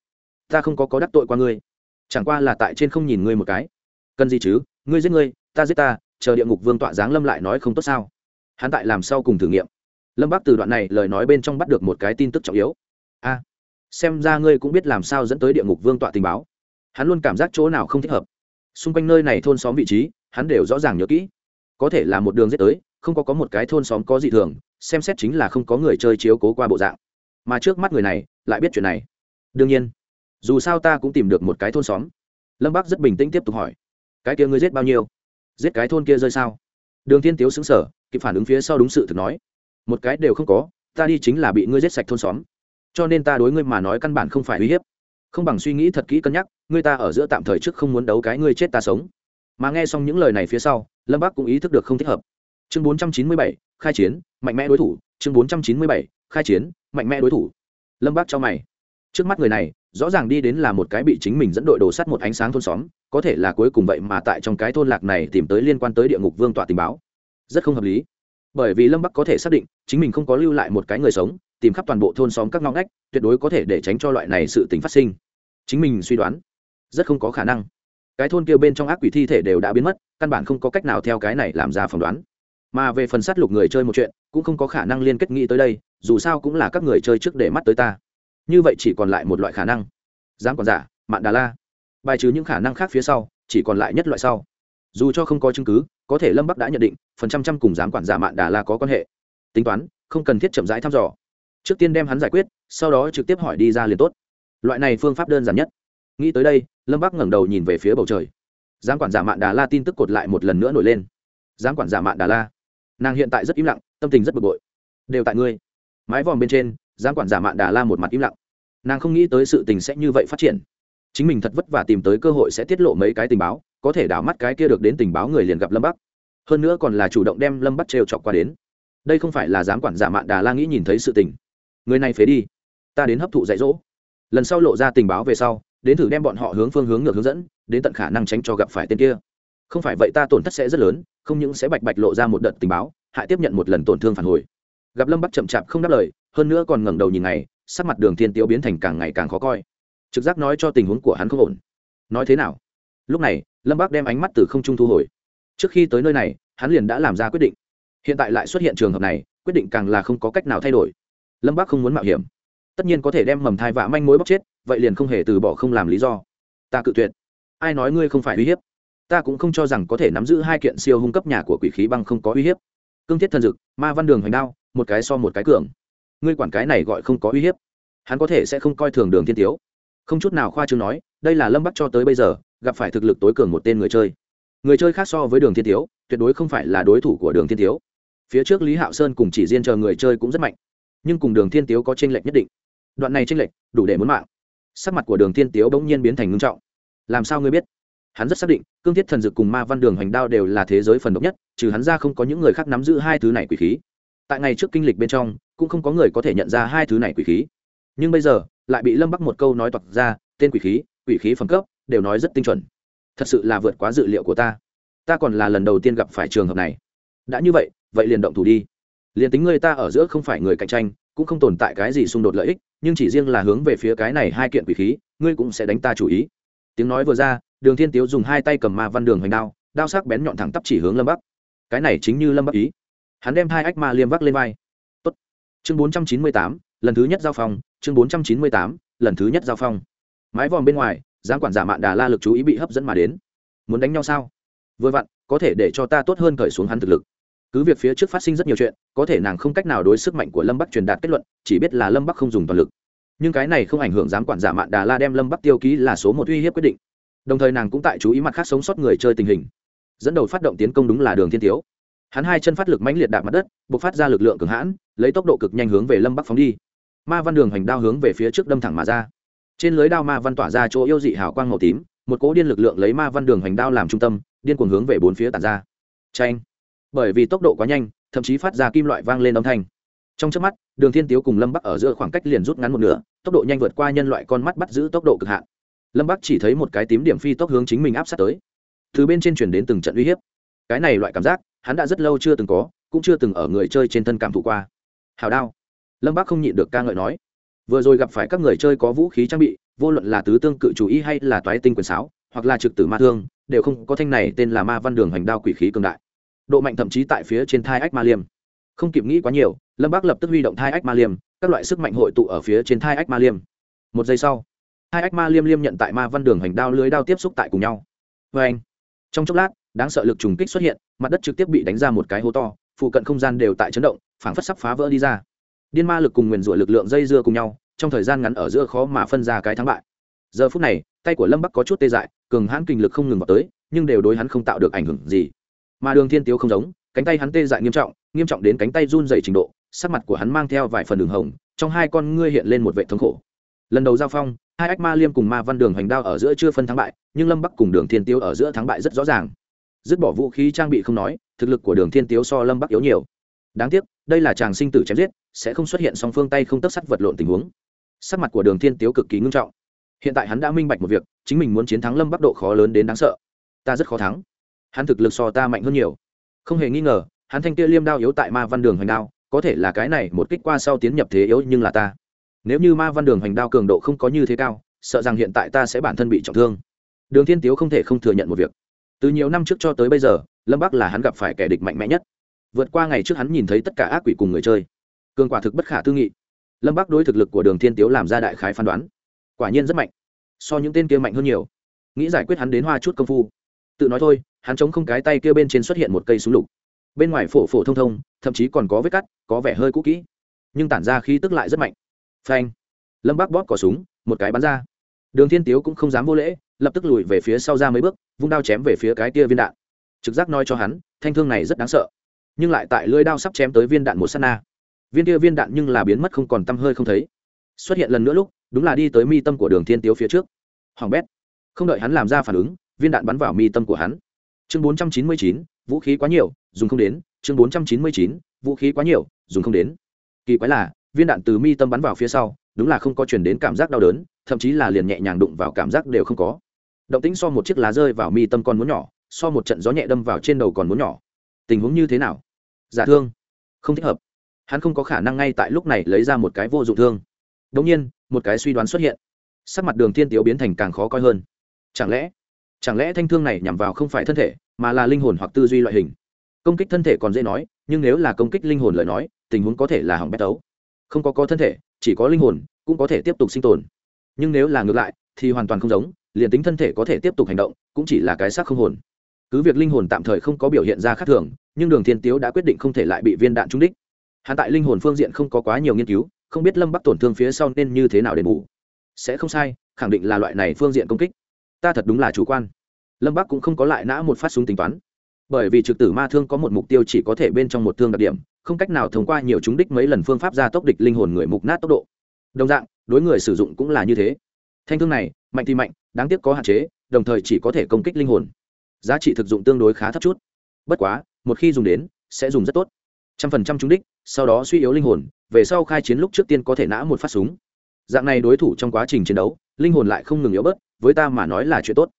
Ta không có có đắc tội qua ngươi. Chẳng qua là tại trên không nhìn ngươi một cái. Cần gì chứ? Ngươi giết ngươi, ta giết ta, chờ địa ngục vương tọa giáng lâm lại nói không tốt sao? Hắn tại làm sau cùng thử nghiệm. Lâm bắc từ đoạn này lời nói bên trong bắt được một cái tin tức trọng yếu. A, xem ra ngươi cũng biết làm sao dẫn tới địa ngục vương tọa tình báo. Hắn luôn cảm giác chỗ nào không thích hợp xung quanh nơi này thôn xóm vị trí, hắn đều rõ ràng nhớ kỹ. Có thể là một đường giết tới, không có có một cái thôn xóm có dị thường, xem xét chính là không có người chơi chiếu cố qua bộ dạng. Mà trước mắt người này, lại biết chuyện này. Đương nhiên, dù sao ta cũng tìm được một cái thôn xóm. Lâm bắc rất bình tĩnh tiếp tục hỏi, cái kia ngươi giết bao nhiêu? Giết cái thôn kia rơi sao? Đường thiên tiếu xứng sở kịp phản ứng phía sau đúng sự thực nói, một cái đều không có, ta đi chính là bị ngươi giết sạch thôn xóm. Cho nên ta đối ngươi mà nói căn bản không phải uy hiếp. Không bằng suy nghĩ thật kỹ cân nhắc ngươi ta ở giữa tạm thời trước không muốn đấu cái ngươi chết ta sống. Mà nghe xong những lời này phía sau lâm bắc cũng ý thức được không thích hợp. Chương 497, khai chiến mạnh mẽ đối thủ. Chương 497, khai chiến mạnh mẽ đối thủ. Lâm bắc cho mày. Trước mắt người này rõ ràng đi đến là một cái bị chính mình dẫn đội đồ sắt một ánh sáng thôn xóm. Có thể là cuối cùng vậy mà tại trong cái thôn lạc này tìm tới liên quan tới địa ngục vương tọa tình báo. Rất không hợp lý. Bởi vì lâm bắc có thể xác định chính mình không có lưu lại một cái người sống tìm khắp toàn bộ thôn xóm các ngõ ngách tuyệt đối có thể để tránh cho loại này sự tình phát sinh. Chính mình suy đoán rất không có khả năng. Cái thôn kia bên trong ác quỷ thi thể đều đã biến mất, căn bản không có cách nào theo cái này làm ra phỏng đoán. Mà về phần sát lục người chơi một chuyện, cũng không có khả năng liên kết nghĩ tới đây, dù sao cũng là các người chơi trước để mắt tới ta. Như vậy chỉ còn lại một loại khả năng. Giám còn giả, mạn đà la. Bài trừ những khả năng khác phía sau, chỉ còn lại nhất loại sau. Dù cho không có chứng cứ, có thể lâm bắc đã nhận định, phần trăm trăm cùng giám quản giả mạn đà la có quan hệ. Tính toán, không cần thiết chậm rãi thăm dò. Trước tiên đem hắn giải quyết, sau đó trực tiếp hỏi đi ra liền tốt. Loại này phương pháp đơn giản nhất nghĩ tới đây, lâm bắc ngẩng đầu nhìn về phía bầu trời. Giám quản giả mạn đà la tin tức cột lại một lần nữa nổi lên. Giám quản giả mạn đà la. Nàng hiện tại rất im lặng, tâm tình rất bực bội. Đều tại ngươi. Mái vòm bên trên giám quản giả mạn đà la một mặt im lặng. Nàng không nghĩ tới sự tình sẽ như vậy phát triển. Chính mình thật vất vả tìm tới cơ hội sẽ tiết lộ mấy cái tình báo, có thể đảo mắt cái kia được đến tình báo người liền gặp lâm bắc. Hơn nữa còn là chủ động đem lâm bắc trêu chọc qua đến. Đây không phải là giám quản giả mạn đà la nghĩ nhìn thấy sự tình. Người này phế đi. Ta đến hấp thụ dạy dỗ. Lần sau lộ ra tình báo về sau đến thử đem bọn họ hướng phương hướng ngược hướng dẫn, đến tận khả năng tránh cho gặp phải tên kia. Không phải vậy ta tổn thất sẽ rất lớn, không những sẽ bạch bạch lộ ra một đợt tình báo, hại tiếp nhận một lần tổn thương phản hồi. Gặp lâm bắc chậm chạp không đáp lời, hơn nữa còn ngẩng đầu nhìn ngày, sắc mặt đường thiên tiêu biến thành càng ngày càng khó coi. Trực giác nói cho tình huống của hắn không ổn. Nói thế nào? Lúc này, lâm bắc đem ánh mắt từ không trung thu hồi. Trước khi tới nơi này, hắn liền đã làm ra quyết định. Hiện tại lại xuất hiện trường hợp này, quyết định càng là không có cách nào thay đổi. Lâm bắc không muốn mạo hiểm tất nhiên có thể đem mầm thai vạ manh mối bóc chết, vậy liền không hề từ bỏ không làm lý do. Ta cự tuyệt. Ai nói ngươi không phải uy hiếp? Ta cũng không cho rằng có thể nắm giữ hai kiện siêu hung cấp nhà của quỷ khí băng không có uy hiếp. Cương thiết thần dực, ma văn đường hoành đao, một cái so một cái cường. Ngươi quản cái này gọi không có uy hiếp. Hắn có thể sẽ không coi thường đường thiên tiếu. Không chút nào khoa chương nói, đây là lâm bắc cho tới bây giờ, gặp phải thực lực tối cường một tên người chơi. Người chơi khác so với đường thiên tiếu, tuyệt đối không phải là đối thủ của đường thiên tiếu. Phía trước lý hạo sơn cùng chỉ riêng chờ người chơi cũng rất mạnh. Nhưng cùng đường thiên tiếu có tranh lệch nhất định đoạn này tranh lệch, đủ để muốn mạng. Sắc mặt của đường thiên tiếu bỗng nhiên biến thành ngưng trọng. Làm sao ngươi biết? Hắn rất xác định, cương thiết thần dực cùng ma văn đường hoành đao đều là thế giới phần độc nhất, trừ hắn ra không có những người khác nắm giữ hai thứ này quỷ khí. Tại ngày trước kinh lịch bên trong, cũng không có người có thể nhận ra hai thứ này quỷ khí. Nhưng bây giờ, lại bị lâm bắc một câu nói toặc ra, tên quỷ khí quỷ khí phẩm cấp, đều nói rất tinh chuẩn. Thật sự là vượt quá dự liệu của ta. Ta còn là lần đầu tiên gặp phải trường hợp này. Đã như vậy vậy liền động thủ đi. Liền tính người ta ở giữa không phải người cạnh tranh, cũng không tồn tại cái gì xung đột lợi ích nhưng chỉ riêng là hướng về phía cái này hai kiện quỷ khí, ngươi cũng sẽ đánh ta chủ ý. Tiếng nói vừa ra, đường thiên tiếu dùng hai tay cầm ma văn đường hoành đao đao sắc bén nhọn thẳng tắp chỉ hướng lâm bắc. Cái này chính như lâm bắc ý. Hắn đem hai ách ma liêm vác lên vai. Tốt. chương bốn trăm chín mươi tám, lần thứ nhất giao phong, chương bốn trăm chín mươi tám, lần thứ nhất giao phong. Mái vòm bên ngoài, giám quản giả mạn đà la lực chú ý bị hấp dẫn mà đến. Muốn đánh nhau sao? Vừa vặn, có thể để cho ta tốt hơn cởi xuống hắn thực lực cứ việc phía trước phát sinh rất nhiều chuyện, có thể nàng không cách nào đối sức mạnh của lâm bắc truyền đạt kết luận, chỉ biết là lâm bắc không dùng toàn lực. Nhưng cái này không ảnh hưởng giám quản giả mạn đà la đem lâm bắc tiêu ký là số một uy hiếp quyết định. Đồng thời nàng cũng tại chú ý mặt khác sống sót người chơi tình hình. Dẫn đầu phát động tiến công đúng là đường thiên tiếu. Hắn hai chân phát lực mãnh liệt đạp mặt đất b ộ c phát ra lực lượng cường hãn, lấy tốc độ cực nhanh hướng về lâm bắc phóng đi. Ma văn đường hành đao hướng về phía trước đâm thẳng mà ra. Trên lưới đao ma văn tỏa ra chỗ yêu dị hào quang màu tím, một cỗ điên lực lượng lấy ma văn đường hành đao làm trung tâm, điên cuồng hướng về bốn phía tàn ra. Tranh bởi vì tốc độ quá nhanh, thậm chí phát ra kim loại vang lên âm thanh. Trong trước mắt, đường thiên tiếu cùng lâm bắc ở giữa khoảng cách liền rút ngắn một nửa, tốc độ nhanh vượt qua nhân loại con mắt bắt giữ tốc độ cực hạn. Lâm bắc chỉ thấy một cái tím điểm phi tốc hướng chính mình áp sát tới. Từ bên trên chuyển đến từng trận uy hiếp. Cái này loại cảm giác, hắn đã rất lâu chưa từng có, cũng chưa từng ở người chơi trên thân cảm thụ qua. Hào đao. Lâm bắc không nhịn được ca ngợi nói. Vừa rồi gặp phải các người chơi có vũ khí trang bị, vô luận là tứ tương cự chủ ý hay là toái tinh quyền sáo, hoặc là trực tử ma thương, đều không có thanh này tên là ma văn đường hành đao quỷ khí cường đại độ mạnh thậm chí tại phía trên thai ách ma liêm. Không kịp nghĩ quá nhiều, lâm bác lập tức huy động thai ách ma liêm, các loại sức mạnh hội tụ ở phía trên thai ách ma liêm. Một giây sau hai ách ma liêm liêm nhận tại ma văn đường hành đao lưới đao tiếp xúc tại cùng nhau. Vê anh, trong chốc lát, đáng sợ lực trùng kích xuất hiện, mặt đất trực tiếp bị đánh ra một cái hố to, phụ cận không gian đều tại chấn động, phảng phất sắp phá vỡ đi ra. Điên ma lực cùng nguyền rủa lực lượng dây dưa cùng nhau, trong thời gian ngắn ở giữa khó mà phân ra cái thắng bại. Giờ phút này, tay của lâm bắc có chút tê dại, cường hãn kinh lực không ngừng vào tới, nhưng đều đối hắn không tạo được ảnh hưởng gì mà đường thiên tiếu không giống, cánh tay hắn tê dại nghiêm trọng nghiêm trọng đến cánh tay run dày trình độ, sắc mặt của hắn mang theo vài phần đường hồng, trong hai con ngươi hiện lên một vệ thống khổ. Lần đầu giao phong, hai ách ma liêm cùng ma văn đường hành đao ở giữa chưa phân thắng bại, nhưng lâm bắc cùng đường thiên tiếu ở giữa thắng bại rất rõ ràng. Dứt bỏ vũ khí trang bị không nói, thực lực của đường thiên tiếu so lâm bắc yếu nhiều. Đáng tiếc, đây là chàng sinh tử chém giết, sẽ không xuất hiện song phương tay không tất sắt vật lộn tình huống. Sắc mặt của đường thiên tiếu cực kỳ ngưng trọng. Hiện tại hắn đã minh bạch một việc, chính mình muốn chiến thắng lâm bắc độ khó lớn đến đáng sợ. Ta rất khó thắng hắn thực lực so ta mạnh hơn nhiều. Không hề nghi ngờ, hắn thanh kia liêm đao yếu tại ma văn đường hoành đao, có thể là cái này một kích qua sau tiến nhập thế yếu nhưng là ta. Nếu như ma văn đường hoành đao cường độ không có như thế cao, sợ rằng hiện tại ta sẽ bản thân bị trọng thương. Đường thiên tiếu không thể không thừa nhận một việc. Từ nhiều năm trước cho tới bây giờ, lâm bắc là hắn gặp phải kẻ địch mạnh mẽ nhất. Vượt qua ngày trước hắn nhìn thấy tất cả ác quỷ cùng người chơi. Cường quả thực bất khả tư nghị. Lâm bắc đối thực lực của đường thiên tiếu làm ra đại khái phán đoán. Quả nhiên rất mạnh. So những tên kia mạnh hơn nhiều. Nghĩ giải quyết hắn đến hoa chút công phu. Tự nói thôi hắn chống không cái tay kia bên trên xuất hiện một cây súng lục. Bên ngoài phổ phổ thông thông, thậm chí còn có vết cắt, có vẻ hơi cũ kỹ. Nhưng tản ra khí tức lại rất mạnh. Phanh! Lâm bác bóp cỏ súng, một cái bắn ra. Đường thiên tiếu cũng không dám vô lễ, lập tức lùi về phía sau ra mấy bước, vung đao chém về phía cái kia viên đạn. Trực giác nói cho hắn, thanh thương này rất đáng sợ. Nhưng lại tại lưỡi đao sắp chém tới viên đạn một sát na. Viên kia viên đạn nhưng là biến mất không còn tăm hơi không thấy. Xuất hiện lần nữa lúc, đúng là đi tới mi tâm của đường thiên tiếu phía trước. Hoàng bét! Không đợi hắn làm ra phản ứng, viên đạn bắn vào mi tâm của hắn chương 499, vũ khí quá nhiều dùng không đến. Chương 499, vũ khí quá nhiều dùng không đến. Kỳ quái là viên đạn từ mi tâm bắn vào phía sau đúng là không có chuyển đến cảm giác đau đớn thậm chí là liền nhẹ nhàng đụng vào cảm giác đều không có. Động tĩnh so một chiếc lá rơi vào mi tâm còn muốn nhỏ so một trận gió nhẹ đâm vào trên đầu còn muốn nhỏ. Tình huống như thế nào? Giả thương. Không thích hợp. Hắn không có khả năng ngay tại lúc này lấy ra một cái vô dụng thương. Đống nhiên một cái suy đoán xuất hiện. Sắc mặt đường thiên tiếu biến thành càng khó coi hơn. Chẳng lẽ chẳng lẽ thanh thương này nhằm vào không phải thân thể? Mà là linh hồn hoặc tư duy loại hình. Công kích thân thể còn dễ nói, nhưng nếu là công kích linh hồn lời nói, tình huống có thể là hỏng bét tấu. Không có có thân thể, chỉ có linh hồn, cũng có thể tiếp tục sinh tồn. Nhưng nếu là ngược lại, thì hoàn toàn không giống, liền tính thân thể có thể tiếp tục hành động, cũng chỉ là cái xác không hồn. Cứ việc linh hồn tạm thời không có biểu hiện ra khác thường, nhưng đường thiên tiếu đã quyết định không thể lại bị viên đạn trúng đích. Hạ tại linh hồn phương diện không có quá nhiều nghiên cứu, không biết lâm bắc tổn thương phía sau nên như thế nào để bù. Sẽ không sai, khẳng định là loại này phương diện công kích. Ta thật đúng là chủ quan lâm bắc cũng không có lại nã một phát súng tính toán. Bởi vì trực tử ma thương có một mục tiêu chỉ có thể bên trong một thương đặc điểm, không cách nào thông qua nhiều chúng đích mấy lần phương pháp ra tốc địch linh hồn người mục nát tốc độ. Đồng dạng, đối người sử dụng cũng là như thế. Thanh thương này, mạnh thì mạnh, đáng tiếc có hạn chế, đồng thời chỉ có thể công kích linh hồn. Giá trị thực dụng tương đối khá thấp chút. Bất quá, một khi dùng đến, sẽ dùng rất tốt. Trăm phần trăm trúng đích, sau đó suy yếu linh hồn, về sau khai chiến lúc trước tiên có thể nã một phát súng. Dạng này đối thủ trong quá trình chiến đấu, linh hồn lại không ngừng yếu bớt, với ta mà nói là chuyện tốt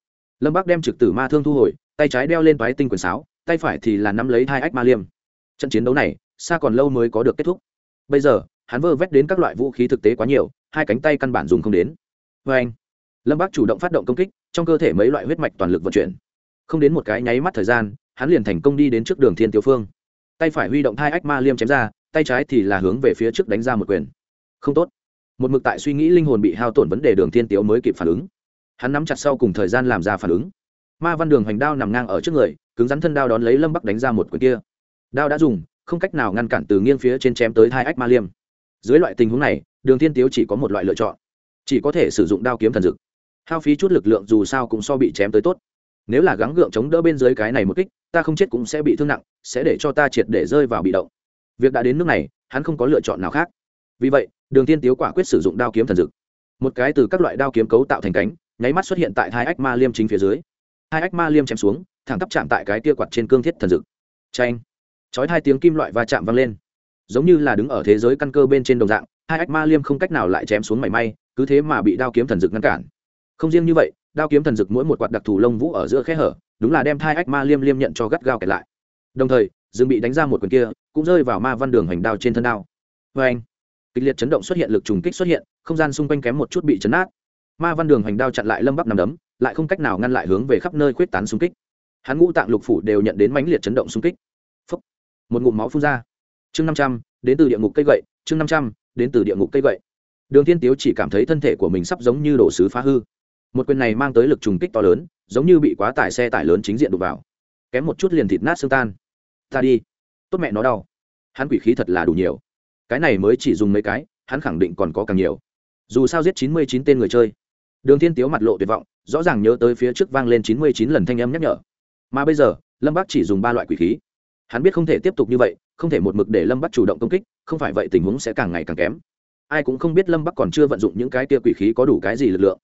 lâm bác đem trực tử ma thương thu hồi, tay trái đeo lên toái tinh quyền sáo, tay phải thì là nắm lấy hai ách ma liêm. Trận chiến đấu này, xa còn lâu mới có được kết thúc. Bây giờ, hắn vơ vét đến các loại vũ khí thực tế quá nhiều, hai cánh tay căn bản dùng không đến. Vê anh, lâm bác chủ động phát động công kích, trong cơ thể mấy loại huyết mạch toàn lực vận chuyển. Không đến một cái nháy mắt thời gian, hắn liền thành công đi đến trước đường thiên tiêu phương. Tay phải huy động hai ách ma liêm chém ra, tay trái thì là hướng về phía trước đánh ra một quyền. Không tốt. Một mực tại suy nghĩ linh hồn bị hao tổn vấn đề đường thiên tiếu mới kịp phản ứng hắn nắm chặt sau cùng thời gian làm ra phản ứng. Ma văn đường hoành đao nằm ngang ở trước người, cứng rắn thân đao đón lấy lâm bắc đánh ra một quyền kia. Đao đã dùng, không cách nào ngăn cản từ nghiêng phía trên chém tới hai ách ma liêm. Dưới loại tình huống này, đường thiên tiếu chỉ có một loại lựa chọn. Chỉ có thể sử dụng đao kiếm thần dực hao phí chút lực lượng dù sao cũng so bị chém tới tốt. Nếu là gắng gượng chống đỡ bên dưới cái này một kích, ta không chết cũng sẽ bị thương nặng, sẽ để cho ta triệt để rơi vào bị động. Việc đã đến nước này, hắn không có lựa chọn nào khác. Vì vậy, đường tiên tiếu quả quyết sử dụng đao kiếm thần dực một cái từ các loại đao kiếm cấu tạo thành cánh nháy mắt xuất hiện tại hai ách ma liêm chính phía dưới. Hai ách ma liêm chém xuống, thẳng tắp chạm tại cái kia quạt trên cương thiết thần dực tranh chói hai tiếng kim loại va chạm vang lên. Giống như là đứng ở thế giới căn cơ bên trên đồng dạng hai ách ma liêm không cách nào lại chém xuống mảy may, cứ thế mà bị đao kiếm thần dực ngăn cản. Không riêng như vậy, đao kiếm thần dực mỗi một quạt đặc thù lông vũ ở giữa khe hở, đúng là đem hai ách ma liêm liêm nhận cho gắt gao kẹt lại. Đồng thời, dương bị đánh ra một quyền kia, cũng rơi vào ma văn đường hành đao trên thân đao. Vê anh kịch liệt chấn động xuất hiện, lực trùng kích xuất hiện, không gian xung quanh kém một chút bị chấn át ma văn đường hành đao chặn lại lâm bắc nằm đấm, lại không cách nào ngăn lại hướng về khắp nơi quyết tán xung kích. Hắn ngũ tạng lục phủ đều nhận đến mãnh liệt chấn động xung kích. Phúc. một ngụm máu phun ra. Chương năm trăm, đến từ địa ngục cây gậy, chương năm trăm, đến từ địa ngục cây gậy. Đường thiên tiếu chỉ cảm thấy thân thể của mình sắp giống như đổ sứ phá hư. Một quyền này mang tới lực trùng kích to lớn, giống như bị quá tải xe tải lớn chính diện đụng vào. Kém một chút liền thịt nát xương tan. Ta đi. Tốt mẹ nó đau. Hắn quỷ khí thật là đủ nhiều. Cái này mới chỉ dùng mấy cái, hắn khẳng định còn có càng nhiều. Dù sao giết chín mươi chín tên người chơi đường thiên tiếu mặt lộ tuyệt vọng, rõ ràng nhớ tới phía trước vang lên chín mươi chín lần thanh âm nhắc nhở. Mà bây giờ, lâm bắc chỉ dùng ba loại quỷ khí. Hắn biết không thể tiếp tục như vậy, không thể một mực để lâm bắc chủ động công kích, không phải vậy tình huống sẽ càng ngày càng kém. Ai cũng không biết lâm bắc còn chưa vận dụng những cái kia quỷ khí có đủ cái gì lực lượng.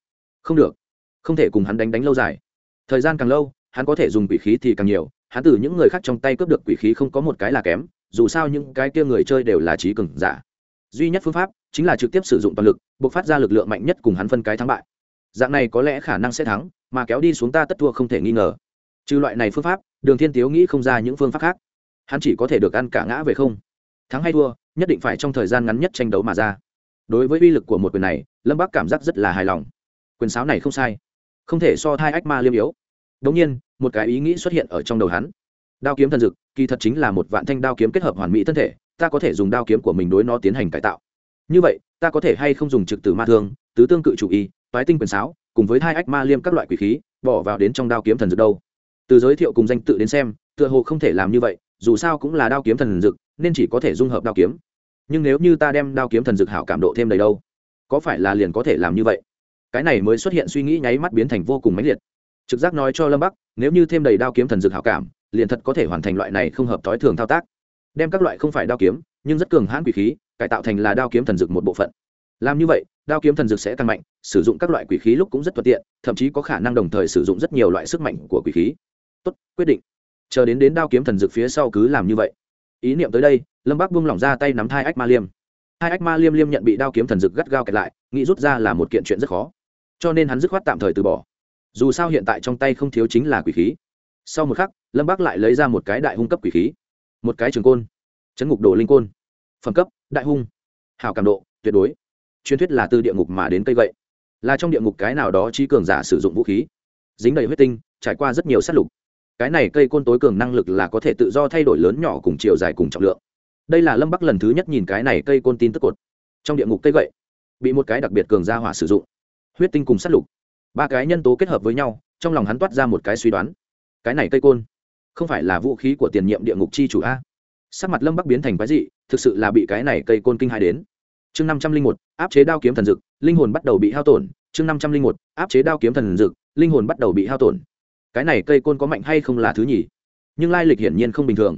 Không được, không thể cùng hắn đánh đánh lâu dài. Thời gian càng lâu, hắn có thể dùng quỷ khí thì càng nhiều, hắn từ những người khác trong tay cướp được quỷ khí không có một cái là kém, dù sao những cái kia người chơi đều là trí cường giả. Duy nhất phương pháp chính là trực tiếp sử dụng toàn lực buộc phát ra lực lượng mạnh nhất cùng hắn phân cái thắng bại dạng này có lẽ khả năng sẽ thắng, mà kéo đi xuống ta tất thua không thể nghi ngờ. Trừ loại này phương pháp, đường thiên tiếu nghĩ không ra những phương pháp khác. Hắn chỉ có thể được ăn cả ngã về không. Thắng hay thua, nhất định phải trong thời gian ngắn nhất tranh đấu mà ra. Đối với uy lực của một quyền này, lâm bắc cảm giác rất là hài lòng. Quyền sáo này không sai. Không thể so thai ách ma liêm yếu. Đống nhiên, một cái ý nghĩ xuất hiện ở trong đầu hắn. Đao kiếm thần dực, kỳ thật chính là một vạn thanh đao kiếm kết hợp hoàn mỹ thân thể, ta có thể dùng đao kiếm của mình đối nó tiến hành cải tạo. Như vậy, ta có thể hay không dùng trực tử ma thương, tứ tương cự chủ y toái tinh quyền sáo cùng với hai ách ma liêm các loại quỷ khí bỏ vào đến trong đao kiếm thần Dược đâu. Từ giới thiệu cùng danh tự đến xem tựa hồ không thể làm như vậy dù sao cũng là đao kiếm thần Dược, nên chỉ có thể dung hợp đao kiếm. Nhưng nếu như ta đem đao kiếm thần Dược hảo cảm độ thêm đầy đâu có phải là liền có thể làm như vậy? Cái này mới xuất hiện suy nghĩ nháy mắt biến thành vô cùng mãnh liệt. Trực giác nói cho lâm bắc nếu như thêm đầy đao kiếm thần dược hảo cảm liền thật có thể hoàn thành loại này không hợp thói thường thao tác. Đem các loại không phải đao kiếm nhưng rất cường hãn quỷ khí cải tạo thành là đao kiếm thần dược một bộ phận. Làm như vậy đao kiếm thần dược sẽ tăng mạnh, sử dụng các loại quỷ khí lúc cũng rất thuận tiện, thậm chí có khả năng đồng thời sử dụng rất nhiều loại sức mạnh của quỷ khí. Tốt, quyết định. Chờ đến đến đao kiếm thần dược phía sau cứ làm như vậy. Ý niệm tới đây, lâm bác buông lỏng ra tay nắm thai ách ma liêm. Hai ách ma liêm liêm nhận bị đao kiếm thần dược gắt gao kẹt lại, nghĩ rút ra là một kiện chuyện rất khó. Cho nên hắn dứt khoát tạm thời từ bỏ. Dù sao hiện tại trong tay không thiếu chính là quỷ khí. Sau một khắc, lâm bác lại lấy ra một cái đại hung cấp quỷ khí. Một cái trường côn. Chấn ngục đồ linh côn. Phẩm cấp, đại hung. Hào cảm độ, tuyệt đối truyền thuyết là từ địa ngục mà đến cây gậy. Là trong địa ngục cái nào đó trí cường giả sử dụng vũ khí. Dính đầy huyết tinh, trải qua rất nhiều sát lục. Cái này cây côn tối cường năng lực là có thể tự do thay đổi lớn nhỏ cùng chiều dài cùng trọng lượng. Đây là lâm bắc lần thứ nhất nhìn cái này cây côn tin tức cột. Trong địa ngục cây gậy, bị một cái đặc biệt cường gia hỏa sử dụng. Huyết tinh cùng sát lục. Ba cái nhân tố kết hợp với nhau, trong lòng hắn toát ra một cái suy đoán. Cái này cây côn, không phải là vũ khí của tiền nhiệm địa ngục chi chủ a. Sắc mặt lâm bắc biến thành cái dị, thực sự là bị cái này cây côn kinh hai đến chương năm trăm linh một, áp chế đao kiếm thần dực, linh hồn bắt đầu bị hao tổn, chương năm trăm linh một, áp chế đao kiếm thần dực, linh hồn bắt đầu bị hao tổn. Cái này cây côn có mạnh hay không là thứ nhỉ nhưng lai lịch hiển nhiên không bình thường.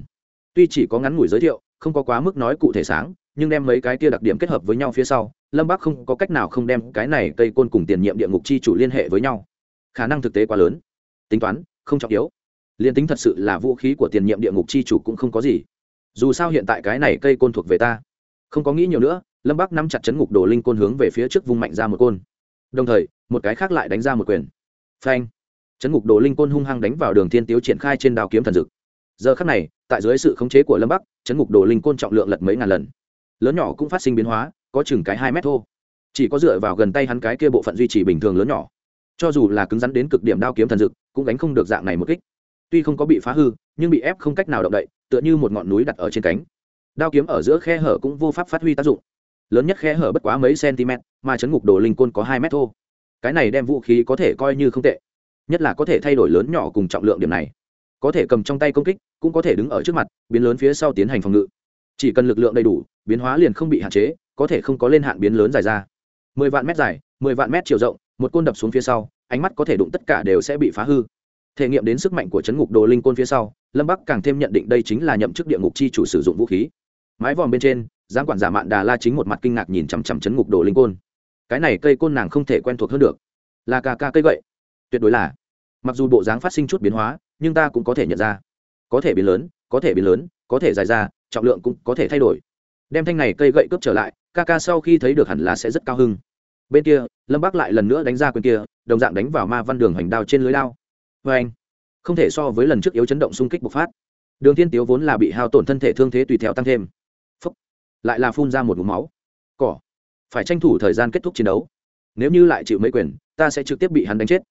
Tuy chỉ có ngắn ngủi giới thiệu, không có quá mức nói cụ thể sáng, nhưng đem mấy cái kia đặc điểm kết hợp với nhau phía sau, lâm bác không có cách nào không đem cái này cây côn cùng tiền nhiệm địa ngục chi chủ liên hệ với nhau. Khả năng thực tế quá lớn. Tính toán, không trọng yếu. Liên tính thật sự là vũ khí của tiền nhiệm địa ngục chi chủ cũng không có gì. Dù sao hiện tại cái này cây côn thuộc về ta. Không có nghĩ nhiều nữa lâm Bắc nắm chặt chấn ngục đồ linh côn hướng về phía trước vung mạnh ra một côn. Đồng thời, một cái khác lại đánh ra một quyền. Phanh! Chấn ngục đồ linh côn hung hăng đánh vào đường thiên tiếu triển khai trên đào kiếm thần dực. Giờ khắc này, tại dưới sự khống chế của lâm bắc, chấn ngục đồ linh côn trọng lượng lật mấy ngàn lần. Lớn nhỏ cũng phát sinh biến hóa, có chừng cái hai mét thô. Chỉ có dựa vào gần tay hắn cái kia bộ phận duy trì bình thường lớn nhỏ. Cho dù là cứng rắn đến cực điểm đao kiếm thần dực, cũng đánh không được dạng này một kích. Tuy không có bị phá hư, nhưng bị ép không cách nào động đậy, tựa như một ngọn núi đặt ở trên cánh. Đao kiếm ở giữa khe hở cũng vô pháp phát huy tác dụng lớn nhất khe hở bất quá mấy cm, mà chấn ngục đồ linh côn có hai mét thô. Cái này đem vũ khí có thể coi như không tệ, nhất là có thể thay đổi lớn nhỏ cùng trọng lượng điểm này. Có thể cầm trong tay công kích, cũng có thể đứng ở trước mặt, biến lớn phía sau tiến hành phòng ngự. Chỉ cần lực lượng đầy đủ, biến hóa liền không bị hạn chế, có thể không có lên hạn biến lớn dài ra. Mười vạn mét dài, mười vạn mét chiều rộng, một côn đập xuống phía sau, ánh mắt có thể đụng tất cả đều sẽ bị phá hư. Thể nghiệm đến sức mạnh của chấn ngục đồ linh côn phía sau, lâm bắc càng thêm nhận định đây chính là nhậm chức địa ngục chi chủ sử dụng vũ khí. Mái vòm bên trên giang quản giả mạn đà la chính một mặt kinh ngạc nhìn chằm chằm chấn ngục đồ linh côn. Cái này cây côn nàng không thể quen thuộc hơn được. Là ca ca cây gậy. Tuyệt đối là. Mặc dù bộ dáng phát sinh chút biến hóa, nhưng ta cũng có thể nhận ra. Có thể biến lớn, có thể biến lớn, có thể dài ra, trọng lượng cũng có thể thay đổi. Đem thanh này cây gậy cướp trở lại, ca ca sau khi thấy được hẳn là sẽ rất cao hưng bên kia, lâm bác lại lần nữa đánh ra quyền kia, đồng dạng đánh vào ma văn đường hành đao trên lưới lao. Vê anh, không thể so với lần trước yếu chấn động xung kích bộc phát. Đường thiên tiếu vốn là bị hao tổn thân thể thương thế tùy theo tăng thêm lại là phun ra một mũ máu. Cỏ. Phải tranh thủ thời gian kết thúc chiến đấu. Nếu như lại chịu mấy quyền, ta sẽ trực tiếp bị hắn đánh chết.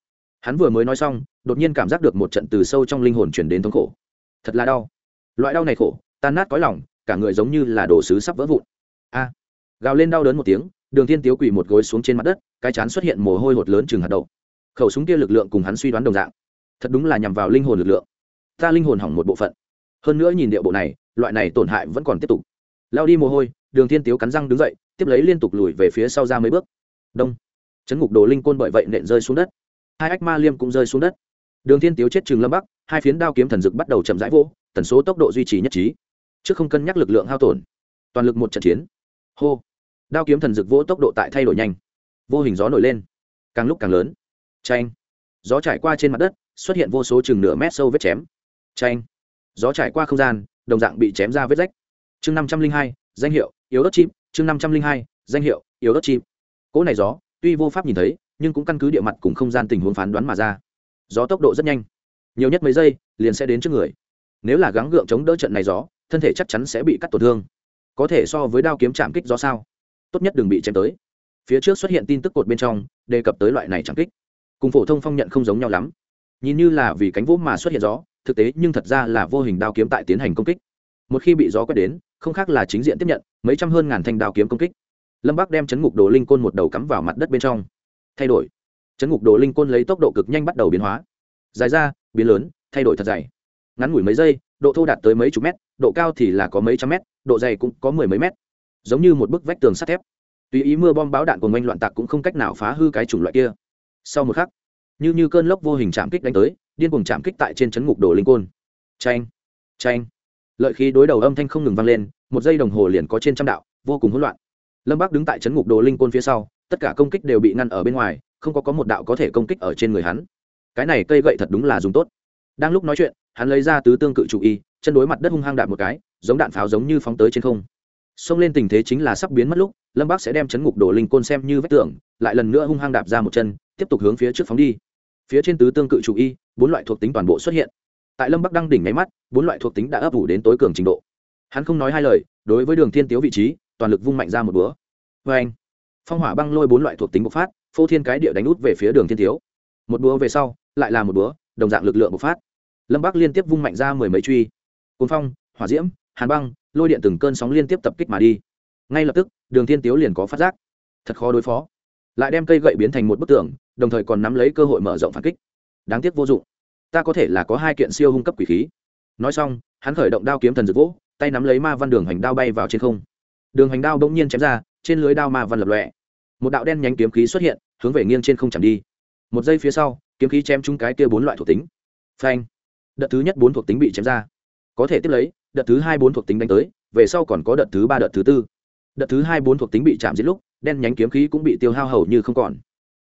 Hắn vừa mới nói xong, đột nhiên cảm giác được một trận từ sâu trong linh hồn chuyển đến thống khổ. Thật là đau. Loại đau này khổ, tan nát cõi lòng, cả người giống như là đồ sứ sắp vỡ vụn. A. Gào lên đau đớn một tiếng, đường thiên tiếu quỳ một gối xuống trên mặt đất, cái chán xuất hiện mồ hôi hột lớn chừng hạt đậu. Khẩu súng kia lực lượng cùng hắn suy đoán đồng dạng. Thật đúng là nhằm vào linh hồn lực lượng. Ta linh hồn hỏng một bộ phận. Hơn nữa nhìn địa bộ này, loại này tổn hại vẫn còn tiếp tục lao đi mồ hôi, đường thiên tiếu cắn răng đứng dậy, tiếp lấy liên tục lùi về phía sau ra mấy bước. Đông. Chấn ngục đồ linh côn bởi vậy nện rơi xuống đất. Hai ách ma liêm cũng rơi xuống đất. Đường thiên tiếu chết trường lâm bắc, hai phiến đao kiếm thần dực bắt đầu chậm rãi vỗ, tần số tốc độ duy trì nhất trí. Trước không cân nhắc lực lượng hao tổn, toàn lực một trận chiến. Hô. Đao kiếm thần dực vỗ tốc độ tại thay đổi nhanh. Vô hình gió nổi lên. Càng lúc càng lớn. Tranh gió trải qua trên mặt đất, xuất hiện vô số chừng nửa mét sâu vết chém. Tranh gió trải qua không gian, đồng dạng bị chém ra vết rách chương năm trăm linh hai, danh hiệu, yếu đất chim, chương năm trăm linh hai, danh hiệu, yếu đất chim. Cỗ này gió, tuy vô pháp nhìn thấy, nhưng cũng căn cứ địa mặt cùng không gian tình huống phán đoán mà ra. Gió tốc độ rất nhanh. Nhiều nhất mấy giây, liền sẽ đến trước người. Nếu là gắng gượng chống đỡ trận này gió, thân thể chắc chắn sẽ bị cắt tổn thương. Có thể so với đao kiếm chạm kích gió sao? Tốt nhất đừng bị chém tới. Phía trước xuất hiện tin tức cột bên trong, đề cập tới loại này chạm kích. Cùng phổ thông phong nhận không giống nhau lắm. Nhìn như là vì cánh vỗ mà xuất hiện gió, thực tế nhưng thật ra là vô hình đao kiếm tại tiến hành công kích. Một khi bị gió quét đến không khác là chính diện tiếp nhận, mấy trăm hơn ngàn thanh đao kiếm công kích. Lâm bắc đem chấn ngục đồ linh côn một đầu cắm vào mặt đất bên trong. Thay đổi. Chấn ngục đồ linh côn lấy tốc độ cực nhanh bắt đầu biến hóa. Dài ra, biến lớn, thay đổi thật dày. Ngắn ngủi mấy giây, độ thô đạt tới mấy chục mét, độ cao thì là có mấy trăm mét, độ dày cũng có mười mấy mét. Giống như một bức vách tường sắt thép. Tùy ý mưa bom báo đạn của ngoanh loạn tạc cũng không cách nào phá hư cái chủng loại kia. Sau một khắc, như như cơn lốc vô hình chạm kích đánh tới, điên cuồng chạm kích tại trên chấn ngục đồ linh côn. Tranh tranh lợi khí đối đầu âm thanh không ngừng vang lên, một giây đồng hồ liền có trên trăm đạo, vô cùng hỗn loạn. Lâm bắc đứng tại chấn ngục đồ linh côn phía sau, tất cả công kích đều bị ngăn ở bên ngoài, không có có một đạo có thể công kích ở trên người hắn. Cái này cây gậy thật đúng là dùng tốt. Đang lúc nói chuyện, hắn lấy ra tứ tương cự chủ y, chân đối mặt đất hung hăng đạn một cái, giống đạn pháo giống như phóng tới trên không. Xông lên tình thế chính là sắp biến mất lúc, lâm bắc sẽ đem chấn ngục đồ linh côn xem như vách tường, lại lần nữa hung hăng đạp ra một chân, tiếp tục hướng phía trước phóng đi. Phía trên tứ tương cự chủ y, bốn loại thuộc tính toàn bộ xuất hiện tại lâm bắc đăng đỉnh nháy mắt, bốn loại thuộc tính đã ấp ủ đến tối cường trình độ. Hắn không nói hai lời, đối với đường thiên tiếu vị trí, toàn lực vung mạnh ra một búa vê anh, phong hỏa băng lôi bốn loại thuộc tính bộc phát, phô thiên cái địa đánh út về phía đường thiên tiếu. Một búa về sau, lại là một búa đồng dạng lực lượng bộc phát. Lâm bắc liên tiếp vung mạnh ra mười mấy truy. Cồn phong, hỏa diễm, hàn băng, lôi điện từng cơn sóng liên tiếp tập kích mà đi. Ngay lập tức, đường thiên tiếu liền có phát giác. Thật khó đối phó. Lại đem cây gậy biến thành một bức tường, đồng thời còn nắm lấy cơ hội mở rộng phản kích. Đáng tiếc vô dụng ta có thể là có hai kiện siêu hung cấp quỷ khí. Nói xong, hắn khởi động đao kiếm thần dược vỗ, tay nắm lấy ma văn đường hành đao bay vào trên không. Đường hành đao bỗng nhiên chém ra, trên lưới đao ma văn lập lọe một đạo đen nhánh kiếm khí xuất hiện, hướng về nghiêng trên không chạm đi. Một giây phía sau, kiếm khí chém chung cái kia bốn loại thuộc tính. Phanh! Đợt thứ nhất bốn thuộc tính bị chém ra. Có thể tiếp lấy, đợt thứ hai bốn thuộc tính đánh tới, về sau còn có đợt thứ ba, đợt thứ tư. Đợt thứ hai bốn thuộc tính bị chạm giết lúc, đen nhánh kiếm khí cũng bị tiêu hao hầu như không còn.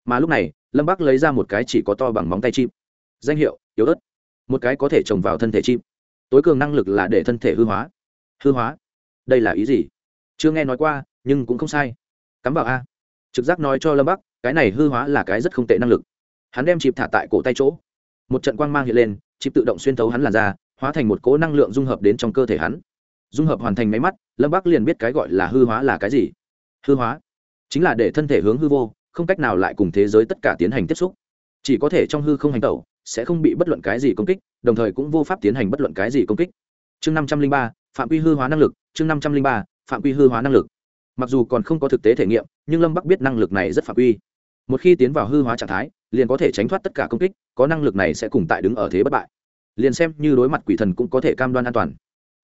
Mà lúc này, lâm bắc lấy ra một cái chỉ có to bằng móng tay chim. Danh hiệu yếu ớt. Một cái có thể trồng vào thân thể chim. Tối cường năng lực là để thân thể hư hóa. Hư hóa? Đây là ý gì? Chưa nghe nói qua, nhưng cũng không sai. Cắm vào a. Trực giác nói cho lâm bắc, cái này hư hóa là cái rất không tệ năng lực. Hắn đem chịp thả tại cổ tay chỗ. Một trận quang mang hiện lên chịp tự động xuyên thấu hắn làn ra hóa thành một cố năng lượng dung hợp đến trong cơ thể hắn. Dung hợp hoàn thành máy mắt, lâm bắc liền biết cái gọi là hư hóa là cái gì. Hư hóa? Chính là để thân thể hướng hư vô, không cách nào lại cùng thế giới tất cả tiến hành tiếp xúc. Chỉ có thể trong hư không hành tẩu sẽ không bị bất luận cái gì công kích, đồng thời cũng vô pháp tiến hành bất luận cái gì công kích. Chương năm trăm linh ba, phạm quy hư hóa năng lực, chương năm trăm linh ba, phạm quy hư hóa năng lực. Mặc dù còn không có thực tế thể nghiệm, nhưng lâm bắc biết năng lực này rất phạm quy. Một khi tiến vào hư hóa trạng thái, liền có thể tránh thoát tất cả công kích, có năng lực này sẽ cùng tại đứng ở thế bất bại. Liền xem như đối mặt quỷ thần cũng có thể cam đoan an toàn.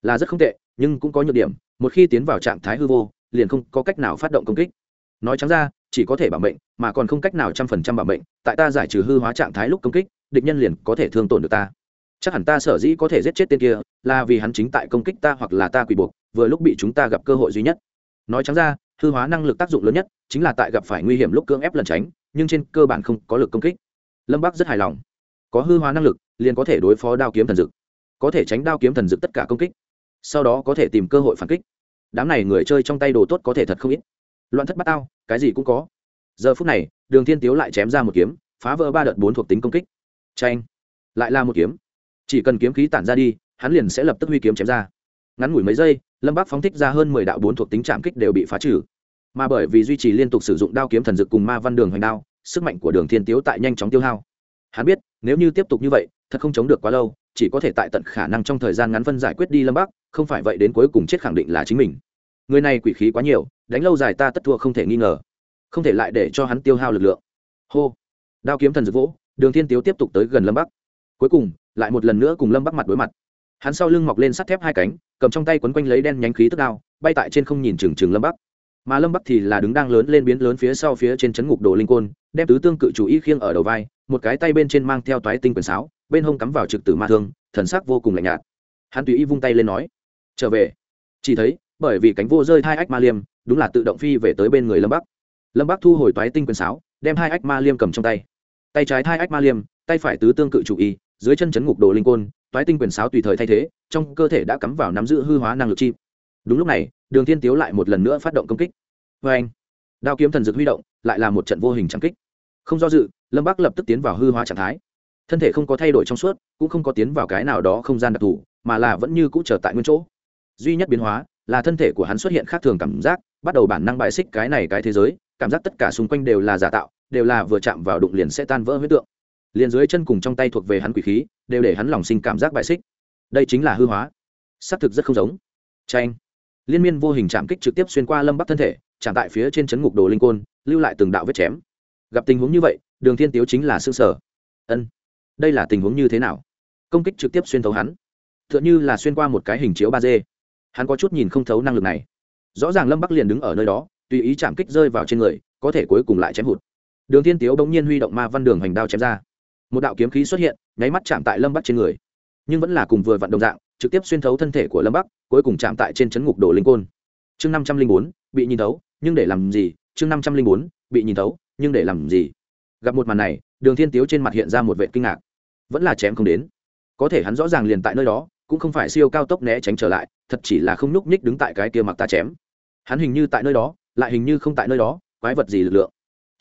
Là rất không tệ, nhưng cũng có nhược điểm, một khi tiến vào trạng thái hư vô, liền không có cách nào phát động công kích. Nói trắng ra, chỉ có thể bảo mệnh, mà còn không cách nào trăm phần trăm bảo mệnh, tại ta giải trừ hư hóa trạng thái lúc công kích địch nhân liền có thể thương tổn được ta. Chắc hẳn ta sở dĩ có thể giết chết tên kia, là vì hắn chính tại công kích ta hoặc là ta quỷ buộc, vừa lúc bị chúng ta gặp cơ hội duy nhất. Nói trắng ra, hư hóa năng lực tác dụng lớn nhất chính là tại gặp phải nguy hiểm lúc cưỡng ép lẩn tránh, nhưng trên cơ bản không có lực công kích. Lâm bắc rất hài lòng. Có hư hóa năng lực, liền có thể đối phó đao kiếm thần dực có thể tránh đao kiếm thần dực tất cả công kích. Sau đó có thể tìm cơ hội phản kích. Đám này người chơi trong tay đồ tốt có thể thật không ít. Loạn thất bát tao, cái gì cũng có. Giờ phút này, đường thiên tiếu lại chém ra một kiếm, phá vỡ ba đợt bốn thuộc tính công kích tranh lại là một kiếm. Chỉ cần kiếm khí tản ra đi, hắn liền sẽ lập tức huy kiếm chém ra. Ngắn ngủi mấy giây, lâm bắc phóng thích ra hơn mười đạo bốn thuộc tính chạm kích đều bị phá trừ. Mà bởi vì duy trì liên tục sử dụng đao kiếm thần dực cùng ma văn đường hoành đao, sức mạnh của đường thiên tiếu tại nhanh chóng tiêu hao. Hắn biết, nếu như tiếp tục như vậy, thật không chống được quá lâu, chỉ có thể tại tận khả năng trong thời gian ngắn phân giải quyết đi lâm bắc, không phải vậy đến cuối cùng chết khẳng định là chính mình. Người này quỷ khí quá nhiều, đánh lâu dài ta tất thua không thể nghi ngờ. Không thể lại để cho hắn tiêu hao lực lượng. Hô. Đao kiếm thần dược vỗ đường thiên tiếu tiếp tục tới gần lâm bắc. Cuối cùng, lại một lần nữa cùng lâm bắc mặt đối mặt. Hắn sau lưng mọc lên sắt thép hai cánh, cầm trong tay quấn quanh lấy đen nhánh khí tức đao, bay tại trên không nhìn trừng trừng lâm bắc. Mà lâm bắc thì là đứng đang lớn lên biến lớn phía sau phía trên chấn ngục đồ linh côn, đem tứ tương cự chủ y khiêng ở đầu vai, một cái tay bên trên mang theo toái tinh quyền sáo, bên hông cắm vào trực tử ma thương, thần sắc vô cùng lạnh nhạt. Hắn tùy y vung tay lên nói, trở về. Chỉ thấy, bởi vì cánh vô rơi hai ách ma liêm, đúng là tự động phi về tới bên người lâm bắc. Lâm bắc thu hồi toái tinh quyền sáo, đem hai ách ma liêm cầm trong tay tay trái thai ách ma liêm, tay phải tứ tương cự chủ y, dưới chân chấn ngục đồ linh côn, toái tinh quyền sáo tùy thời thay thế, trong cơ thể đã cắm vào nắm giữ hư hóa năng lực chi. Đúng lúc này, đường thiên tiếu lại một lần nữa phát động công kích. Vê anh, đao kiếm thần dược huy động, lại là một trận vô hình trang kích. Không do dự, lâm bắc lập tức tiến vào hư hóa trạng thái. Thân thể không có thay đổi trong suốt, cũng không có tiến vào cái nào đó không gian đặc thù, mà là vẫn như cũ trở tại nguyên chỗ. Duy nhất biến hóa là thân thể của hắn xuất hiện khác thường cảm giác, bắt đầu bản năng bại xích cái này cái thế giới, cảm giác tất cả xung quanh đều là giả tạo đều là vừa chạm vào đụng liền sẽ tan vỡ huyết tượng. Liền dưới chân cùng trong tay thuộc về hắn quỷ khí, đều để hắn lòng sinh cảm giác bại xích. Đây chính là hư hóa. Xác thực rất không giống. Tranh liên miên vô hình chạm kích trực tiếp xuyên qua lâm bắc thân thể, chạm tại phía trên chấn ngục đồ linh côn, lưu lại từng đạo vết chém. Gặp tình huống như vậy, đường thiên tiếu chính là xương sở. Ân, đây là tình huống như thế nào? Công kích trực tiếp xuyên thấu hắn. T h ư ợ n h ư là xuyên qua một cái hình chiếu ba d. Hắn có chút nhìn không thấu năng lực này. Rõ ràng lâm bắc liền đứng ở nơi đó, tùy ý chạm kích rơi vào trên người, có thể cuối cùng lại chém hụt đường thiên tiếu bỗng nhiên huy động ma văn đường hoành đao chém ra. Một đạo kiếm khí xuất hiện, nháy mắt chạm tại lâm bắc trên người. Nhưng vẫn là cùng vừa vặn đồng dạng, trực tiếp xuyên thấu thân thể của lâm bắc, cuối cùng chạm tại trên chấn ngục đồ linh côn. Chương năm trăm linh bốn, bị nhìn thấu, nhưng để làm gì? Chương năm trăm linh bốn, bị nhìn thấu, nhưng để làm gì? Gặp một màn này, đường thiên tiếu trên mặt hiện ra một vệ kinh ngạc. Vẫn là chém không đến. Có thể hắn rõ ràng liền tại nơi đó, cũng không phải siêu cao tốc né tránh trở lại, thật chỉ là không nhúc nhích đứng tại cái kia mặc ta chém. Hắn hình như tại nơi đó, lại hình như không tại nơi đó, quái vật gì lực lượng?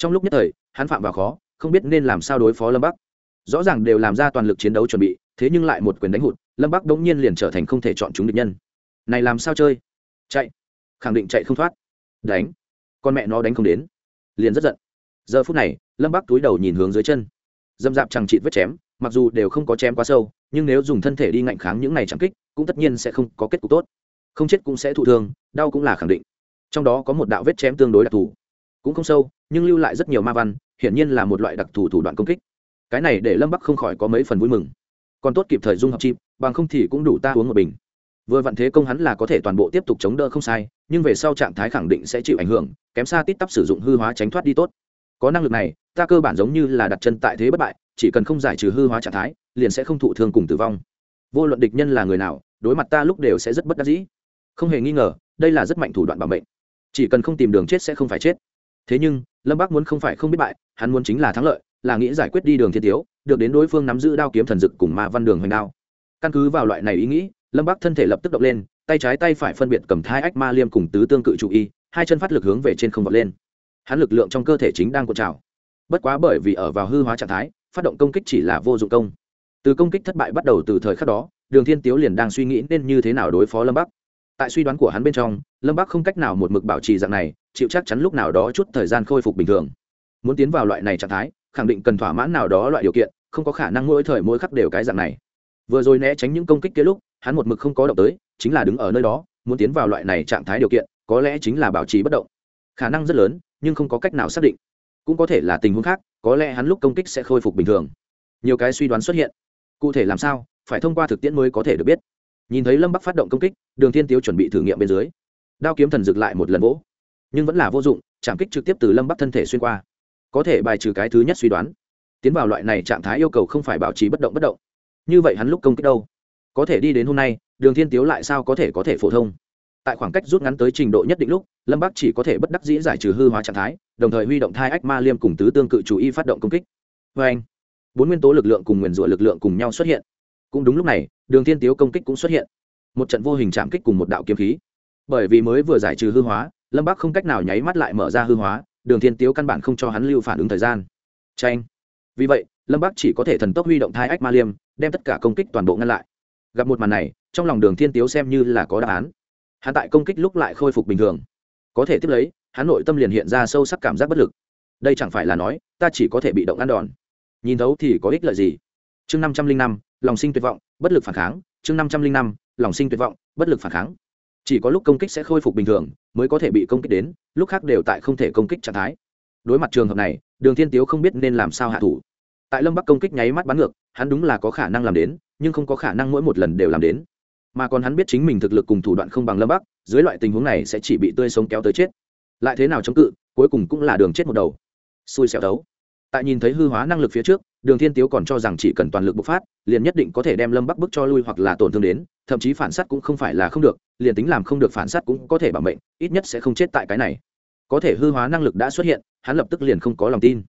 Trong lúc nhất thời, hắn phạm vào khó, không biết nên làm sao đối phó lâm bắc. Rõ ràng đều làm ra toàn lực chiến đấu chuẩn bị, thế nhưng lại một quyền đánh hụt, lâm bắc đống nhiên liền trở thành không thể chọn chúng địch nhân. Này làm sao chơi? Chạy. Khẳng định chạy không thoát. Đánh. Con mẹ nó đánh không đến. Liền rất giận. Giờ phút này, lâm bắc túi đầu nhìn hướng dưới chân. Dâm dạp chẳng chịt vết chém, mặc dù đều không có chém quá sâu, nhưng nếu dùng thân thể đi ngạnh kháng những này chẳng kích, cũng tất nhiên sẽ không có kết cục tốt. Không chết cũng sẽ thụ thương, đau cũng là khẳng định. Trong đó có một đạo vết chém tương đối đặc thù. Cũng không sâu nhưng lưu lại rất nhiều ma văn, hiển nhiên là một loại đặc thù thủ đoạn công kích. Cái này để lâm bắc không khỏi có mấy phần vui mừng. Còn tốt kịp thời dung hợp chim bằng không thì cũng đủ ta uống một bình. Vừa vặn thế công hắn là có thể toàn bộ tiếp tục chống đỡ không sai, nhưng về sau trạng thái khẳng định sẽ chịu ảnh hưởng, kém xa tít tắp sử dụng hư hóa tránh thoát đi tốt. Có năng lực này, ta cơ bản giống như là đặt chân tại thế bất bại, chỉ cần không giải trừ hư hóa trạng thái, liền sẽ không thụ thương cùng tử vong. Vô luận địch nhân là người nào, đối mặt ta lúc đều sẽ rất bất đắc dĩ. Không hề nghi ngờ, đây là rất mạnh thủ đoạn bảo mệnh. Chỉ cần không tìm đường chết sẽ không phải chết thế nhưng, lâm bác muốn không phải không biết bại, hắn muốn chính là thắng lợi, là nghĩ giải quyết đi đường thiên tiếu, được đến đối phương nắm giữ đao kiếm thần dực cùng ma văn đường hoành đao. Căn cứ vào loại này ý nghĩ, lâm bác thân thể lập tức động lên, tay trái tay phải phân biệt cầm thai ách ma liêm cùng tứ tương cự trụ y, hai chân phát lực hướng về trên không vọt lên. Hắn lực lượng trong cơ thể chính đang cột trào. Bất quá bởi vì ở vào hư hóa trạng thái, phát động công kích chỉ là vô dụng công. Từ công kích thất bại bắt đầu từ thời khắc đó, đường thiên tiếu liền đang suy nghĩ nên như thế nào đối phó lâm bắc. Tại suy đoán của hắn bên trong, lâm bắc không cách nào một mực bảo trì dạng này chịu chắc chắn lúc nào đó chút thời gian khôi phục bình thường. Muốn tiến vào loại này trạng thái, khẳng định cần thỏa mãn nào đó loại điều kiện, không có khả năng mỗi thời mỗi khắc đều cái dạng này. Vừa rồi né tránh những công kích kia lúc, hắn một mực không có động tới, chính là đứng ở nơi đó, muốn tiến vào loại này trạng thái điều kiện, có lẽ chính là bảo trì bất động. Khả năng rất lớn, nhưng không có cách nào xác định. Cũng có thể là tình huống khác, có lẽ hắn lúc công kích sẽ khôi phục bình thường. Nhiều cái suy đoán xuất hiện. Cụ thể làm sao, phải thông qua thực tiễn mới có thể được biết. Nhìn thấy lâm bắc phát động công kích, đường thiên tiếu chuẩn bị thử nghiệm bên dưới. Đao kiếm thần dực lại một lần vỗ nhưng vẫn là vô dụng, chạm kích trực tiếp từ lâm bắc thân thể xuyên qua. Có thể bài trừ cái thứ nhất suy đoán, tiến vào loại này trạng thái yêu cầu không phải bảo trì bất động bất động. Như vậy hắn lúc công kích đâu? Có thể đi đến hôm nay, đường thiên tiếu lại sao có thể có thể phổ thông? Tại khoảng cách rút ngắn tới trình độ nhất định lúc, lâm bắc chỉ có thể bất đắc dĩ giải trừ hư hóa trạng thái, đồng thời huy động thai ách ma liêm cùng tứ tương cự chủ y phát động công kích. Vê anh, bốn nguyên tố lực lượng cùng nguyền rủa lực lượng cùng nhau xuất hiện. Cũng đúng lúc này, đường thiên tiếu công kích cũng xuất hiện. Một trận vô hình chạm kích cùng một đạo kiếm khí. Bởi vì mới vừa giải trừ hư hóa lâm bắc không cách nào nháy mắt lại mở ra hư hóa, đường thiên tiếu căn bản không cho hắn lưu phản ứng thời gian. Tranh vì vậy, lâm bắc chỉ có thể thần tốc huy động thai ách ma liêm, đem tất cả công kích toàn bộ ngăn lại. Gặp một màn này, trong lòng đường thiên tiếu xem như là có đáp án. Hắn tại công kích lúc lại khôi phục bình thường. Có thể tiếp lấy, hắn nội tâm liền hiện ra sâu sắc cảm giác bất lực. Đây chẳng phải là nói, ta chỉ có thể bị động ăn đòn. Nhìn thấu thì có ích lợi gì? Chương năm trăm linh năm, lòng sinh tuyệt vọng, bất lực phản kháng. Chương năm trăm linh năm, lòng sinh tuyệt vọng, bất lực phản kháng chỉ có lúc công kích sẽ khôi phục bình thường, mới có thể bị công kích đến, lúc khác đều tại không thể công kích trạng thái. Đối mặt trường hợp này, đường thiên tiếu không biết nên làm sao hạ thủ. Tại lâm bắc công kích nháy mắt bắn ngược, hắn đúng là có khả năng làm đến, nhưng không có khả năng mỗi một lần đều làm đến. Mà còn hắn biết chính mình thực lực cùng thủ đoạn không bằng lâm bắc, dưới loại tình huống này sẽ chỉ bị tươi sống kéo tới chết. Lại thế nào chống cự, cuối cùng cũng là đường chết một đầu. Xui xẻo đấu. Tại nhìn thấy hư hóa năng lực phía trước đường thiên tiếu còn cho rằng chỉ cần toàn lực bộc phát, liền nhất định có thể đem lâm bắc bức cho lui hoặc là tổn thương đến, thậm chí phản s á t cũng không phải là không được, liền tính làm không được phản s á t cũng có thể bảo mệnh, ít nhất sẽ không chết tại cái này. Có thể hư hóa năng lực đã xuất hiện, hắn lập tức liền không có lòng tin.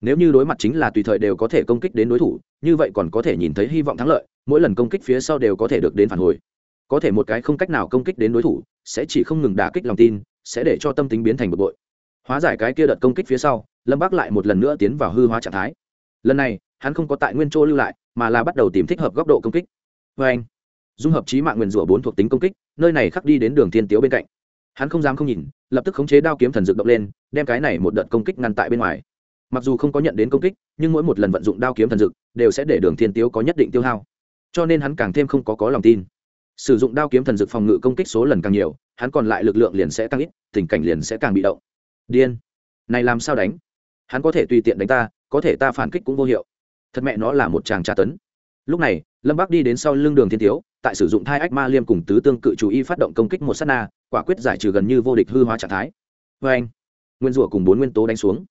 Nếu như đối mặt chính là tùy thời đều có thể công kích đến đối thủ, như vậy còn có thể nhìn thấy hy vọng thắng lợi, mỗi lần công kích phía sau đều có thể được đến phản hồi. Có thể một cái không cách nào công kích đến đối thủ, sẽ chỉ không ngừng đả kích lòng tin, sẽ để cho tâm tính biến thành bực bội. Hóa giải cái kia đợt công kích phía sau, lâm Bắc lại một lần nữa tiến vào hư hóa trạng thái lần này, hắn không có tại nguyên chỗ lưu lại, mà là bắt đầu tìm thích hợp góc độ công kích. Vê anh, dung hợp trí mạng nguyền rủa bốn thuộc tính công kích, nơi này khắc đi đến đường thiên tiếu bên cạnh. Hắn không dám không nhìn, lập tức khống chế đao kiếm thần dược động lên, đem cái này một đợt công kích ngăn tại bên ngoài. Mặc dù không có nhận đến công kích, nhưng mỗi một lần vận dụng đao kiếm thần dược, đều sẽ để đường thiên tiếu có nhất định tiêu hao. Cho nên hắn càng thêm không có có lòng tin. Sử dụng đao kiếm thần dược phòng ngự công kích số lần càng nhiều, hắn còn lại lực lượng liền sẽ tăng ít, tình cảnh liền sẽ càng bị động. Điên. Này làm sao đánh? Hắn có thể tùy tiện đánh ta có thể ta phản kích cũng vô hiệu. Thật mẹ nó là một chàng tra tấn. Lúc này, lâm bắc đi đến sau lưng đường thiên tiếu, tại sử dụng thai ách ma liêm cùng tứ tương cự chủ y phát động công kích một s á t na, quả quyết giải trừ gần như vô địch hư hóa trạng thái. Vê anh, nguyên rủa cùng bốn nguyên tố đánh xuống.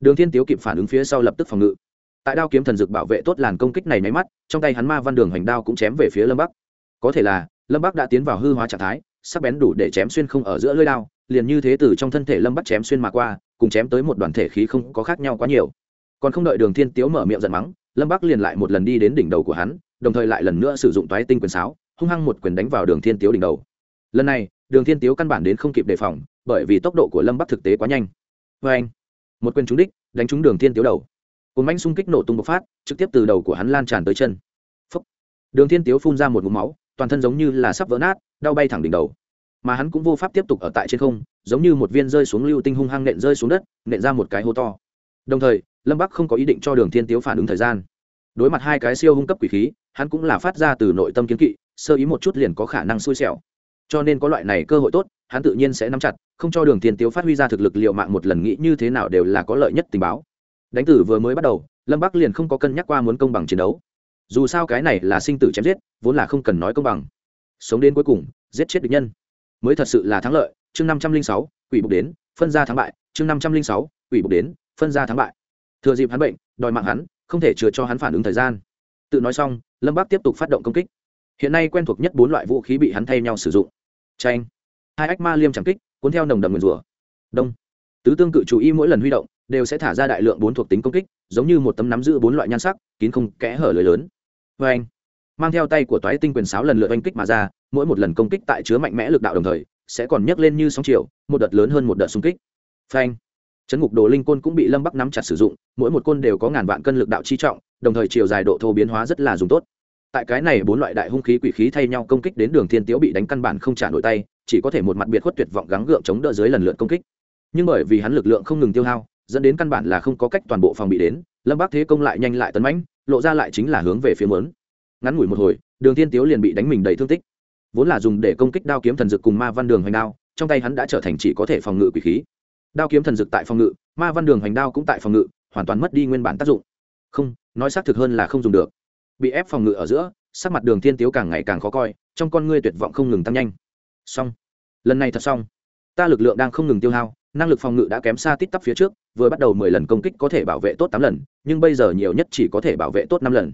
Đường thiên tiếu kịp phản ứng phía sau lập tức phòng ngự. Tại đao kiếm thần dực bảo vệ tốt làn công kích này nháy mắt, trong tay hắn ma văn đường hoành đao cũng chém về phía lâm bắc. Có thể là, lâm bắc đã tiến vào hư hóa trạng thái, sắc bén đủ để chém xuyên không ở giữa lưỡi đao, liền như thế từ trong thân thể lâm bắc chém xuyên mà qua, cùng chém tới một đoàn thể khí không có khác nhau quá nhiều còn không đợi đường thiên tiếu mở miệng giận mắng, lâm bắc liền lại một lần đi đến đỉnh đầu của hắn, đồng thời lại lần nữa sử dụng toái tinh quyền sáo, hung hăng một quyền đánh vào đường thiên tiếu đỉnh đầu. Lần này, đường thiên tiếu căn bản đến không kịp đề phòng, bởi vì tốc độ của lâm bắc thực tế quá nhanh. Vê anh, một quyền trúng đích, đánh trúng đường thiên tiếu đầu. Cùng manh xung kích nổ tung bộc phát, trực tiếp từ đầu của hắn lan tràn tới chân. Phúc. đường thiên tiếu phun ra một ngụm máu, toàn thân giống như là sắp vỡ nát, đau bay thẳng đỉnh đầu. Mà hắn cũng vô pháp tiếp tục ở tại trên không, giống như một viên rơi xuống lưu tinh hung hăng nện rơi xuống đất, nện ra một cái hố to đồng thời, lâm bắc không có ý định cho đường thiên tiếu phản ứng thời gian. Đối mặt hai cái siêu hung cấp quỷ khí, hắn cũng là phát ra từ nội tâm kiến kỵ, sơ ý một chút liền có khả năng xui xẻo. Cho nên có loại này cơ hội tốt, hắn tự nhiên sẽ nắm chặt, không cho đường thiên tiếu phát huy ra thực lực liệu mạng một lần nghĩ như thế nào đều là có lợi nhất tình báo. Đánh tử vừa mới bắt đầu, lâm bắc liền không có cân nhắc qua muốn công bằng chiến đấu. Dù sao cái này là sinh tử chém giết, vốn là không cần nói công bằng. Sống đến cuối cùng, giết chết địch nhân. Mới thật sự là thắng lợi, chương năm trăm linh sáu, quỷ bục đến, phân ra thắng bại, chương năm trăm linh sáu, quỷ bục đến phân ra thắng bại. Thừa dịp hắn bệnh, đòi mạng hắn, không thể chừa cho hắn phản ứng thời gian. Tự nói xong, lâm bác tiếp tục phát động công kích. Hiện nay quen thuộc nhất bốn loại vũ khí bị hắn thay nhau sử dụng. Tranh hai ách ma liêm chẳng kích, cuốn theo nồng đầm nguyền rủa. Đông. Tứ tương cự chú ý mỗi lần huy động, đều sẽ thả ra đại lượng bốn thuộc tính công kích, giống như một tấm nắm giữ bốn loại nhan sắc, kín không kẽ hở lưới lớn. Vê anh mang theo tay của toái tinh quyền sáo lần lượt oanh kích mà ra, mỗi một lần công kích tại chứa mạnh mẽ lực đạo đồng thời, sẽ còn nhấc lên như sóng chiều, một đợt lớn hơn một đợt xung kích. Phanh chấn ngục đồ linh côn cũng bị lâm bắc nắm chặt sử dụng, mỗi một côn đều có ngàn vạn cân lực đạo chi trọng, đồng thời chiều dài độ thô biến hóa rất là dùng tốt. Tại cái này bốn loại đại hung khí quỷ khí thay nhau công kích đến đường thiên tiếu bị đánh căn bản không trả nổi tay, chỉ có thể một mặt biệt khuất tuyệt vọng gắng gượng chống đỡ dưới lần lượt công kích. Nhưng bởi vì hắn lực lượng không ngừng tiêu hao, dẫn đến căn bản là không có cách toàn bộ phòng bị đến, lâm bắc thế công lại nhanh lại tấn mãnh, lộ ra lại chính là hướng về phía mớn ngắn ngủi một hồi, đường thiên tiếu liền bị đánh mình đầy thương tích. Vốn là dùng để công kích đao kiếm thần dực cùng ma văn đường hoành đao, trong tay hắn đã trở thành chỉ có thể phòng ngự quỷ khí đao kiếm thần dực tại phòng ngự, ma văn đường hoành đao cũng tại phòng ngự, hoàn toàn mất đi nguyên bản tác dụng. Không, nói xác thực hơn là không dùng được. Bị ép phòng ngự ở giữa, sắc mặt đường thiên tiếu càng ngày càng khó coi, trong con ngươi tuyệt vọng không ngừng tăng nhanh. Xong. Lần này thật xong. Ta lực lượng đang không ngừng tiêu hao, năng lực phòng ngự đã kém xa tít tắp phía trước, vừa bắt đầu mười lần công kích có thể bảo vệ tốt tám lần, nhưng bây giờ nhiều nhất chỉ có thể bảo vệ tốt năm lần.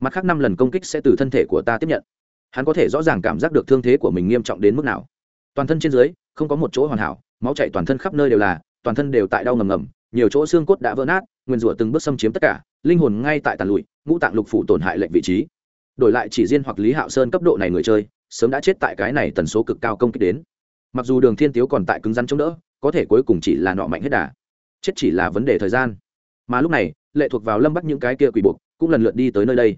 Mặt khác năm lần công kích sẽ từ thân thể của ta tiếp nhận. Hắn có thể rõ ràng cảm giác được thương thế của mình nghiêm trọng đến mức nào. Toàn thân trên dưới, không có một chỗ hoàn hảo máu chảy toàn thân khắp nơi đều là, toàn thân đều tại đau ngầm ngầm, nhiều chỗ xương cốt đã vỡ nát, nguyên rủa từng bước xâm chiếm tất cả, linh hồn ngay tại tàn lụi, ngũ tạng lục phủ tổn hại lệnh vị trí. Đổi lại chỉ riêng hoặc lý hạo sơn cấp độ này người chơi, sớm đã chết tại cái này tần số cực cao công kích đến. Mặc dù đường thiên tiếu còn tại cứng rắn chống đỡ, có thể cuối cùng chỉ là nọ mạnh hết đà. Chết chỉ là vấn đề thời gian. Mà lúc này, lệ thuộc vào lâm bắc những cái kia quỷ buộc, cũng lần lượt đi tới nơi đây.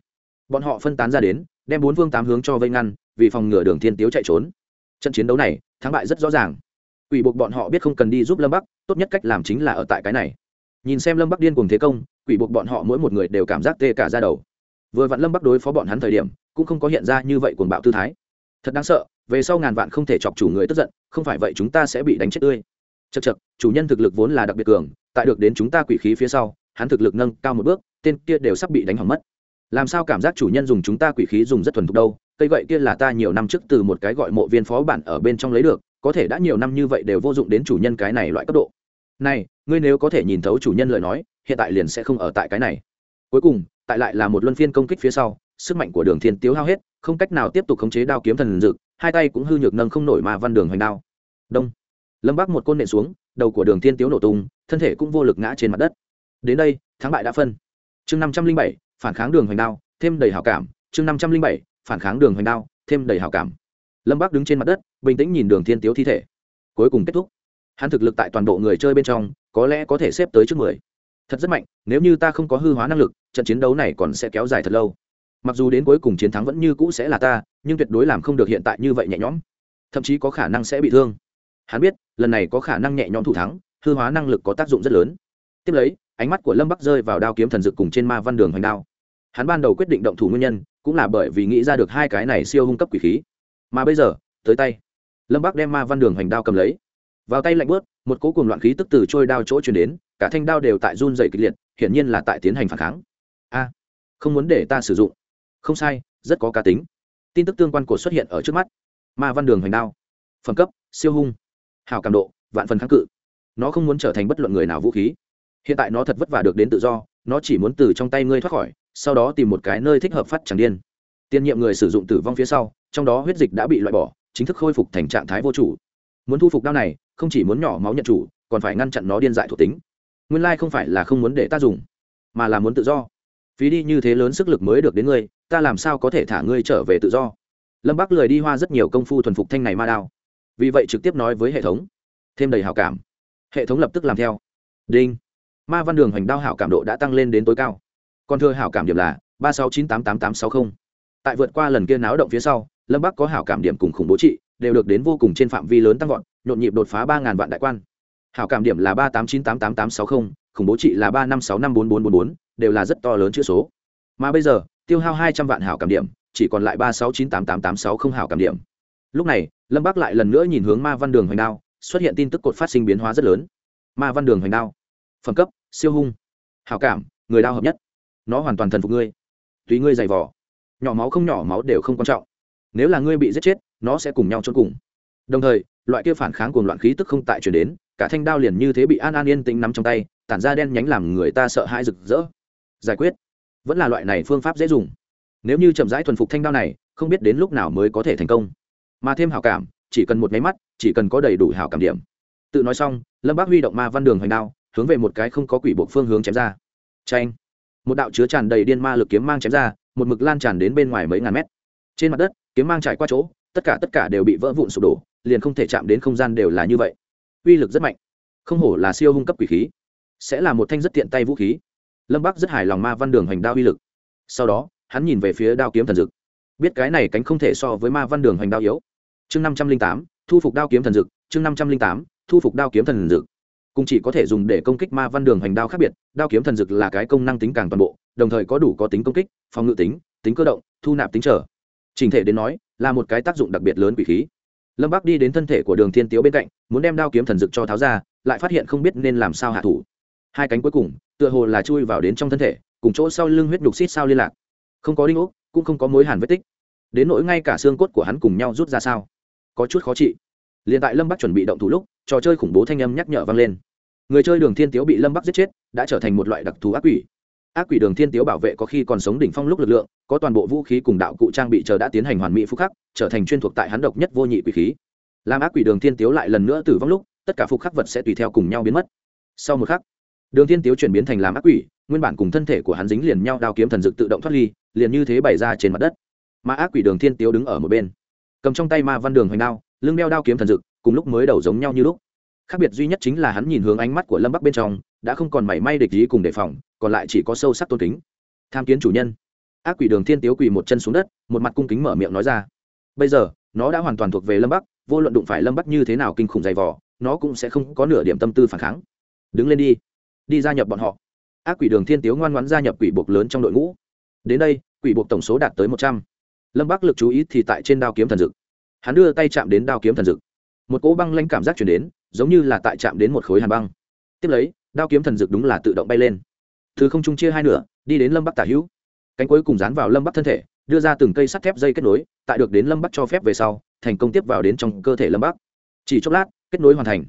Bọn họ phân tán ra đến, đem bốn phương tám hướng cho vây ngăn, vì phòng ngừa đường thiên tiếu chạy trốn. Trận chiến đấu này, thắng bại rất rõ ràng quỷ buộc bọn họ biết không cần đi giúp lâm bắc, tốt nhất cách làm chính là ở tại cái này. Nhìn xem lâm bắc điên cùng thế công, quỷ buộc bọn họ mỗi một người đều cảm giác tê cả ra đầu. Vừa vặn lâm bắc đối phó bọn hắn thời điểm, cũng không có hiện ra như vậy cuồng bạo tư thái. Thật đáng sợ, về sau ngàn vạn không thể chọc chủ người tức giận, không phải vậy chúng ta sẽ bị đánh chết tươi. Chật chật chủ nhân thực lực vốn là đặc biệt cường, tại được đến chúng ta quỷ khí phía sau, hắn thực lực nâng cao một bước, tên kia đều sắp bị đánh hỏng mất. Làm sao cảm giác chủ nhân dùng chúng ta quỷ khí dùng rất thuần thục đâu, cây gậy kia là ta nhiều năm trước từ một cái gọi mộ viên phó bản ở bên trong lấy được có thể đã nhiều năm như vậy đều vô dụng đến chủ nhân cái này loại cấp độ. Này, ngươi nếu có thể nhìn thấu chủ nhân lời nói, hiện tại liền sẽ không ở tại cái này. Cuối cùng, tại lại là một luân phiên công kích phía sau, sức mạnh của đường thiên tiếu hao hết, không cách nào tiếp tục khống chế đao kiếm thần dực hai tay cũng hư nhược nâng không nổi mà văn đường hoành đao. Đông. Lâm bắc một côn nện xuống, đầu của đường thiên tiếu nổ tung, thân thể cũng vô lực ngã trên mặt đất. Đến đây, thắng bại đã phân. Chương năm trăm linh bảy, phản kháng đường hoành đao, thêm đầy hảo cảm. Chương năm trăm linh bảy, phản kháng đường hoành đao, thêm đầy hảo cảm. Lâm bắc đứng trên mặt đất bình tĩnh nhìn đường thiên tiếu thi thể. Cuối cùng kết thúc. Hắn thực lực tại toàn bộ người chơi bên trong, có lẽ có thể xếp tới trước mười. Thật rất mạnh, nếu như ta không có hư hóa năng lực, trận chiến đấu này còn sẽ kéo dài thật lâu. Mặc dù đến cuối cùng chiến thắng vẫn như cũ sẽ là ta, nhưng tuyệt đối làm không được hiện tại như vậy nhẹ nhõm. Thậm chí có khả năng sẽ bị thương. Hắn biết, lần này có khả năng nhẹ nhõm thủ thắng, hư hóa năng lực có tác dụng rất lớn. Tiếp lấy, ánh mắt của lâm bắc rơi vào đao kiếm thần dực cùng trên ma văn đường hoành đao. Hắn ban đầu quyết định động thủ nguyên nhân, cũng là bởi vì nghĩ ra được hai cái này siêu hung cấp quỷ khí. Mà bây giờ, tới tay lâm bắc đem ma văn đường hoành đao cầm lấy. Vào tay lạnh bớt một cỗ cùng loạn khí tức từ trôi đao chỗ chuyển đến, cả thanh đao đều tại run dày kịch liệt, hiển nhiên là tại tiến hành phản kháng. A, không muốn để ta sử dụng. Không sai, rất có cá tính. Tin tức tương quan của xuất hiện ở trước mắt. Ma văn đường hoành đao. Phẩm cấp, siêu hung. Hào cảm độ, vạn phần kháng cự. Nó không muốn trở thành bất luận người nào vũ khí. Hiện tại nó thật vất vả được đến tự do, nó chỉ muốn từ trong tay ngươi thoát khỏi, sau đó tìm một cái nơi thích hợp phát chẳng điên. Tiên nhiệm người sử dụng tử vong phía sau, trong đó huyết dịch đã bị loại bỏ chính thức khôi phục thành trạng thái vô chủ. Muốn thu phục đao này, không chỉ muốn nhỏ máu nhận chủ, còn phải ngăn chặn nó điên dại thuộc tính. Nguyên lai không phải là không muốn để ta dùng, mà là muốn tự do. Phí đi như thế lớn sức lực mới được đến ngươi, ta làm sao có thể thả ngươi trở về tự do? Lâm bắc lười đi hoa rất nhiều công phu thuần phục thanh này ma đao. Vì vậy trực tiếp nói với hệ thống. Thêm đầy hảo cảm. Hệ thống lập tức làm theo. Đinh. Ma văn đường hoành đao hảo cảm độ đã tăng lên đến tối cao. Còn thưa hảo cảm điểm là ba sáu chín tám tám tám sáu mươi tại vượt qua lần kia náo động phía sau lâm bắc có hảo cảm điểm cùng khủng bố trị, đều được đến vô cùng trên phạm vi lớn tăng vọt, nhộn nhịp đột phá ba ngàn vạn đại quan. Hảo cảm điểm là ba tám chín tám tám tám sáu mươi khủng bố trị là ba năm sáu năm bốn bốn bốn bốn, đều là rất to lớn chữ số. Mà bây giờ, tiêu hao hai trăm vạn hảo cảm điểm, chỉ còn lại ba sáu chín tám tám tám sáu không hảo cảm điểm. Lúc này, lâm bắc lại lần nữa nhìn hướng ma văn đường hoành đao, xuất hiện tin tức cột phát sinh biến hóa rất lớn. Ma văn đường hoành đao. Phẩm cấp, siêu hung. Hảo cảm, người đao hợp nhất. Nó hoàn toàn thần phục ngươi. Tùy ngươi dày vỏ nhỏ máu không nhỏ máu đều không quan trọng nếu là ngươi bị giết chết, nó sẽ cùng nhau trốn cùng. Đồng thời, loại kia phản kháng cùng loạn khí tức không tại chuyển đến, cả thanh đao liền như thế bị an an yên tĩnh nắm trong tay, tản ra đen nhánh làm người ta sợ hãi rực rỡ. Giải quyết. Vẫn là loại này phương pháp dễ dùng. Nếu như chậm rãi thuần phục thanh đao này, không biết đến lúc nào mới có thể thành công. Mà thêm hảo cảm, chỉ cần một máy mắt, chỉ cần có đầy đủ hảo cảm điểm. Tự nói xong, lâm bác huy động ma văn đường hoành đao, hướng về một cái không có quỷ buộc phương hướng chém ra. Tranh một đạo chứa tràn đầy điên ma lực kiếm mang chém ra, một mực lan tràn đến bên ngoài mấy ngàn mét. Trên mặt đất kiếm mang trải qua chỗ, tất cả tất cả đều bị vỡ vụn sụp đổ, liền không thể chạm đến không gian đều là như vậy. Uy lực rất mạnh. Không hổ là siêu hung cấp quỷ khí. Sẽ là một thanh rất tiện tay vũ khí. Lâm bắc rất hài lòng ma văn đường hoành đao uy lực. Sau đó, hắn nhìn về phía đao kiếm thần dực. Biết cái này cánh không thể so với ma văn đường hoành đao yếu. Chương năm trăm linh tám, thu phục đao kiếm thần dực, chương năm trăm linh tám, thu phục đao kiếm thần dực. Cùng chỉ có thể dùng để công kích ma văn đường hành đao khác biệt, đao kiếm thần dực là cái công năng tính càng toàn bộ, đồng thời có đủ có tính công kích, phòng ngự tính tính cơ động, thu nạp tính trở trình thể đến nói, là một cái tác dụng đặc biệt lớn quỷ khí. Lâm bắc đi đến thân thể của đường thiên tiếu bên cạnh, muốn đem đao kiếm thần dực cho tháo ra, lại phát hiện không biết nên làm sao hạ thủ. Hai cánh cuối cùng, tựa hồ là chui vào đến trong thân thể, cùng chỗ sau lưng huyết đục xít sao liên lạc. Không có đinh ốc, cũng không có mối hàn vết tích. Đến nỗi ngay cả xương cốt của hắn cùng nhau rút ra sao? Có chút khó trị. Liền tại lâm bắc chuẩn bị động thủ lúc, trò chơi khủng bố thanh âm nhắc nhở vang lên. Người chơi đường thiên tiếu bị lâm bắc giết chết, đã trở thành một loại đặc thù ác quỷ ác quỷ đường thiên tiếu bảo vệ có khi còn sống đỉnh phong lúc lực lượng, có toàn bộ vũ khí cùng đạo cụ trang bị chờ đã tiến hành hoàn mỹ phúc khắc, trở thành chuyên thuộc tại hắn độc nhất vô nhị quỷ khí. Làm ác quỷ đường thiên tiếu lại lần nữa tử vong lúc, tất cả phục khắc vật sẽ tùy theo cùng nhau biến mất. Sau một khắc, đường thiên tiếu chuyển biến thành làm ác quỷ, nguyên bản cùng thân thể của hắn dính liền nhau đao kiếm thần dực tự động thoát ly, liền như thế bày ra trên mặt đất. Mà ác quỷ đường thiên tiếu đứng ở một bên, cầm trong tay ma văn đường hoành đao, lưng đeo đao kiếm thần dực, cùng lúc mới đầu giống nhau như lúc khác biệt duy nhất chính là hắn nhìn hướng ánh mắt của lâm bắc bên trong, đã không còn mảy may địch ý cùng đề phòng, còn lại chỉ có sâu sắc tôn kính. Tham kiến chủ nhân. Ác quỷ đường thiên tiếu quỳ một chân xuống đất, một mặt cung kính mở miệng nói ra. Bây giờ, nó đã hoàn toàn thuộc về lâm bắc, vô luận đụng phải lâm bắc như thế nào kinh khủng dày vò, nó cũng sẽ không có nửa điểm tâm tư phản kháng. Đứng lên đi. Đi gia nhập bọn họ. Ác quỷ đường thiên tiếu ngoan ngoãn gia nhập quỷ buộc lớn trong đội ngũ. Đến đây, quỷ buộc tổng số đạt tới một trăm. Lâm bắc lực chú ý thì tại trên đao kiếm thần dực. Hắn đưa tay chạm đến đao kiếm thần dực. Một cỗ băng lanh cảm giác chuyển đến giống như là tại chạm đến một khối hàn băng. Tiếp lấy, đao kiếm thần dực đúng là tự động bay lên. Thứ không trung chia hai nửa, đi đến lâm bắc tả hữu. Cánh cuối cùng dán vào lâm bắc thân thể, đưa ra từng cây sắt thép dây kết nối, tại được đến lâm bắc cho phép về sau, thành công tiếp vào đến trong cơ thể lâm bắc. Chỉ chốc lát, kết nối hoàn thành.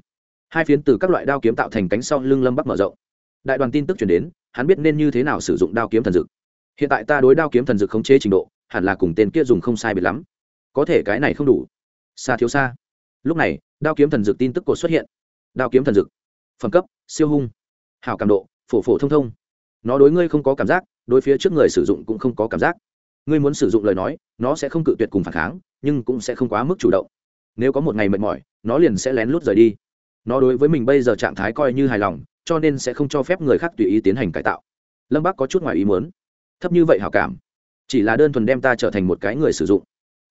Hai phiến từ các loại đao kiếm tạo thành cánh sau lưng lâm bắc mở rộng. Đại đoàn tin tức chuyển đến, hắn biết nên như thế nào sử dụng đao kiếm thần dực hiện tại ta đối đao kiếm thần dực khống chế trình độ, hẳn là cùng tên kia dùng không sai biệt lắm. Có thể cái này không đủ. Xa thiếu xa lúc này, đao kiếm thần dực tin tức cột xuất hiện. Đao kiếm thần dực phẩm cấp, siêu hung. Hảo cảm độ, phổ phổ thông thông. Nó đối ngươi không có cảm giác, đối phía trước người sử dụng cũng không có cảm giác. Ngươi muốn sử dụng lời nói, nó sẽ không cự tuyệt cùng phản kháng, nhưng cũng sẽ không quá mức chủ động. Nếu có một ngày mệt mỏi, nó liền sẽ lén lút rời đi. Nó đối với mình bây giờ trạng thái coi như hài lòng, cho nên sẽ không cho phép người khác tùy ý tiến hành cải tạo. Lâm bác có chút ngoài ý muốn. Thấp như vậy hảo cảm, chỉ là đơn thuần đem ta trở thành một cái người sử dụng.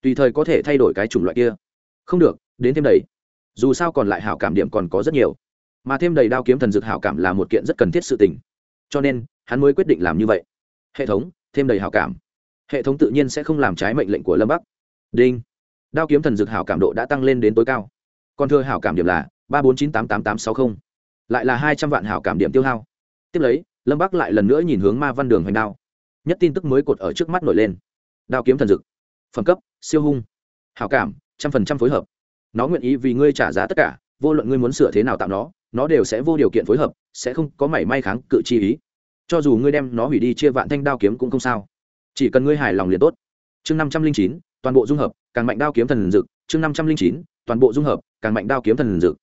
Tùy thời có thể thay đổi cái chủng loại kia. Không được đến thêm đầy. Dù sao còn lại hảo cảm điểm còn có rất nhiều. Mà thêm đầy đao kiếm thần dược hảo cảm là một kiện rất cần thiết sự tình. Cho nên, hắn mới quyết định làm như vậy. Hệ thống, thêm đầy hảo cảm. Hệ thống tự nhiên sẽ không làm trái mệnh lệnh của lâm bắc. Đinh. Đao kiếm thần dược hảo cảm độ đã tăng lên đến tối cao. Còn thưa hảo cảm điểm là ba bốn chín tám tám tám sáu mươi lại là hai trăm vạn hảo cảm điểm tiêu hao. Tiếp lấy, lâm bắc lại lần nữa nhìn hướng ma văn đường hoành đao. Nhất tin tức mới cột ở trước mắt nổi lên. Đao kiếm thần dực phẩm cấp, siêu hung. Hảo cảm, trăm phần trăm phối hợp nó nguyện ý vì ngươi trả giá tất cả, vô luận ngươi muốn sửa thế nào tạo nó nó đều sẽ vô điều kiện phối hợp, sẽ không có mảy may kháng cự chi ý. Cho dù ngươi đem nó hủy đi chia vạn thanh đao kiếm cũng không sao. Chỉ cần ngươi hài lòng liền tốt. Chương năm trăm linh chín, toàn bộ dung hợp, càng mạnh đao kiếm thần dực chương năm trăm linh chín, toàn bộ dung hợp, càng mạnh đao kiếm thần dực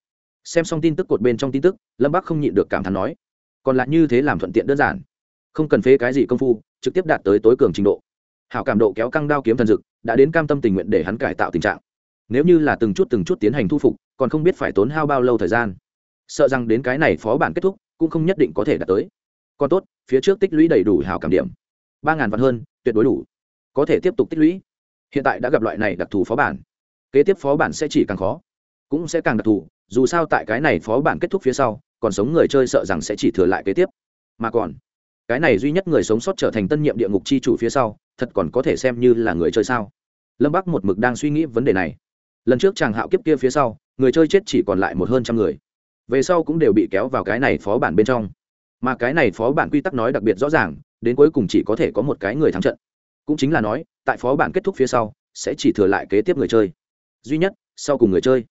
xem xong tin tức cột bên trong tin tức, lâm bắc không nhịn được cảm thán nói, còn lại như thế làm thuận tiện đơn giản. Không cần phế cái gì công phu, trực tiếp đạt tới tối cường trình độ. Hảo cảm độ kéo căng đao kiếm thần dực đã đến cam tâm tình nguyện để hắn cải tạo tình trạng nếu như là từng chút từng chút tiến hành thu phục, còn không biết phải tốn hao bao lâu thời gian. Sợ rằng đến cái này phó bản kết thúc, cũng không nhất định có thể đạt tới. Còn tốt, phía trước tích lũy đầy đủ hào cảm điểm. Ba ngàn vạn hơn, tuyệt đối đủ. Có thể tiếp tục tích lũy. Hiện tại đã gặp loại này đặc thù phó bản. Kế tiếp phó bản sẽ chỉ càng khó, cũng sẽ càng đặc thù, dù sao tại cái này phó bản kết thúc phía sau, còn sống người chơi sợ rằng sẽ chỉ thừa lại kế tiếp. Mà còn, cái này duy nhất người sống sót trở thành tân nhiệm địa ngục c h i chủ phía sau, thật còn có thể xem như là người chơi sao? Lâm bắc một mực đang suy nghĩ vấn đề này lần trước chàng hạo kiếp kia phía sau, người chơi chết chỉ còn lại một hơn trăm người. Về sau cũng đều bị kéo vào cái này phó bản bên trong. Mà cái này phó bản quy tắc nói đặc biệt rõ ràng, đến cuối cùng chỉ có thể có một cái người thắng trận. Cũng chính là nói, tại phó bản kết thúc phía sau, sẽ chỉ thừa lại kế tiếp người chơi. Duy nhất, sau cùng người chơi.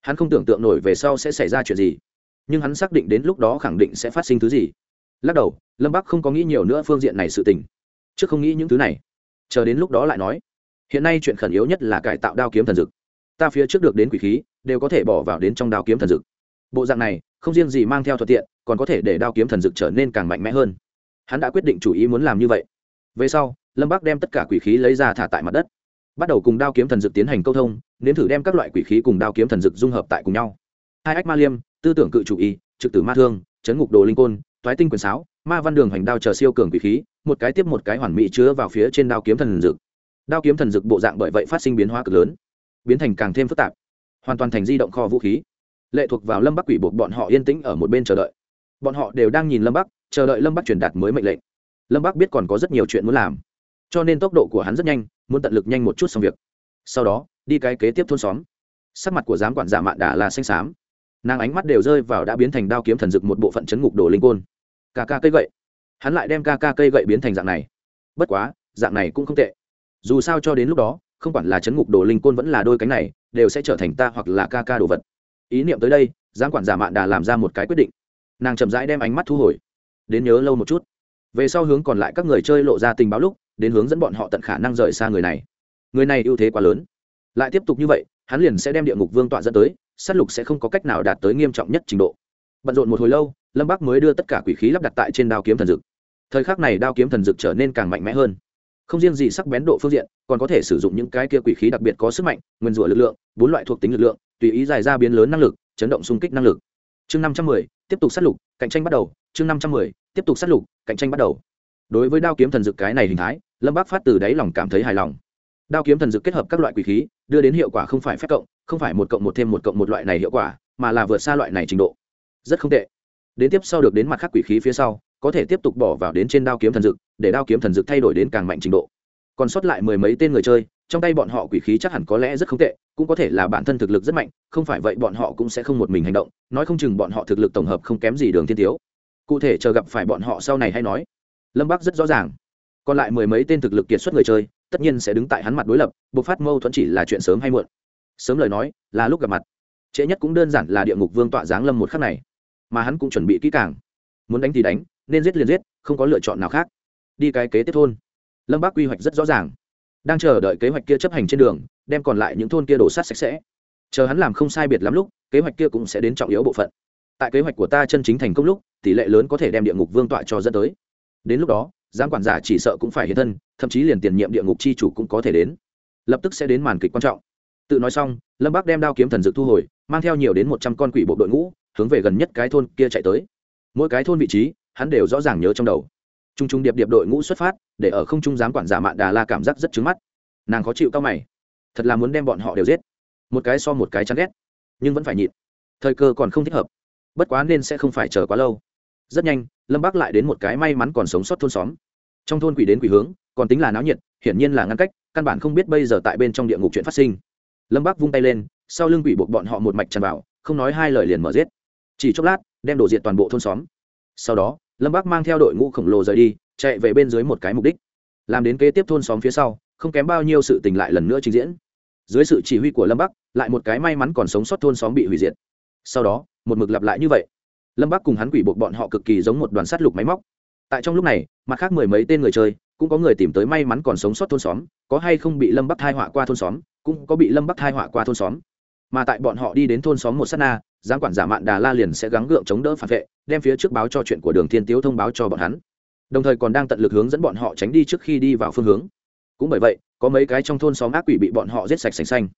Hắn không tưởng tượng nổi về sau sẽ xảy ra chuyện gì. Nhưng hắn xác định đến lúc đó khẳng định sẽ phát sinh thứ gì. Lắc đầu, lâm bắc không có nghĩ nhiều nữa phương diện này sự tình. Trước không nghĩ những thứ này. Chờ đến lúc đó lại nói. Hiện nay chuyện khẩn yếu nhất là cải tạo đao kiếm thần dực ta phía trước được đến quỷ khí, đều có thể bỏ vào đến trong đao kiếm thần dực. Bộ dạng này, không riêng gì mang theo thuận tiện, còn có thể để đao kiếm thần dực trở nên càng mạnh mẽ hơn. Hắn đã quyết định chủ ý muốn làm như vậy. Về sau, lâm bắc đem tất cả quỷ khí lấy ra thả tại mặt đất. Bắt đầu cùng đao kiếm thần dực tiến hành câu thông, nếm thử đem các loại quỷ khí cùng đao kiếm thần dực dung hợp tại cùng nhau. Hai ách ma liêm, tư tưởng cự chủ y, trực tử ma thương, chấn ngục đồ linh côn thoái tinh quyền sáo, ma văn đường hoành đao chờ siêu cường quỷ khí, một cái tiếp một cái hoàn mỹ chứa vào phía trên đao kiếm thần dực. Đao kiếm thần dực bộ dạng bởi vậy phát sinh biến hóa cực lớn biến thành càng thêm phức tạp, hoàn toàn thành di động kho vũ khí. Lệ thuộc vào lâm bắc quỷ buộc bọn họ yên tĩnh ở một bên chờ đợi. Bọn họ đều đang nhìn lâm bắc, chờ đợi lâm bắc truyền đạt mới mệnh lệnh. Lâm bắc biết còn có rất nhiều chuyện muốn làm, cho nên tốc độ của hắn rất nhanh, muốn tận lực nhanh một chút xong việc. Sau đó, đi cái kế tiếp thôn xóm. Sắc mặt của giám quản giả mạn đà là xanh xám. Nàng ánh mắt đều rơi vào đã biến thành đao kiếm thần dực một bộ phận chấn ngục đồ linh côn. Ca ca cây gậy. Hắn lại đem ca ca cây gậy biến thành dạng này. Bất quá, dạng này cũng không tệ. Dù sao cho đến lúc đó không quản là chấn ngục đồ linh côn vẫn là đôi cánh này, đều sẽ trở thành ta hoặc là ca ca đồ vật. Ý niệm tới đây, giám quản giả mạn đà làm ra một cái quyết định. Nàng chậm rãi đem ánh mắt thu hồi. Đến nhớ lâu một chút. Về sau hướng còn lại các người chơi lộ ra tình báo lúc, đến hướng dẫn bọn họ tận khả năng rời xa người này. Người này ưu thế quá lớn. Lại tiếp tục như vậy, hắn liền sẽ đem địa ngục vương tọa dẫn tới s á t lục sẽ không có cách nào đạt tới nghiêm trọng nhất trình độ. Bận rộn một hồi lâu, lâm bắc mới đưa tất cả quỷ khí lắp đặt tại trên đao kiếm thần dực thời khắc này đao kiếm thần dực trở nên càng mạnh mẽ hơn không riêng gì sắc bén độ phương diện, còn có thể sử dụng những cái kia quỷ khí đặc biệt có sức mạnh, nguyên rủa lực lượng, bốn loại thuộc tính lực lượng, tùy ý dài ra biến lớn năng lực, chấn động xung kích năng lực. Chương năm trăm mười, tiếp tục sát lục, cạnh tranh bắt đầu. Chương năm trăm mười, tiếp tục sát lục, cạnh tranh bắt đầu. Đối với đao kiếm thần dực cái này hình thái, lâm bác phát từ đáy lòng cảm thấy hài lòng. Đao kiếm thần dực kết hợp các loại quỷ khí, đưa đến hiệu quả không phải phép cộng, không phải một cộng một thêm một cộng một loại này hiệu quả, mà là vượt xa loại này trình độ. Rất không tệ. Đến tiếp sau được đến mặt khác quỷ khí phía sau có thể tiếp tục bỏ vào đến trên đao kiếm thần dực, để đao kiếm thần dực thay đổi đến càng mạnh trình độ. Còn sót lại mười mấy tên người chơi, trong tay bọn họ quỷ khí chắc hẳn có lẽ rất không tệ, cũng có thể là bản thân thực lực rất mạnh, không phải vậy bọn họ cũng sẽ không một mình hành động, nói không chừng bọn họ thực lực tổng hợp không kém gì đường thiên tiếu. Cụ thể chờ gặp phải bọn họ sau này hay nói. Lâm bắc rất rõ ràng. Còn lại mười mấy tên thực lực kiệt xuất người chơi, tất nhiên sẽ đứng tại hắn mặt đối lập buộc phát mâu thuẫn chỉ là chuyện sớm hay muộn. Sớm lời nói, là lúc gặp mặt. Trễ nhất cũng đơn giản là địa ngục vương tọa giáng lâm một khắc này. Mà hắn cũng chuẩn bị kỹ càng. Muốn đánh thì đánh nên giết liền giết, không có lựa chọn nào khác. Đi cái kế tiếp thôn. Lâm bác quy hoạch rất rõ ràng. Đang chờ đợi kế hoạch kia chấp hành trên đường, đem còn lại những thôn kia đổ sát sạch sẽ. Chờ hắn làm không sai biệt lắm lúc, kế hoạch kia cũng sẽ đến trọng yếu bộ phận. Tại kế hoạch của ta chân chính thành công lúc, tỷ lệ lớn có thể đem địa ngục vương tọa cho dẫn tới. Đến lúc đó, giám quản giả chỉ sợ cũng phải hiện thân, thậm chí liền tiền nhiệm địa ngục c h i chủ cũng có thể đến. Lập tức sẽ đến màn kịch quan trọng. Tự nói xong, lâm bác đem đao kiếm thần dự thu hồi, mang theo nhiều đến một trăm con quỷ bộ đội ngũ, hướng về gần nhất cái thôn kia chạy tới. Mỗi cái thôn vị trí hắn đều rõ ràng nhớ trong đầu. T r u n g t r u n g điệp điệp đội ngũ xuất phát, để ở không trung giám quản giả mạn đà la cảm giác rất trứng mắt. Nàng khó chịu cao mày. Thật là muốn đem bọn họ đều giết. Một cái so một cái chán ghét, nhưng vẫn phải nhịn. Thời cơ còn không thích hợp. Bất quá nên sẽ không phải chờ quá lâu. Rất nhanh, lâm bác lại đến một cái may mắn còn sống sót thôn xóm. Trong thôn quỷ đến quỷ hướng, còn tính là náo nhiệt, hiển nhiên là ngăn cách, căn bản không biết bây giờ tại bên trong địa ngục chuyện phát sinh. Lâm bác vung tay lên, sau lưng quỷ buộc bọn họ một mạch tràn vào, không nói hai lời liền mở giết. Chỉ chốc lát, đem đổ diện toàn bộ thôn xóm sau đó, lâm bác mang theo đội ngũ khổng lồ rời đi, chạy về bên dưới một cái mục đích. Làm đến kế tiếp thôn xóm phía sau, không kém bao nhiêu sự tình lại lần nữa trình diễn. Dưới sự chỉ huy của lâm bắc, lại một cái may mắn còn sống sót thôn xóm bị hủy diệt. Sau đó, một mực lặp lại như vậy. Lâm bắc cùng hắn quỷ buộc bọn họ cực kỳ giống một đoàn sát lục máy móc. Tại trong lúc này, mặt khác mười mấy tên người chơi, cũng có người tìm tới may mắn còn sống sót thôn xóm, có hay không bị lâm bắc thai họa qua thôn xóm, cũng có bị lâm bắc thai họa qua thôn xóm mà tại bọn họ đi đến thôn xóm một s á t na giáng quản giả mạn đà la liền sẽ gắng gượng chống đỡ phản vệ, đem phía trước báo cho chuyện của đường thiên tiếu thông báo cho bọn hắn. Đồng thời còn đang tận lực hướng dẫn bọn họ tránh đi trước khi đi vào phương hướng. Cũng bởi vậy, có mấy cái trong thôn xóm ác quỷ bị bọn họ giết sạch sành xanh.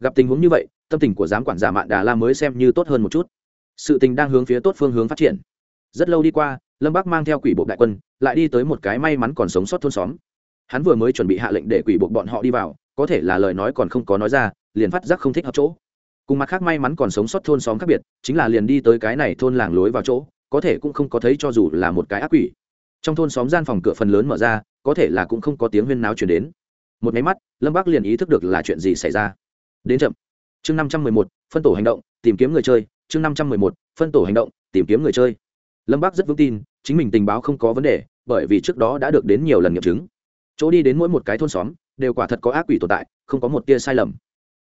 Gặp tình huống như vậy, tâm tình của giám quản giả mạn đà la mới xem như tốt hơn một chút. Sự tình đang hướng phía tốt phương hướng phát triển. Rất lâu đi qua, lâm bắc mang theo quỷ bộ đại quân, lại đi tới một cái may mắn còn sống sót thôn xóm. Hắn vừa mới chuẩn bị hạ lệnh để quỷ bộ bọn họ đi vào, có thể là lời nói còn không có nói ra, liền phát giác không thích hợp chỗ cùng mặt khác may mắn còn sống sót thôn xóm khác biệt, chính là liền đi tới cái này thôn làng lối vào chỗ, có thể cũng không có thấy cho dù là một cái ác quỷ. Trong thôn xóm gian phòng cửa phần lớn mở ra, có thể là cũng không có tiếng huyên náo chuyển đến. Một máy mắt, lâm bắc liền ý thức được là chuyện gì xảy ra. Đến chậm. Chương năm trăm mười một, phân tổ hành động, tìm kiếm người chơi. Chương năm trăm mười một, phân tổ hành động, tìm kiếm người chơi. Lâm bắc rất vững tin, chính mình tình báo không có vấn đề, bởi vì trước đó đã được đến nhiều lần nghiệm chứng. Chỗ đi đến mỗi một cái thôn xóm, đều quả thật có ác quỷ tồn tại, không có một tia sai lầm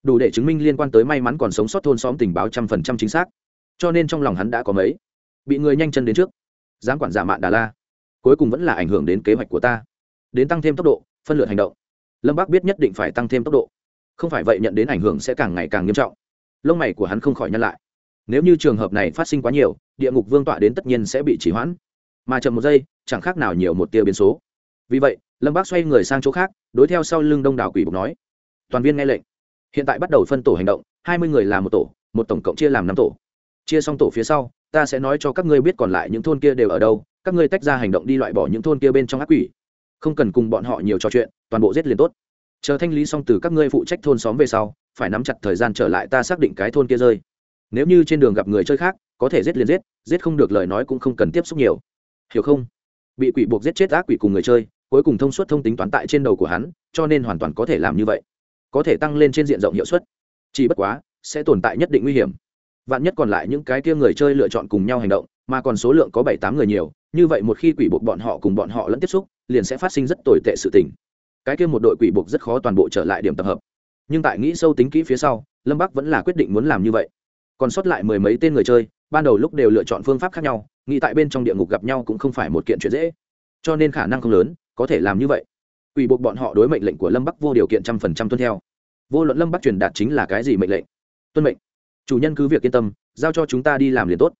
đủ để chứng minh liên quan tới may mắn còn sống sót thôn xóm tình báo trăm phần trăm chính xác. Cho nên trong lòng hắn đã có mấy. Bị người nhanh chân đến trước. Giám quản giả mạn đà la. Cuối cùng vẫn là ảnh hưởng đến kế hoạch của ta. Đến tăng thêm tốc độ, phân lượt hành động. Lâm bác biết nhất định phải tăng thêm tốc độ. Không phải vậy nhận đến ảnh hưởng sẽ càng ngày càng nghiêm trọng. Lông mày của hắn không khỏi nhăn lại. Nếu như trường hợp này phát sinh quá nhiều, địa ngục vương tọa đến tất nhiên sẽ bị chỉ hoãn. Mà chậm một giây, chẳng khác nào nhiều một tia biến số. Vì vậy, lâm bác xoay người sang chỗ khác, đối theo sau lưng đông đảo quỷ bục nói. Toàn viên nghe lệnh hiện tại bắt đầu phân tổ hành động, hai mươi người làm một tổ, một tổng cộng chia làm năm tổ. Chia xong tổ phía sau, ta sẽ nói cho các ngươi biết còn lại những thôn kia đều ở đâu, các ngươi tách ra hành động đi loại bỏ những thôn kia bên trong ác quỷ. Không cần cùng bọn họ nhiều trò chuyện, toàn bộ giết liền tốt. Chờ thanh lý xong từ các ngươi phụ trách thôn xóm về sau, phải nắm chặt thời gian trở lại ta xác định cái thôn kia rơi. Nếu như trên đường gặp người chơi khác, có thể giết liền giết giết không được lời nói cũng không cần tiếp xúc nhiều. Hiểu không? Bị quỷ buộc giết chết ác quỷ cùng người chơi, cuối cùng thông suốt thông tính toán tại trên đầu của hắn, cho nên hoàn toàn có thể làm như vậy có thể tăng lên trên diện rộng hiệu suất. Chỉ bất quá, sẽ tồn tại nhất định nguy hiểm. Vạn nhất còn lại những cái kia người chơi lựa chọn cùng nhau hành động, mà còn số lượng có bảy tám người nhiều, như vậy một khi quỷ buộc bọn họ cùng bọn họ lẫn tiếp xúc, liền sẽ phát sinh rất tồi tệ sự tình. Cái kia một đội quỷ buộc rất khó toàn bộ trở lại điểm tập hợp. Nhưng tại nghĩ sâu tính kỹ phía sau, lâm bắc vẫn là quyết định muốn làm như vậy. Còn sót lại mười mấy tên người chơi, ban đầu lúc đều lựa chọn phương pháp khác nhau, nghĩ tại bên trong địa ngục gặp nhau cũng không phải một kiện chuyện dễ. Cho nên khả năng không lớn, có thể làm như vậy quỷ buộc bọn họ đối mệnh lệnh của lâm bắc vô điều kiện trăm phần trăm tuân theo. Vô luận lâm bắc truyền đạt chính là cái gì mệnh lệnh? Tuân mệnh. Chủ nhân cứ việc yên tâm, giao cho chúng ta đi làm liền tốt.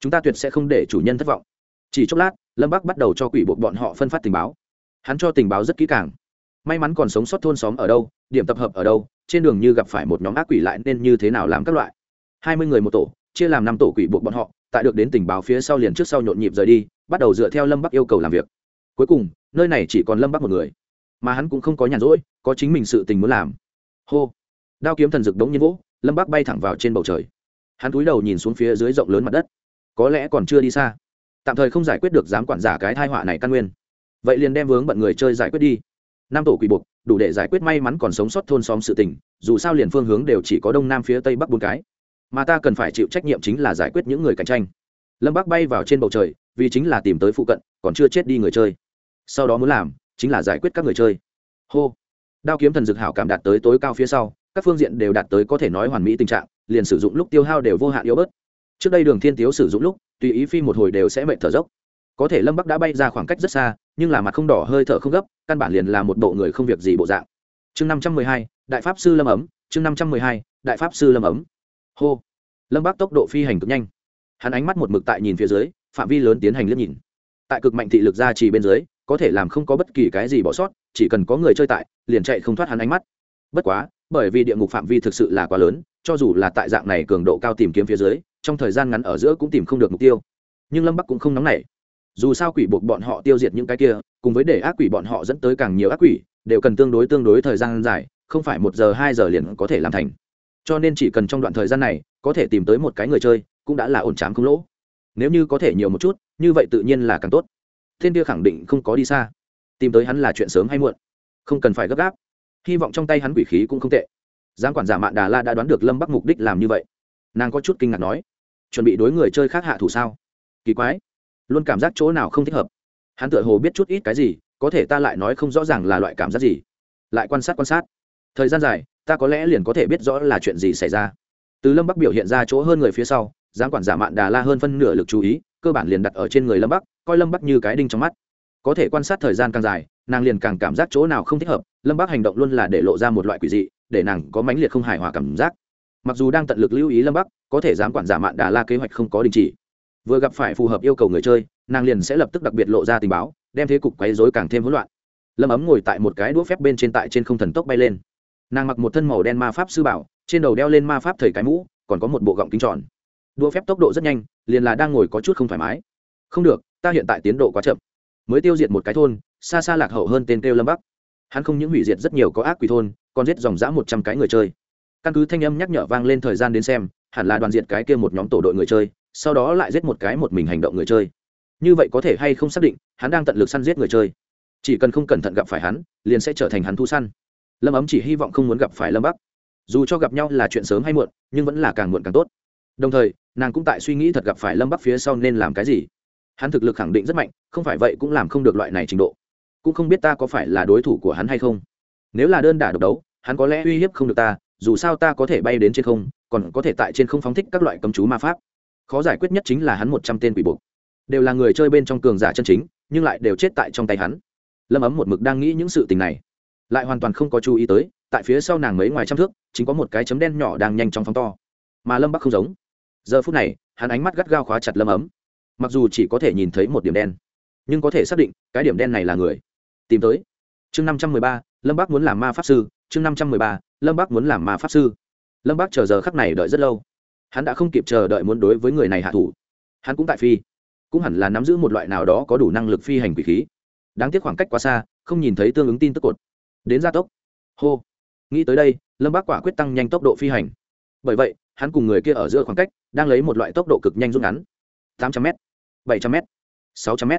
Chúng ta tuyệt sẽ không để chủ nhân thất vọng. Chỉ chốc lát, lâm bắc bắt đầu cho quỷ buộc bọn họ phân phát tình báo. Hắn cho tình báo rất kỹ càng. May mắn còn sống sót thôn xóm ở đâu, điểm tập hợp ở đâu, trên đường như gặp phải một nhóm ác quỷ lại nên như thế nào làm các loại. Hai mươi người một tổ, chia làm năm tổ quỷ buộc bọn họ, tại được đến tình báo phía sau liền trước sau nhộn nhịp rời đi, bắt đầu dựa theo lâm bắc yêu cầu làm việc. Cuối cùng, nơi này chỉ còn lâm bắc một người mà hắn cũng không có nhàn rỗi, có chính mình sự tình muốn làm. Hô! Đao kiếm thần dực đống nhiên vỗ, lâm bác bay thẳng vào trên bầu trời. Hắn cúi đầu nhìn xuống phía dưới rộng lớn mặt đất. Có lẽ còn chưa đi xa. Tạm thời không giải quyết được dám quản giả cái thai họa này căn nguyên. Vậy liền đem vướng bận người chơi giải quyết đi. Năm tổ quỷ buộc, đủ để giải quyết may mắn còn sống sót thôn xóm sự tình, dù sao liền phương hướng đều chỉ có đông nam phía tây bắc bốn cái. Mà ta cần phải chịu trách nhiệm chính là giải quyết những người cạnh tranh. Lâm bác bay vào trên bầu trời, vì chính là tìm tới phụ cận, còn chưa chết đi người chơi. Sau đó muốn làm chính là giải quyết các người chơi. Hô. Đao kiếm thần dực hảo cảm đạt tới tối cao phía sau, các phương diện đều đạt tới có thể nói hoàn mỹ tình trạng, liền sử dụng lúc tiêu hao đều vô hạn yếu bớt. Trước đây đường thiên tiếu sử dụng lúc, tùy ý phi một hồi đều sẽ mệt thở dốc. Có thể lâm bắc đã bay ra khoảng cách rất xa, nhưng là mặt không đỏ hơi thở không gấp, căn bản liền là một bộ người không việc gì bộ dạng. Chương năm trăm mười hai, đại pháp sư lâm ấm, chương năm trăm mười hai, đại pháp sư lâm ấm. Hô. Lâm bắc tốc độ phi hành cực nhanh. Hắn ánh mắt một mực tại nhìn phía dưới, phạm vi lớn tiến hành liếc nhìn. Tại cực mạnh thị lực ra chỉ bên dưới có thể làm không có bất kỳ cái gì bỏ sót, chỉ cần có người chơi tại, liền chạy không thoát hắn ánh mắt. Bất quá, bởi vì địa ngục phạm vi thực sự là quá lớn, cho dù là tại dạng này cường độ cao tìm kiếm phía dưới, trong thời gian ngắn ở giữa cũng tìm không được mục tiêu. Nhưng lâm bắc cũng không nóng nảy. Dù sao quỷ buộc bọn họ tiêu diệt những cái kia, cùng với để ác quỷ bọn họ dẫn tới càng nhiều ác quỷ, đều cần tương đối tương đối thời gian dài, không phải một giờ, hai giờ liền có thể làm thành. Cho nên chỉ cần trong đoạn thời gian này, có thể tìm tới một cái người chơi, cũng đã là ổn trám không lỗ. Nếu như có thể nhiều một chút, như vậy tự nhiên là càng tốt thiên kia khẳng định không có đi xa. Tìm tới hắn là chuyện sớm hay muộn. Không cần phải gấp gáp. Hy vọng trong tay hắn quỷ khí cũng không tệ. Giang quản giả mạn đà la đã đoán được lâm bắc mục đích làm như vậy. Nàng có chút kinh ngạc nói, chuẩn bị đối người chơi khác hạ thủ sao? Kỳ quái. Luôn cảm giác chỗ nào không thích hợp. Hắn tựa hồ biết chút ít cái gì, có thể ta lại nói không rõ ràng là loại cảm giác gì. Lại quan sát quan sát. Thời gian dài, ta có lẽ liền có thể biết rõ là chuyện gì xảy ra. Từ lâm bắc biểu hiện ra chỗ hơn người phía sau giang quản giả mạn đà la hơn phân nửa lực chú ý cơ bản liền đặt ở trên người lâm bắc, coi lâm bắc như cái đinh trong mắt. Có thể quan sát thời gian càng dài, nàng liền càng cảm giác chỗ nào không thích hợp, lâm bắc hành động luôn là để lộ ra một loại quỷ dị, để nàng có mãnh liệt không hài hòa cảm giác. Mặc dù đang tận lực lưu ý lâm bắc, có thể dám quản giả mạn đà la kế hoạch không có đình chỉ. Vừa gặp phải phù hợp yêu cầu người chơi, nàng liền sẽ lập tức đặc biệt lộ ra tình báo, đem thế cục quấy dối càng thêm hỗn loạn. Lâm ấm ngồi tại một cái đũa phép bên trên tại trên không thần tốc bay lên. Nàng mặc một thân màu đen ma pháp sư bảo, trên đầu đeo lên ma pháp thầy cái mũ, còn có một bộ gọng kính tròn. Đũa phép tốc độ rất nhanh liền là đang ngồi có chút không thoải mái. Không được, ta hiện tại tiến độ quá chậm. Mới tiêu diệt một cái thôn, xa xa lạc hậu hơn tên kêu lâm bắc. Hắn không những hủy diệt rất nhiều có ác quỷ thôn, còn giết dòng dã một trăm cái người chơi. Căn cứ thanh âm nhắc nhở vang lên thời gian đến xem, hẳn là đoàn diệt cái kia một nhóm tổ đội người chơi, sau đó lại giết một cái một mình hành động người chơi. Như vậy có thể hay không xác định, hắn đang tận lực săn giết người chơi. Chỉ cần không cẩn thận gặp phải hắn, liền sẽ trở thành hắn thu săn. Lâm ấm chỉ hy vọng không muốn gặp phải lâm bắc. Dù cho gặp nhau là chuyện sớm hay muộn, nhưng vẫn là càng muộn càng tốt đồng thời, nàng cũng tại suy nghĩ thật gặp phải lâm bắc phía sau nên làm cái gì. Hắn thực lực khẳng định rất mạnh, không phải vậy cũng làm không được loại này trình độ. Cũng không biết ta có phải là đối thủ của hắn hay không. Nếu là đơn đả độc đấu, hắn có lẽ uy hiếp không được ta, dù sao ta có thể bay đến trên không, còn có thể tại trên không phóng thích các loại cấm chú ma pháp. Khó giải quyết nhất chính là hắn một trăm tên quỷ buộc. Đều là người chơi bên trong cường giả chân chính, nhưng lại đều chết tại trong tay hắn. Lâm ấm một mực đang nghĩ những sự tình này. Lại hoàn toàn không có chú ý tới, tại phía sau nàng mấy ngoài trăm thước, chính có một cái chấm đen nhỏ đang nhanh chóng phóng to. Mà lâm bắc không giống giờ phút này, hắn ánh mắt gắt gao khóa chặt lâm ấm. Mặc dù chỉ có thể nhìn thấy một điểm đen, nhưng có thể xác định, cái điểm đen này là người. Tìm tới. Chương năm trăm mười ba, lâm bác muốn làm ma pháp sư. Chương năm trăm mười ba, lâm bác muốn làm ma pháp sư. Lâm bác chờ giờ khắc này đợi rất lâu. Hắn đã không kịp chờ đợi muốn đối với người này hạ thủ. Hắn cũng tại phi. Cũng hẳn là nắm giữ một loại nào đó có đủ năng lực phi hành quỷ khí. Đáng tiếc khoảng cách quá xa, không nhìn thấy tương ứng tin tức cột. Đến gia tốc. Hô. Nghĩ tới đây, lâm bác quả quyết tăng nhanh tốc độ phi hành. Bởi vậy hắn cùng người kia ở giữa khoảng cách, đang lấy một loại tốc độ cực nhanh rút ngắn. tám trăm m bảy trăm m sáu trăm m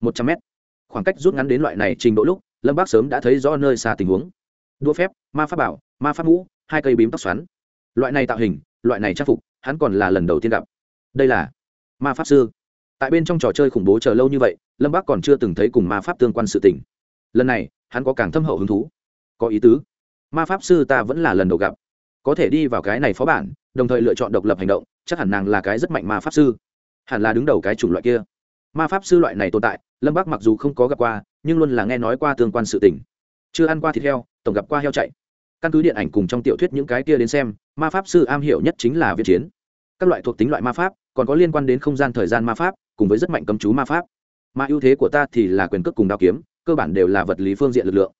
một trăm m khoảng cách rút ngắn đến loại này trình độ lúc, lâm bác sớm đã thấy rõ nơi xa tình huống. Đua phép, ma pháp bảo, ma pháp mũ hai cây bím tóc xoắn. Loại này tạo hình, loại này trang phục, hắn còn là lần đầu tiên gặp. Đây là ma pháp sư. Tại bên trong trò chơi khủng bố chờ lâu như vậy, lâm bác còn chưa từng thấy cùng ma pháp tương quan sự tình. Lần này, hắn có càng thâm hậu hứng thú. Có ý tứ. Ma pháp sư ta vẫn là lần đầu gặp có thể đi vào cái này phó bản, đồng thời lựa chọn độc lập hành động, chắc hẳn nàng là cái rất mạnh ma pháp sư. Hẳn là đứng đầu cái chủng loại kia. Ma pháp sư loại này tồn tại, lâm bác mặc dù không có gặp qua, nhưng luôn là nghe nói qua tương quan sự tình. Chưa ăn qua thịt heo, tổng gặp qua heo chạy. Căn cứ điện ảnh cùng trong tiểu thuyết những cái kia đến xem, ma pháp sư am hiểu nhất chính là viết chiến. Các loại thuộc tính loại ma pháp, còn có liên quan đến không gian thời gian ma pháp, cùng với rất mạnh cấm chú ma pháp. Mà ưu thế của ta thì là quyền cước cùng đao kiếm, cơ bản đều là vật lý phương diện lực lượng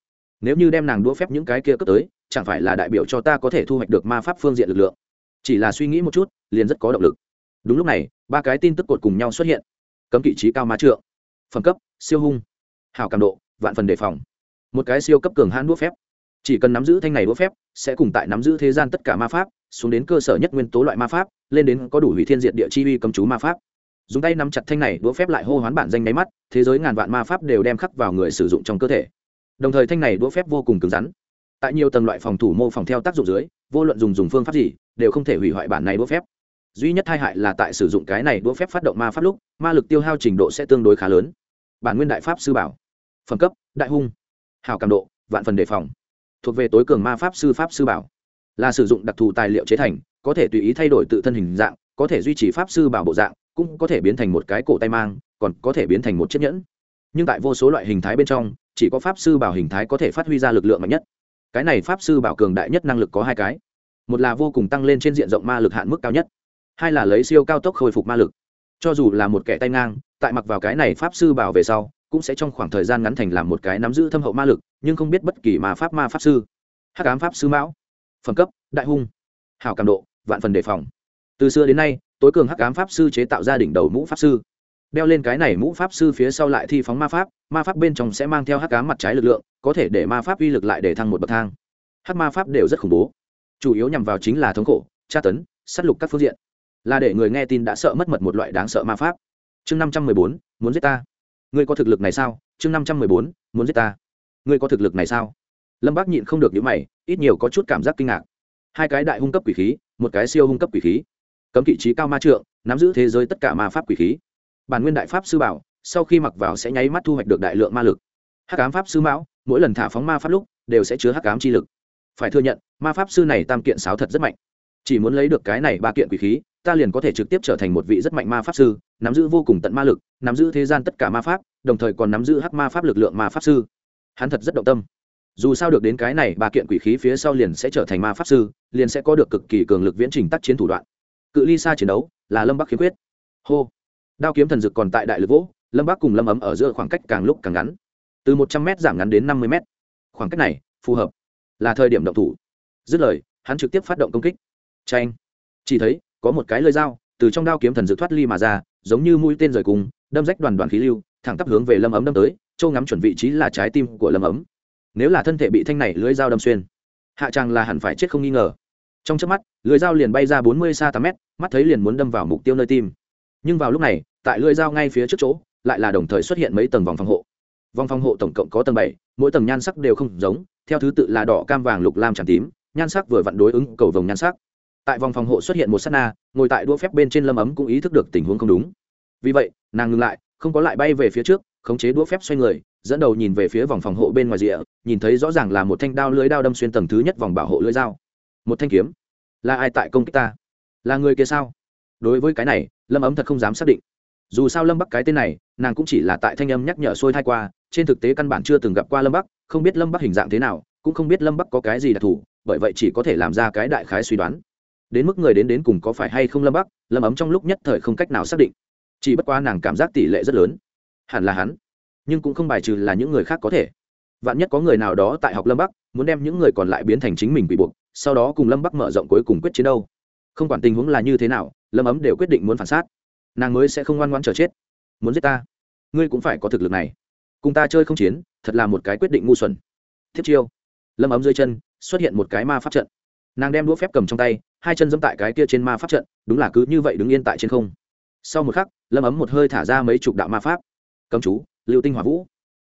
nếu như đem nàng đũa phép những cái kia cấp tới, chẳng phải là đại biểu cho ta có thể thu hoạch được ma pháp phương diện lực lượng? Chỉ là suy nghĩ một chút, liền rất có động lực. Đúng lúc này, ba cái tin tức cột cùng nhau xuất hiện. Cấm kỵ trí cao ma trượng, phẩm cấp, siêu hung hào cảm độ, vạn phần đề phòng. Một cái siêu cấp cường hãn đũa phép. Chỉ cần nắm giữ thanh này đũa phép, sẽ cùng tại nắm giữ thế gian tất cả ma pháp, xuống đến cơ sở nhất nguyên tố loại ma pháp, lên đến có đủ hủy thiên diện địa chi uy cầm chú ma pháp. Dùng tay nắm chặt thanh này đũa phép lại hô hoán bản danh máy mắt, thế giới ngàn vạn ma pháp đều đem khắc vào người sử dụng trong cơ thể đồng thời thanh này đũa phép vô cùng cứng rắn. Tại nhiều tầng loại phòng thủ mô phòng theo tác dụng dưới, vô luận dùng dùng phương pháp gì, đều không thể hủy hoại bản này đũa phép. Duy nhất hai hại là tại sử dụng cái này đũa phép phát động ma pháp lúc, ma lực tiêu hao trình độ sẽ tương đối khá lớn. Bản nguyên đại pháp sư bảo. Phẩm cấp, đại hung. Hào cảm độ, vạn phần đề phòng. Thuộc về tối cường ma pháp sư pháp sư bảo. Là sử dụng đặc thù tài liệu chế thành, có thể tùy ý thay đổi tự thân hình dạng, có thể duy trì pháp sư bảo bộ dạng, cũng có thể biến thành một cái cổ tay mang, còn có thể biến thành một chiếc nhẫn. Nhưng tại vô số loại hình thái bên trong chỉ có pháp sư bảo hình thái có thể phát huy ra lực lượng mạnh nhất. Cái này pháp sư bảo cường đại nhất năng lực có hai cái. Một là vô cùng tăng lên trên diện rộng ma lực hạn mức cao nhất. Hai là lấy siêu cao tốc khôi phục ma lực. Cho dù là một kẻ tay ngang, tại mặc vào cái này pháp sư bảo về sau, cũng sẽ trong khoảng thời gian ngắn thành làm một cái nắm giữ thâm hậu ma lực, nhưng không biết bất kỳ ma pháp ma pháp sư. Hắc ám pháp sư mão. Phẩm cấp, đại hung. Hảo cảm độ, vạn phần đề phòng. Từ xưa đến nay, tối cường hắc ám pháp sư chế tạo ra đỉnh đầu mũ pháp sư đeo lên cái này mũ pháp sư phía sau lại thi phóng ma pháp ma pháp bên trong sẽ mang theo hắc ám mặt trái lực lượng, có thể để ma pháp uy lực lại để thăng một bậc thang. Hắc ma pháp đều rất khủng bố. Chủ yếu nhằm vào chính là thống khổ, tra tấn s á t lục các phương diện. Là để người nghe tin đã sợ mất mật một loại đáng sợ ma pháp. Chương năm trăm mười bốn, muốn giết ta. Ngươi có thực lực này sao? Chương năm trăm mười bốn, muốn giết ta. Ngươi có thực lực này sao? Lâm bác nhịn không được những mày, ít nhiều có chút cảm giác kinh ngạc. Hai cái đại hung cấp quỷ khí, một cái siêu hung cấp quỷ khí. Cấm kỵ trí cao ma trượng, nắm giữ thế giới tất cả ma pháp quỷ khí bản nguyên đại pháp sư bảo, sau khi mặc vào sẽ nháy mắt thu hoạch được đại lượng ma lực. Hắc ám pháp sư mão, mỗi lần thả phóng ma pháp lúc, đều sẽ chứa hắc ám chi lực. Phải thừa nhận, ma pháp sư này tam kiện sáo thật rất mạnh. Chỉ muốn lấy được cái này ba kiện quỷ khí, ta liền có thể trực tiếp trở thành một vị rất mạnh ma pháp sư, nắm giữ vô cùng tận ma lực, nắm giữ thế gian tất cả ma pháp, đồng thời còn nắm giữ hắc ma pháp lực lượng ma pháp sư. Hắn thật rất động tâm. Dù sao được đến cái này ba kiện quỷ khí phía sau liền sẽ trở thành ma pháp sư, liền sẽ có được cực kỳ cường lực viễn trình tác chiến thủ đoạn. Cự ly xa chiến đấu, là lâm bắc khiếm khuyết. Hô đao kiếm thần dực còn tại đại lực vỗ, lâm bác cùng lâm ấm ở giữa khoảng cách càng lúc càng ngắn. Từ một trăm m giảm ngắn đến năm mươi m khoảng cách này, phù hợp. Là thời điểm động thủ. Dứt lời, hắn trực tiếp phát động công kích. Tranh chỉ thấy, có một cái lơi dao từ trong đao kiếm thần dực thoát ly mà ra, giống như mũi tên rời cùng, đâm rách đoàn đoàn khí lưu, thẳng tắp hướng về lâm ấm đâm tới, châu ngắm chuẩn vị trí là trái tim của lâm ấm. Nếu là thân thể bị thanh này lưới dao đâm xuyên, hạ tràng là hẳn phải chết không nghi ngờ. Trong chớp mắt lưới dao liền bay ra bốn mươi xa tám mét, mắt thấy liền muốn đâm vào mục tiêu nơi tim nhưng vào lúc này, tại lưỡi dao ngay phía trước chỗ, lại là đồng thời xuất hiện mấy tầng vòng phòng hộ. Vòng phòng hộ tổng cộng có tầng bảy, mỗi tầng nhan sắc đều không giống, theo thứ tự là đỏ, cam, vàng, lục, lam tràm tím, nhan sắc vừa vặn đối ứng cầu vồng nhan sắc. Tại vòng phòng hộ xuất hiện một s á t na, ngồi tại đũa phép bên trên lâm ấm cũng ý thức được tình huống không đúng. Vì vậy, nàng ngừng lại, không có lại bay về phía trước, khống chế đũa phép xoay người, dẫn đầu nhìn về phía vòng phòng hộ bên ngoài rìa, nhìn thấy rõ ràng là một thanh đao lưới đao đâm xuyên tầng thứ nhất vòng bảo hộ lưới dao. Một thanh kiếm. Là ai tại công kích ta? Là người kia sao? Đối với cái này lâm ấm thật không dám xác định dù sao lâm bắc cái tên này nàng cũng chỉ là tại thanh âm nhắc nhở sôi thai qua trên thực tế căn bản chưa từng gặp qua lâm bắc không biết lâm bắc hình dạng thế nào cũng không biết lâm bắc có cái gì đặc thù bởi vậy chỉ có thể làm ra cái đại khái suy đoán đến mức người đến đến cùng có phải hay không lâm bắc lâm ấm trong lúc nhất thời không cách nào xác định chỉ bất quá nàng cảm giác tỷ lệ rất lớn hẳn là hắn nhưng cũng không bài trừ là những người khác có thể vạn nhất có người nào đó tại học lâm bắc muốn đem những người còn lại biến thành chính mình bị buộc sau đó cùng lâm bắc mở rộng cuối cùng quyết chiến đâu không quản tình huống là như thế nào lâm ấm đều quyết định muốn phản sát nàng mới sẽ không ngoan ngoan chờ chết. Muốn giết ta? Ngươi cũng phải có thực lực này. Cùng ta chơi không chiến, thật là một cái quyết định ngu xuẩn. Thiết chiêu. Lâm ấm dưới chân, xuất hiện một cái ma pháp trận. Nàng đem đũa phép cầm trong tay, hai chân dẫm tại cái kia trên ma pháp trận, đúng là cứ như vậy đứng yên tại trên không. Sau một khắc, lâm ấm một hơi thả ra mấy chục đạo ma pháp. Cấm chú, lưu tinh hỏa vũ.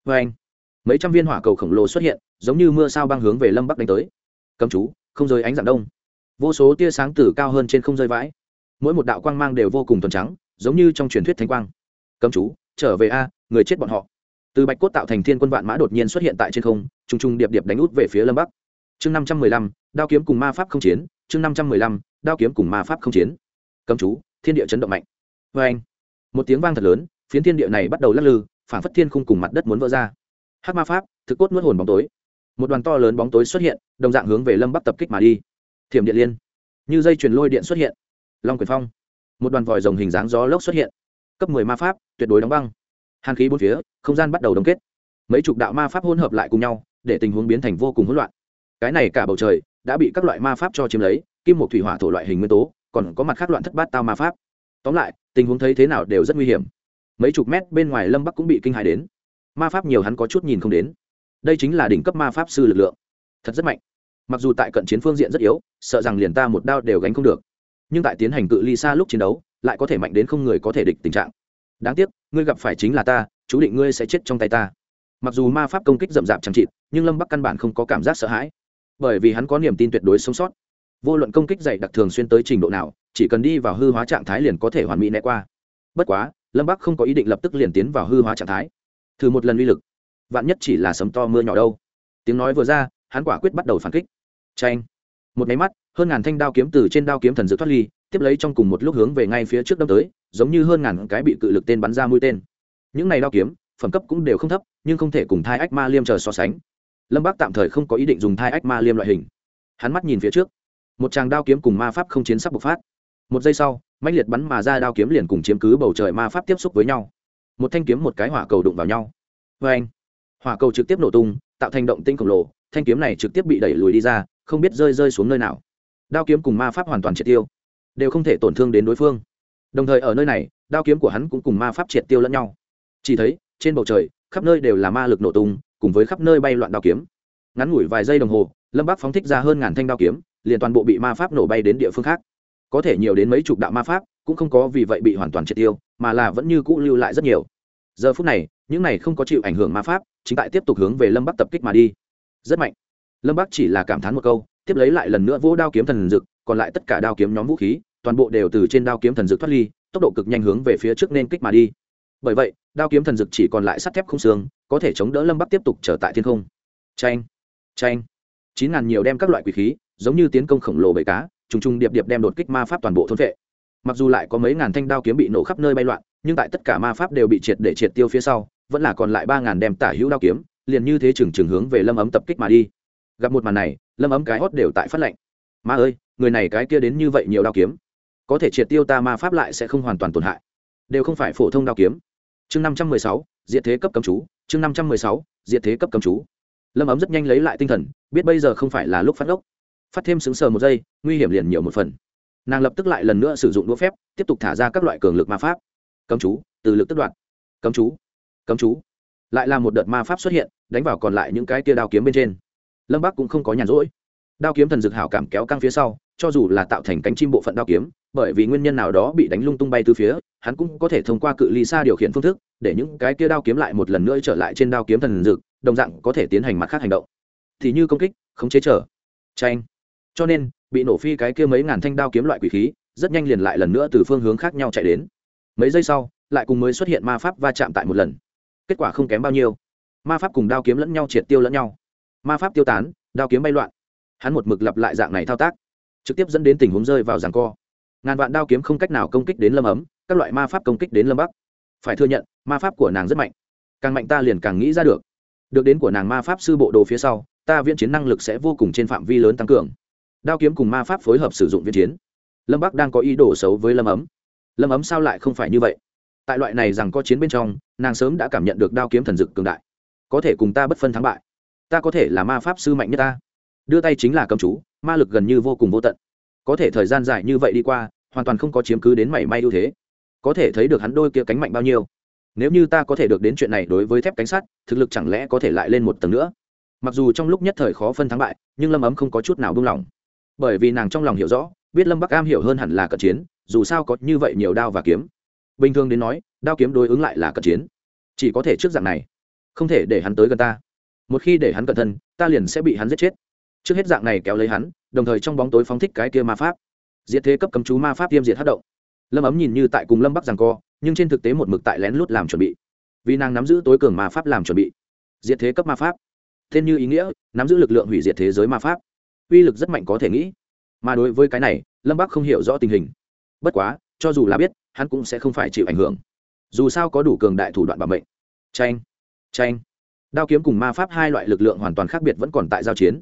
Vê anh, mấy trăm viên hỏa cầu khổng lồ xuất hiện, giống như mưa sao băng hướng về lâm bắc đánh tới. Cấm chú, không rơi ánh dạng đông. Vô số tia sáng từ cao hơn trên không rơi vãi mỗi một đạo quang mang đều vô cùng thuần trắng, giống như trong truyền thuyết thanh quang. Cấm chú, trở về a, người chết bọn họ. Từ bạch cốt tạo thành thiên quân vạn mã đột nhiên xuất hiện tại trên không t r u n g t r u n g điệp điệp đánh út về phía lâm bắc. Chương năm trăm mười lăm, đao kiếm cùng ma pháp không chiến, chương năm trăm mười lăm, đao kiếm cùng ma pháp không chiến. Cấm chú, thiên địa chấn động mạnh. Vê anh, một tiếng vang thật lớn, phiến thiên địa này bắt đầu lắc lư phản phất thiên khung cùng mặt đất muốn vỡ ra. Hát ma pháp, thực cốt nuốt hồn bóng tối. Một đoàn to lớn bóng tối xuất hiện, đồng dạng hướng về lâm bắc tập kích mà đi. Thiểm điện liên. Như dây chuyền lôi điện xuất hiện long quyền phong. Một đoàn vòi rồng hình dáng gió lốc xuất hiện. Cấp mười ma pháp, tuyệt đối đóng băng. Hàn khí bốn phía, không gian bắt đầu đông kết. Mấy chục đạo ma pháp hỗn hợp lại cùng nhau, để tình huống biến thành vô cùng hỗn loạn. Cái này cả bầu trời, đã bị các loại ma pháp cho chiếm lấy, kim một thủy hỏa thổ loại hình nguyên tố, còn có mặt khác loạn thất bát tao ma pháp. Tóm lại, tình huống thấy thế nào đều rất nguy hiểm. Mấy chục mét bên ngoài lâm bắc cũng bị kinh hại đến. Ma pháp nhiều hắn có chút nhìn không đến. Đây chính là đỉnh cấp ma pháp sư lực lượng. Thật rất mạnh. Mặc dù tại cận chiến phương diện rất yếu, sợ rằng liền ta một đao đều gánh không được nhưng tại tiến hành cự ly xa lúc chiến đấu, lại có thể mạnh đến không người có thể địch tình trạng. Đáng tiếc, ngươi gặp phải chính là ta, chú định ngươi sẽ chết trong tay ta. Mặc dù ma pháp công kích rậm rạp chẳng trịt nhưng lâm bắc căn bản không có cảm giác sợ hãi. Bởi vì hắn có niềm tin tuyệt đối sống sót. Vô luận công kích dày đặc thường xuyên tới trình độ nào, chỉ cần đi vào hư hóa trạng thái liền có thể hoàn mỹ né qua. Bất quá, lâm bắc không có ý định lập tức liền tiến vào hư hóa trạng thái. Thử một lần uy lực. Vạn nhất chỉ là sấm to mưa nhỏ đâu. Tiếng nói vừa ra, hắn quả quyết bắt đầu phản kích. Tranh một máy mắt, hơn ngàn thanh đao kiếm từ trên đao kiếm thần dự thoát ly, tiếp lấy trong cùng một lúc hướng về ngay phía trước đâm tới, giống như hơn ngàn cái bị cự lực tên bắn ra mũi tên. Những này đao kiếm, phẩm cấp cũng đều không thấp, nhưng không thể cùng thai ách ma liêm chờ so sánh. Lâm bác tạm thời không có ý định dùng thai ách ma liêm loại hình. Hắn mắt nhìn phía trước. Một tràng đao kiếm cùng ma pháp không chiến sắp bộc phát. Một giây sau mạnh liệt bắn mà ra đao kiếm liền cùng chiếm cứ bầu trời ma pháp tiếp xúc với nhau. Một thanh kiếm một cái hỏa cầu đụng vào nhau. Vê anh hỏa cầu trực tiếp nổ tung, tạo thành động tinh khổng lồ, thanh kiếm này trực tiếp bị đẩy lùi đi ra không biết rơi rơi xuống nơi nào. Đao kiếm cùng ma pháp hoàn toàn triệt tiêu, đều không thể tổn thương đến đối phương. Đồng thời ở nơi này, đao kiếm của hắn cũng cùng ma pháp triệt tiêu lẫn nhau. Chỉ thấy, trên bầu trời, khắp nơi đều là ma lực nổ tung, cùng với khắp nơi bay loạn đao kiếm. Ngắn ngủi vài giây đồng hồ, lâm bắc phóng thích ra hơn ngàn thanh đao kiếm, liền toàn bộ bị ma pháp nổ bay đến địa phương khác. Có thể nhiều đến mấy chục đạo ma pháp, cũng không có vì vậy bị hoàn toàn triệt tiêu, mà là vẫn như cũ lưu lại rất nhiều. Giờ phút này, những này không có chịu ảnh hưởng ma pháp, chính tại tiếp tục hướng về lâm bắc tập kích mà đi. Rất mạnh lâm Bác chỉ là cảm thán một câu, tiếp lấy lại lần nữa vỗ đao kiếm thần dực, còn lại tất cả đao kiếm nhóm vũ khí, toàn bộ đều từ trên đao kiếm thần dực thoát ly, tốc độ cực nhanh hướng về phía trước nên kích mà đi. Bởi vậy, đao kiếm thần dực chỉ còn lại sắt thép không xương, có thể chống đỡ lâm bắc tiếp tục trở tại thiên không. Tranh tranh chín ngàn nhiều đem các loại quỷ khí, giống như tiến công khổng lồ bầy cá, trùng trùng điệp điệp đem đột kích ma pháp toàn bộ thôn vệ. Mặc dù lại có mấy ngàn thanh đao kiếm bị nổ khắp nơi bay loạn, nhưng tại tất cả ma pháp đều bị triệt để triệt tiêu phía sau, vẫn là còn lại ba ngàn đem tả hữu đao kiếm, liền như thế trừng trừng hướng về lâm ấm tập kích mà đi gặp một màn này lâm ấm cái hót đều tại phát lệnh. Ma ơi người này cái kia đến như vậy nhiều đao kiếm có thể triệt tiêu ta ma pháp lại sẽ không hoàn toàn tổn hại. Đều không phải phổ thông đao kiếm. Chương năm trăm mười sáu diện thế cấp cấm chú chương năm trăm mười sáu diện thế cấp cấm chú. Lâm ấm rất nhanh lấy lại tinh thần biết bây giờ không phải là lúc phát ốc phát thêm xứng sờ một giây nguy hiểm liền nhiều một phần. Nàng lập tức lại lần nữa sử dụng đũa phép tiếp tục thả ra các loại cường lực ma pháp. Cấm chú từ lực tất đoạt, cấm chú cấm chú. Lại là một đợt ma pháp xuất hiện đánh vào còn lại những cái tia đao kiếm bên trên lâm bắc cũng không có nhàn rỗi đao kiếm thần dực hảo cảm kéo căng phía sau cho dù là tạo thành cánh chim bộ phận đao kiếm bởi vì nguyên nhân nào đó bị đánh lung tung bay từ phía hắn cũng có thể thông qua cự ly xa điều khiển phương thức để những cái kia đao kiếm lại một lần nữa trở lại trên đao kiếm thần dực đồng dạng có thể tiến hành mặt khác hành động thì như công kích khống chế trở tranh cho nên bị nổ phi cái kia mấy ngàn thanh đao kiếm loại quỷ khí rất nhanh liền lại lần nữa từ phương hướng khác nhau chạy đến mấy giây sau lại cùng mới xuất hiện ma pháp va chạm tại một lần kết quả không kém bao nhiêu ma pháp cùng đao kiếm lẫn nhau triệt tiêu lẫn nhau ma pháp tiêu tán, đao kiếm bay loạn. Hắn một mực lặp lại dạng này thao tác, trực tiếp dẫn đến tình huống rơi vào ràng co. Ngàn vạn đao kiếm không cách nào công kích đến lâm ấm, các loại ma pháp công kích đến lâm bắc. Phải thừa nhận, ma pháp của nàng rất mạnh. Càng mạnh ta liền càng nghĩ ra được. Được đến của nàng ma pháp sư bộ đồ phía sau, ta viễn chiến năng lực sẽ vô cùng trên phạm vi lớn tăng cường. Đao kiếm cùng ma pháp phối hợp sử dụng viễn chiến. Lâm bắc đang có ý đồ xấu với lâm ấm. Lâm ấm sao lại không phải như vậy? Tại loại này rằng có chiến bên trong, nàng sớm đã cảm nhận được đao kiếm thần dực cường đại. Có thể cùng ta bất phân thắng bại ta có thể là ma pháp sư mạnh nhất ta. Đưa tay chính là cầm chú, ma lực gần như vô cùng vô tận. Có thể thời gian dài như vậy đi qua, hoàn toàn không có chiếm cứ đến mảy may ưu thế. Có thể thấy được hắn đôi kia cánh mạnh bao nhiêu. Nếu như ta có thể được đến chuyện này đối với thép cánh sắt, thực lực chẳng lẽ có thể lại lên một tầng nữa? Mặc dù trong lúc nhất thời khó phân thắng bại, nhưng lâm ấm không có chút nào buông lỏng. Bởi vì nàng trong lòng hiểu rõ, biết lâm bắc am hiểu hơn hẳn là cận chiến, dù sao có như vậy nhiều đao và kiếm. Bình thường đến nói, đao kiếm đối ứng lại là cận chiến. Chỉ có thể trước dạng này, không thể để hắn tới gần ta một khi để hắn cẩn thân, ta liền sẽ bị hắn giết chết. Trước hết dạng này kéo lấy hắn, đồng thời trong bóng tối phóng thích cái kia ma pháp. Diệt thế cấp cấm chú ma pháp tiêm diệt hát động. Lâm ấm nhìn như tại cùng lâm bắc rằng co, nhưng trên thực tế một mực tại lén lút làm chuẩn bị. Vì nàng nắm giữ tối cường ma pháp làm chuẩn bị. Diệt thế cấp ma pháp. Tên như ý nghĩa, nắm giữ lực lượng hủy diệt thế giới ma pháp. Uy lực rất mạnh có thể nghĩ. Mà đối với cái này, lâm bắc không hiểu rõ tình hình. Bất quá, cho dù là biết, hắn cũng sẽ không phải chịu ảnh hưởng. Dù sao có đủ cường đại thủ đoạn bảo mệnh. Tranh tranh đao kiếm cùng ma pháp hai loại lực lượng hoàn toàn khác biệt vẫn còn tại giao chiến.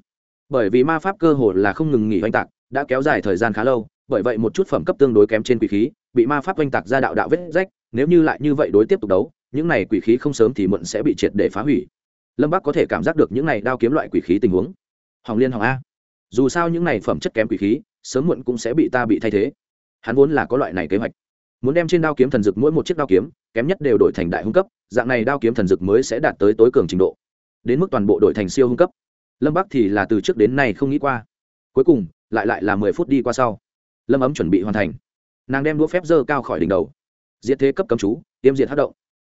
Bởi vì ma pháp cơ hồ là không ngừng nghỉ oanh tạc, đã kéo dài thời gian khá lâu, bởi vậy một chút phẩm cấp tương đối kém trên quỷ khí, bị ma pháp oanh tạc ra đạo đạo vết rách, nếu như lại như vậy đối tiếp tục đấu, những này quỷ khí không sớm thì muộn sẽ bị triệt để phá hủy. Lâm bắc có thể cảm giác được những này đao kiếm loại quỷ khí tình huống. Hỏng liên hỏng a. Dù sao những này phẩm chất kém quỷ khí, sớm muộn cũng sẽ bị ta bị thay thế. Hắn vốn là có loại này kế hoạch muốn đem trên đao kiếm thần dực mỗi một chiếc đao kiếm, kém nhất đều đổi thành đại hung cấp, dạng này đao kiếm thần dực mới sẽ đạt tới tối cường trình độ. Đến mức toàn bộ đổi thành siêu hung cấp. Lâm bắc thì là từ trước đến nay không nghĩ qua. Cuối cùng, lại lại là mười phút đi qua sau. Lâm ấm chuẩn bị hoàn thành. Nàng đem đũa phép dơ cao khỏi đỉnh đầu. Diệt thế cấp cấm chú, tiêm diệt hát động.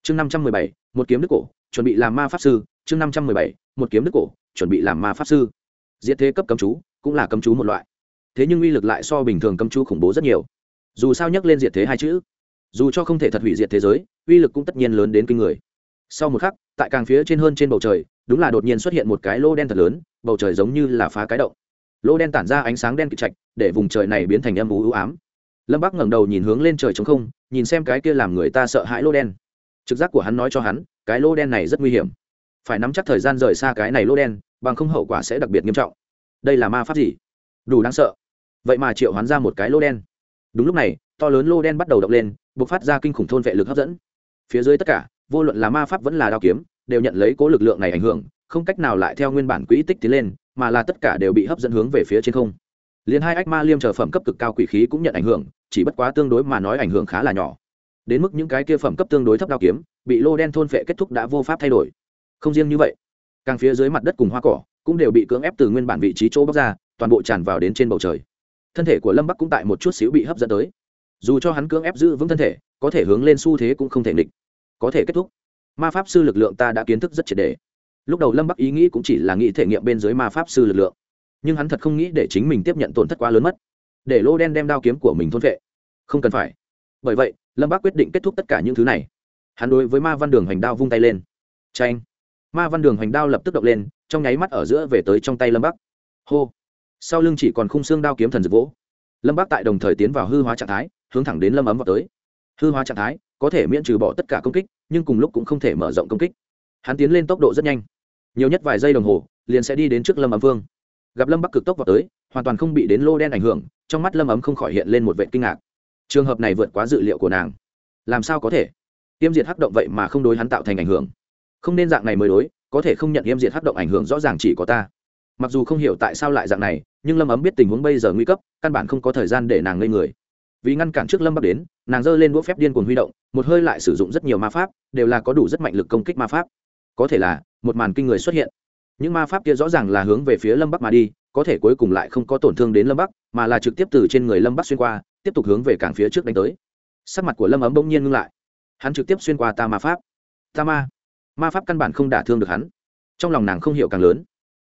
Chương năm trăm mười bảy, một kiếm đức cổ, chuẩn bị làm ma pháp sư. Chương năm trăm mười bảy, một kiếm đức cổ, chuẩn bị làm ma pháp sư. Diệt thế cấp cấm chú cũng là cấm chú một loại. Thế nhưng uy lực lại so bình thường cấm chú khủng bố rất nhiều dù sao nhắc lên diệt thế hai chữ, dù cho không thể thật hủy diệt thế giới, uy lực cũng tất nhiên lớn đến kinh người. Sau một khắc, tại càng phía trên hơn trên bầu trời, đúng là đột nhiên xuất hiện một cái lô đen thật lớn, bầu trời giống như là phá cái động. Lô đen tản ra ánh sáng đen kịt trạch để vùng trời này biến thành âm u ưu ám. Lâm bắc ngẩng đầu nhìn hướng lên trời trống không, nhìn xem cái kia làm người ta sợ hãi lô đen. Trực giác của hắn nói cho hắn, cái lô đen này rất nguy hiểm. Phải nắm chắc thời gian rời xa cái này lô đen, bằng không hậu quả sẽ đặc biệt nghiêm trọng. Đây là ma pháp gì? Đủ đáng sợ. Vậy mà triệu hoán ra một cái lô đen đúng lúc này, to lớn lô đen bắt đầu động lên b ộ c phát ra kinh khủng thôn vệ lực hấp dẫn. Phía dưới tất cả, vô luận là ma pháp vẫn là đao kiếm, đều nhận lấy cố lực lượng này ảnh hưởng, không cách nào lại theo nguyên bản quỹ tích tiến lên, mà là tất cả đều bị hấp dẫn hướng về phía trên không. Liền hai ách ma liêm chờ phẩm cấp cực cao quỷ khí cũng nhận ảnh hưởng, chỉ bất quá tương đối mà nói ảnh hưởng khá là nhỏ. Đến mức những cái kia phẩm cấp tương đối thấp đao kiếm, bị lô đen thôn phệ kết thúc đã vô pháp thay đổi. Không riêng như vậy, càng phía dưới mặt đất cùng hoa cỏ cũng đều bị cưỡng ép từ nguyên bản vị trí chỗ bóc ra, toàn bộ tràn vào đến trên bầu trời thân thể của lâm bắc cũng tại một chút xíu bị hấp dẫn tới dù cho hắn cưỡng ép giữ vững thân thể có thể hướng lên xu thế cũng không thể nghịch có thể kết thúc ma pháp sư lực lượng ta đã kiến thức rất triệt đề lúc đầu lâm bắc ý nghĩ cũng chỉ là nghĩ thể nghiệm bên dưới ma pháp sư lực lượng nhưng hắn thật không nghĩ để chính mình tiếp nhận tổn thất quá lớn mất để lô đen đem đao kiếm của mình thôn vệ không cần phải bởi vậy lâm Bắc quyết định kết thúc tất cả những thứ này hắn đối với ma văn đường hoành đao vung tay lên tranh ma văn đường hoành đao lập tức động lên trong nháy mắt ở giữa về tới trong tay lâm bắc hô sau lưng chỉ còn khung xương đao kiếm thần dược vỗ. Lâm bắc tại đồng thời tiến vào hư hóa trạng thái, hướng thẳng đến lâm ấm vào tới. Hư hóa trạng thái, có thể miễn trừ bỏ tất cả công kích, nhưng cùng lúc cũng không thể mở rộng công kích. Hắn tiến lên tốc độ rất nhanh. Nhiều nhất vài giây đồng hồ, liền sẽ đi đến trước lâm ấm vương. Gặp lâm bắc cực tốc vào tới, hoàn toàn không bị đến lô đen ảnh hưởng, trong mắt lâm ấm không khỏi hiện lên một vệ kinh ngạc. Trường hợp này vượt quá dự liệu của nàng. Làm sao có thể? Tiêm diệt hắc động vậy mà không đối hắn tạo thành ảnh hưởng. Không nên dạng này mới đối, có thể không nhận tiêm diệt hắc động ảnh hưởng rõ ràng chỉ có ta mặc dù không hiểu tại sao lại dạng này, nhưng lâm ấm biết tình huống bây giờ nguy cấp, căn bản không có thời gian để nàng ngây người. Vì ngăn cản trước lâm bắc đến, nàng giơ lên đũa phép điên cuồng huy động, một hơi lại sử dụng rất nhiều ma pháp, đều là có đủ rất mạnh lực công kích ma pháp. Có thể là, một màn kinh người xuất hiện. Những ma pháp kia rõ ràng là hướng về phía lâm bắc mà đi, có thể cuối cùng lại không có tổn thương đến lâm bắc, mà là trực tiếp từ trên người lâm bắc xuyên qua, tiếp tục hướng về cảng phía trước đánh tới. Sắc mặt của lâm ấm bỗng nhiên ngưng lại. Hắn trực tiếp xuyên qua ta ma pháp. Ta ma. Ma pháp căn bản không đả thương được hắn. Trong lòng nàng không hiểu càng lớn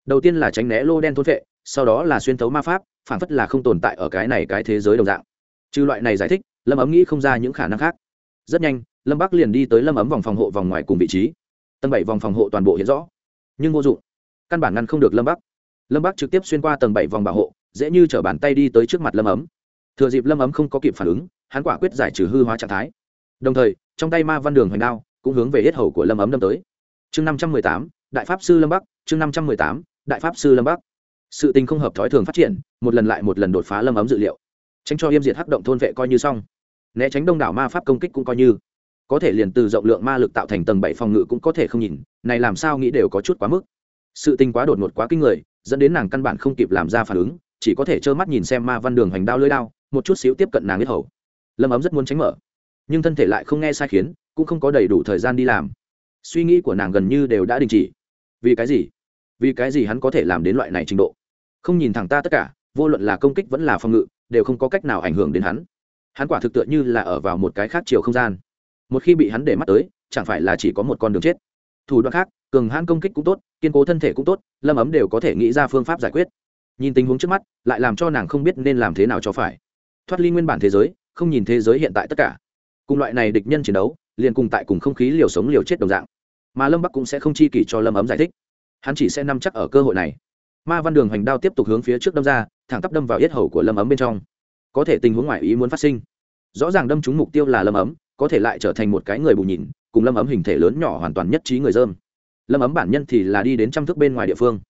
đầu tiên là tránh né lô đen thôn vệ sau đó là xuyên tấu ma pháp, phản phất là không tồn tại ở cái này cái thế giới đồng dạng. Trừ loại này giải thích, lâm ấm nghĩ không ra những khả năng khác. Rất nhanh, lâm bắc liền đi tới lâm ấm vòng phòng hộ vòng ngoài cùng vị trí. Tầng bảy vòng phòng hộ toàn bộ hiện rõ. Nhưng vô dụng. Căn bản ngăn không được lâm bắc. Lâm bắc trực tiếp xuyên qua tầng bảy vòng bảo hộ, dễ như chở bàn tay đi tới trước mặt lâm ấm. Thừa dịp lâm ấm không có kịp phản ứng, hắn quả quyết giải trừ hư hóa trạng thái. Đồng thời, trong tay ma văn đường hoành đao cũng hướng về hết hầu của lâm ấm đâm tới. Chương năm trăm mười tám, đại pháp sư lâm bắc, chương năm trăm mười tám đại pháp sư lâm bắc. Sự tình không hợp thói thường phát triển, một lần lại một lần đột phá lâm ấm dự liệu. Tránh cho yêm diệt hắc động thôn vệ coi như xong. Né tránh đông đảo ma pháp công kích cũng coi như. Có thể liền từ rộng lượng ma lực tạo thành tầng bảy phòng ngự cũng có thể không nhìn, này làm sao nghĩ đều có chút quá mức. Sự tình quá đột ngột quá kinh người, dẫn đến nàng căn bản không kịp làm ra phản ứng, chỉ có thể trơ mắt nhìn xem ma văn đường hoành đao lưỡi đao, một chút xíu tiếp cận nàng biết hầu. Lâm ấm rất muốn tránh mở, nhưng thân thể lại không nghe sai khiến, cũng không có đầy đủ thời gian đi làm. Suy nghĩ của nàng gần như đều đã đình chỉ. Vì cái gì? Vì cái gì hắn có thể làm đến loại này trình độ? Không nhìn thẳng ta tất cả, vô luận là công kích vẫn là phòng ngự, đều không có cách nào ảnh hưởng đến hắn. Hắn quả thực tựa như là ở vào một cái khác chiều không gian. Một khi bị hắn để mắt tới, chẳng phải là chỉ có một con đường chết. Thủ đoạn khác, cường hãn công kích cũng tốt, kiên cố thân thể cũng tốt, lâm ấm đều có thể nghĩ ra phương pháp giải quyết. Nhìn tình huống trước mắt, lại làm cho nàng không biết nên làm thế nào cho phải. Thoát ly nguyên bản thế giới, không nhìn thế giới hiện tại tất cả. Cùng loại này địch nhân chiến đấu, liền cùng tại cùng không khí liều sống liều chết đồng dạng. Mà lâm bắc cũng sẽ không chi kỷ cho lâm ấm giải thích hắn chỉ sẽ nắm chắc ở cơ hội này. Ma văn đường hoành đao tiếp tục hướng phía trước đâm ra, thẳng tắp đâm vào yết hầu của lâm ấm bên trong. Có thể tình huống ngoài ý muốn phát sinh. Rõ ràng đâm trúng mục tiêu là lâm ấm, có thể lại trở thành một cái người bù nhìn, cùng lâm ấm hình thể lớn nhỏ hoàn toàn nhất trí người dơm. Lâm ấm bản nhân thì là đi đến trăm thước bên ngoài địa phương.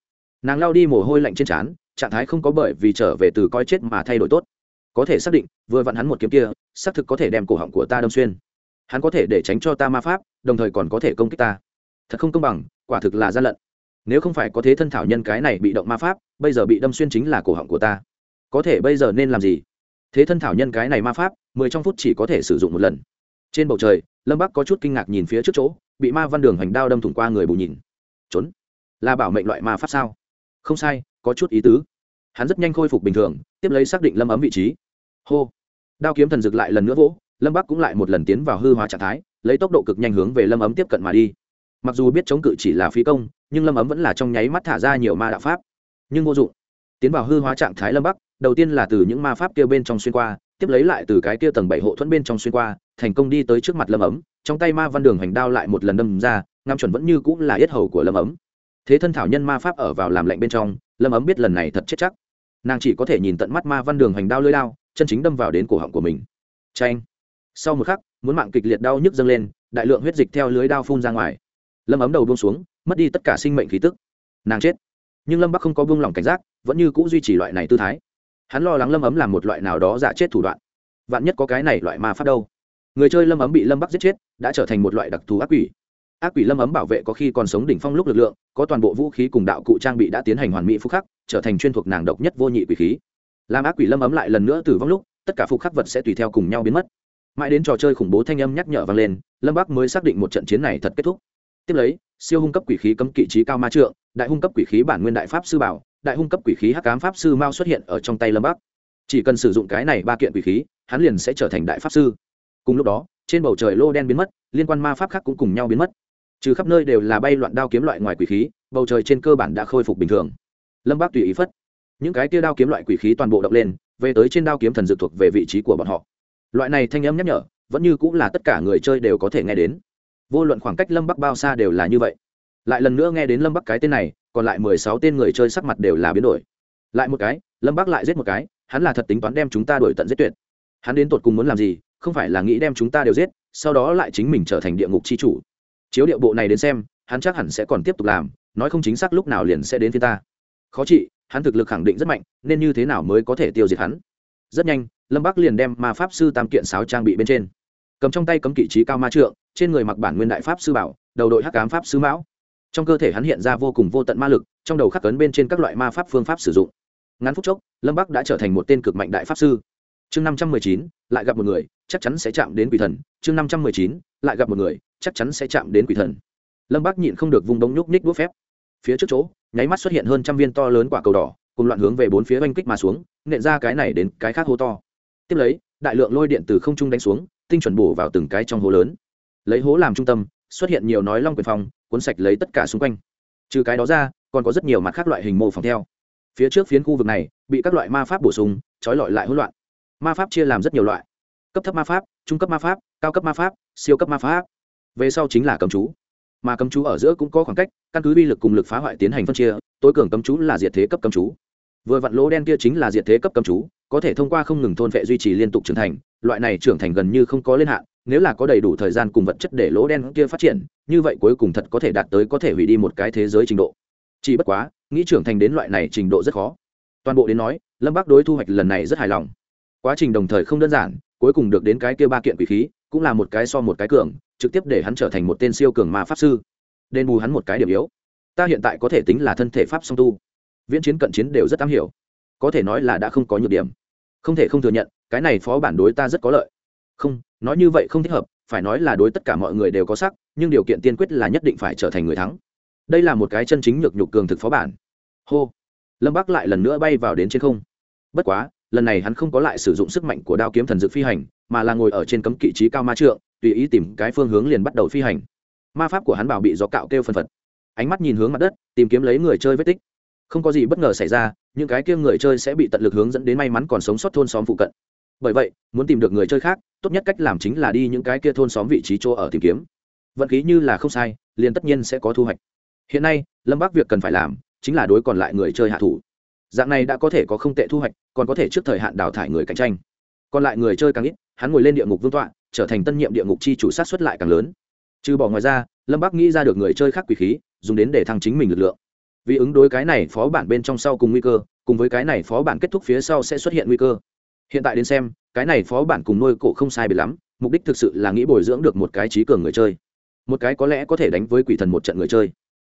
Nàng lao đi mồ hôi lạnh trên trán, trạng thái không có bởi vì trở về từ coi chết mà thay đổi tốt. Có thể xác định, vừa vặn hắn một kiếm kia, xác thực có thể đem cổ họng của ta đâm xuyên. Hắn có thể để tránh cho ta ma pháp, đồng thời còn có thể công kích ta. Thật không công bằng, quả thực là gian lận nếu không phải có thế thân thảo nhân cái này bị động ma pháp, bây giờ bị đâm xuyên chính là cổ họng của ta. Có thể bây giờ nên làm gì? Thế thân thảo nhân cái này ma pháp, mười trong phút chỉ có thể sử dụng một lần. Trên bầu trời, lâm bắc có chút kinh ngạc nhìn phía trước chỗ, bị ma văn đường hành đao đâm thủng qua người bù nhìn. Trốn? Là bảo mệnh loại ma pháp sao? Không sai, có chút ý tứ. Hắn rất nhanh khôi phục bình thường, tiếp lấy xác định lâm ấm vị trí. Hô! Đao kiếm thần dực lại lần nữa vỗ, lâm bắc cũng lại một lần tiến vào hư hóa trạng thái, lấy tốc độ cực nhanh hướng về lâm ấm tiếp cận mà đi. Mặc dù biết chống cự chỉ là phí công nhưng lâm ấm vẫn là trong nháy mắt thả ra nhiều ma đạo pháp. Nhưng vô dụng. Tiến vào hư hóa trạng thái lâm bắc, đầu tiên là từ những ma pháp kia bên trong xuyên qua, tiếp lấy lại từ cái kia tầng bảy hộ thuẫn bên trong xuyên qua, thành công đi tới trước mặt lâm ấm, trong tay ma văn đường hành đao lại một lần đâm ra ngam chuẩn vẫn như cũng là yết hầu của lâm ấm. Thế thân thảo nhân ma pháp ở vào làm lạnh bên trong, lâm ấm biết lần này thật chết chắc. Nàng chỉ có thể nhìn tận mắt ma văn đường hành đao lưỡi đao, chân chính đâm vào đến cổ họng của mình. Tranh sau một khắc, muốn mạng kịch liệt đau nhức dâng lên, đại lượng huyết dịch theo lưới đao phun ra ngoài. Lâm ấm đầu buông xuống mất đi tất cả sinh mệnh khí tức. Nàng chết. Nhưng lâm bắc không có buông lỏng cảnh giác, vẫn như c ũ duy trì loại này tư thái. Hắn lo lắng lâm ấm làm một loại nào đó giả chết thủ đoạn. Vạn nhất có cái này loại ma pháp đâu? Người chơi lâm ấm bị lâm bắc giết chết, đã trở thành một loại đặc thù ác quỷ. Ác quỷ lâm ấm bảo vệ có khi còn sống đỉnh phong lúc lực lượng, có toàn bộ vũ khí cùng đạo cụ trang bị đã tiến hành hoàn mỹ phúc khắc, trở thành chuyên thuộc nàng độc nhất vô nhị quỷ khí. Làm ác quỷ lâm ấm lại lần nữa tử vong lúc, tất cả phục khắc vật sẽ tùy theo cùng nhau biến mất. Mãi đến trò chơi khủng bố thanh âm nhắc nhở vang lên, lâm bắc mới xác định một trận chiến này thật kết thúc tiếp lấy, siêu hung cấp quỷ khí cấm kỵ trí cao ma trượng, đại hung cấp quỷ khí bản nguyên đại pháp sư bảo, đại hung cấp quỷ khí hắc ám pháp sư mao xuất hiện ở trong tay lâm bắc. Chỉ cần sử dụng cái này ba kiện quỷ khí, hắn liền sẽ trở thành đại pháp sư. Cùng lúc đó, trên bầu trời lô đen biến mất, liên quan ma pháp khác cũng cùng nhau biến mất. Trừ khắp nơi đều là bay loạn đao kiếm loại ngoài quỷ khí, bầu trời trên cơ bản đã khôi phục bình thường. Lâm bác tùy ý phất. Những cái tia đao kiếm loại quỷ khí toàn bộ động lên, về tới trên đao kiếm thần dự thuộc về vị trí của bọn họ. Loại này thanh âm nhắc nhở, vẫn như cũng là tất cả người chơi đều có thể nghe đến vô luận khoảng cách lâm bắc bao xa đều là như vậy. Lại lần nữa nghe đến lâm bắc cái tên này, còn lại mười sáu tên người chơi sắc mặt đều là biến đổi. Lại một cái, lâm bắc lại giết một cái, hắn là thật tính toán đem chúng ta đổi tận giết tuyệt. Hắn đến tột cùng muốn làm gì, không phải là nghĩ đem chúng ta đều giết, sau đó lại chính mình trở thành địa ngục c h i chủ. Chiếu điệu bộ này đến xem, hắn chắc hẳn sẽ còn tiếp tục làm, nói không chính xác lúc nào liền sẽ đến phía ta. Khó trị, hắn thực lực khẳng định rất mạnh, nên như thế nào mới có thể tiêu diệt hắn? Rất nhanh, lâm bắc liền đem ma pháp sư tam kiện sáo trang bị bên trên cầm trong tay cấm kỵ trí cao ma trượng, trên người mặc bản nguyên đại pháp sư bảo, đầu đội hắc cám pháp sư mão. Trong cơ thể hắn hiện ra vô cùng vô tận ma lực, trong đầu khắc cấn bên trên các loại ma pháp phương pháp sử dụng. Ngắn phút chốc, lâm bắc đã trở thành một tên cực mạnh đại pháp sư. Chương năm trăm mười chín, lại gặp một người, chắc chắn sẽ chạm đến quỷ thần. Chương năm trăm mười chín, lại gặp một người, chắc chắn sẽ chạm đến quỷ thần. Lâm bắc nhịn không được vùng đống nhúc ních đũa phép. Phía trước chỗ, nháy mắt xuất hiện hơn trăm viên to lớn quả cầu đỏ, cùng loạn hướng về bốn phía oanh kích mà xuống, nện ra cái này đến cái khác hô to. Tiếp lấy, đại lượng lôi điện từ không trung đánh xuống tinh chuẩn bổ vào từng cái trong hố lớn. Lấy hố làm trung tâm, xuất hiện nhiều nói long quyền phòng cuốn sạch lấy tất cả xung quanh. Trừ cái đó ra, còn có rất nhiều mặt khác loại hình mô phỏng theo. Phía trước phiến khu vực này, bị các loại ma pháp bổ sung, trói lọi lại hỗn loạn. Ma pháp chia làm rất nhiều loại. Cấp thấp ma pháp, trung cấp ma pháp, cao cấp ma pháp, siêu cấp ma pháp. Về sau chính là cấm chú. Mà cấm chú ở giữa cũng có khoảng cách, căn cứ uy lực cùng lực phá hoại tiến hành phân chia, tối cường cấm chú là diệt thế cấp cấm chú. Vừa vặn lỗ đen kia chính là diệt thế cấp cấm chú, có thể thông qua không ngừng thôn vệ duy trì liên tục trưởng thành loại này trưởng thành gần như không có lên hạn, nếu là có đầy đủ thời gian cùng vật chất để lỗ đen kia phát triển, như vậy cuối cùng thật có thể đạt tới có thể hủy đi một cái thế giới trình độ. Chỉ bất quá, nghĩ trưởng thành đến loại này trình độ rất khó. Toàn bộ đến nói, lâm bác đối thu hoạch lần này rất hài lòng. Quá trình đồng thời không đơn giản, cuối cùng được đến cái kia ba kiện quỷ khí, cũng là một cái so một cái cường, trực tiếp để hắn trở thành một tên siêu cường ma pháp sư. Đền bù hắn một cái điểm yếu. Ta hiện tại có thể tính là thân thể pháp song tu. Viễn chiến cận chiến đều rất am hiểu. Có thể nói là đã không có nhược điểm. Không thể không thừa nhận cái này phó bản đối ta rất có lợi. Không, nói như vậy không thích hợp, phải nói là đối tất cả mọi người đều có sắc, nhưng điều kiện tiên quyết là nhất định phải trở thành người thắng. Đây là một cái chân chính nhược nhục cường thực phó bản. Hô. Lâm bắc lại lần nữa bay vào đến trên không. Bất quá, lần này hắn không có lại sử dụng sức mạnh của đao kiếm thần dược phi hành, mà là ngồi ở trên cấm kỵ trí cao ma trượng, tùy ý tìm cái phương hướng liền bắt đầu phi hành. Ma pháp của hắn bảo bị gió cạo kêu phân phật. Ánh mắt nhìn hướng mặt đất, tìm kiếm lấy người chơi vết tích. Không có gì bất ngờ xảy ra, những cái kia người chơi sẽ bị tận lực hướng dẫn đến may mắn còn sống sót thôn xóm phụ cận bởi vậy, muốn tìm được người chơi khác, tốt nhất cách làm chính là đi những cái kia thôn xóm vị trí chỗ ở tìm kiếm. Vận khí như là không sai, liền tất nhiên sẽ có thu hoạch. Hiện nay, lâm bắc việc cần phải làm, chính là đối còn lại người chơi hạ thủ. Dạng này đã có thể có không tệ thu hoạch, còn có thể trước thời hạn đào thải người cạnh tranh. Còn lại người chơi càng ít, hắn ngồi lên địa ngục vương tọa, trở thành tân nhiệm địa ngục chi chủ sát xuất lại càng lớn. Trừ bỏ ngoài ra, lâm bắc nghĩ ra được người chơi khác quỷ khí, dùng đến để thăng chính mình lực lượng. Vì ứng đối cái này phó bản bên trong sau cùng nguy cơ, cùng với cái này phó bản kết thúc phía sau sẽ xuất hiện nguy cơ hiện tại đến xem, cái này phó bản cùng nuôi cổ không sai biệt lắm, mục đích thực sự là nghĩ bồi dưỡng được một cái trí cường người chơi. Một cái có lẽ có thể đánh với quỷ thần một trận người chơi.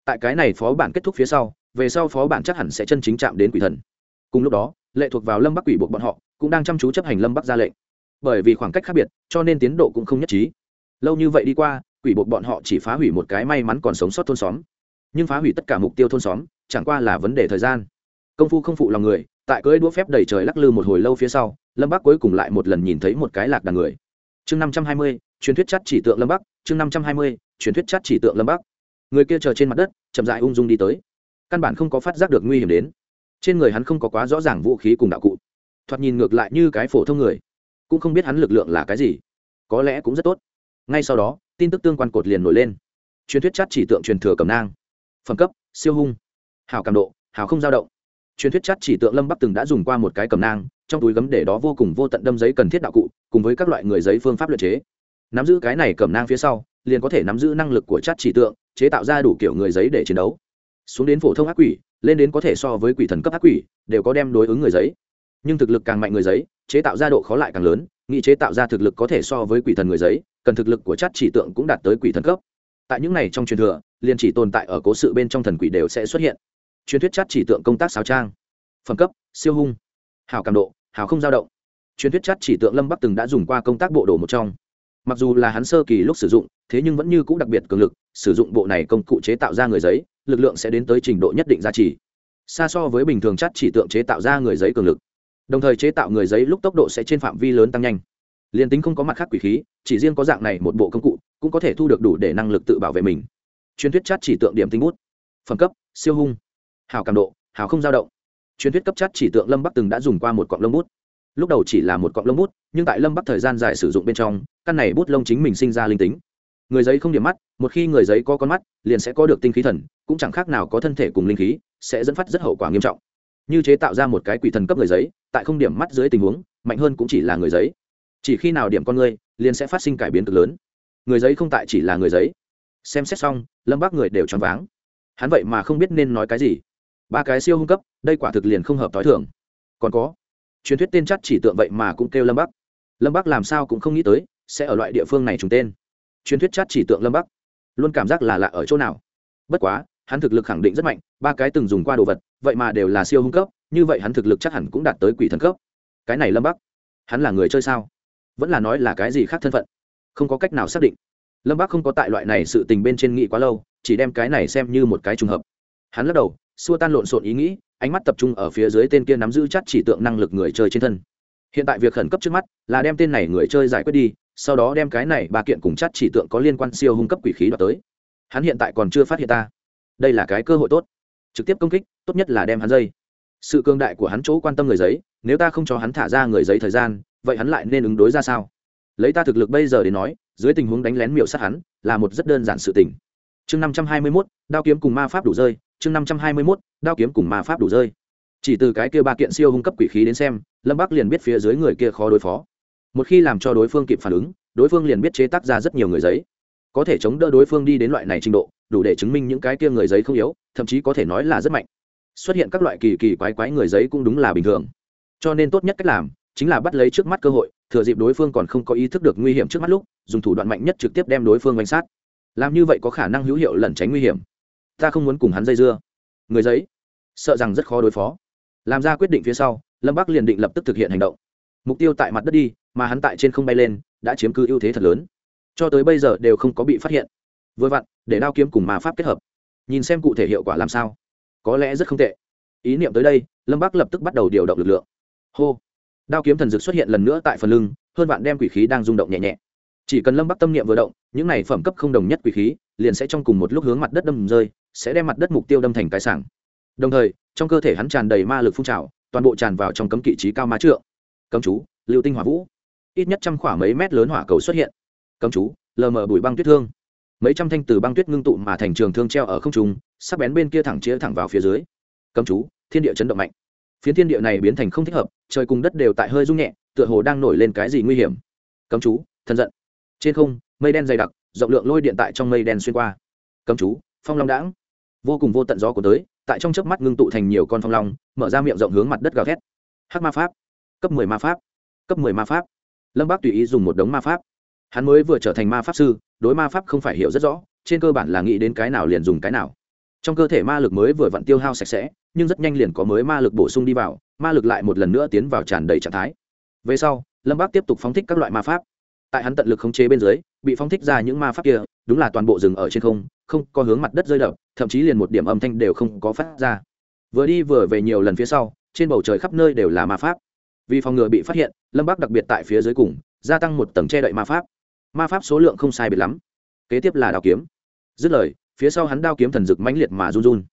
Tại cái này phó bản kết thúc phía sau, về sau phó bản chắc hẳn sẽ chân chính chạm đến quỷ thần. Cùng lúc đó, lệ thuộc vào lâm bắc quỷ buộc bọn họ, cũng đang chăm chú chấp hành lâm bắc ra lệnh. Bởi vì khoảng cách khác biệt, cho nên tiến độ cũng không nhất trí. Lâu như vậy đi qua, quỷ buộc bọn họ chỉ phá hủy một cái may mắn còn sống sót thôn xóm. Nhưng phá hủy tất cả mục tiêu thôn xóm, chẳng qua là vấn đề thời gian công phu không phụ lòng người, tại cưỡi đũa phép đầy trời lắc lư một hồi lâu phía sau, lâm bắc cuối cùng lại một lần nhìn thấy một cái lạc đàn người. Chương năm trăm hai mươi, truyền thuyết chắt chỉ tượng lâm bắc, chương năm trăm hai mươi, truyền thuyết chắt chỉ tượng lâm bắc. Người kia chờ trên mặt đất, chậm dại ung dung đi tới. Căn bản không có phát giác được nguy hiểm đến. Trên người hắn không có quá rõ ràng vũ khí cùng đạo cụ. Thoạt nhìn ngược lại như cái phổ thông người, cũng không biết hắn lực lượng là cái gì. Có lẽ cũng rất tốt. Ngay sau đó, tin tức tương quan cột liền nổi lên. Truyền thuyết chắt chỉ tượng truyền thừa cầm nang. Phẩm cấp, siêu hung. Hào cảm độ hào không dao động truyền thuyết chắt chỉ tượng lâm bắc từng đã dùng qua một cái cầm nang, trong túi gấm để đó vô cùng vô tận đâm giấy cần thiết đạo cụ, cùng với các loại người giấy phương pháp luyện chế. Nắm giữ cái này cầm nang phía sau, liền có thể nắm giữ năng lực của chắt chỉ tượng, chế tạo ra đủ kiểu người giấy để chiến đấu. Xuống đến phổ thông ác quỷ, lên đến có thể so với quỷ thần cấp ác quỷ, đều có đem đối ứng người giấy. Nhưng thực lực càng mạnh người giấy, chế tạo ra độ khó lại càng lớn nghị chế tạo ra thực lực có thể so với quỷ thần người giấy, cần thực lực của chắt chỉ tượng cũng đạt tới quỷ thần cấp. Tại những này trong truyền thừa, liền chỉ tồn tại ở cố sự bên trong thần quỷ đều sẽ xuất hiện truyền thuyết chắt chỉ tượng công tác sáo trang. Phẩm cấp, siêu hung. Hào cảm độ hào không dao động. Truyền thuyết chắt chỉ tượng lâm bắc từng đã dùng qua công tác bộ đồ một trong. Mặc dù là hắn sơ kỳ lúc sử dụng, thế nhưng vẫn như c ũ đặc biệt cường lực, sử dụng bộ này công cụ chế tạo ra người giấy, lực lượng sẽ đến tới trình độ nhất định giá trị. Xa so với bình thường chắt chỉ tượng chế tạo ra người giấy cường lực. Đồng thời chế tạo người giấy lúc tốc độ sẽ trên phạm vi lớn tăng nhanh. Liền tính không có mặt khác quỷ khí, chỉ riêng có dạng này một bộ công cụ, cũng có thể thu được đủ để năng lực tự bảo vệ mình. Truyền thuyết chát chỉ tượng điểm tinh bút. Phẩm cấp, siêu hung hào cảm độ, hào không dao động. Truyền thuyết cấp chắt chỉ tượng lâm bắc từng đã dùng qua một cọng lông bút. Lúc đầu chỉ là một cọng lông bút, nhưng tại lâm bắc thời gian dài sử dụng bên trong, căn này bút lông chính mình sinh ra linh tính. Người giấy không điểm mắt, một khi người giấy có con mắt, liền sẽ có được tinh khí thần, cũng chẳng khác nào có thân thể cùng linh khí, sẽ dẫn phát rất hậu quả nghiêm trọng. Như chế tạo ra một cái quỷ thần cấp người giấy, tại không điểm mắt dưới tình huống, mạnh hơn cũng chỉ là người giấy. Chỉ khi nào điểm con người, liền sẽ phát sinh cải biến cực lớn. Người giấy không tại chỉ là người giấy. Xem xét xong, lâm bác người đều choáng váng. Hắn vậy mà không biết nên nói cái gì ba cái siêu hung cấp, đây quả thực liền không hợp t h o i thường. Còn có, truyền thuyết tên chắc chỉ tượng vậy mà cũng kêu lâm bắc. Lâm bắc làm sao cũng không nghĩ tới, sẽ ở loại địa phương này trùng tên. Truyền thuyết chắc chỉ tượng lâm bắc, luôn cảm giác là lạ ở chỗ nào. Bất quá, hắn thực lực khẳng định rất mạnh, ba cái từng dùng qua đồ vật, vậy mà đều là siêu hung cấp, như vậy hắn thực lực chắc hẳn cũng đạt tới quỷ thần cấp. Cái này lâm bắc, hắn là người chơi sao? Vẫn là nói là cái gì khác thân phận? Không có cách nào xác định. Lâm bắc không có tại loại này sự tình bên trên nghị quá lâu, chỉ đem cái này xem như một cái trùng hợp. Hắn lắc đầu xua tan lộn xộn ý nghĩ, ánh mắt tập trung ở phía dưới tên kia nắm giữ chắt chỉ tượng năng lực người chơi trên thân. Hiện tại việc khẩn cấp trước mắt là đem tên này người chơi giải quyết đi, sau đó đem cái này ba kiện cùng chắt chỉ tượng có liên quan siêu hung cấp quỷ khí đoạt tới. Hắn hiện tại còn chưa phát hiện ta. Đây là cái cơ hội tốt. Trực tiếp công kích, tốt nhất là đem hắn dây. Sự cương đại của hắn chỗ quan tâm người giấy, nếu ta không cho hắn thả ra người giấy thời gian, vậy hắn lại nên ứng đối ra sao? Lấy ta thực lực bây giờ để nói, dưới tình huống đánh lén miệu sát hắn, là một rất đơn giản sự tình. Chương năm trăm hai mươi mốt, đao kiếm cùng ma pháp đủ rơi chương năm trăm hai mươi mốt, đao kiếm cùng ma pháp đủ rơi. Chỉ từ cái kia ba kiện siêu hung cấp quỷ khí đến xem, lâm bắc liền biết phía dưới người kia khó đối phó. Một khi làm cho đối phương kịp phản ứng, đối phương liền biết chế tác ra rất nhiều người giấy. Có thể chống đỡ đối phương đi đến loại này trình độ, đủ để chứng minh những cái kia người giấy không yếu, thậm chí có thể nói là rất mạnh. Xuất hiện các loại kỳ kỳ quái quái người giấy cũng đúng là bình thường. Cho nên tốt nhất cách làm, chính là bắt lấy trước mắt cơ hội, thừa dịp đối phương còn không có ý thức được nguy hiểm trước mắt lúc, dùng thủ đoạn mạnh nhất trực tiếp đem đối phương bánh sát. Làm như vậy có khả năng hữu hiệu lẩn tránh nguy hiểm ta không muốn cùng hắn dây dưa. Người giấy, sợ rằng rất khó đối phó. Làm ra quyết định phía sau, lâm bắc liền định lập tức thực hiện hành động. Mục tiêu tại mặt đất đi, mà hắn tại trên không bay lên, đã chiếm cứ ưu thế thật lớn. Cho tới bây giờ đều không có bị phát hiện. Vừa vặn, để đao kiếm cùng ma pháp kết hợp. Nhìn xem cụ thể hiệu quả làm sao. Có lẽ rất không tệ. Ý niệm tới đây, lâm bắc lập tức bắt đầu điều động lực lượng. Hô! Đao kiếm thần dực xuất hiện lần nữa tại phần lưng, hơn bạn đem quỷ khí đang rung động nhẹ nhẹ chỉ cần lâm bắc tâm niệm vừa động, những này phẩm cấp không đồng nhất quỷ khí, liền sẽ trong cùng một lúc hướng mặt đất đâm rơi, sẽ đem mặt đất mục tiêu đâm thành cái sảng. Đồng thời, trong cơ thể hắn tràn đầy ma lực phun trào, toàn bộ tràn vào trong cấm kỵ trí cao ma trượng. Cấm chú, lưu tinh hỏa vũ. Ít nhất trăm khoảng mấy mét lớn hỏa cầu xuất hiện. Cấm chú, lờ mờ bụi băng tuyết thương. Mấy trăm thanh từ băng tuyết ngưng tụ mà thành trường thương treo ở không trung, sắc bén bên kia thẳng chĩa thẳng vào phía dưới. Cấm chú, thiên địa chấn động mạnh. Phiến thiên địa này biến thành không thích hợp, trời cùng đất đều tại hơi rung nhẹ, tựa hồ đang nổi lên cái gì nguy hiểm. Cấm chú thân giận trên không, mây đen dày đặc, rộng lượng lôi điện tại trong mây đen xuyên qua. Cấm chú, phong long đãng. Vô cùng vô tận gió của tới, tại trong chớp mắt ngưng tụ thành nhiều con phong long, mở ra miệng rộng hướng mặt đất gào thét. Hắc ma pháp. Cấp mười ma pháp. Cấp mười ma pháp. Lâm bác tùy ý dùng một đống ma pháp. Hắn mới vừa trở thành ma pháp sư, đối ma pháp không phải hiểu rất rõ, trên cơ bản là nghĩ đến cái nào liền dùng cái nào. Trong cơ thể ma lực mới vừa vặn tiêu hao sạch sẽ, nhưng rất nhanh liền có mới ma lực bổ sung đi vào, ma lực lại một lần nữa tiến vào tràn đầy trạng thái. Về sau, lâm bác tiếp tục phóng thích các loại ma pháp tại hắn tận lực khống chế bên dưới, bị phóng thích ra những ma pháp kia, đúng là toàn bộ rừng ở trên không không có hướng mặt đất rơi đập, thậm chí liền một điểm âm thanh đều không có phát ra. Vừa đi vừa về nhiều lần phía sau, trên bầu trời khắp nơi đều là ma pháp. Vì phòng ngừa bị phát hiện, lâm bắc đặc biệt tại phía dưới cùng, gia tăng một tầng che đậy ma pháp. Ma pháp số lượng không sai biệt lắm. Kế tiếp là đao kiếm. Dứt lời, phía sau hắn đao kiếm thần dực mãnh liệt mà run run.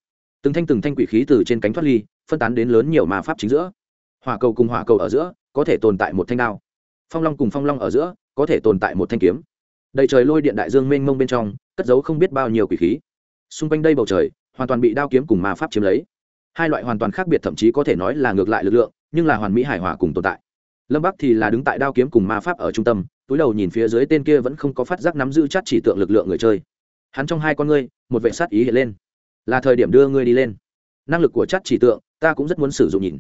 Từng thanh từng thanh quỷ khí từ trên cánh thoát ly, phân tán đến lớn nhiều ma pháp chính giữa. Hỏa cầu cùng hỏa cầu ở giữa, có thể tồn tại một thanh đao phong long cùng phong long ở giữa, có thể tồn tại một thanh kiếm. Đầy trời lôi điện đại dương mênh mông bên trong, cất giấu không biết bao nhiêu quỷ khí. Xung quanh đây bầu trời, hoàn toàn bị đao kiếm cùng ma pháp chiếm lấy. Hai loại hoàn toàn khác biệt thậm chí có thể nói là ngược lại lực lượng, nhưng là hoàn mỹ hài hòa cùng tồn tại. Lâm bắc thì là đứng tại đao kiếm cùng ma pháp ở trung tâm, túi đầu nhìn phía dưới tên kia vẫn không có phát giác nắm giữ chắc chỉ tượng lực lượng người chơi. Hắn trong hai con ngươi, một vệ sát ý hiện lên. Là thời điểm đưa ngươi đi lên. Năng lực của chắc chỉ tượng, ta cũng rất muốn sử dụng nhìn.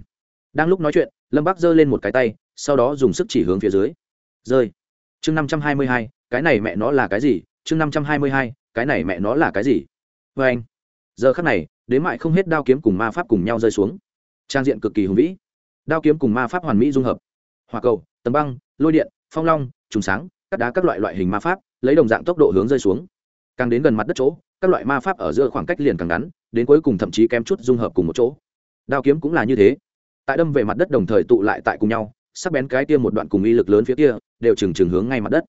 Đang lúc nói chuyện, lâm bắc giơ lên một cái tay sau đó dùng sức chỉ hướng phía dưới. Rơi. Chương năm trăm hai mươi hai, cái này mẹ nó là cái gì? Chương năm trăm hai mươi hai, cái này mẹ nó là cái gì? Vê anh. Giờ khắc này, đến mại không hết đao kiếm cùng ma pháp cùng nhau rơi xuống. Trang diện cực kỳ hùng vĩ. Đao kiếm cùng ma pháp hoàn mỹ dung hợp. Hòa cầu, tấm băng, lôi điện, phong long, trùng sáng, cắt đá các loại loại hình ma pháp, lấy đồng dạng tốc độ hướng rơi xuống. Càng đến gần mặt đất chỗ, các loại ma pháp ở giữa khoảng cách liền càng ngắn, đến cuối cùng thậm chí kém chút dung hợp cùng một chỗ. Đao kiếm cũng là như thế. Tại đâm về mặt đất đồng thời tụ lại tại cùng nhau sắc bén cái kia một đoạn cùng uy lực lớn phía kia, đều trừng trừng hướng ngay mặt đất.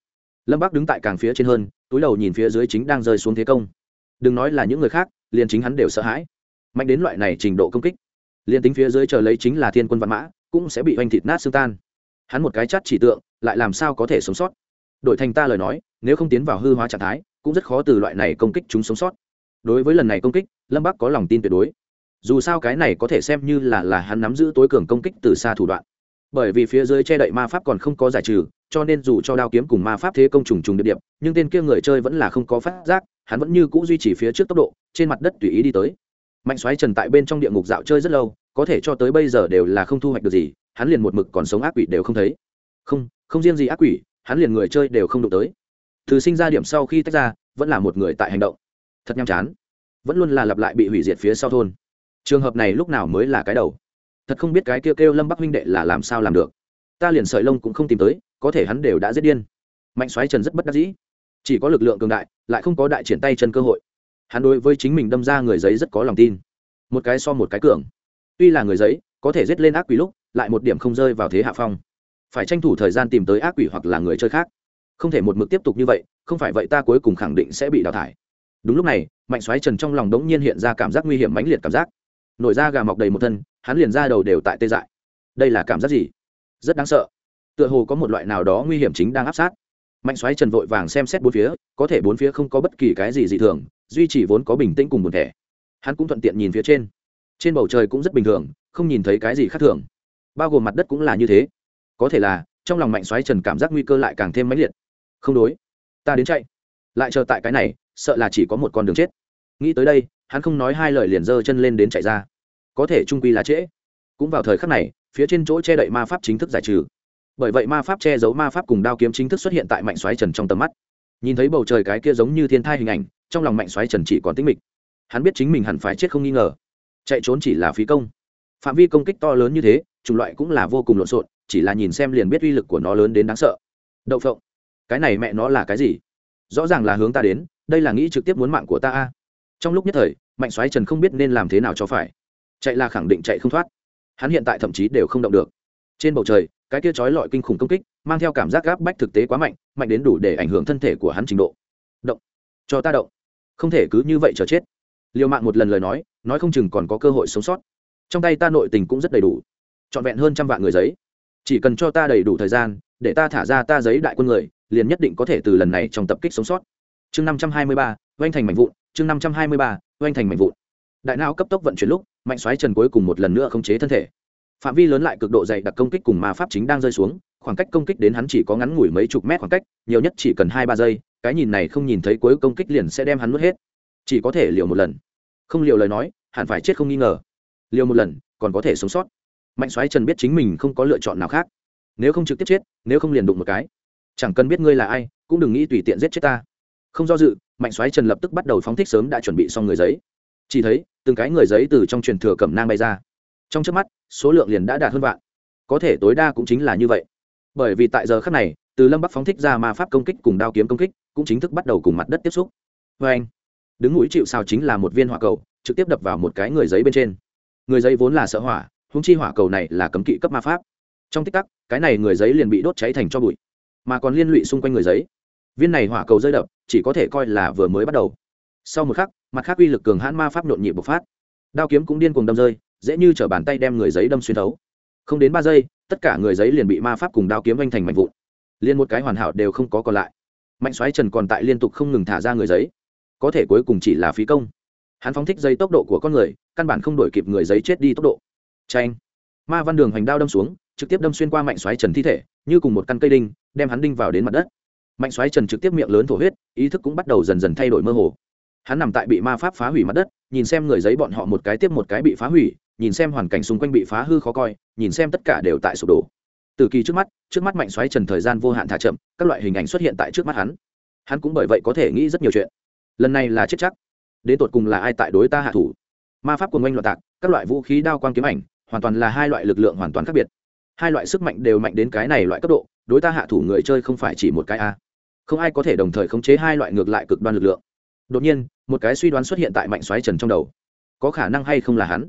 Lâm Bác đứng tại càng phía trên hơn, túi đầu nhìn phía dưới chính đang rơi xuống thế công. Đừng nói là những người khác, liền chính hắn đều sợ hãi. Mạnh đến loại này trình độ công kích, liền tính phía dưới chờ lấy chính là thiên quân văn mã, cũng sẽ bị oanh thịt nát xương tan. Hắn một cái chát chỉ tượng, lại làm sao có thể sống sót? Đổi thành ta lời nói, nếu không tiến vào hư hóa trạng thái, cũng rất khó từ loại này công kích chúng sống sót. Đối với lần này công kích, lâm bắc có lòng tin tuyệt đối. Dù sao cái này có thể xem như là là hắn nắm giữ tối cường công kích từ xa thủ đoạn bởi vì phía dưới che đậy ma pháp còn không có giải trừ, cho nên dù cho đao kiếm cùng ma pháp thế công trùng trùng địa điểm nhưng tên kia người chơi vẫn là không có phát giác, hắn vẫn như c ũ duy trì phía trước tốc độ, trên mặt đất tùy ý đi tới. Mạnh xoáy trần tại bên trong địa ngục dạo chơi rất lâu, có thể cho tới bây giờ đều là không thu hoạch được gì, hắn liền một mực còn sống ác quỷ đều không thấy. Không không riêng gì ác quỷ, hắn liền người chơi đều không đụng tới. Từ sinh ra điểm sau khi tách ra, vẫn là một người tại hành động. Thật nhàm chán. Vẫn luôn là lặp lại bị hủy diệt phía sau thôn. Trường hợp này lúc nào mới là cái đầu? Thật không biết cái kêu kêu lâm bắc huynh đệ là làm sao làm được ta liền sợi lông cũng không tìm tới có thể hắn đều đã giết điên mạnh xoáy trần rất bất đắc dĩ chỉ có lực lượng cường đại lại không có đại triển tay chân cơ hội hắn đối với chính mình đâm ra người giấy rất có lòng tin một cái so một cái cường tuy là người giấy có thể giết lên ác quỷ lúc lại một điểm không rơi vào thế hạ phong phải tranh thủ thời gian tìm tới ác quỷ hoặc là người chơi khác không thể một mực tiếp tục như vậy không phải vậy ta cuối cùng khẳng định sẽ bị đào thải đúng lúc này mạnh xoáy trần trong lòng đống nhiên hiện ra cảm giác nguy hiểm mãnh liệt cảm giác nổi da gà mọc đầy một thân hắn liền ra đầu đều tại tê dại. Đây là cảm giác gì? Rất đáng sợ. Tựa hồ có một loại nào đó nguy hiểm chính đang áp sát. Mạnh xoáy trần vội vàng xem xét bốn phía, có thể bốn phía không có bất kỳ cái gì dị thường, duy chỉ vốn có bình tĩnh cùng buồn thẻ. Hắn cũng thuận tiện nhìn phía trên. Trên bầu trời cũng rất bình thường, không nhìn thấy cái gì khác thường. Bao gồm mặt đất cũng là như thế. Có thể là, trong lòng mạnh xoáy trần cảm giác nguy cơ lại càng thêm mãnh liệt. Không đối. Ta đến chạy. Lại chờ tại cái này, sợ là chỉ có một con đường chết. Nghĩ tới đây, hắn không nói hai lời liền giơ chân lên đến chạy ra có thể trung quy là trễ. Cũng vào thời khắc này, phía trên chỗ che đậy ma pháp chính thức giải trừ. Bởi vậy ma pháp che giấu ma pháp cùng đao kiếm chính thức xuất hiện tại mạnh xoáy trần trong tầm mắt. Nhìn thấy bầu trời cái kia giống như thiên thai hình ảnh, trong lòng mạnh xoáy trần chỉ còn tính mịch. Hắn biết chính mình hẳn phải chết không nghi ngờ. Chạy trốn chỉ là phí công. Phạm vi công kích to lớn như thế, chủng loại cũng là vô cùng lộn xộn, chỉ là nhìn xem liền biết uy lực của nó lớn đến đáng sợ. Đậu phộng. Cái này mẹ nó là cái gì? Rõ ràng là hướng ta đến, đây là nghĩ trực tiếp muốn mạng của ta a. Trong lúc nhất thời, mạnh xoáy trần không biết nên làm thế nào cho phải chạy là khẳng định chạy không thoát. Hắn hiện tại thậm chí đều không động được. Trên bầu trời, cái kia trói lọi kinh khủng công kích, mang theo cảm giác gáp bách thực tế quá mạnh mạnh đến đủ để ảnh hưởng thân thể của hắn trình độ. Động. Cho ta động. Không thể cứ như vậy chờ chết. Liều mạng một lần lời nói nói không chừng còn có cơ hội sống sót. Trong tay ta nội tình cũng rất đầy đủ. Trọn vẹn hơn trăm vạn người giấy. Chỉ cần cho ta đầy đủ thời gian, để ta thả ra ta giấy đại quân người, liền nhất định có thể từ lần này trong tập kích sống sót. Chương năm trăm hai mươi ba, oanh thành mạnh vụn, chương năm trăm hai mươi ba, oanh thành mạnh vụn đại não cấp tốc vận chuyển lúc, mạnh xoáy trần cuối cùng một lần nữa không chế thân thể. Phạm vi lớn lại cực độ dày đặc công kích cùng ma pháp chính đang rơi xuống, khoảng cách công kích đến hắn chỉ có ngắn ngủi mấy chục mét khoảng cách, nhiều nhất chỉ cần hai ba giây, cái nhìn này không nhìn thấy cuối công kích liền sẽ đem hắn nuốt hết. Chỉ có thể liều một lần. Không liều lời nói, hẳn phải chết không nghi ngờ. Liều một lần, còn có thể sống sót. Mạnh xoáy trần biết chính mình không có lựa chọn nào khác. Nếu không trực tiếp chết, nếu không liền đụng một cái. Chẳng cần biết ngươi là ai, cũng đừng nghĩ tùy tiện giết chết ta. Không do dự, mạnh xoáy trần lập tức bắt đầu phóng thích sớm đã chuẩn bị xong người giấy chỉ thấy, từng cái người giấy từ trong truyền thừa cẩm nang bay ra. Trong trước mắt, số lượng liền đã đạt hơn vạn. Có thể tối đa cũng chính là như vậy. Bởi vì tại giờ khắc này, từ lâm bắc phóng thích ra ma pháp công kích cùng đao kiếm công kích, cũng chính thức bắt đầu cùng mặt đất tiếp xúc. Vê anh, đứng mũi chịu sao chính là một viên hỏa cầu, trực tiếp đập vào một cái người giấy bên trên. Người giấy vốn là sợ hỏa húng chi hỏa cầu này là cấm kỵ cấp ma pháp. Trong tích tắc, cái này người giấy liền bị đốt cháy thành cho bụi. Mà còn liên lụy xung quanh người giấy. Viên này hỏa cầu rơi đập, chỉ có thể coi là vừa mới bắt đầu. Sau một khắc mặt khác uy lực cường hãn ma pháp nhộn nhịp bộc phát. Đao kiếm cũng điên cuồng đâm rơi, dễ như chở bàn tay đem người giấy đâm xuyên thấu. Không đến ba giây, tất cả người giấy liền bị ma pháp cùng đao kiếm anh thành mạnh vụn. Liền một cái hoàn hảo đều không có còn lại. Mạnh xoáy trần còn tại liên tục không ngừng thả ra người giấy. Có thể cuối cùng chỉ là phí công. Hắn phóng thích dây tốc độ của con người, căn bản không đổi kịp người giấy chết đi tốc độ. Tranh ma văn đường hoành đao đâm xuống, trực tiếp đâm xuyên qua mạnh xoáy trần thi thể, như cùng một căn cây đinh, đem hắn đinh vào đến mặt đất. Mạnh xoáy trần trực tiếp miệng lớn thổ huyết, ý thức cũng bắt đầu dần dần thay đổi mơ hồ hắn nằm tại bị ma pháp phá hủy mặt đất, nhìn xem người giấy bọn họ một cái tiếp một cái bị phá hủy, nhìn xem hoàn cảnh xung quanh bị phá hư khó coi, nhìn xem tất cả đều tại sụp đổ. Từ kỳ trước mắt trước mắt mạnh xoáy trần thời gian vô hạn thả chậm, các loại hình ảnh xuất hiện tại trước mắt hắn. Hắn cũng bởi vậy có thể nghĩ rất nhiều chuyện. Lần này là chết chắc. Đến tột cùng là ai tại đối ta hạ thủ? Ma pháp của ngoanh loạn tạc, các loại vũ khí, đao quang kiếm ảnh, hoàn toàn là hai loại lực lượng hoàn toàn khác biệt. Hai loại sức mạnh đều mạnh đến cái này loại cấp độ, đối ta hạ thủ người chơi không phải chỉ một cái a. Không ai có thể đồng thời khống chế hai loại ngược lại cực đoan lực lượng. Đột nhiên một cái suy đoán xuất hiện tại mạnh xoáy trần trong đầu. Có khả năng hay không là hắn?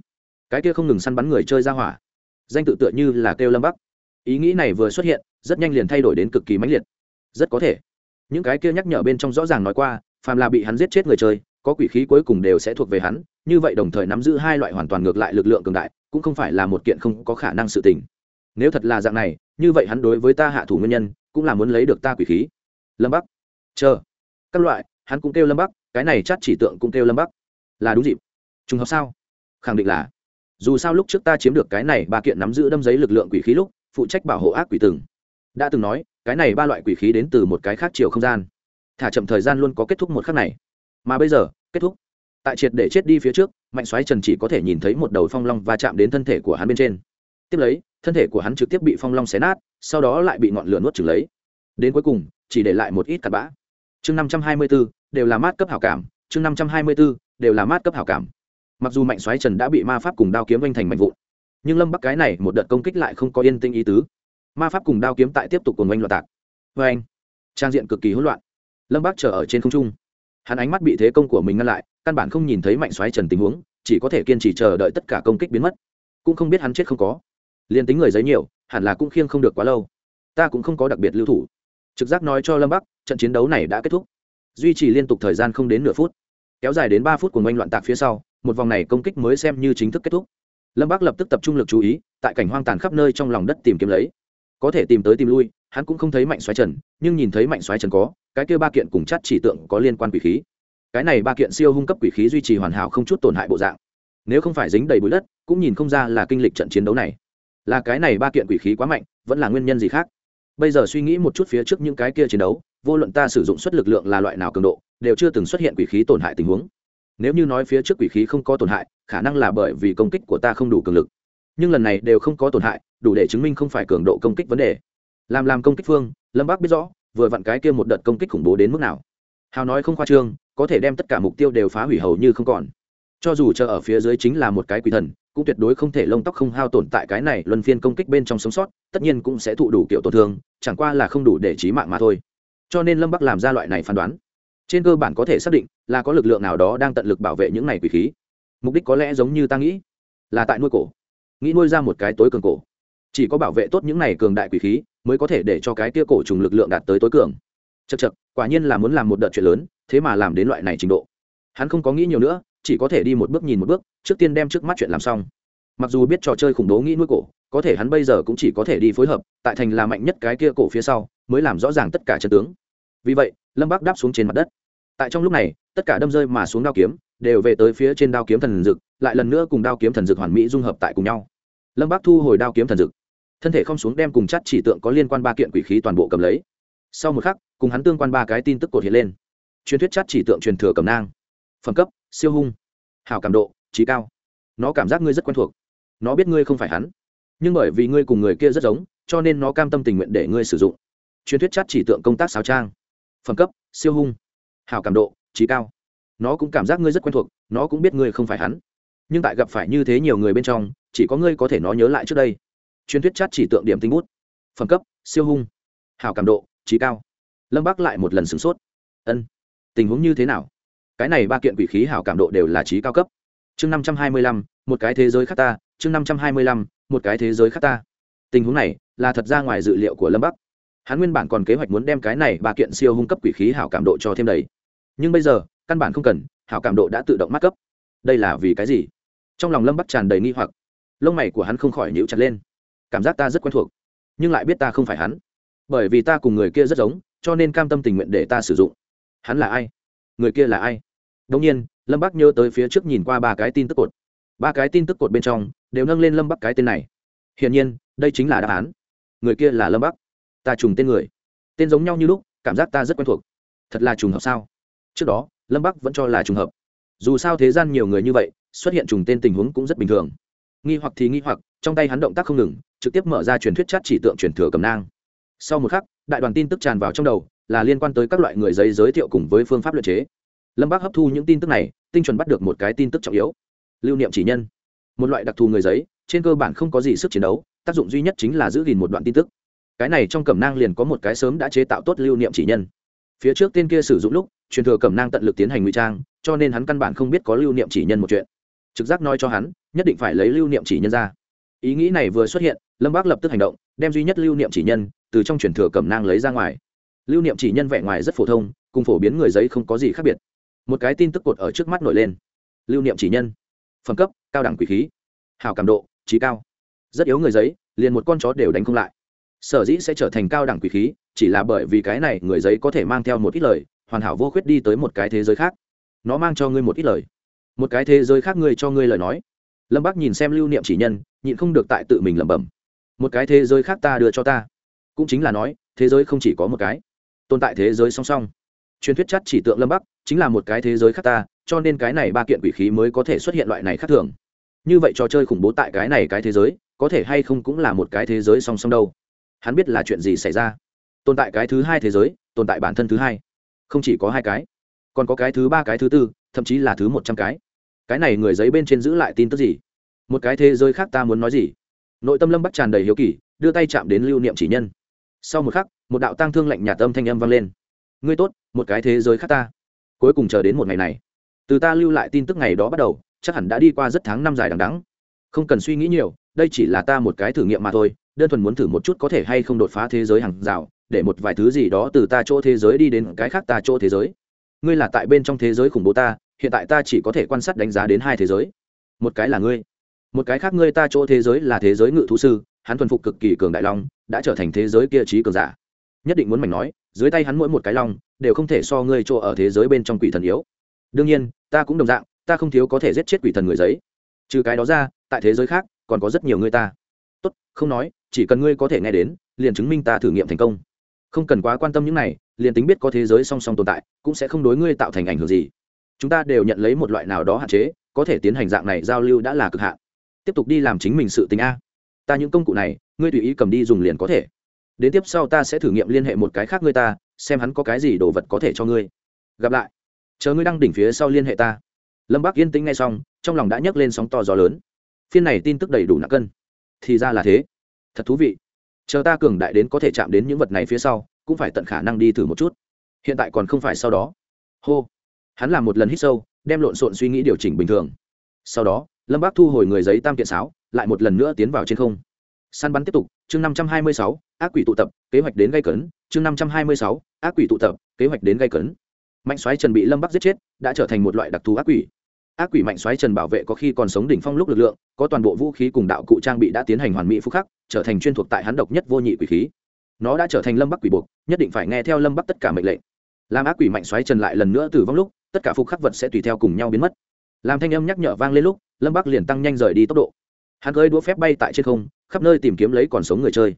Cái kia không ngừng săn bắn người chơi ra hỏa. Danh tự tựa như là kêu lâm bắc. Ý nghĩ này vừa xuất hiện, rất nhanh liền thay đổi đến cực kỳ mãnh liệt. Rất có thể, những cái kia nhắc nhở bên trong rõ ràng nói qua, phàm là bị hắn giết chết người chơi, có quỷ khí cuối cùng đều sẽ thuộc về hắn, như vậy đồng thời nắm giữ hai loại hoàn toàn ngược lại lực lượng cường đại, cũng không phải là một kiện không có khả năng sự tình. Nếu thật là dạng này, như vậy hắn đối với ta hạ thủ nguyên nhân, cũng là muốn lấy được ta quỷ khí. Lâm bắc, chờ. Các loại, hắn cũng kêu lâm bắc cái này chắc chỉ tượng cũng kêu lâm bắc là đúng dịp trùng hợp sao khẳng định là dù sao lúc trước ta chiếm được cái này ba kiện nắm giữ đâm giấy lực lượng quỷ khí lúc phụ trách bảo hộ ác quỷ từng đã từng nói cái này ba loại quỷ khí đến từ một cái khác chiều không gian thả chậm thời gian luôn có kết thúc một khắc này mà bây giờ kết thúc tại triệt để chết đi phía trước mạnh xoáy trần chỉ có thể nhìn thấy một đầu phong long va chạm đến thân thể của hắn bên trên tiếp lấy thân thể của hắn trực tiếp bị phong long xé nát sau đó lại bị ngọn lửa nuốt trừng lấy đến cuối cùng chỉ để lại một ít cặn bã chương năm trăm hai mươi bốn đều là mát cấp hảo cảm, chương năm trăm hai mươi b ố đều là mát cấp hảo cảm. Mặc dù mạnh xoáy trần đã bị ma pháp cùng đao kiếm oanh thành mạnh vụn, nhưng lâm bắc cái này một đợt công kích lại không có yên tinh ý tứ. Ma pháp cùng đao kiếm tại tiếp tục cùng oanh loạt tạc. Vê anh trang diện cực kỳ hỗn loạn. Lâm bắc chờ ở trên không trung. Hắn ánh mắt bị thế công của mình ngăn lại, căn bản không nhìn thấy mạnh xoáy trần tình huống, chỉ có thể kiên trì chờ đợi tất cả công kích biến mất. Cũng không biết hắn chết không có. Liền tính người giấy nhiều, hẳn là cũng khiêng không được quá lâu. Ta cũng không có đặc biệt lưu thủ. Trực giác nói cho lâm bắc, trận chiến đấu này đã kết thúc duy trì liên tục thời gian không đến nửa phút, kéo dài đến ba phút của oanh loạn tạc phía sau, một vòng này công kích mới xem như chính thức kết thúc. Lâm bác lập tức tập trung lực chú ý, tại cảnh hoang tàn khắp nơi trong lòng đất tìm kiếm lấy. Có thể tìm tới tìm lui, hắn cũng không thấy mạnh xoáy trần, nhưng nhìn thấy mạnh xoáy trần có, cái kia ba kiện cùng chắt chỉ tượng có liên quan quỷ khí. Cái này ba kiện siêu hung cấp quỷ khí duy trì hoàn hảo không chút tổn hại bộ dạng. Nếu không phải dính đầy bụi đất, cũng nhìn không ra là kinh lịch trận chiến đấu này. Là cái này ba kiện quỷ khí quá mạnh, vẫn là nguyên nhân gì khác? Bây giờ suy nghĩ một chút phía trước những cái kia chiến đấu, vô luận ta sử dụng suất lực lượng là loại nào cường độ, đều chưa từng xuất hiện quỷ khí tổn hại tình huống. Nếu như nói phía trước quỷ khí không có tổn hại, khả năng là bởi vì công kích của ta không đủ cường lực. Nhưng lần này đều không có tổn hại, đủ để chứng minh không phải cường độ công kích vấn đề. Làm làm công kích phương, lâm bác biết rõ, vừa vặn cái kia một đợt công kích khủng bố đến mức nào. Hào nói không khoa trương, có thể đem tất cả mục tiêu đều phá hủy hầu như không còn. Cho dù chờ ở phía dưới chính là một cái quỷ thần, cũng tuyệt đối không thể lông tóc không hao tổn tại cái này luân phiên công kích bên trong sống sót, tất nhiên cũng sẽ thụ đủ kiểu tổn thương chẳng qua là không đủ để trí mạng mà thôi. Cho nên lâm bắc làm ra loại này phán đoán. Trên cơ bản có thể xác định là có lực lượng nào đó đang tận lực bảo vệ những này quỷ khí. Mục đích có lẽ giống như ta nghĩ, là tại nuôi cổ. Nghĩ nuôi ra một cái tối cường cổ. Chỉ có bảo vệ tốt những này cường đại quỷ khí mới có thể để cho cái kia cổ trùng lực lượng đạt tới tối cường. Chật chật quả nhiên là muốn làm một đợt chuyện lớn, thế mà làm đến loại này trình độ. Hắn không có nghĩ nhiều nữa, chỉ có thể đi một bước nhìn một bước, trước tiên đem trước mắt chuyện làm xong. Mặc dù biết trò chơi khủng bố nghĩ nuôi cổ có thể hắn bây giờ cũng chỉ có thể đi phối hợp, tại thành là mạnh nhất cái kia cổ phía sau, mới làm rõ ràng tất cả chân tướng. Vì vậy, lâm bác đáp xuống trên mặt đất. Tại trong lúc này, tất cả đâm rơi mà xuống đao kiếm, đều về tới phía trên đao kiếm thần dực, lại lần nữa cùng đao kiếm thần dực hoàn mỹ dung hợp tại cùng nhau. Lâm bác thu hồi đao kiếm thần dực. Thân thể không xuống đem cùng chắt chỉ tượng có liên quan ba kiện quỷ khí toàn bộ cầm lấy. Sau một khắc, cùng hắn tương quan ba cái tin tức cột hiện lên. Truyền thuyết chắt chỉ tượng truyền thừa cầm nang. Phẩm cấp, siêu hung. Hảo cảm độ, trí cao. Nó cảm giác ngươi rất quen thuộc. Nó biết ngươi không phải hắn nhưng bởi vì ngươi cùng người kia rất giống, cho nên nó cam tâm tình nguyện để ngươi sử dụng. Truyền thuyết chắt chỉ tượng công tác sáo trang. Phẩm cấp, siêu hung. Hảo cảm độ, trí cao. Nó cũng cảm giác ngươi rất quen thuộc, nó cũng biết ngươi không phải hắn. Nhưng tại gặp phải như thế nhiều người bên trong, chỉ có ngươi có thể nó nhớ lại trước đây. Truyền thuyết chát chỉ tượng điểm tinh bút. Phẩm cấp, siêu hung. Hảo cảm độ, trí cao. Lâm bắc lại một lần sửng sốt. Ân, tình huống như thế nào? Cái này ba kiện quỷ khí hảo cảm độ đều là trí cao cấp. Chương năm trăm hai mươi lăm, một cái thế giới khác ta, chương năm trăm hai mươi lăm một cái thế giới khác ta. Tình huống này là thật ra ngoài dự liệu của lâm bắc. Hắn nguyên bản còn kế hoạch muốn đem cái này ba kiện siêu hung cấp quỷ khí hảo cảm độ cho thêm đầy. Nhưng bây giờ, căn bản không cần, hảo cảm độ đã tự động mắc cấp. Đây là vì cái gì? Trong lòng lâm bắc tràn đầy nghi hoặc. Lông mày của hắn không khỏi nhíu chặt lên. Cảm giác ta rất quen thuộc, nhưng lại biết ta không phải hắn. Bởi vì ta cùng người kia rất giống, cho nên cam tâm tình nguyện để ta sử dụng. Hắn là ai? Người kia là ai? Đông nhiên, lâm bắc nhớ tới phía trước nhìn qua ba cái tin tức cột. Ba cái tin tức cột bên trong đều nâng lên lâm bắc cái tên này hiển nhiên đây chính là đáp án người kia là lâm bắc ta trùng tên người tên giống nhau như lúc cảm giác ta rất quen thuộc thật là trùng hợp sao trước đó lâm bắc vẫn cho là trùng hợp dù sao thế gian nhiều người như vậy xuất hiện trùng tên tình huống cũng rất bình thường nghi hoặc thì nghi hoặc trong tay hắn động tác không ngừng trực tiếp mở ra truyền thuyết chát chỉ tượng truyền thừa cầm nang sau một khắc đại đoàn tin tức tràn vào trong đầu là liên quan tới các loại người giấy giới thiệu cùng với phương pháp luật chế lâm bác hấp thu những tin tức này tinh chuẩn bắt được một cái tin tức trọng yếu lưu niệm chỉ nhân một loại đặc thù người giấy, trên cơ bản không có gì sức chiến đấu, tác dụng duy nhất chính là giữ gìn một đoạn tin tức. Cái này trong cẩm nang liền có một cái sớm đã chế tạo tốt lưu niệm chỉ nhân. Phía trước tên kia sử dụng lúc, truyền thừa cẩm nang tận lực tiến hành ngụy trang, cho nên hắn căn bản không biết có lưu niệm chỉ nhân một chuyện. Trực giác nói cho hắn, nhất định phải lấy lưu niệm chỉ nhân ra. Ý nghĩ này vừa xuất hiện, lâm bác lập tức hành động, đem duy nhất lưu niệm chỉ nhân từ trong truyền thừa cẩm nang lấy ra ngoài. Lưu niệm chỉ nhân vẻ ngoài rất phổ thông, cùng phổ biến người giấy không có gì khác biệt. Một cái tin tức cột ở trước mắt nổi lên. Lưu niệm chỉ nhân phẩm cấp, cao đẳng quỷ khí. Hào cảm độ, trí cao. Rất yếu người giấy, liền một con chó đều đánh không lại. Sở dĩ sẽ trở thành cao đẳng quỷ khí, chỉ là bởi vì cái này người giấy có thể mang theo một ít lời, hoàn hảo vô khuyết đi tới một cái thế giới khác. Nó mang cho ngươi một ít lời. Một cái thế giới khác ngươi cho ngươi lời nói. Lâm bác nhìn xem lưu niệm chỉ nhân, nhịn không được tại tự mình lẩm bẩm. Một cái thế giới khác ta đưa cho ta. Cũng chính là nói, thế giới không chỉ có một cái. Tồn tại thế giới song song truyền thuyết chất chỉ tượng lâm bắc chính là một cái thế giới khác ta, cho nên cái này ba kiện quỷ khí mới có thể xuất hiện loại này khác thường. Như vậy trò chơi khủng bố tại cái này cái thế giới, có thể hay không cũng là một cái thế giới song song đâu. Hắn biết là chuyện gì xảy ra. Tồn tại cái thứ hai thế giới, tồn tại bản thân thứ hai. Không chỉ có hai cái, còn có cái thứ ba, cái thứ tư, thậm chí là thứ một trăm cái. Cái này người giấy bên trên giữ lại tin tức gì? Một cái thế giới khác ta muốn nói gì? Nội tâm lâm bắc tràn đầy hiếu kỳ, đưa tay chạm đến lưu niệm chỉ nhân. Sau một khắc, một đạo tang thương lạnh nhạt tâm thanh âm vang lên ngươi tốt, một cái thế giới khác ta. Cuối cùng chờ đến một ngày này. Từ ta lưu lại tin tức ngày đó bắt đầu, chắc hẳn đã đi qua rất tháng năm dài đằng đắng không cần suy nghĩ nhiều, đây chỉ là ta một cái thử nghiệm mà thôi, đơn thuần muốn thử một chút có thể hay không đột phá thế giới hàng rào, để một vài thứ gì đó từ ta chỗ thế giới đi đến cái khác ta chỗ thế giới. Ngươi là tại bên trong thế giới khủng bố ta, hiện tại ta chỉ có thể quan sát đánh giá đến hai thế giới. Một cái là ngươi, một cái khác ngươi ta chỗ thế giới là thế giới ngự thú sư, hắn thuần phục cực kỳ cường đại long, đã trở thành thế giới kia trí cường giả. Nhất định muốn mảnh nói dưới tay hắn mỗi một cái lòng đều không thể so ngươi chỗ ở thế giới bên trong quỷ thần yếu. Đương nhiên, ta cũng đồng dạng, ta không thiếu có thể giết chết quỷ thần người giấy. Trừ cái đó ra, tại thế giới khác, còn có rất nhiều người ta. Tốt, không nói, chỉ cần ngươi có thể nghe đến, liền chứng minh ta thử nghiệm thành công. Không cần quá quan tâm những này, liền tính biết có thế giới song song tồn tại, cũng sẽ không đối ngươi tạo thành ảnh hưởng gì. Chúng ta đều nhận lấy một loại nào đó hạn chế, có thể tiến hành dạng này giao lưu đã là cực hạn. Tiếp tục đi làm chính mình sự tình a. Ta những công cụ này, ngươi tùy ý cầm đi dùng liền có thể đến tiếp sau ta sẽ thử nghiệm liên hệ một cái khác ngươi ta, xem hắn có cái gì đồ vật có thể cho ngươi. Gặp lại. Chờ ngươi đăng đỉnh phía sau liên hệ ta. Lâm bác yên tĩnh ngay xong, trong lòng đã nhấc lên sóng to gió lớn. Phiên này tin tức đầy đủ nặng cân. Thì ra là thế. Thật thú vị. Chờ ta cường đại đến có thể chạm đến những vật này phía sau, cũng phải tận khả năng đi thử một chút. Hiện tại còn không phải sau đó. Hô. Hắn làm một lần hít sâu, đem lộn xộn suy nghĩ điều chỉnh bình thường. Sau đó, lâm bác thu hồi người giấy tam kiện sáo, lại một lần nữa tiến vào trên không săn bắn tiếp tục, chương năm trăm hai mươi sáu, ác quỷ tụ tập, kế hoạch đến gây cấn, chương năm trăm hai mươi sáu, ác quỷ tụ tập, kế hoạch đến gây cấn. Mạnh xoáy trần bị lâm bắc giết chết, đã trở thành một loại đặc thù ác quỷ. Ác quỷ mạnh xoáy trần bảo vệ có khi còn sống đỉnh phong lúc lực lượng, có toàn bộ vũ khí cùng đạo cụ trang bị đã tiến hành hoàn mỹ phúc khắc, trở thành chuyên thuộc tại hắn độc nhất vô nhị quỷ khí. Nó đã trở thành lâm bắc quỷ buộc, nhất định phải nghe theo lâm bắc tất cả mệnh lệnh. Làm ác quỷ mạnh xoáy trần lại lần nữa tử vong lúc, tất cả phục khắc vật sẽ tùy theo cùng nhau biến mất. Làm thanh âm nhắc nhở vang lên lúc, lâm bắc liền tăng nhanh rời đi tốc độ hắn gơi đũa phép bay tại trên không, khắp nơi tìm kiếm lấy còn sống người chơi.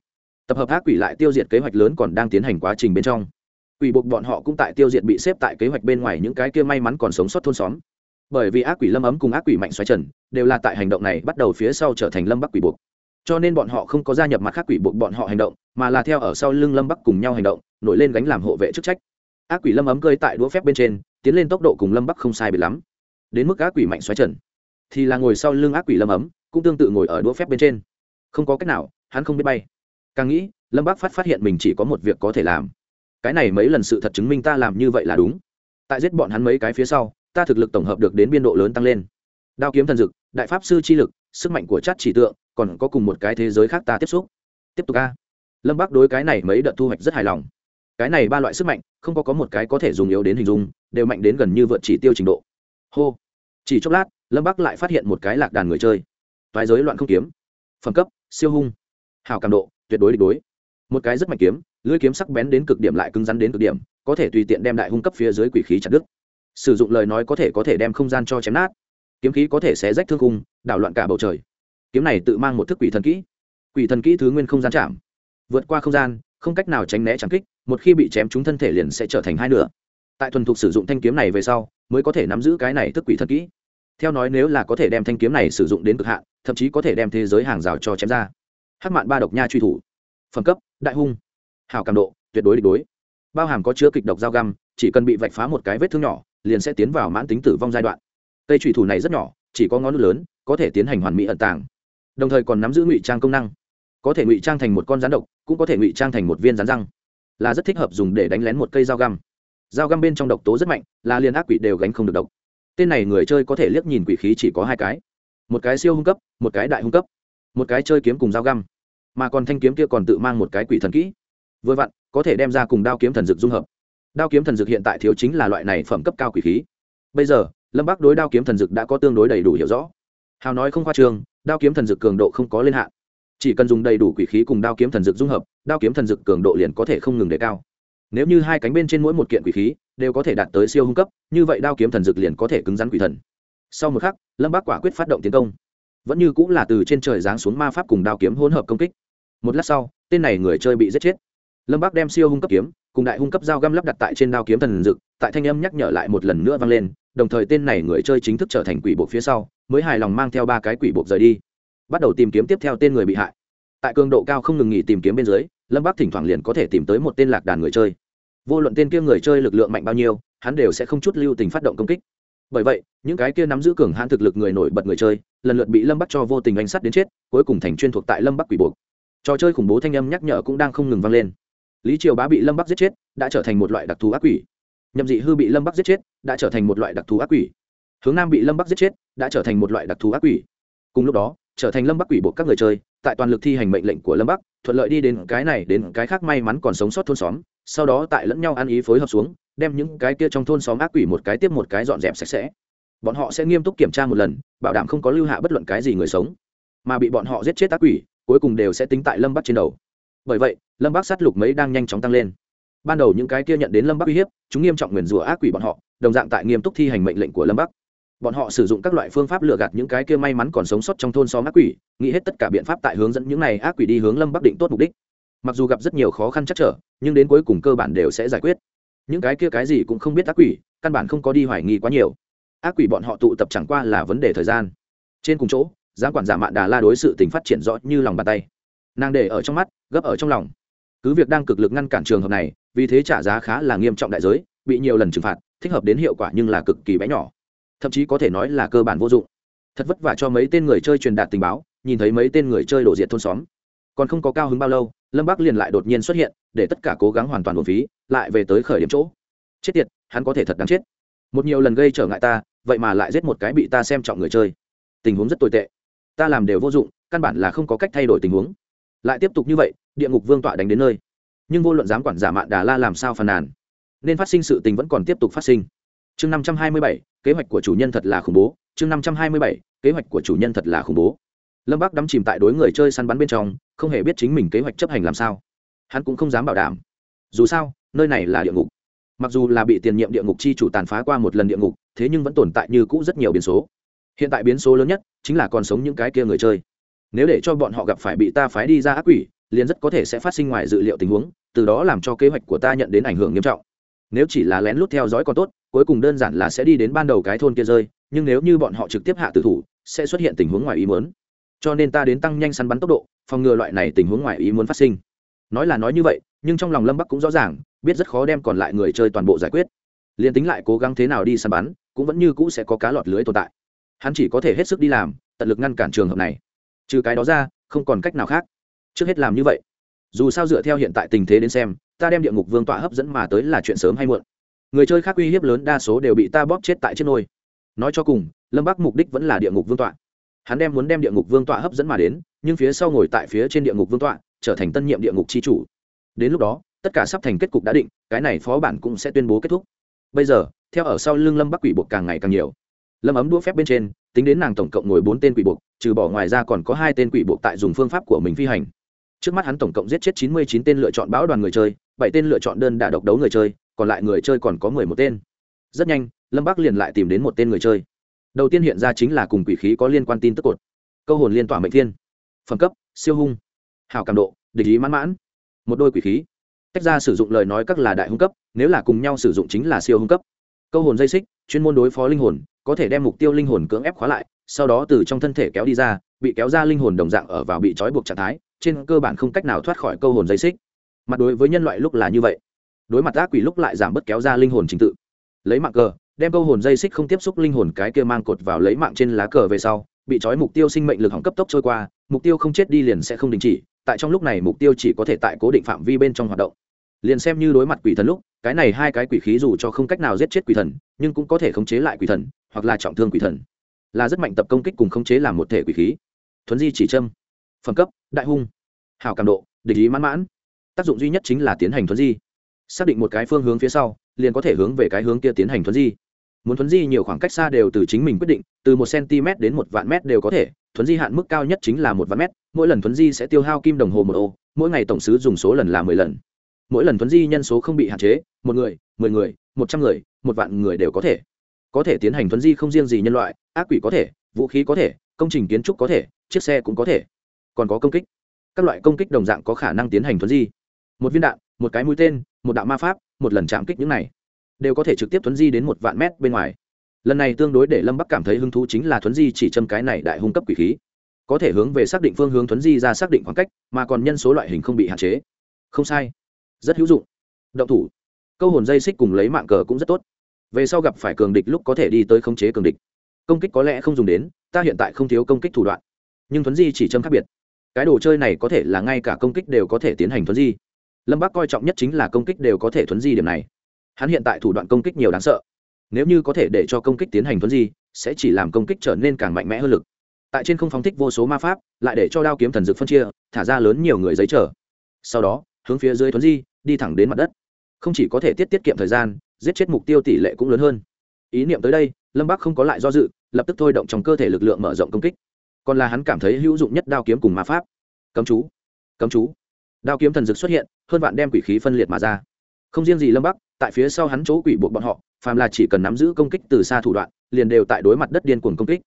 Tập hợp ác quỷ lại tiêu diệt kế hoạch lớn còn đang tiến hành quá trình bên trong. Quỷ buộc bọn họ cũng tại tiêu diệt bị xếp tại kế hoạch bên ngoài những cái kia may mắn còn sống sót thôn xóm. Bởi vì ác quỷ lâm ấm cùng ác quỷ mạnh xoáy trần, đều là tại hành động này bắt đầu phía sau trở thành lâm bắc quỷ buộc. Cho nên bọn họ không có gia nhập mặt khác quỷ buộc bọn họ hành động, mà là theo ở sau lưng lâm bắc cùng nhau hành động, nổi lên gánh làm hộ vệ chức trách. Ác quỷ lâm ấm cơi tại đũa phép bên trên, tiến lên tốc độ cùng lâm bắc không sai biệt lắm. Đến mức ác quỷ mạnh xoáy trần, thì là ngồi sau lưng ác quỷ lâm ấm cũng tương tự ngồi ở đũa phép bên trên. Không có cách nào, hắn không biết bay. Càng nghĩ, lâm bắc phát phát hiện mình chỉ có một việc có thể làm. Cái này mấy lần sự thật chứng minh ta làm như vậy là đúng. Tại giết bọn hắn mấy cái phía sau, ta thực lực tổng hợp được đến biên độ lớn tăng lên. Đao kiếm thần dực, đại pháp sư chi lực, sức mạnh của chát chỉ tượng, còn có cùng một cái thế giới khác ta tiếp xúc. Tiếp tục a. Lâm bắc đối cái này mấy đợt thu hoạch rất hài lòng. Cái này ba loại sức mạnh, không có có một cái có thể dùng yếu đến hình dung, đều mạnh đến gần như vượt chỉ tiêu trình độ. Hô. Chỉ chốc lát, lâm bắc lại phát hiện một cái lạc đàn người chơi toái giới loạn không kiếm. Phẩm cấp, siêu hung. Hào cảm độ, tuyệt đối địch đối. Một cái rất mạnh kiếm, lưỡi kiếm sắc bén đến cực điểm lại cứng rắn đến cực điểm, có thể tùy tiện đem đại hung cấp phía dưới quỷ khí chặt đứt. Sử dụng lời nói có thể có thể đem không gian cho chém nát. Kiếm khí có thể xé rách thương khung, đảo loạn cả bầu trời. Kiếm này tự mang một thức quỷ thần kỹ. Quỷ thần kỹ thứ nguyên không gian chạm. Vượt qua không gian, không cách nào tránh né trắng kích, một khi bị chém chúng thân thể liền sẽ trở thành hai nửa. Tại thuần thục sử dụng thanh kiếm này về sau, mới có thể nắm giữ cái này thức quỷ thần kỹ. Theo nói nếu là có thể đem thanh kiếm này sử dụng đến cực hạn thậm chí có thể đem thế giới hàng rào cho chém ra. Hắc mạn ba độc nha truy thủ. Phẩm cấp, đại hung. Hào cảm độ, tuyệt đối địch đối. Bao hàm có chứa kịch độc dao găm, chỉ cần bị vạch phá một cái vết thương nhỏ, liền sẽ tiến vào mãn tính tử vong giai đoạn. Cây truy thủ này rất nhỏ, chỉ có ngón nút lớn, có thể tiến hành hoàn mỹ ẩn tàng. Đồng thời còn nắm giữ ngụy trang công năng. Có thể ngụy trang thành một con rắn độc, cũng có thể ngụy trang thành một viên rắn răng. Là rất thích hợp dùng để đánh lén một cây dao găm. Dao găm bên trong độc tố rất mạnh, là liền ác quỷ đều gánh không được độc. Tên này người chơi có thể liếc nhìn quỷ khí chỉ có hai cái một cái siêu hung cấp một cái đại hung cấp một cái chơi kiếm cùng dao găm mà còn thanh kiếm kia còn tự mang một cái quỷ thần kỹ. Vừa vặn có thể đem ra cùng đao kiếm thần dược dung hợp. Đao kiếm thần dược hiện tại thiếu chính là loại này phẩm cấp cao quỷ khí. Bây giờ lâm bắc đối đao kiếm thần dược đã có tương đối đầy đủ hiểu rõ. Hào nói không khoa trường, đao kiếm thần dược cường độ không có lên hạn. Chỉ cần dùng đầy đủ quỷ khí cùng đao kiếm thần dược dung hợp đao kiếm thần dược cường độ liền có thể không ngừng đề cao. Nếu như hai cánh bên trên mỗi một kiện quỷ khí đều có thể đạt tới siêu hung cấp như vậy đao kiếm thần dược liền có thể cứng rắn quỷ thần sau một khắc, lâm bác quả quyết phát động tiến công. Vẫn như cũng là từ trên trời giáng xuống ma pháp cùng đao kiếm hỗn hợp công kích. Một lát sau, tên này người chơi bị giết chết. Lâm bác đem siêu hung cấp kiếm, cùng đại hung cấp dao găm lắp đặt tại trên đao kiếm thần dực tại thanh âm nhắc nhở lại một lần nữa vang lên, đồng thời tên này người chơi chính thức trở thành quỷ bộ phía sau, mới hài lòng mang theo ba cái quỷ bộ rời đi. Bắt đầu tìm kiếm tiếp theo tên người bị hại. Tại cường độ cao không ngừng nghỉ tìm kiếm bên dưới, lâm Bác thỉnh thoảng liền có thể tìm tới một tên lạc đàn người chơi. Vô luận tên kia người chơi lực lượng mạnh bao nhiêu, hắn đều sẽ không chút lưu tình phát động công kích bởi vậy, những cái kia nắm giữ cường hãn thực lực người nổi bật người chơi, lần lượt bị lâm bắc cho vô tình anh sắt đến chết, cuối cùng thành chuyên thuộc tại lâm bắc quỷ buộc. Trò chơi khủng bố thanh âm nhắc nhở cũng đang không ngừng vang lên. Lý triều bá bị lâm bắc giết chết, đã trở thành một loại đặc thù ác quỷ. Nhậm dị hư bị lâm bắc giết chết, đã trở thành một loại đặc thù ác quỷ. Hướng nam bị lâm bắc giết chết, đã trở thành một loại đặc thù ác quỷ. Cùng lúc đó, trở thành lâm bắc quỷ buộc các người chơi, tại toàn lực thi hành mệnh lệnh của lâm bắc, thuận lợi đi đến cái này đến cái khác may mắn còn sống sót thôn xóm, sau đó tại lẫn nhau ăn ý phối hợp xuống đem những cái kia trong thôn xóm ác quỷ một cái tiếp một cái dọn dẹp sạch sẽ. Bọn họ sẽ nghiêm túc kiểm tra một lần, bảo đảm không có lưu hạ bất luận cái gì người sống. Mà bị bọn họ giết chết ác quỷ, cuối cùng đều sẽ tính tại lâm bắc trên đầu. Bởi vậy, lâm bắc sát lục mấy đang nhanh chóng tăng lên. Ban đầu những cái kia nhận đến lâm bắc uy hiếp, chúng nghiêm trọng nguyền rủa ác quỷ bọn họ, đồng dạng tại nghiêm túc thi hành mệnh lệnh của lâm bắc. Bọn họ sử dụng các loại phương pháp lừa gạt những cái kia may mắn còn sống sót trong thôn xóm ác quỷ, nghĩ hết tất cả biện pháp tại hướng dẫn những này ác quỷ đi hướng lâm bắc định tốt mục đích. Mặc dù gặp rất nhiều khó khăn chắc trở, nhưng đến cuối cùng cơ bản đều sẽ giải quyết những cái kia cái gì cũng không biết ác quỷ, căn bản không có đi hoài nghi quá nhiều. Ác quỷ bọn họ tụ tập chẳng qua là vấn đề thời gian. Trên cùng chỗ, giám quản giả mạn đà la đối sự tình phát triển rõ như lòng bàn tay. Nàng để ở trong mắt, gấp ở trong lòng. Cứ việc đang cực lực ngăn cản trường hợp này, vì thế trả giá khá là nghiêm trọng đại giới, bị nhiều lần trừng phạt, thích hợp đến hiệu quả nhưng là cực kỳ bé nhỏ. Thậm chí có thể nói là cơ bản vô dụng. Thật vất vả cho mấy tên người chơi truyền đạt tình báo, nhìn thấy mấy tên người chơi đổ diện thôn xóm. Còn không có cao hứng bao lâu, lâm bắc liền lại đột nhiên xuất hiện, để tất cả cố gắng hoàn toàn đồn phí lại về tới khởi điểm chỗ. Chết tiệt, hắn có thể thật đáng chết. Một nhiều lần gây trở ngại ta, vậy mà lại giết một cái bị ta xem trọng người chơi. Tình huống rất tồi tệ. Ta làm đều vô dụng, căn bản là không có cách thay đổi tình huống. Lại tiếp tục như vậy, địa ngục vương tọa đánh đến nơi. Nhưng vô luận giám quản giả mạn đà la làm sao phàn nàn, nên phát sinh sự tình vẫn còn tiếp tục phát sinh. Chương năm trăm hai mươi bảy, kế hoạch của chủ nhân thật là khủng bố. Chương năm trăm hai mươi bảy, kế hoạch của chủ nhân thật là khủng bố. Lâm bắc đắm chìm tại đối người chơi săn bắn bên trong, không hề biết chính mình kế hoạch chấp hành làm sao. Hắn cũng không dám bảo đảm. Dù sao nơi này là địa ngục. Mặc dù là bị tiền nhiệm địa ngục chi chủ tàn phá qua một lần địa ngục, thế nhưng vẫn tồn tại như cũ rất nhiều biến số. Hiện tại biến số lớn nhất chính là còn sống những cái kia người chơi. Nếu để cho bọn họ gặp phải bị ta phái đi ra ác quỷ, liền rất có thể sẽ phát sinh ngoài dự liệu tình huống, từ đó làm cho kế hoạch của ta nhận đến ảnh hưởng nghiêm trọng. Nếu chỉ là lén lút theo dõi còn tốt, cuối cùng đơn giản là sẽ đi đến ban đầu cái thôn kia rơi, nhưng nếu như bọn họ trực tiếp hạ tử thủ, sẽ xuất hiện tình huống ngoài ý muốn. Cho nên ta đến tăng nhanh săn bắn tốc độ, phòng ngừa loại này tình huống ngoài ý muốn phát sinh. Nói là nói như vậy nhưng trong lòng lâm bắc cũng rõ ràng, biết rất khó đem còn lại người chơi toàn bộ giải quyết. Liền tính lại cố gắng thế nào đi săn bắn, cũng vẫn như cũ sẽ có cá lọt lưới tồn tại. Hắn chỉ có thể hết sức đi làm, tận lực ngăn cản trường hợp này. Trừ cái đó ra, không còn cách nào khác. Trước hết làm như vậy. Dù sao dựa theo hiện tại tình thế đến xem, ta đem địa ngục vương tọa hấp dẫn mà tới là chuyện sớm hay muộn. Người chơi khác uy hiếp lớn đa số đều bị ta bóp chết tại trên nôi. Nói cho cùng, lâm bắc mục đích vẫn là địa ngục vương tọa. Hắn đem muốn đem địa ngục vương tọa hấp dẫn mà đến, nhưng phía sau ngồi tại phía trên địa ngục vương tọa, trở thành tân nhiệm địa ngục c h i chủ đến lúc đó, tất cả sắp thành kết cục đã định, cái này phó bản cũng sẽ tuyên bố kết thúc. Bây giờ, theo ở sau lưng lâm bắc quỷ buộc càng ngày càng nhiều. Lâm ấm đũa phép bên trên, tính đến nàng tổng cộng ngồi bốn tên quỷ buộc, trừ bỏ ngoài ra còn có hai tên quỷ buộc tại dùng phương pháp của mình phi hành. Trước mắt hắn tổng cộng giết chết chín mươi chín tên lựa chọn bão đoàn người chơi, bảy tên lựa chọn đơn đà độc đấu người chơi, còn lại người chơi còn có mười một tên. Rất nhanh, lâm bắc liền lại tìm đến một tên người chơi. Đầu tiên hiện ra chính là cùng quỷ khí có liên quan tin tức cột. Câu hồn liên tỏa mệnh thiên. Phẩm cấp, siêu hung. Hào cảm độ, địch ý mãn mãn một đôi quỷ khí. Tách ra sử dụng lời nói các là đại hung cấp, nếu là cùng nhau sử dụng chính là siêu hung cấp. Câu hồn dây xích, chuyên môn đối phó linh hồn, có thể đem mục tiêu linh hồn cưỡng ép khóa lại, sau đó từ trong thân thể kéo đi ra, bị kéo ra linh hồn đồng dạng ở vào bị trói buộc trạng thái, trên cơ bản không cách nào thoát khỏi câu hồn dây xích. Mặt đối với nhân loại lúc là như vậy. Đối mặt ác quỷ lúc lại giảm bớt kéo ra linh hồn trình tự. Lấy mạng cờ, đem câu hồn dây xích không tiếp xúc linh hồn cái kia mang cột vào lấy mạng trên lá cờ về sau, bị trói mục tiêu sinh mệnh lực hỏng cấp tốc trôi qua, mục tiêu không chết đi liền sẽ không đình chỉ tại trong lúc này mục tiêu chỉ có thể tại cố định phạm vi bên trong hoạt động. Liền xem như đối mặt quỷ thần lúc, cái này hai cái quỷ khí dù cho không cách nào giết chết quỷ thần, nhưng cũng có thể khống chế lại quỷ thần, hoặc là trọng thương quỷ thần. Là rất mạnh tập công kích cùng khống chế làm một thể quỷ khí. Thuấn di chỉ trâm phẩm cấp, đại hung. Hào cảm độ, địch ý mãn mãn. Tác dụng duy nhất chính là tiến hành thuấn di. Xác định một cái phương hướng phía sau, liền có thể hướng về cái hướng kia tiến hành thuấn di. Muốn thuấn di nhiều khoảng cách xa đều từ chính mình quyết định, từ một cm đến một vạn mét đều có thể thuấn di hạn mức cao nhất chính là một vạn mét, mỗi lần thuấn di sẽ tiêu hao kim đồng hồ một ô, mỗi ngày tổng sứ dùng số lần là mười lần. Mỗi lần thuấn di nhân số không bị hạn chế, một người, mười người, một trăm người, một vạn người đều có thể. Có thể tiến hành thuấn di không riêng gì nhân loại, ác quỷ có thể, vũ khí có thể, công trình kiến trúc có thể, chiếc xe cũng có thể. Còn có công kích. Các loại công kích đồng dạng có khả năng tiến hành thuấn di. Một viên đạn, một cái mũi tên, một đạo ma pháp, một lần chạm kích những này, đều có thể trực tiếp thuấn di đến một vạn mét bên ngoài lần này tương đối để lâm bắc cảm thấy hứng thú chính là thuấn di chỉ châm cái này đại hung cấp quỷ khí. Có thể hướng về xác định phương hướng thuấn di ra xác định khoảng cách, mà còn nhân số loại hình không bị hạn chế. Không sai. Rất hữu dụng. Động thủ. Câu hồn dây xích cùng lấy mạng cờ cũng rất tốt. Về sau gặp phải cường địch lúc có thể đi tới khống chế cường địch. Công kích có lẽ không dùng đến, ta hiện tại không thiếu công kích thủ đoạn. Nhưng thuấn di chỉ châm khác biệt. Cái đồ chơi này có thể là ngay cả công kích đều có thể tiến hành thuấn di. Lâm bác coi trọng nhất chính là công kích đều có thể thuấn di điểm này. Hắn hiện tại thủ đoạn công kích nhiều đáng sợ nếu như có thể để cho công kích tiến hành thuấn di, sẽ chỉ làm công kích trở nên càng mạnh mẽ hơn lực. Tại trên không phóng thích vô số ma pháp, lại để cho đao kiếm thần dược phân chia, thả ra lớn nhiều người giấy trở. Sau đó, hướng phía dưới thuấn di, đi thẳng đến mặt đất. Không chỉ có thể tiết tiết kiệm thời gian, giết chết mục tiêu tỷ lệ cũng lớn hơn. Ý niệm tới đây, lâm bắc không có lại do dự, lập tức thôi động trong cơ thể lực lượng mở rộng công kích. Còn là hắn cảm thấy hữu dụng nhất đao kiếm cùng ma pháp. Cấm chú cấm chú. Đao kiếm thần dực xuất hiện, hơn vạn đem quỷ khí phân liệt mà ra. Không riêng gì lâm bắc, tại phía sau hắn chỗ quỷ buộc bọn họ phàm là chỉ cần nắm giữ công kích từ xa thủ đoạn, liền đều tại đối mặt đất điên cuồng công kích.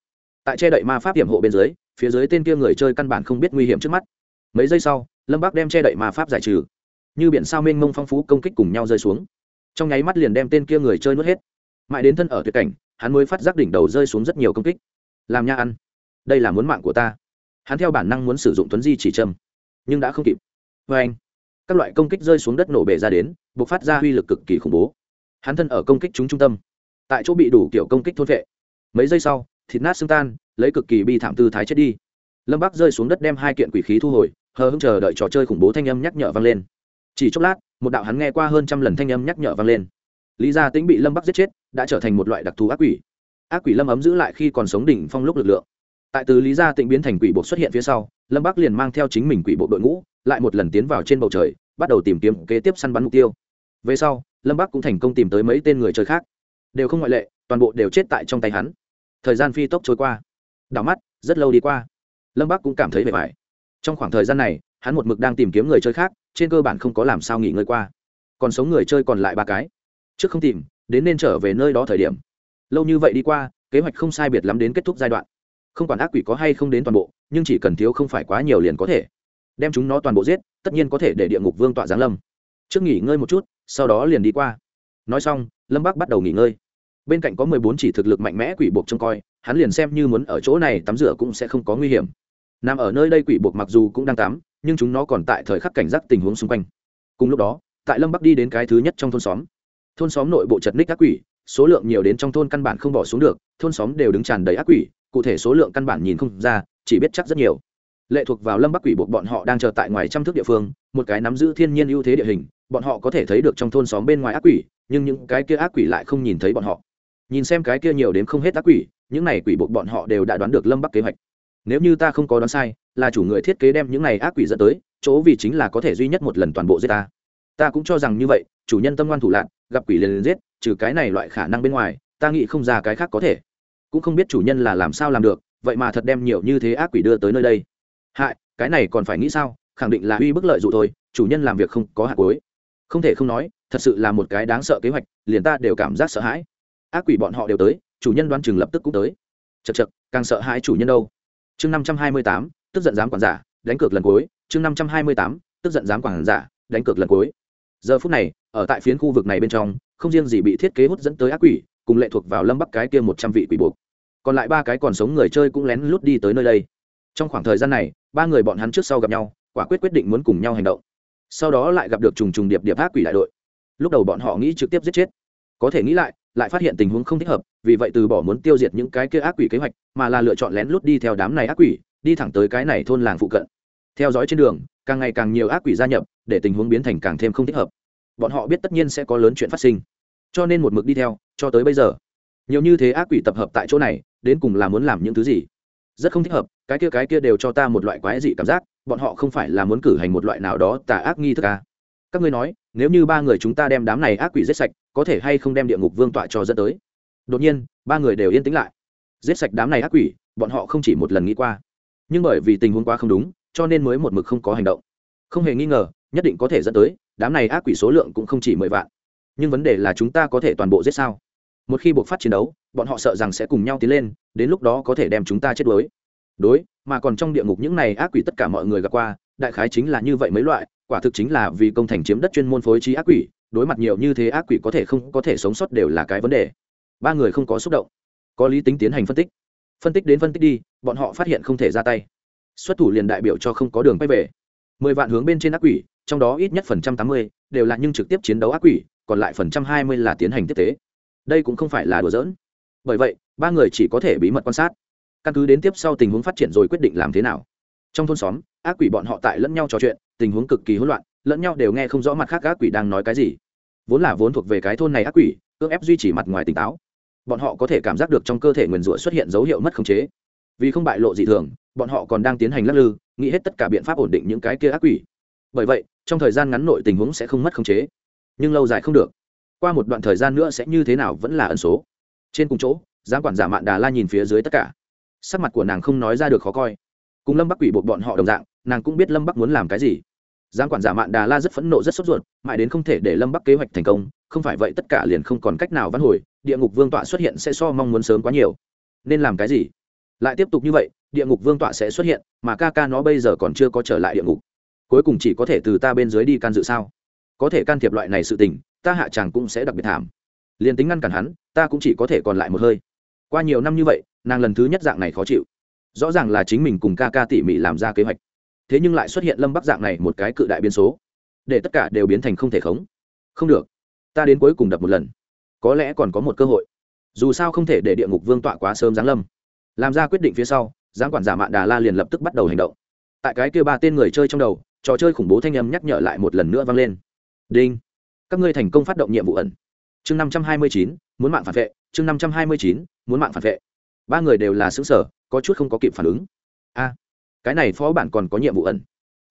Tại che đậy ma pháp hiểm hộ bên dưới, phía dưới tên kia người chơi căn bản không biết nguy hiểm trước mắt. Mấy giây sau, lâm bắc đem che đậy ma pháp giải trừ. Như biển sao mênh mông phong phú công kích cùng nhau rơi xuống. Trong nháy mắt liền đem tên kia người chơi nuốt hết. Mãi đến thân ở tuyệt cảnh, hắn mới phát giác đỉnh đầu rơi xuống rất nhiều công kích. Làm nha ăn. Đây là muốn mạng của ta. Hắn theo bản năng muốn sử dụng tuấn di chỉ trâm, nhưng đã không kịp. Vê anh, các loại công kích rơi xuống đất nổ bể ra đến b ộ c phát ra uy lực cực kỳ khủng bố hắn thân ở công kích chúng trung tâm. Tại chỗ bị đủ kiểu công kích thôn vệ. Mấy giây sau, thịt nát xương tan, lấy cực kỳ bi thảm tư thái chết đi. Lâm bắc rơi xuống đất đem hai kiện quỷ khí thu hồi, hờ hững chờ đợi trò chơi khủng bố thanh âm nhắc nhở vang lên. Chỉ chốc lát, một đạo hắn nghe qua hơn trăm lần thanh âm nhắc nhở vang lên. Lý gia tĩnh bị lâm bắc giết chết, đã trở thành một loại đặc thù ác quỷ. Ác quỷ lâm ấm giữ lại khi còn sống đỉnh phong lúc lực lượng. Tại từ lý gia tịnh biến thành quỷ bộ xuất hiện phía sau, lâm bắc liền mang theo chính mình quỷ bộ đội ngũ, lại một lần tiến vào trên bầu trời, bắt đầu tìm kiếm kế tiếp săn bắn mục tiêu. Về sau lâm bắc cũng thành công tìm tới mấy tên người chơi khác. Đều không ngoại lệ, toàn bộ đều chết tại trong tay hắn. Thời gian phi tốc trôi qua. Đảo mắt, rất lâu đi qua. Lâm bắc cũng cảm thấy bề bài trong khoảng thời gian này, hắn một mực đang tìm kiếm người chơi khác, trên cơ bản không có làm sao nghỉ ngơi qua. Còn sống người chơi còn lại ba cái. Trước không tìm, đến nên trở về nơi đó thời điểm. Lâu như vậy đi qua, kế hoạch không sai biệt lắm đến kết thúc giai đoạn. Không quản ác quỷ có hay không đến toàn bộ, nhưng chỉ cần thiếu không phải quá nhiều liền có thể. Đem chúng nó toàn bộ giết, tất nhiên có thể để địa ngục vương tọa giáng lâm. Trước nghỉ ngơi một chút sau đó liền đi qua. Nói xong, lâm bắc bắt đầu nghỉ ngơi. Bên cạnh có mười bốn chỉ thực lực mạnh mẽ quỷ buộc trông coi, hắn liền xem như muốn ở chỗ này tắm rửa cũng sẽ không có nguy hiểm. Nằm ở nơi đây quỷ buộc mặc dù cũng đang tắm, nhưng chúng nó còn tại thời khắc cảnh giác tình huống xung quanh. Cùng lúc đó, tại lâm bắc đi đến cái thứ nhất trong thôn xóm. Thôn xóm nội bộ chật ních ác quỷ, số lượng nhiều đến trong thôn căn bản không bỏ xuống được, thôn xóm đều đứng tràn đầy ác quỷ, cụ thể số lượng căn bản nhìn không ra, chỉ biết chắc rất nhiều. Lệ thuộc vào lâm bắc quỷ buộc bọn họ đang chờ tại ngoài trăm thước địa phương, một cái nắm giữ thiên nhiên ưu thế địa hình bọn họ có thể thấy được trong thôn xóm bên ngoài ác quỷ, nhưng những cái kia ác quỷ lại không nhìn thấy bọn họ. Nhìn xem cái kia nhiều đến không hết ác quỷ, những này quỷ buộc bọn họ đều đã đoán được lâm bắc kế hoạch. Nếu như ta không có đoán sai, là chủ người thiết kế đem những này ác quỷ dẫn tới, chỗ vì chính là có thể duy nhất một lần toàn bộ giết ta. Ta cũng cho rằng như vậy, chủ nhân tâm ngoan thủ lạc gặp quỷ liền liền giết, trừ cái này loại khả năng bên ngoài, ta nghĩ không ra cái khác có thể. Cũng không biết chủ nhân là làm sao làm được, vậy mà thật đem nhiều như thế ác quỷ đưa tới nơi đây. Hại, cái này còn phải nghĩ sao? Khẳng định là uy bức lợi dụ thôi, chủ nhân làm việc không có hạt cối không thể không nói, thật sự là một cái đáng sợ kế hoạch, liền ta đều cảm giác sợ hãi. Ác quỷ bọn họ đều tới, chủ nhân đoán chừng lập tức cũng tới. Chật chật càng sợ hãi chủ nhân đâu. Chương năm trăm hai mươi tám, tức giận dám quản giả, đánh cược lần cuối. Chương năm trăm hai mươi tám, tức giận dám quản giả, đánh cược lần cuối. Giờ phút này, ở tại phiến khu vực này bên trong, không riêng gì bị thiết kế hút dẫn tới ác quỷ, cùng lệ thuộc vào lâm bắc cái kia một trăm vị quỷ buộc. Còn lại ba cái còn sống người chơi cũng lén lút đi tới nơi đây. Trong khoảng thời gian này, ba người bọn hắn trước sau gặp nhau, quả quyết quyết định muốn cùng nhau hành động sau đó lại gặp được trùng trùng điệp điệp ác quỷ đại đội. Lúc đầu bọn họ nghĩ trực tiếp giết chết. Có thể nghĩ lại lại phát hiện tình huống không thích hợp, vì vậy từ bỏ muốn tiêu diệt những cái kia ác quỷ kế hoạch, mà là lựa chọn lén lút đi theo đám này ác quỷ, đi thẳng tới cái này thôn làng phụ cận. Theo dõi trên đường, càng ngày càng nhiều ác quỷ gia nhập, để tình huống biến thành càng thêm không thích hợp. Bọn họ biết tất nhiên sẽ có lớn chuyện phát sinh. Cho nên một mực đi theo, cho tới bây giờ. Nhiều như thế ác quỷ tập hợp tại chỗ này, đến cùng là muốn làm những thứ gì? Rất không thích hợp, cái kia cái kia đều cho ta một loại quái dị cảm giác, bọn họ không phải là muốn cử hành một loại nào đó tà ác nghi thức à. các ngươi nói, nếu như ba người chúng ta đem đám này ác quỷ giết sạch, có thể hay không đem địa ngục vương tọa cho dẫn tới? Đột nhiên, ba người đều yên tĩnh lại. Giết sạch đám này ác quỷ, bọn họ không chỉ một lần nghĩ qua, nhưng bởi vì tình huống quá không đúng, cho nên mới một mực không có hành động. Không hề nghi ngờ, nhất định có thể dẫn tới, đám này ác quỷ số lượng cũng không chỉ mười vạn. Nhưng vấn đề là chúng ta có thể toàn bộ giết sao? Một khi buộc phát chiến đấu, bọn họ sợ rằng sẽ cùng nhau tiến lên, đến lúc đó có thể đem chúng ta chết đuối. Đối, mà còn trong địa ngục những này ác quỷ tất cả mọi người gặp qua, đại khái chính là như vậy mấy loại, quả thực chính là vì công thành chiếm đất chuyên môn phối trí ác quỷ, đối mặt nhiều như thế ác quỷ có thể không có thể sống sót đều là cái vấn đề. Ba người không có xúc động. Có lý tính tiến hành phân tích. Phân tích đến phân tích đi, bọn họ phát hiện không thể ra tay. Xuất thủ liền đại biểu cho không có đường quay về. Mười vạn hướng bên trên ác quỷ, trong đó ít nhất phần trăm tám mươi đều là nhưng trực tiếp chiến đấu ác quỷ, còn lại phần trăm hai mươi là tiến hành tiếp tế đây cũng không phải là đùa giỡn. Bởi vậy, ba người chỉ có thể bí mật quan sát. Căn cứ đến tiếp sau tình huống phát triển rồi quyết định làm thế nào. Trong thôn xóm, ác quỷ bọn họ tại lẫn nhau trò chuyện, tình huống cực kỳ hỗn loạn, lẫn nhau đều nghe không rõ mặt khác ác quỷ đang nói cái gì. Vốn là vốn thuộc về cái thôn này ác quỷ, cưỡng ép duy trì mặt ngoài tỉnh táo. Bọn họ có thể cảm giác được trong cơ thể nguyền rủa xuất hiện dấu hiệu mất khống chế. Vì không bại lộ dị thường, bọn họ còn đang tiến hành lắc lư, nghĩ hết tất cả biện pháp ổn định những cái kia ác quỷ. Bởi vậy, trong thời gian ngắn nội tình huống sẽ không mất khống chế. Nhưng lâu dài không được qua một đoạn thời gian nữa sẽ như thế nào vẫn là ẩn số. Trên cùng chỗ, giám quản giả mạn đà la nhìn phía dưới tất cả. Sắc mặt của nàng không nói ra được khó coi. Cùng lâm bắc quỷ buộc bọn họ đồng dạng, nàng cũng biết lâm bắc muốn làm cái gì. Giám quản giả mạn đà la rất phẫn nộ, rất sốt ruột, mãi đến không thể để lâm bắc kế hoạch thành công, không phải vậy tất cả liền không còn cách nào văn hồi, địa ngục vương tọa xuất hiện sẽ so mong muốn sớm quá nhiều. Nên làm cái gì? Lại tiếp tục như vậy, địa ngục vương tọa sẽ xuất hiện, mà ca ca nó bây giờ còn chưa có trở lại địa ngục. Cuối cùng chỉ có thể từ ta bên dưới đi can dự sao? Có thể can thiệp loại này sự tình ta hạ chàng cũng sẽ đặc biệt thảm. Liền tính ngăn cản hắn, ta cũng chỉ có thể còn lại một hơi. Qua nhiều năm như vậy, nàng lần thứ nhất dạng này khó chịu. Rõ ràng là chính mình cùng ca ca tỉ mỉ làm ra kế hoạch. Thế nhưng lại xuất hiện lâm bắc dạng này một cái cự đại biến số. Để tất cả đều biến thành không thể khống. Không được. Ta đến cuối cùng đập một lần. Có lẽ còn có một cơ hội. Dù sao không thể để địa ngục vương tọa quá sớm giáng lâm. Làm ra quyết định phía sau, giáng quản giả mạn đà la liền lập tức bắt đầu hành động. Tại cái kia ba tên người chơi trong đầu, trò chơi khủng bố thanh âm nhắc nhở lại một lần nữa vang lên. Đinh các ngươi thành công phát động nhiệm vụ ẩn. Chương năm trăm hai mươi chín, muốn mạng phản vệ. Chương năm trăm hai mươi chín, muốn mạng phản vệ. Ba người đều là xứng sở có chút không có kịp phản ứng. A, cái này phó bản còn có nhiệm vụ ẩn.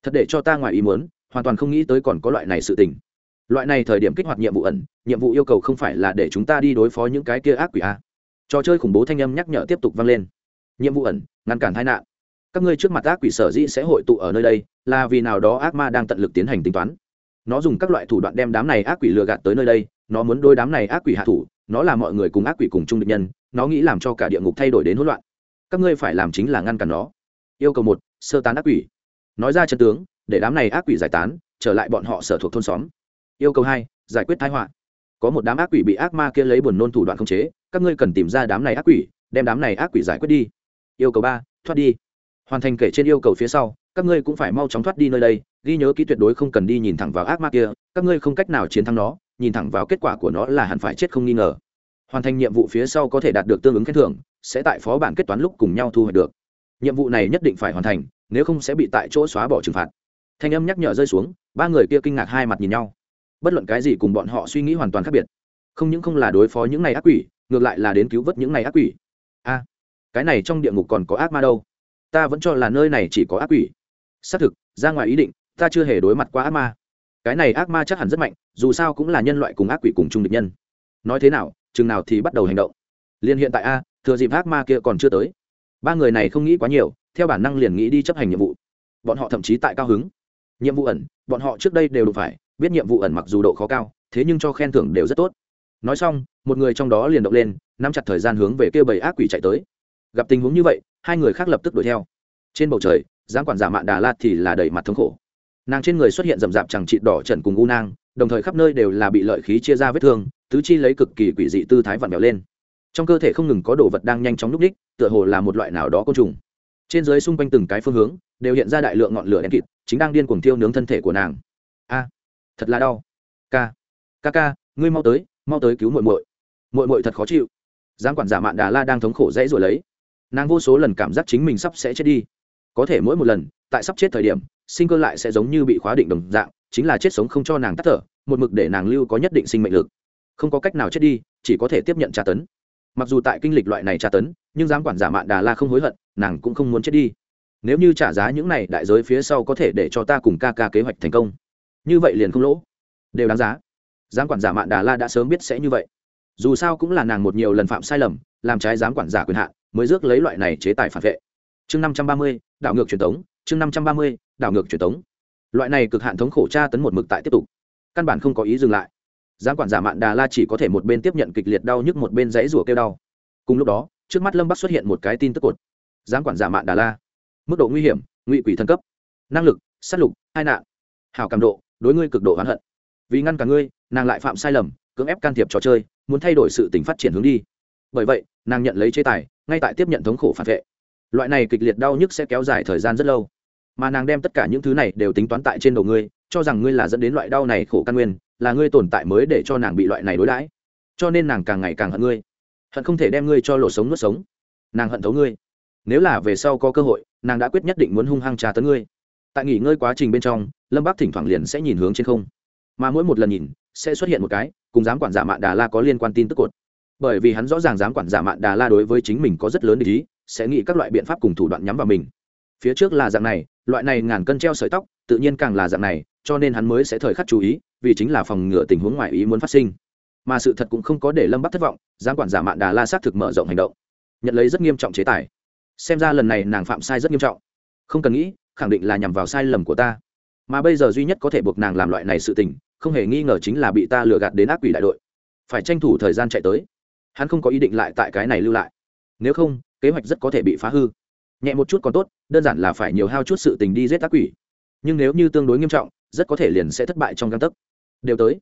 Thật để cho ta ngoài ý muốn, hoàn toàn không nghĩ tới còn có loại này sự tình. Loại này thời điểm kích hoạt nhiệm vụ ẩn, nhiệm vụ yêu cầu không phải là để chúng ta đi đối phó những cái kia ác quỷ a. Trò chơi khủng bố thanh âm nhắc nhở tiếp tục vang lên. Nhiệm vụ ẩn, ngăn cản tai nạn. Các ngươi trước mặt ác quỷ sở dĩ sẽ hội tụ ở nơi đây, là vì nào đó ác ma đang tận lực tiến hành tính toán nó dùng các loại thủ đoạn đem đám này ác quỷ lừa gạt tới nơi đây, nó muốn đôi đám này ác quỷ hạ thủ, nó là mọi người cùng ác quỷ cùng chung định nhân, nó nghĩ làm cho cả địa ngục thay đổi đến hỗn loạn. Các ngươi phải làm chính là ngăn cản nó. Yêu cầu một, sơ tán ác quỷ. Nói ra chân tướng, để đám này ác quỷ giải tán, trở lại bọn họ sở thuộc thôn xóm. Yêu cầu hai, giải quyết thái họa. Có một đám ác quỷ bị ác ma kia lấy buồn nôn thủ đoạn khống chế, các ngươi cần tìm ra đám này ác quỷ, đem đám này ác quỷ giải quyết đi. Yêu cầu ba, thoát đi. Hoàn thành kể trên yêu cầu phía sau, các ngươi cũng phải mau chóng thoát đi nơi đây ghi nhớ kỹ tuyệt đối không cần đi nhìn thẳng vào ác ma kia, các ngươi không cách nào chiến thắng nó, nhìn thẳng vào kết quả của nó là hẳn phải chết không nghi ngờ. Hoàn thành nhiệm vụ phía sau có thể đạt được tương ứng khen thưởng, sẽ tại phó bản kết toán lúc cùng nhau thu hoạch được. Nhiệm vụ này nhất định phải hoàn thành, nếu không sẽ bị tại chỗ xóa bỏ trừng phạt. Thanh âm nhắc nhở rơi xuống, ba người kia kinh ngạc hai mặt nhìn nhau. Bất luận cái gì cùng bọn họ suy nghĩ hoàn toàn khác biệt. Không những không là đối phó những này ác quỷ, ngược lại là đến cứu vớt những này ác quỷ. A, cái này trong địa ngục còn có ác ma đâu? Ta vẫn cho là nơi này chỉ có ác quỷ. Xác thực, ra ngoài ý định ta chưa hề đối mặt qua ác ma. Cái này ác ma chắc hẳn rất mạnh, dù sao cũng là nhân loại cùng ác quỷ cùng chung địch nhân. Nói thế nào, chừng nào thì bắt đầu hành động. Liền hiện tại a, thừa dịp ác ma kia còn chưa tới. Ba người này không nghĩ quá nhiều, theo bản năng liền nghĩ đi chấp hành nhiệm vụ. Bọn họ thậm chí tại cao hứng. Nhiệm vụ ẩn, bọn họ trước đây đều đủ phải, biết nhiệm vụ ẩn mặc dù độ khó cao, thế nhưng cho khen thưởng đều rất tốt. Nói xong, một người trong đó liền động lên, nắm chặt thời gian hướng về kêu bầy ác quỷ chạy tới. Gặp tình huống như vậy, hai người khác lập tức đuổi theo. Trên bầu trời, giáng quản giả mạn đà lạt thì là đầy mặt thống khổ nàng trên người xuất hiện rậm rạp chẳng trị đỏ trần cùng u nang, đồng thời khắp nơi đều là bị lợi khí chia ra vết thương, tứ chi lấy cực kỳ quỷ dị tư thái vặn vẹo lên. Trong cơ thể không ngừng có đồ vật đang nhanh chóng núp đích, tựa hồ là một loại nào đó côn trùng. Trên dưới xung quanh từng cái phương hướng, đều hiện ra đại lượng ngọn lửa đen kịt, chính đang điên cuồng thiêu nướng thân thể của nàng. A, thật là đau. Ca ca ca, ngươi mau tới mau tới cứu muội muội. Muội muội thật khó chịu. Giang quản giả mạn đà la đang thống khổ dãy rồi lấy. Nàng vô số lần cảm giác chính mình sắp sẽ chết đi. Có thể mỗi một lần, tại sắp chết thời điểm sinh cơ lại sẽ giống như bị khóa định đồng dạng, chính là chết sống không cho nàng tắt thở, một mực để nàng lưu có nhất định sinh mệnh lực. Không có cách nào chết đi, chỉ có thể tiếp nhận tra tấn. Mặc dù tại kinh lịch loại này tra tấn, nhưng giám quản giả mạn đà la không hối hận, nàng cũng không muốn chết đi. Nếu như trả giá những này, đại giới phía sau có thể để cho ta cùng ca ca kế hoạch thành công. Như vậy liền không lỗ. Đều đáng giá. Giám quản giả mạn đà la đã sớm biết sẽ như vậy. Dù sao cũng là nàng một nhiều lần phạm sai lầm, làm trái giám quản giả quyền hạn, mới rước lấy loại này chế tài phản vệ. Chương năm trăm ba mươi đảo ngược truyền thống chương năm trăm ba mươi đảo ngược truyền thống. Loại này cực hạn thống khổ tra tấn một mực tại tiếp tục. Căn bản không có ý dừng lại. Giám quản giả mạn đà la chỉ có thể một bên tiếp nhận kịch liệt đau nhức, một bên dãy rủa kêu đau. Cùng lúc đó, trước mắt lâm bắc xuất hiện một cái tin tức cột. Giám quản giả mạn đà la. Mức độ nguy hiểm, ngụy quỷ thân cấp. Năng lực s á t lục, hai nạn. Hào cảm độ, đối ngươi cực độ oán hận. Vì ngăn cả ngươi, nàng lại phạm sai lầm, cưỡng ép can thiệp trò chơi, muốn thay đổi sự tình phát triển hướng đi. Bởi vậy, nàng nhận lấy chế tài, ngay tại tiếp nhận thống khổ phản vệ. Loại này kịch liệt đau nhức sẽ kéo dài thời gian rất lâu mà nàng đem tất cả những thứ này đều tính toán tại trên đầu ngươi, cho rằng ngươi là dẫn đến loại đau này khổ căn nguyên, là ngươi tồn tại mới để cho nàng bị loại này đối đãi. Cho nên nàng càng ngày càng hận ngươi. Hận không thể đem ngươi cho lộ sống nuốt sống. Nàng hận thấu ngươi. Nếu là về sau có cơ hội, nàng đã quyết nhất định muốn hung hăng trà tấn ngươi. Tại nghỉ ngơi quá trình bên trong, lâm bác thỉnh thoảng liền sẽ nhìn hướng trên không. Mà mỗi một lần nhìn, sẽ xuất hiện một cái, cùng giám quản giả mạn đà la có liên quan tin tức cột. Bởi vì hắn rõ ràng giám quản giả mạn đà la đối với chính mình có rất lớn ý, sẽ nghĩ các loại biện pháp cùng thủ đoạn nhắm vào mình phía trước là dạng này, loại này ngàn cân treo sợi tóc, tự nhiên càng là dạng này, cho nên hắn mới sẽ thời khắc chú ý, vì chính là phòng ngừa tình huống ngoài ý muốn phát sinh. Mà sự thật cũng không có để lâm bắc thất vọng Giang quản giả mạn đà la xác thực mở rộng hành động. Nhận lấy rất nghiêm trọng chế tài. Xem ra lần này nàng phạm sai rất nghiêm trọng. Không cần nghĩ, khẳng định là nhằm vào sai lầm của ta. Mà bây giờ duy nhất có thể buộc nàng làm loại này sự tình, không hề nghi ngờ chính là bị ta lừa gạt đến ác quỷ đại đội. Phải tranh thủ thời gian chạy tới. Hắn không có ý định lại tại cái này lưu lại. Nếu không, kế hoạch rất có thể bị phá hư nhẹ một chút còn tốt, đơn giản là phải nhiều hao chút sự tình đi giết ác quỷ. Nhưng nếu như tương đối nghiêm trọng, rất có thể liền sẽ thất bại trong găng tấc. Đều tới.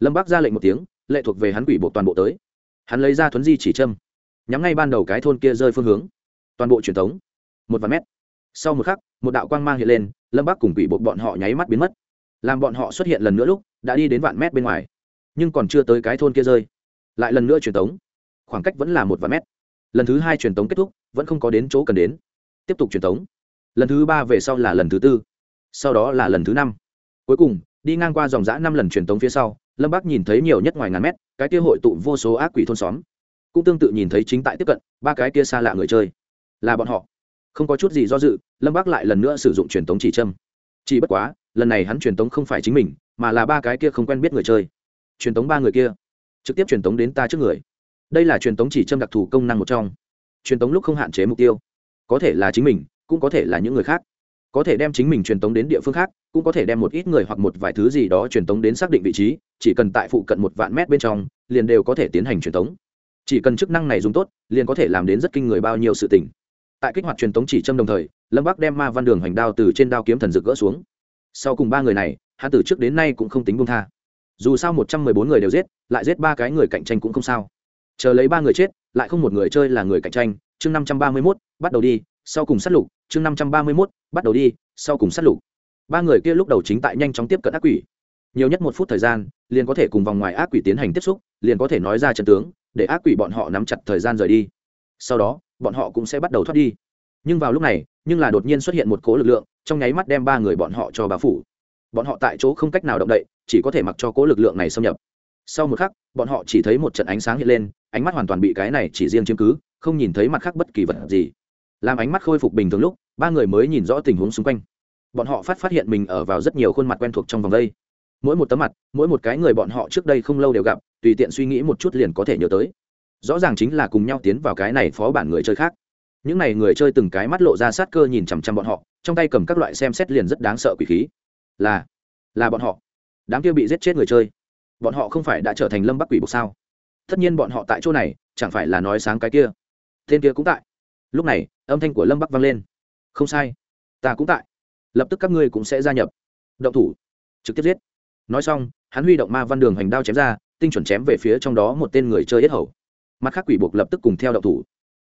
Lâm bác ra lệnh một tiếng, lệ thuộc về hắn quỷ bộ toàn bộ tới. Hắn lấy ra thuấn di chỉ châm nhắm ngay ban đầu cái thôn kia rơi phương hướng. Toàn bộ truyền thống, một vạn mét. Sau một khắc, một đạo quang mang hiện lên, lâm bác cùng quỷ bộ bọn họ nháy mắt biến mất. Làm bọn họ xuất hiện lần nữa lúc, đã đi đến vạn mét bên ngoài. Nhưng còn chưa tới cái thôn kia rơi. Lại lần nữa truyền thống. Khoảng cách vẫn là một vạn mét. Lần thứ hai truyền thống kết thúc, vẫn không có đến chỗ cần đến tiếp tục truyền tống lần thứ ba về sau là lần thứ tư sau đó là lần thứ năm. Cuối cùng đi ngang qua dòng g ã năm lần truyền tống phía sau lâm bác nhìn thấy nhiều nhất ngoài ngàn mét cái kia hội tụ vô số ác quỷ thôn xóm. Cũng tương tự nhìn thấy chính tại tiếp cận ba cái kia xa lạ người chơi. Là bọn họ. Không có chút gì do dự lâm bác lại lần nữa sử dụng truyền tống chỉ trâm, chỉ bất quá lần này hắn truyền tống không phải chính mình mà là ba cái kia không quen biết người chơi. Truyền tống ba người kia. Trực tiếp truyền tống đến ta trước người. Đây là truyền tống chỉ châm đặc thù công năng một trong. Truyền tống lúc không hạn chế mục tiêu có thể là chính mình, cũng có thể là những người khác. Có thể đem chính mình truyền tống đến địa phương khác, cũng có thể đem một ít người hoặc một vài thứ gì đó truyền tống đến xác định vị trí, chỉ cần tại phụ cận một vạn mét bên trong, liền đều có thể tiến hành truyền tống. Chỉ cần chức năng này dùng tốt, liền có thể làm đến rất kinh người bao nhiêu sự tình. Tại kích hoạt truyền tống chỉ châm đồng thời, lâm bắc đem ma văn đường hoành đao từ trên đao kiếm thần rực gỡ xuống. Sau cùng ba người này, hắn từ trước đến nay cũng không tính bông tha. Dù sao một trăm mười bốn người đều giết, lại giết ba cái người cạnh tranh cũng không sao. Chờ lấy ba người chết, lại không một người chơi là người cạnh tranh chương năm trăm ba mươi mốt, bắt đầu đi, sau cùng sát lục, chương năm trăm ba mươi mốt, bắt đầu đi, sau cùng sát lục. Ba người kia lúc đầu chính tại nhanh chóng tiếp cận ác quỷ. Nhiều nhất một phút thời gian, liền có thể cùng vòng ngoài ác quỷ tiến hành tiếp xúc, liền có thể nói ra trận tướng, để ác quỷ bọn họ nắm chặt thời gian rời đi. Sau đó, bọn họ cũng sẽ bắt đầu thoát đi. Nhưng vào lúc này, nhưng là đột nhiên xuất hiện một cố lực lượng, trong nháy mắt đem ba người bọn họ cho bao phủ. Bọn họ tại chỗ không cách nào động đậy, chỉ có thể mặc cho cố lực lượng này xâm nhập. Sau một khắc, bọn họ chỉ thấy một trận ánh sáng hiện lên, ánh mắt hoàn toàn bị cái này chỉ riêng chiếm cứ không nhìn thấy mặt khác bất kỳ vật gì. Làm ánh mắt khôi phục bình thường lúc, ba người mới nhìn rõ tình huống xung quanh. Bọn họ phát phát hiện mình ở vào rất nhiều khuôn mặt quen thuộc trong vòng đây. Mỗi một tấm mặt, mỗi một cái người bọn họ trước đây không lâu đều gặp, tùy tiện suy nghĩ một chút liền có thể nhớ tới. Rõ ràng chính là cùng nhau tiến vào cái này phó bản người chơi khác. Những n à y người chơi từng cái mắt lộ ra sát cơ nhìn chằm chằm bọn họ, trong tay cầm các loại xem xét liền rất đáng sợ quỷ khí. Là là bọn họ. Đám kia bị giết chết người chơi. Bọn họ không phải đã trở thành lâm bắc quỷ buộc sao? Tất nhiên bọn họ tại chỗ này, chẳng phải là nói sáng cái kia tên kia cũng tại. Lúc này, âm thanh của lâm bắc vang lên. Không sai, ta cũng tại. Lập tức các ngươi cũng sẽ gia nhập. Động thủ. Trực tiếp giết. Nói xong, hắn huy động ma văn đường hành đao chém ra, tinh chuẩn chém về phía trong đó một tên người chơi yết hầu. Mặt khác quỷ buộc lập tức cùng theo động thủ.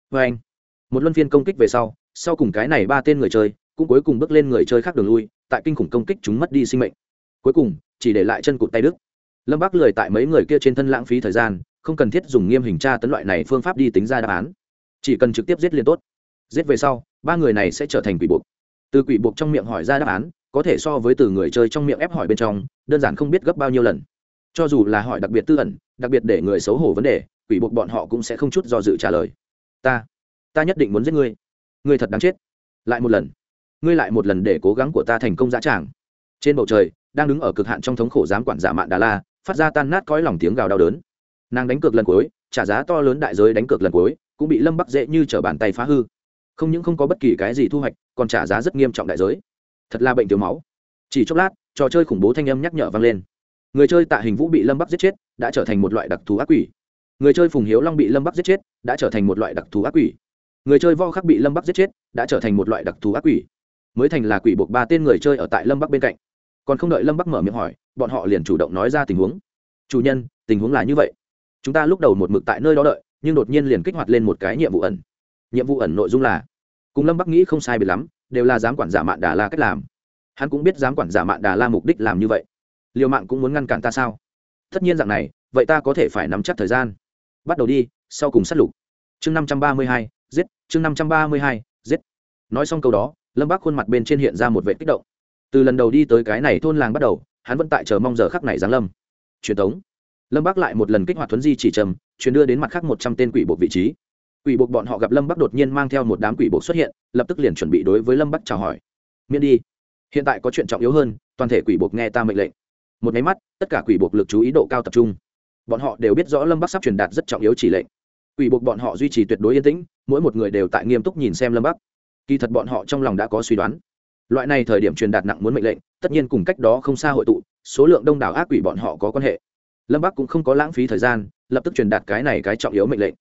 Vê anh, một luân phiên công kích về sau sau cùng cái này ba tên người chơi cũng cuối cùng bước lên người chơi khác đường lui, tại kinh khủng công kích chúng mất đi sinh mệnh. Cuối cùng, chỉ để lại chân cụt tay đức lâm bác lười tại mấy người kia trên thân lãng phí thời gian, không cần thiết dùng nghiêm hình tra tấn loại này phương pháp đi tính ra đáp án chỉ cần trực tiếp giết liền tốt. Giết về sau, ba người này sẽ trở thành quỷ buộc. Từ quỷ buộc trong miệng hỏi ra đáp án, có thể so với từ người chơi trong miệng ép hỏi bên trong, đơn giản không biết gấp bao nhiêu lần. Cho dù là hỏi đặc biệt tư ẩn, đặc biệt để người xấu hổ vấn đề, quỷ buộc bọn họ cũng sẽ không chút do dự trả lời. Ta ta nhất định muốn giết ngươi. Ngươi thật đáng chết. Lại một lần. Ngươi lại một lần để cố gắng của ta thành công dã tràng. Trên bầu trời, đang đứng ở cực hạn trong thống khổ giám quản giả mạn đà la, phát ra tan nát cõi lòng tiếng gào đau đớn. Nàng đánh cược lần cuối, trả giá to lớn đại giới đánh cược lần cuối cũng bị lâm bắc dễ như t r ở bàn tay phá hư không những không có bất kỳ cái gì thu hoạch còn trả giá rất nghiêm trọng đại giới thật là bệnh thiếu máu chỉ chốc lát trò chơi khủng bố thanh âm nhắc nhở vang lên người chơi tạ hình vũ bị lâm bắc giết chết đã trở thành một loại đặc thù ác quỷ người chơi phùng hiếu long bị lâm bắc giết chết đã trở thành một loại đặc thù ác quỷ người chơi vo khắc bị lâm bắc giết chết đã trở thành một loại đặc thù ác quỷ mới thành là quỷ buộc ba tên người chơi ở tại lâm bắc bên cạnh còn không đợi lâm bắc mở miệng hỏi bọn họ liền chủ động nói ra tình huống chủ nhân tình huống là như vậy chúng ta lúc đầu một mực tại nơi đó đợi nhưng đột nhiên liền kích hoạt lên một cái nhiệm vụ ẩn. Nhiệm vụ ẩn nội dung là, cùng lâm bắc nghĩ không sai bị lắm, đều là giám quản giả mạn đà la cách làm. Hắn cũng biết giám quản giả mạn đà la mục đích làm như vậy. Liều mạng cũng muốn ngăn cản ta sao? Tất nhiên dạng này, vậy ta có thể phải nắm chắc thời gian. Bắt đầu đi, sau cùng sát lục. Chương năm trăm ba mươi hai, giết, chương năm trăm ba mươi hai, giết. Nói xong câu đó, lâm bác khuôn mặt bên trên hiện ra một vệ kích động. Từ lần đầu đi tới cái này thôn làng bắt đầu, hắn vẫn tại chờ mong giờ khắc này giáng lâm. Truyền thống lâm bác lại một lần kích hoạt thuấn di chỉ trầm, truyền đưa đến mặt khác một trăm tên quỷ buộc vị trí. Quỷ buộc bọn họ gặp lâm bắc đột nhiên mang theo một đám quỷ buộc xuất hiện, lập tức liền chuẩn bị đối với lâm bắc chào hỏi. Miễn đi. Hiện tại có chuyện trọng yếu hơn, toàn thể quỷ buộc nghe ta mệnh lệnh. Một máy mắt, tất cả quỷ buộc lực chú ý độ cao tập trung. Bọn họ đều biết rõ lâm bắc sắp truyền đạt rất trọng yếu chỉ lệnh. Quỷ buộc bọn họ duy trì tuyệt đối yên tĩnh, mỗi một người đều tại nghiêm túc nhìn xem lâm bắc. Kỳ thật bọn họ trong lòng đã có suy đoán. Loại này thời điểm truyền đạt nặng muốn mệnh lệnh, tất nhiên cùng cách đó không xa hội tụ, số lượng đông đảo ác quỷ bọn họ có quan hệ lâm bắc cũng không có lãng phí thời gian, lập tức truyền đạt cái này cái trọng yếu mệnh lệnh.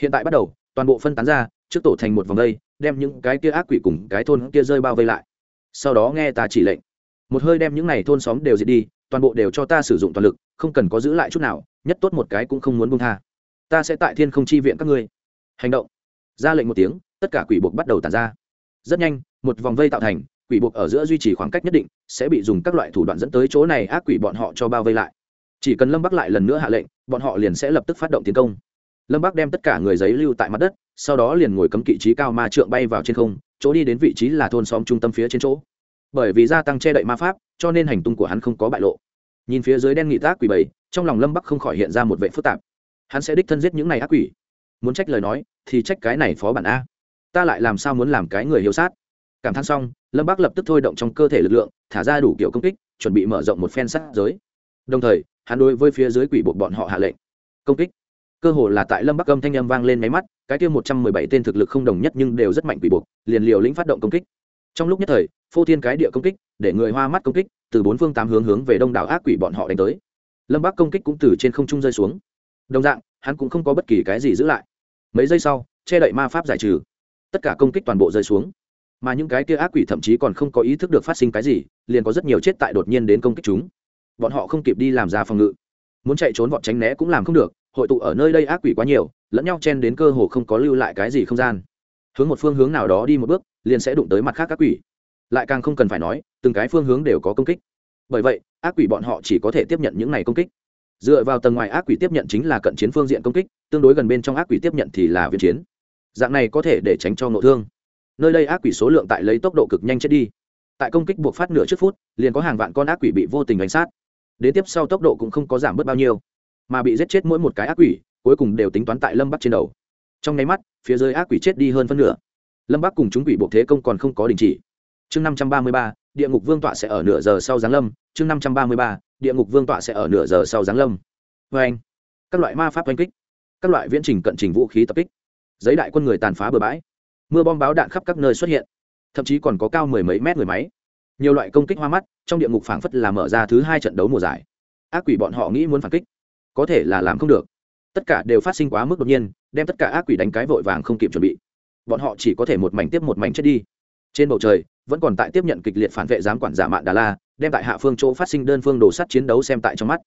Hiện tại bắt đầu, toàn bộ phân tán ra, trước tổ thành một vòng vây đem những cái kia ác quỷ cùng cái thôn kia rơi bao vây lại. Sau đó nghe ta chỉ lệnh. Một hơi đem những này thôn xóm đều diệt đi, toàn bộ đều cho ta sử dụng toàn lực, không cần có giữ lại chút nào, nhất tốt một cái cũng không muốn buông tha. Ta sẽ tại thiên không chi viện các ngươi. Hành động. Ra lệnh một tiếng, tất cả quỷ buộc bắt đầu tàn ra. Rất nhanh, một vòng vây tạo thành, quỷ buộc ở giữa duy trì khoảng cách nhất định, sẽ bị dùng các loại thủ đoạn dẫn tới chỗ này ác quỷ bọn họ cho bao vây lại chỉ cần lâm bắc lại lần nữa hạ lệnh, bọn họ liền sẽ lập tức phát động tiến công. Lâm bắc đem tất cả người giấy lưu tại mặt đất, sau đó liền ngồi cấm kỵ trí cao ma trượng bay vào trên không, chỗ đi đến vị trí là thôn xóm trung tâm phía trên chỗ. Bởi vì gia tăng che đậy ma pháp, cho nên hành tung của hắn không có bại lộ. Nhìn phía dưới đen nghị tác quỷ bảy, trong lòng lâm bắc không khỏi hiện ra một vệ phức tạp. Hắn sẽ đích thân giết những này ác quỷ. Muốn trách lời nói, thì trách cái này phó bản a. Ta lại làm sao muốn làm cái người hiếu sát? Cảm thán xong, lâm bắc lập tức thôi động trong cơ thể lực lượng, thả ra đủ kiểu công kích, chuẩn bị mở rộng một phen sát giới đồng thời, hắn đối với phía dưới quỷ bộ bọn họ hạ lệnh. Công kích. Cơ hồ là tại lâm bắc âm thanh âm vang lên máy mắt, cái kia một trăm mười bảy tên thực lực không đồng nhất nhưng đều rất mạnh quỷ buộc liền liều lĩnh phát động công kích. Trong lúc nhất thời, phô thiên cái địa công kích, để người hoa mắt công kích, từ bốn phương tám hướng hướng về đông đảo ác quỷ bọn họ đánh tới. Lâm bắc công kích cũng từ trên không trung rơi xuống. Đồng dạng, hắn cũng không có bất kỳ cái gì giữ lại. Mấy giây sau, che đậy ma pháp giải trừ. Tất cả công kích toàn bộ rơi xuống. Mà những cái kia ác quỷ thậm chí còn không có ý thức được phát sinh cái gì, liền có rất nhiều chết tại đột nhiên đến công kích chúng bọn họ không kịp đi làm ra phòng ngự. Muốn chạy trốn vọt tránh né cũng làm không được, hội tụ ở nơi đây ác quỷ quá nhiều, lẫn nhau chen đến cơ hồ không có lưu lại cái gì không gian. Hướng một phương hướng nào đó đi một bước, liền sẽ đụng tới mặt khác ác quỷ. Lại càng không cần phải nói, từng cái phương hướng đều có công kích. Bởi vậy, ác quỷ bọn họ chỉ có thể tiếp nhận những này công kích. Dựa vào tầng ngoài ác quỷ tiếp nhận chính là cận chiến phương diện công kích, tương đối gần bên trong ác quỷ tiếp nhận thì là viện chiến. Dạng này có thể để tránh cho nội thương. Nơi đây ác quỷ số lượng tại lấy tốc độ cực nhanh chết đi. Tại công kích buộc phát nửa trước phút, liền có hàng vạn con ác quỷ bị vô tình đánh sát đến tiếp sau tốc độ cũng không có giảm bớt bao nhiêu, mà bị giết chết mỗi một cái ác quỷ, cuối cùng đều tính toán tại lâm bắc trên đầu. Trong nháy mắt, phía dưới ác quỷ chết đi hơn phân nửa. Lâm bắc cùng chúng quỷ bộ thế công còn không có đình chỉ. Chương năm trăm ba mươi ba, địa ngục vương tọa sẽ ở nửa giờ sau giáng lâm. Chương năm trăm ba mươi ba, địa ngục vương tọa sẽ ở nửa giờ sau giáng lâm. Vê anh, các loại ma pháp oanh kích, các loại viễn trình cận trình vũ khí tập kích, giấy đại quân người tàn phá bừa bãi, mưa bom báo đạn khắp các nơi xuất hiện, thậm chí còn có cao mười mấy mét người máy nhiều loại công kích hoa mắt, trong địa ngục phảng phất là mở ra thứ hai trận đấu mùa giải. Ác quỷ bọn họ nghĩ muốn phản kích, có thể là làm không được. Tất cả đều phát sinh quá mức đột nhiên, đem tất cả ác quỷ đánh cái vội vàng không kịp chuẩn bị. Bọn họ chỉ có thể một mảnh tiếp một mảnh chết đi. Trên bầu trời, vẫn còn tại tiếp nhận kịch liệt phản vệ giám quản giả mạn đà la, đem tại hạ phương chỗ phát sinh đơn phương đồ sắt chiến đấu xem tại trong mắt.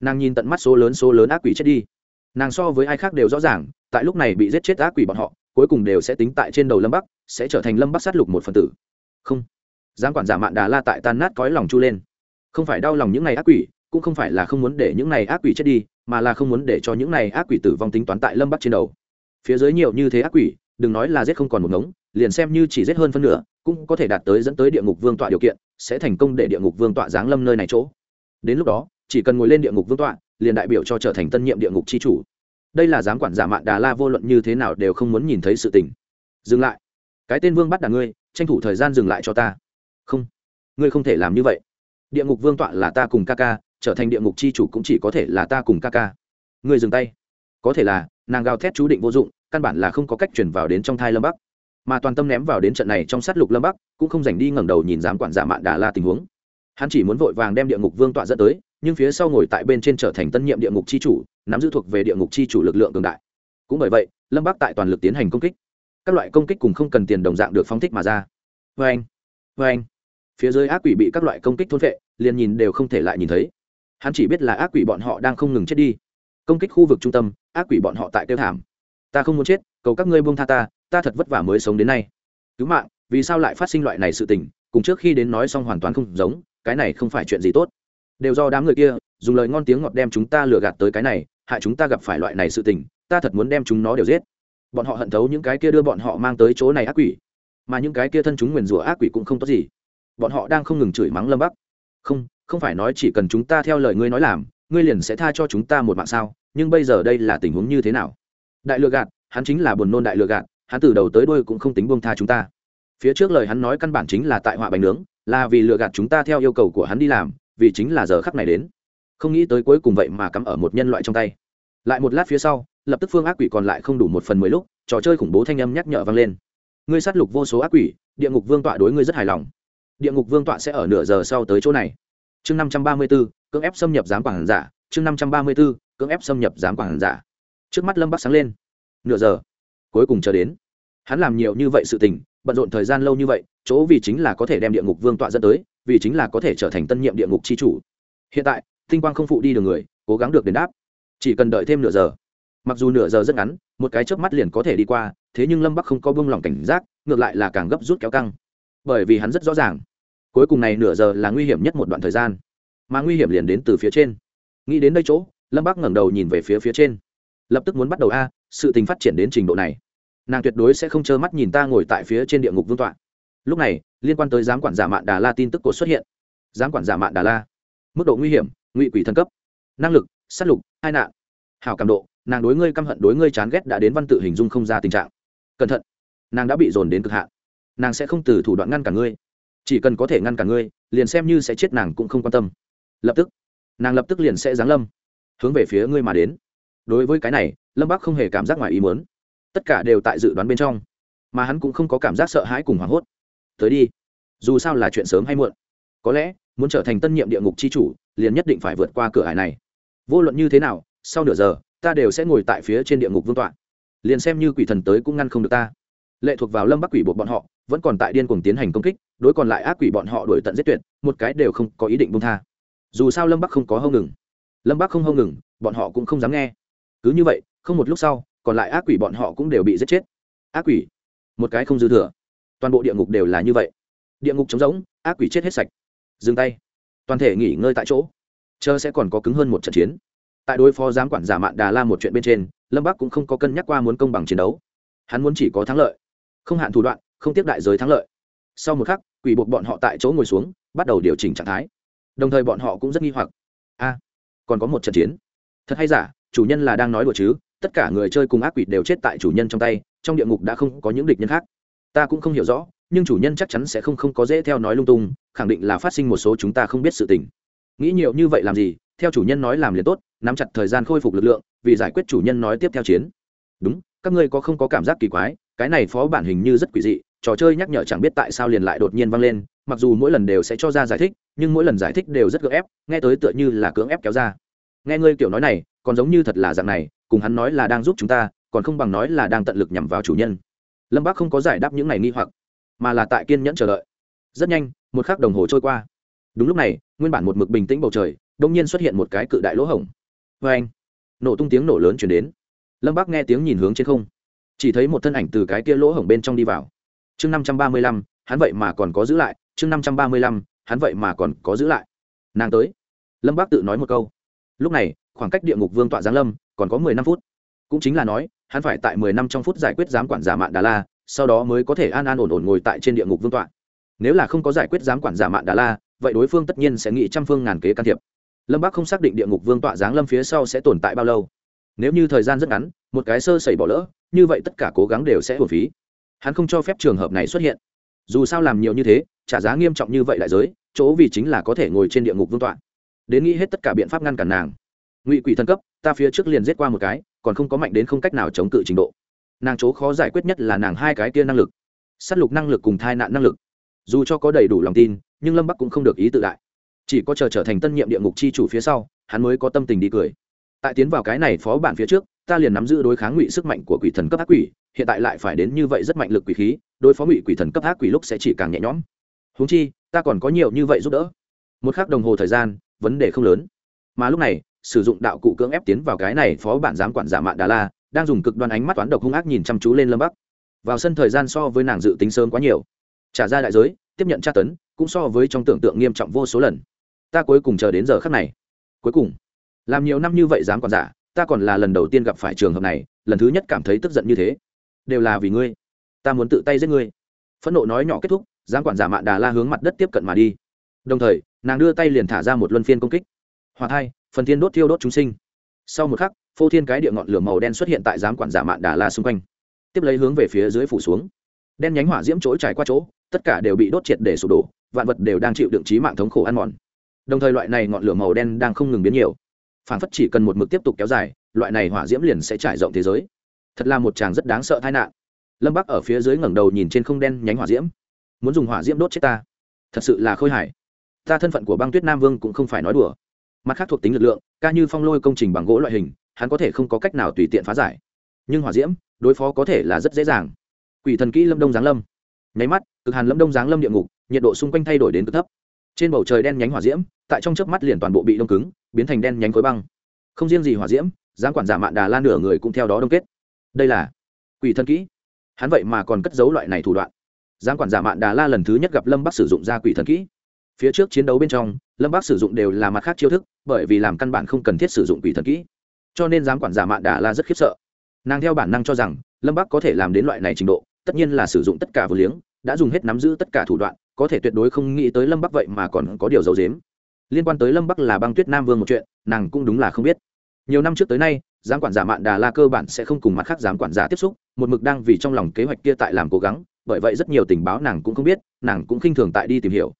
Nàng nhìn tận mắt số lớn số lớn ác quỷ chết đi. Nàng so với ai khác đều rõ ràng, tại lúc này bị giết chết ác quỷ bọn họ, cuối cùng đều sẽ tính tại trên đầu lâm bắc, sẽ trở thành lâm bắc sát lục một phần tử. Không giám quản giả mạn đà la tại tan nát cõi lòng chu lên. Không phải đau lòng những ngày ác quỷ, cũng không phải là không muốn để những này ác quỷ chết đi, mà là không muốn để cho những này ác quỷ tử vong tính toán tại lâm bắc trên đầu. Phía dưới nhiều như thế ác quỷ, đừng nói là giết không còn một ngống, liền xem như chỉ giết hơn phân nửa, cũng có thể đạt tới dẫn tới địa ngục vương tọa điều kiện, sẽ thành công để địa ngục vương tọa giáng lâm nơi này chỗ. Đến lúc đó, chỉ cần ngồi lên địa ngục vương tọa, liền đại biểu cho trở thành tân nhiệm địa ngục c h i chủ. Đây là giám quản giả mạn đà la vô luận như thế nào đều không muốn nhìn thấy sự tình. Dừng lại. Cái tên vương bắt đà ngươi, tranh thủ thời gian dừng lại cho ta không. Ngươi không thể làm như vậy. Địa ngục vương tọa là ta cùng ca ca, trở thành địa ngục c h i chủ cũng chỉ có thể là ta cùng ca ca. Ngươi dừng tay. Có thể là, nàng gào thét chú định vô dụng, căn bản là không có cách chuyển vào đến trong thai lâm bắc. Mà toàn tâm ném vào đến trận này trong sát lục lâm bắc, cũng không dành đi ngẩng đầu nhìn dám quản giả mạn đà la tình huống. Hắn chỉ muốn vội vàng đem địa ngục vương tọa dẫn tới, nhưng phía sau ngồi tại bên trên trở thành tân nhiệm địa ngục c h i chủ, nắm giữ thuộc về địa ngục c h i chủ lực lượng cường đại. Cũng bởi vậy, lâm bắc tại toàn lực tiến hành công kích. Các loại công kích cùng không cần tiền đồng dạng được phóng thích mà ra. Vê anh vê anh, phía dưới ác quỷ bị các loại công kích thôn vệ, liền nhìn đều không thể lại nhìn thấy. Hắn chỉ biết là ác quỷ bọn họ đang không ngừng chết đi. Công kích khu vực trung tâm, ác quỷ bọn họ tại tiêu thảm. Ta không muốn chết, cầu các ngươi buông tha ta ta thật vất vả mới sống đến nay. Cứu mạng, vì sao lại phát sinh loại này sự tình, cùng trước khi đến nói xong hoàn toàn không giống, cái này không phải chuyện gì tốt. Đều do đám người kia, dùng lời ngon tiếng ngọt đem chúng ta lừa gạt tới cái này, hại chúng ta gặp phải loại này sự tình, ta thật muốn đem chúng nó đều giết. Bọn họ hận thấu những cái kia đưa bọn họ mang tới chỗ này ác quỷ mà những cái kia thân chúng nguyền rủa ác quỷ cũng không tốt gì. Bọn họ đang không ngừng chửi mắng lâm bắc. Không không phải nói chỉ cần chúng ta theo lời ngươi nói làm, ngươi liền sẽ tha cho chúng ta một mạng sao? Nhưng bây giờ đây là tình huống như thế nào? Đại lừa gạt, hắn chính là buồn nôn đại lừa gạt, hắn từ đầu tới đôi cũng không tính buông tha chúng ta. Phía trước lời hắn nói căn bản chính là tại họa bánh nướng, là vì lừa gạt chúng ta theo yêu cầu của hắn đi làm, vì chính là giờ khắc này đến. Không nghĩ tới cuối cùng vậy mà cắm ở một nhân loại trong tay. Lại một lát phía sau, lập tức phương ác quỷ còn lại không đủ một phần mười lúc, trò chơi khủng bố thanh âm nhắc nhở vang lên ngươi sát lục vô số ác quỷ, địa ngục vương tọa đối ngươi rất hài lòng. Địa ngục vương tọa sẽ ở nửa giờ sau tới chỗ này. Chương năm trăm ba mươi b ố cưỡng ép xâm nhập giám quản giả. Chương năm trăm ba mươi b ố cưỡng ép xâm nhập giám quản giả. Trước mắt lâm bắc sáng lên. Nửa giờ. Cuối cùng chờ đến. Hắn làm nhiều như vậy sự tình, bận rộn thời gian lâu như vậy, chỗ vì chính là có thể đem địa ngục vương tọa dẫn tới, vì chính là có thể trở thành tân nhiệm địa ngục c h i chủ. Hiện tại, tinh quang không phụ đi được người, cố gắng được đền đáp. Chỉ cần đợi thêm nửa giờ. Mặc dù nửa giờ rất ngắn, một cái chớp mắt liền có thể đi qua thế nhưng lâm bắc không có bông lỏng cảnh giác ngược lại là càng gấp rút kéo căng bởi vì hắn rất rõ ràng cuối cùng này nửa giờ là nguy hiểm nhất một đoạn thời gian mà nguy hiểm liền đến từ phía trên nghĩ đến đây chỗ lâm bắc ngẩng đầu nhìn về phía phía trên lập tức muốn bắt đầu a sự tình phát triển đến trình độ này nàng tuyệt đối sẽ không trơ mắt nhìn ta ngồi tại phía trên địa ngục vương tọa lúc này liên quan tới giám quản giả mạn đà la tin tức cột xuất hiện giám quản giả mạn đà la mức độ nguy hiểm ngụy quỷ thân cấp năng lực s á t lục hai nạn hảo cảm độ nàng đối ngươi căm hận đối ngươi chán ghét đã đến văn tự hình dung không ra tình trạng cẩn thận. Nàng đã bị dồn đến cực hạn. Nàng sẽ không từ thủ đoạn ngăn cả ngươi. Chỉ cần có thể ngăn cả ngươi, liền xem như sẽ chết nàng cũng không quan tâm. Lập tức, nàng lập tức liền sẽ giáng lâm, hướng về phía ngươi mà đến. Đối với cái này, lâm bắc không hề cảm giác ngoài ý muốn. Tất cả đều tại dự đoán bên trong, mà hắn cũng không có cảm giác sợ hãi cùng hoảng hốt. Tới đi, dù sao là chuyện sớm hay muộn. Có lẽ, muốn trở thành tân nhiệm địa ngục c h i chủ, liền nhất định phải vượt qua cửa hải này. Vô luận như thế nào, sau nửa giờ, ta đều sẽ ngồi tại phía trên địa ngục vương tọa liền xem như quỷ thần tới cũng ngăn không được ta. Lệ thuộc vào lâm bắc quỷ buộc bọn họ, vẫn còn tại điên cuồng tiến hành công kích, đối còn lại ác quỷ bọn họ đuổi tận giết tuyệt, một cái đều không có ý định bông tha. Dù sao lâm bắc không có hâu ngừng. Lâm bắc không hâu ngừng, bọn họ cũng không dám nghe. Cứ như vậy, không một lúc sau, còn lại ác quỷ bọn họ cũng đều bị giết chết. Ác quỷ. Một cái không dư thừa. Toàn bộ địa ngục đều là như vậy. Địa ngục trống rỗng, ác quỷ chết hết sạch. Dừng tay. Toàn thể nghỉ ngơi tại chỗ. Chờ sẽ còn có cứng hơn một trận chiến tại đối phó giám quản giả mạn đà la một chuyện bên trên, lâm bắc cũng không có cân nhắc qua muốn công bằng chiến đấu. Hắn muốn chỉ có thắng lợi, không hạn thủ đoạn, không tiếp đại giới thắng lợi. Sau một khắc, quỷ buộc bọn họ tại chỗ ngồi xuống, bắt đầu điều chỉnh trạng thái. Đồng thời bọn họ cũng rất nghi hoặc. A, còn có một trận chiến. Thật hay giả, chủ nhân là đang nói đùa chứ? Tất cả người chơi cùng ác quỷ đều chết tại chủ nhân trong tay, trong địa ngục đã không có những địch nhân khác. Ta cũng không hiểu rõ, nhưng chủ nhân chắc chắn sẽ không không có dễ theo nói lung tung, khẳng định là phát sinh một số chúng ta không biết sự tình. Nghĩ nhiều như vậy làm gì? Theo chủ nhân nói làm liền tốt nắm chặt thời gian khôi phục lực lượng, vì giải quyết chủ nhân nói tiếp theo chiến. Đúng, các ngươi có không có cảm giác kỳ quái, cái này phó bản hình như rất quỷ dị, trò chơi nhắc nhở chẳng biết tại sao liền lại đột nhiên vang lên, mặc dù mỗi lần đều sẽ cho ra giải thích, nhưng mỗi lần giải thích đều rất cưỡng ép, nghe tới tựa như là cưỡng ép kéo ra. Nghe ngươi kiểu nói này, còn giống như thật là dạng này, cùng hắn nói là đang giúp chúng ta, còn không bằng nói là đang tận lực nhằm vào chủ nhân. Lâm bác không có giải đáp những này nghi hoặc, mà là tại kiên nhẫn chờ đợi. Rất nhanh, một khắc đồng hồ trôi qua. Đúng lúc này, nguyên bản một mực bình tĩnh bầu trời đông nhiên xuất hiện một cái cự đại lỗ hổng vê anh, nổ tung tiếng nổ lớn chuyển đến. Lâm bác nghe tiếng nhìn hướng trên không. Chỉ thấy một thân ảnh từ cái kia lỗ hổng bên trong đi vào. Chương năm trăm ba mươi lăm, hắn vậy mà còn có giữ lại. Chương năm trăm ba mươi lăm, hắn vậy mà còn có giữ lại. Nàng tới. Lâm bác tự nói một câu. Lúc này, khoảng cách địa ngục vương tọa giáng lâm còn có mười năm phút. Cũng chính là nói, hắn phải tại mười năm trong phút giải quyết giám quản giả mạn đà la, sau đó mới có thể an an ổn ổn ngồi tại trên địa ngục vương tọa. Nếu là không có giải quyết giám quản giả mạn đà la, vậy đối phương tất nhiên sẽ nghĩ trăm phương ngàn kế can thiệp lâm bác không xác định địa ngục vương tọa giáng lâm phía sau sẽ tồn tại bao lâu. Nếu như thời gian rất ngắn, một cái sơ sẩy bỏ lỡ, như vậy tất cả cố gắng đều sẽ hồn phí. Hắn không cho phép trường hợp này xuất hiện. Dù sao làm nhiều như thế, trả giá nghiêm trọng như vậy đại giới, chỗ vì chính là có thể ngồi trên địa ngục vương tọa. Đến nghĩ hết tất cả biện pháp ngăn cản nàng. Ngụy quỷ thân cấp, ta phía trước liền giết qua một cái, còn không có mạnh đến không cách nào chống cự trình độ. Nàng chỗ khó giải quyết nhất là nàng hai cái kia năng lực. S á t lục năng lực cùng thai nạn năng lực. Dù cho có đầy đủ lòng tin, nhưng lâm bắc cũng không được ý tự đại chỉ có chờ trở thành tân nhiệm địa ngục c h i chủ phía sau, hắn mới có tâm tình đi cười. Tại tiến vào cái này phó bản phía trước, ta liền nắm giữ đối kháng ngụy sức mạnh của quỷ thần cấp ác quỷ, hiện tại lại phải đến như vậy rất mạnh lực quỷ khí, đối phó ngụy quỷ thần cấp ác quỷ lúc sẽ chỉ càng nhẹ nhõm. Húng chi, ta còn có nhiều như vậy giúp đỡ. Một k h ắ c đồng hồ thời gian, vấn đề không lớn. Mà lúc này, sử dụng đạo cụ cưỡng ép tiến vào cái này phó bản giám quản giả mạn đà la, đang dùng cực đoan ánh mắt toán độc hung ác nhìn chăm chú lên lâm bắc. Vào sân thời gian so với nàng dự tính sớm quá nhiều. Trả ra đại giới, tiếp nhận tra tấn, cũng so với trong tưởng tượng nghiêm trọng vô số lần ta cuối cùng chờ đến giờ khắc này. Cuối cùng, làm nhiều năm như vậy dám còn giả, ta còn là lần đầu tiên gặp phải trường hợp này, lần thứ nhất cảm thấy tức giận như thế. Đều là vì ngươi. Ta muốn tự tay giết ngươi. Phẫn nộ nói nhỏ kết thúc giám quản giả mạn đà la hướng mặt đất tiếp cận mà đi. Đồng thời, nàng đưa tay liền thả ra một luân phiên công kích. Hòa thai, phần thiên đốt thiêu đốt chúng sinh. Sau một khắc, phô thiên cái địa ngọn lửa màu đen xuất hiện tại giám quản giả mạn đà la xung quanh. Tiếp lấy hướng về phía dưới phủ xuống. Đen nhánh hỏa diễm chỗ trải qua chỗ, tất cả đều bị đốt triệt để sụp đổ, vạn vật đều đang chịu đựng trí mạng thống khổ ăn mòn đồng thời loại này ngọn lửa màu đen đang không ngừng biến nhiều. Phản phất chỉ cần một mực tiếp tục kéo dài, loại này hỏa diễm liền sẽ trải rộng thế giới. Thật là một chàng rất đáng sợ tai nạn. Lâm bắc ở phía dưới ngẩng đầu nhìn trên không đen nhánh hỏa diễm. Muốn dùng hỏa diễm đốt chết ta. Thật sự là khôi hài. Ta thân phận của băng tuyết nam vương cũng không phải nói đùa. Mặt khác thuộc tính lực lượng, ca như phong lôi công trình bằng gỗ loại hình, hắn có thể không có cách nào tùy tiện phá giải. Nhưng hỏa diễm, đối phó có thể là rất dễ dàng. Quỷ thần kỹ lâm đông giáng lâm. Nháy mắt, cực hàn lâm đông giáng lâm địa ngục, nhiệt độ xung quanh thay đổi đến cực thấp trên bầu trời đen nhánh hỏa diễm, tại trong chớp mắt liền toàn bộ bị đông cứng, biến thành đen nhánh khối băng. Không riêng gì hỏa diễm giáng quản giả mạn đà lan nửa người cũng theo đó đông kết. Đây là quỷ thân kỹ. Hắn vậy mà còn cất giấu loại này thủ đoạn. Giáng quản giả mạn đà la lần thứ nhất gặp lâm bắc sử dụng ra quỷ thần kỹ. Phía trước chiến đấu bên trong, lâm bắc sử dụng đều là mặt khác chiêu thức, bởi vì làm căn bản không cần thiết sử dụng quỷ thần kỹ. Cho nên giáng quản giả mạn đà la rất khiếp sợ. Nàng theo bản năng cho rằng, lâm bắc có thể làm đến loại này trình độ, tất nhiên là sử dụng tất cả vừa liếng đã dùng hết nắm giữ tất cả thủ đoạn, có thể tuyệt đối không nghĩ tới lâm bắc vậy mà còn có điều giấu dếm liên quan tới lâm bắc là băng tuyết nam vương một chuyện, nàng cũng đúng là không biết. Nhiều năm trước tới nay, giám quản giả mạn đà la cơ bản sẽ không cùng mặt khác giám quản giả tiếp xúc, một mực đang vì trong lòng kế hoạch kia tại làm cố gắng, bởi vậy rất nhiều tình báo nàng cũng không biết, nàng cũng khinh thường tại đi tìm hiểu.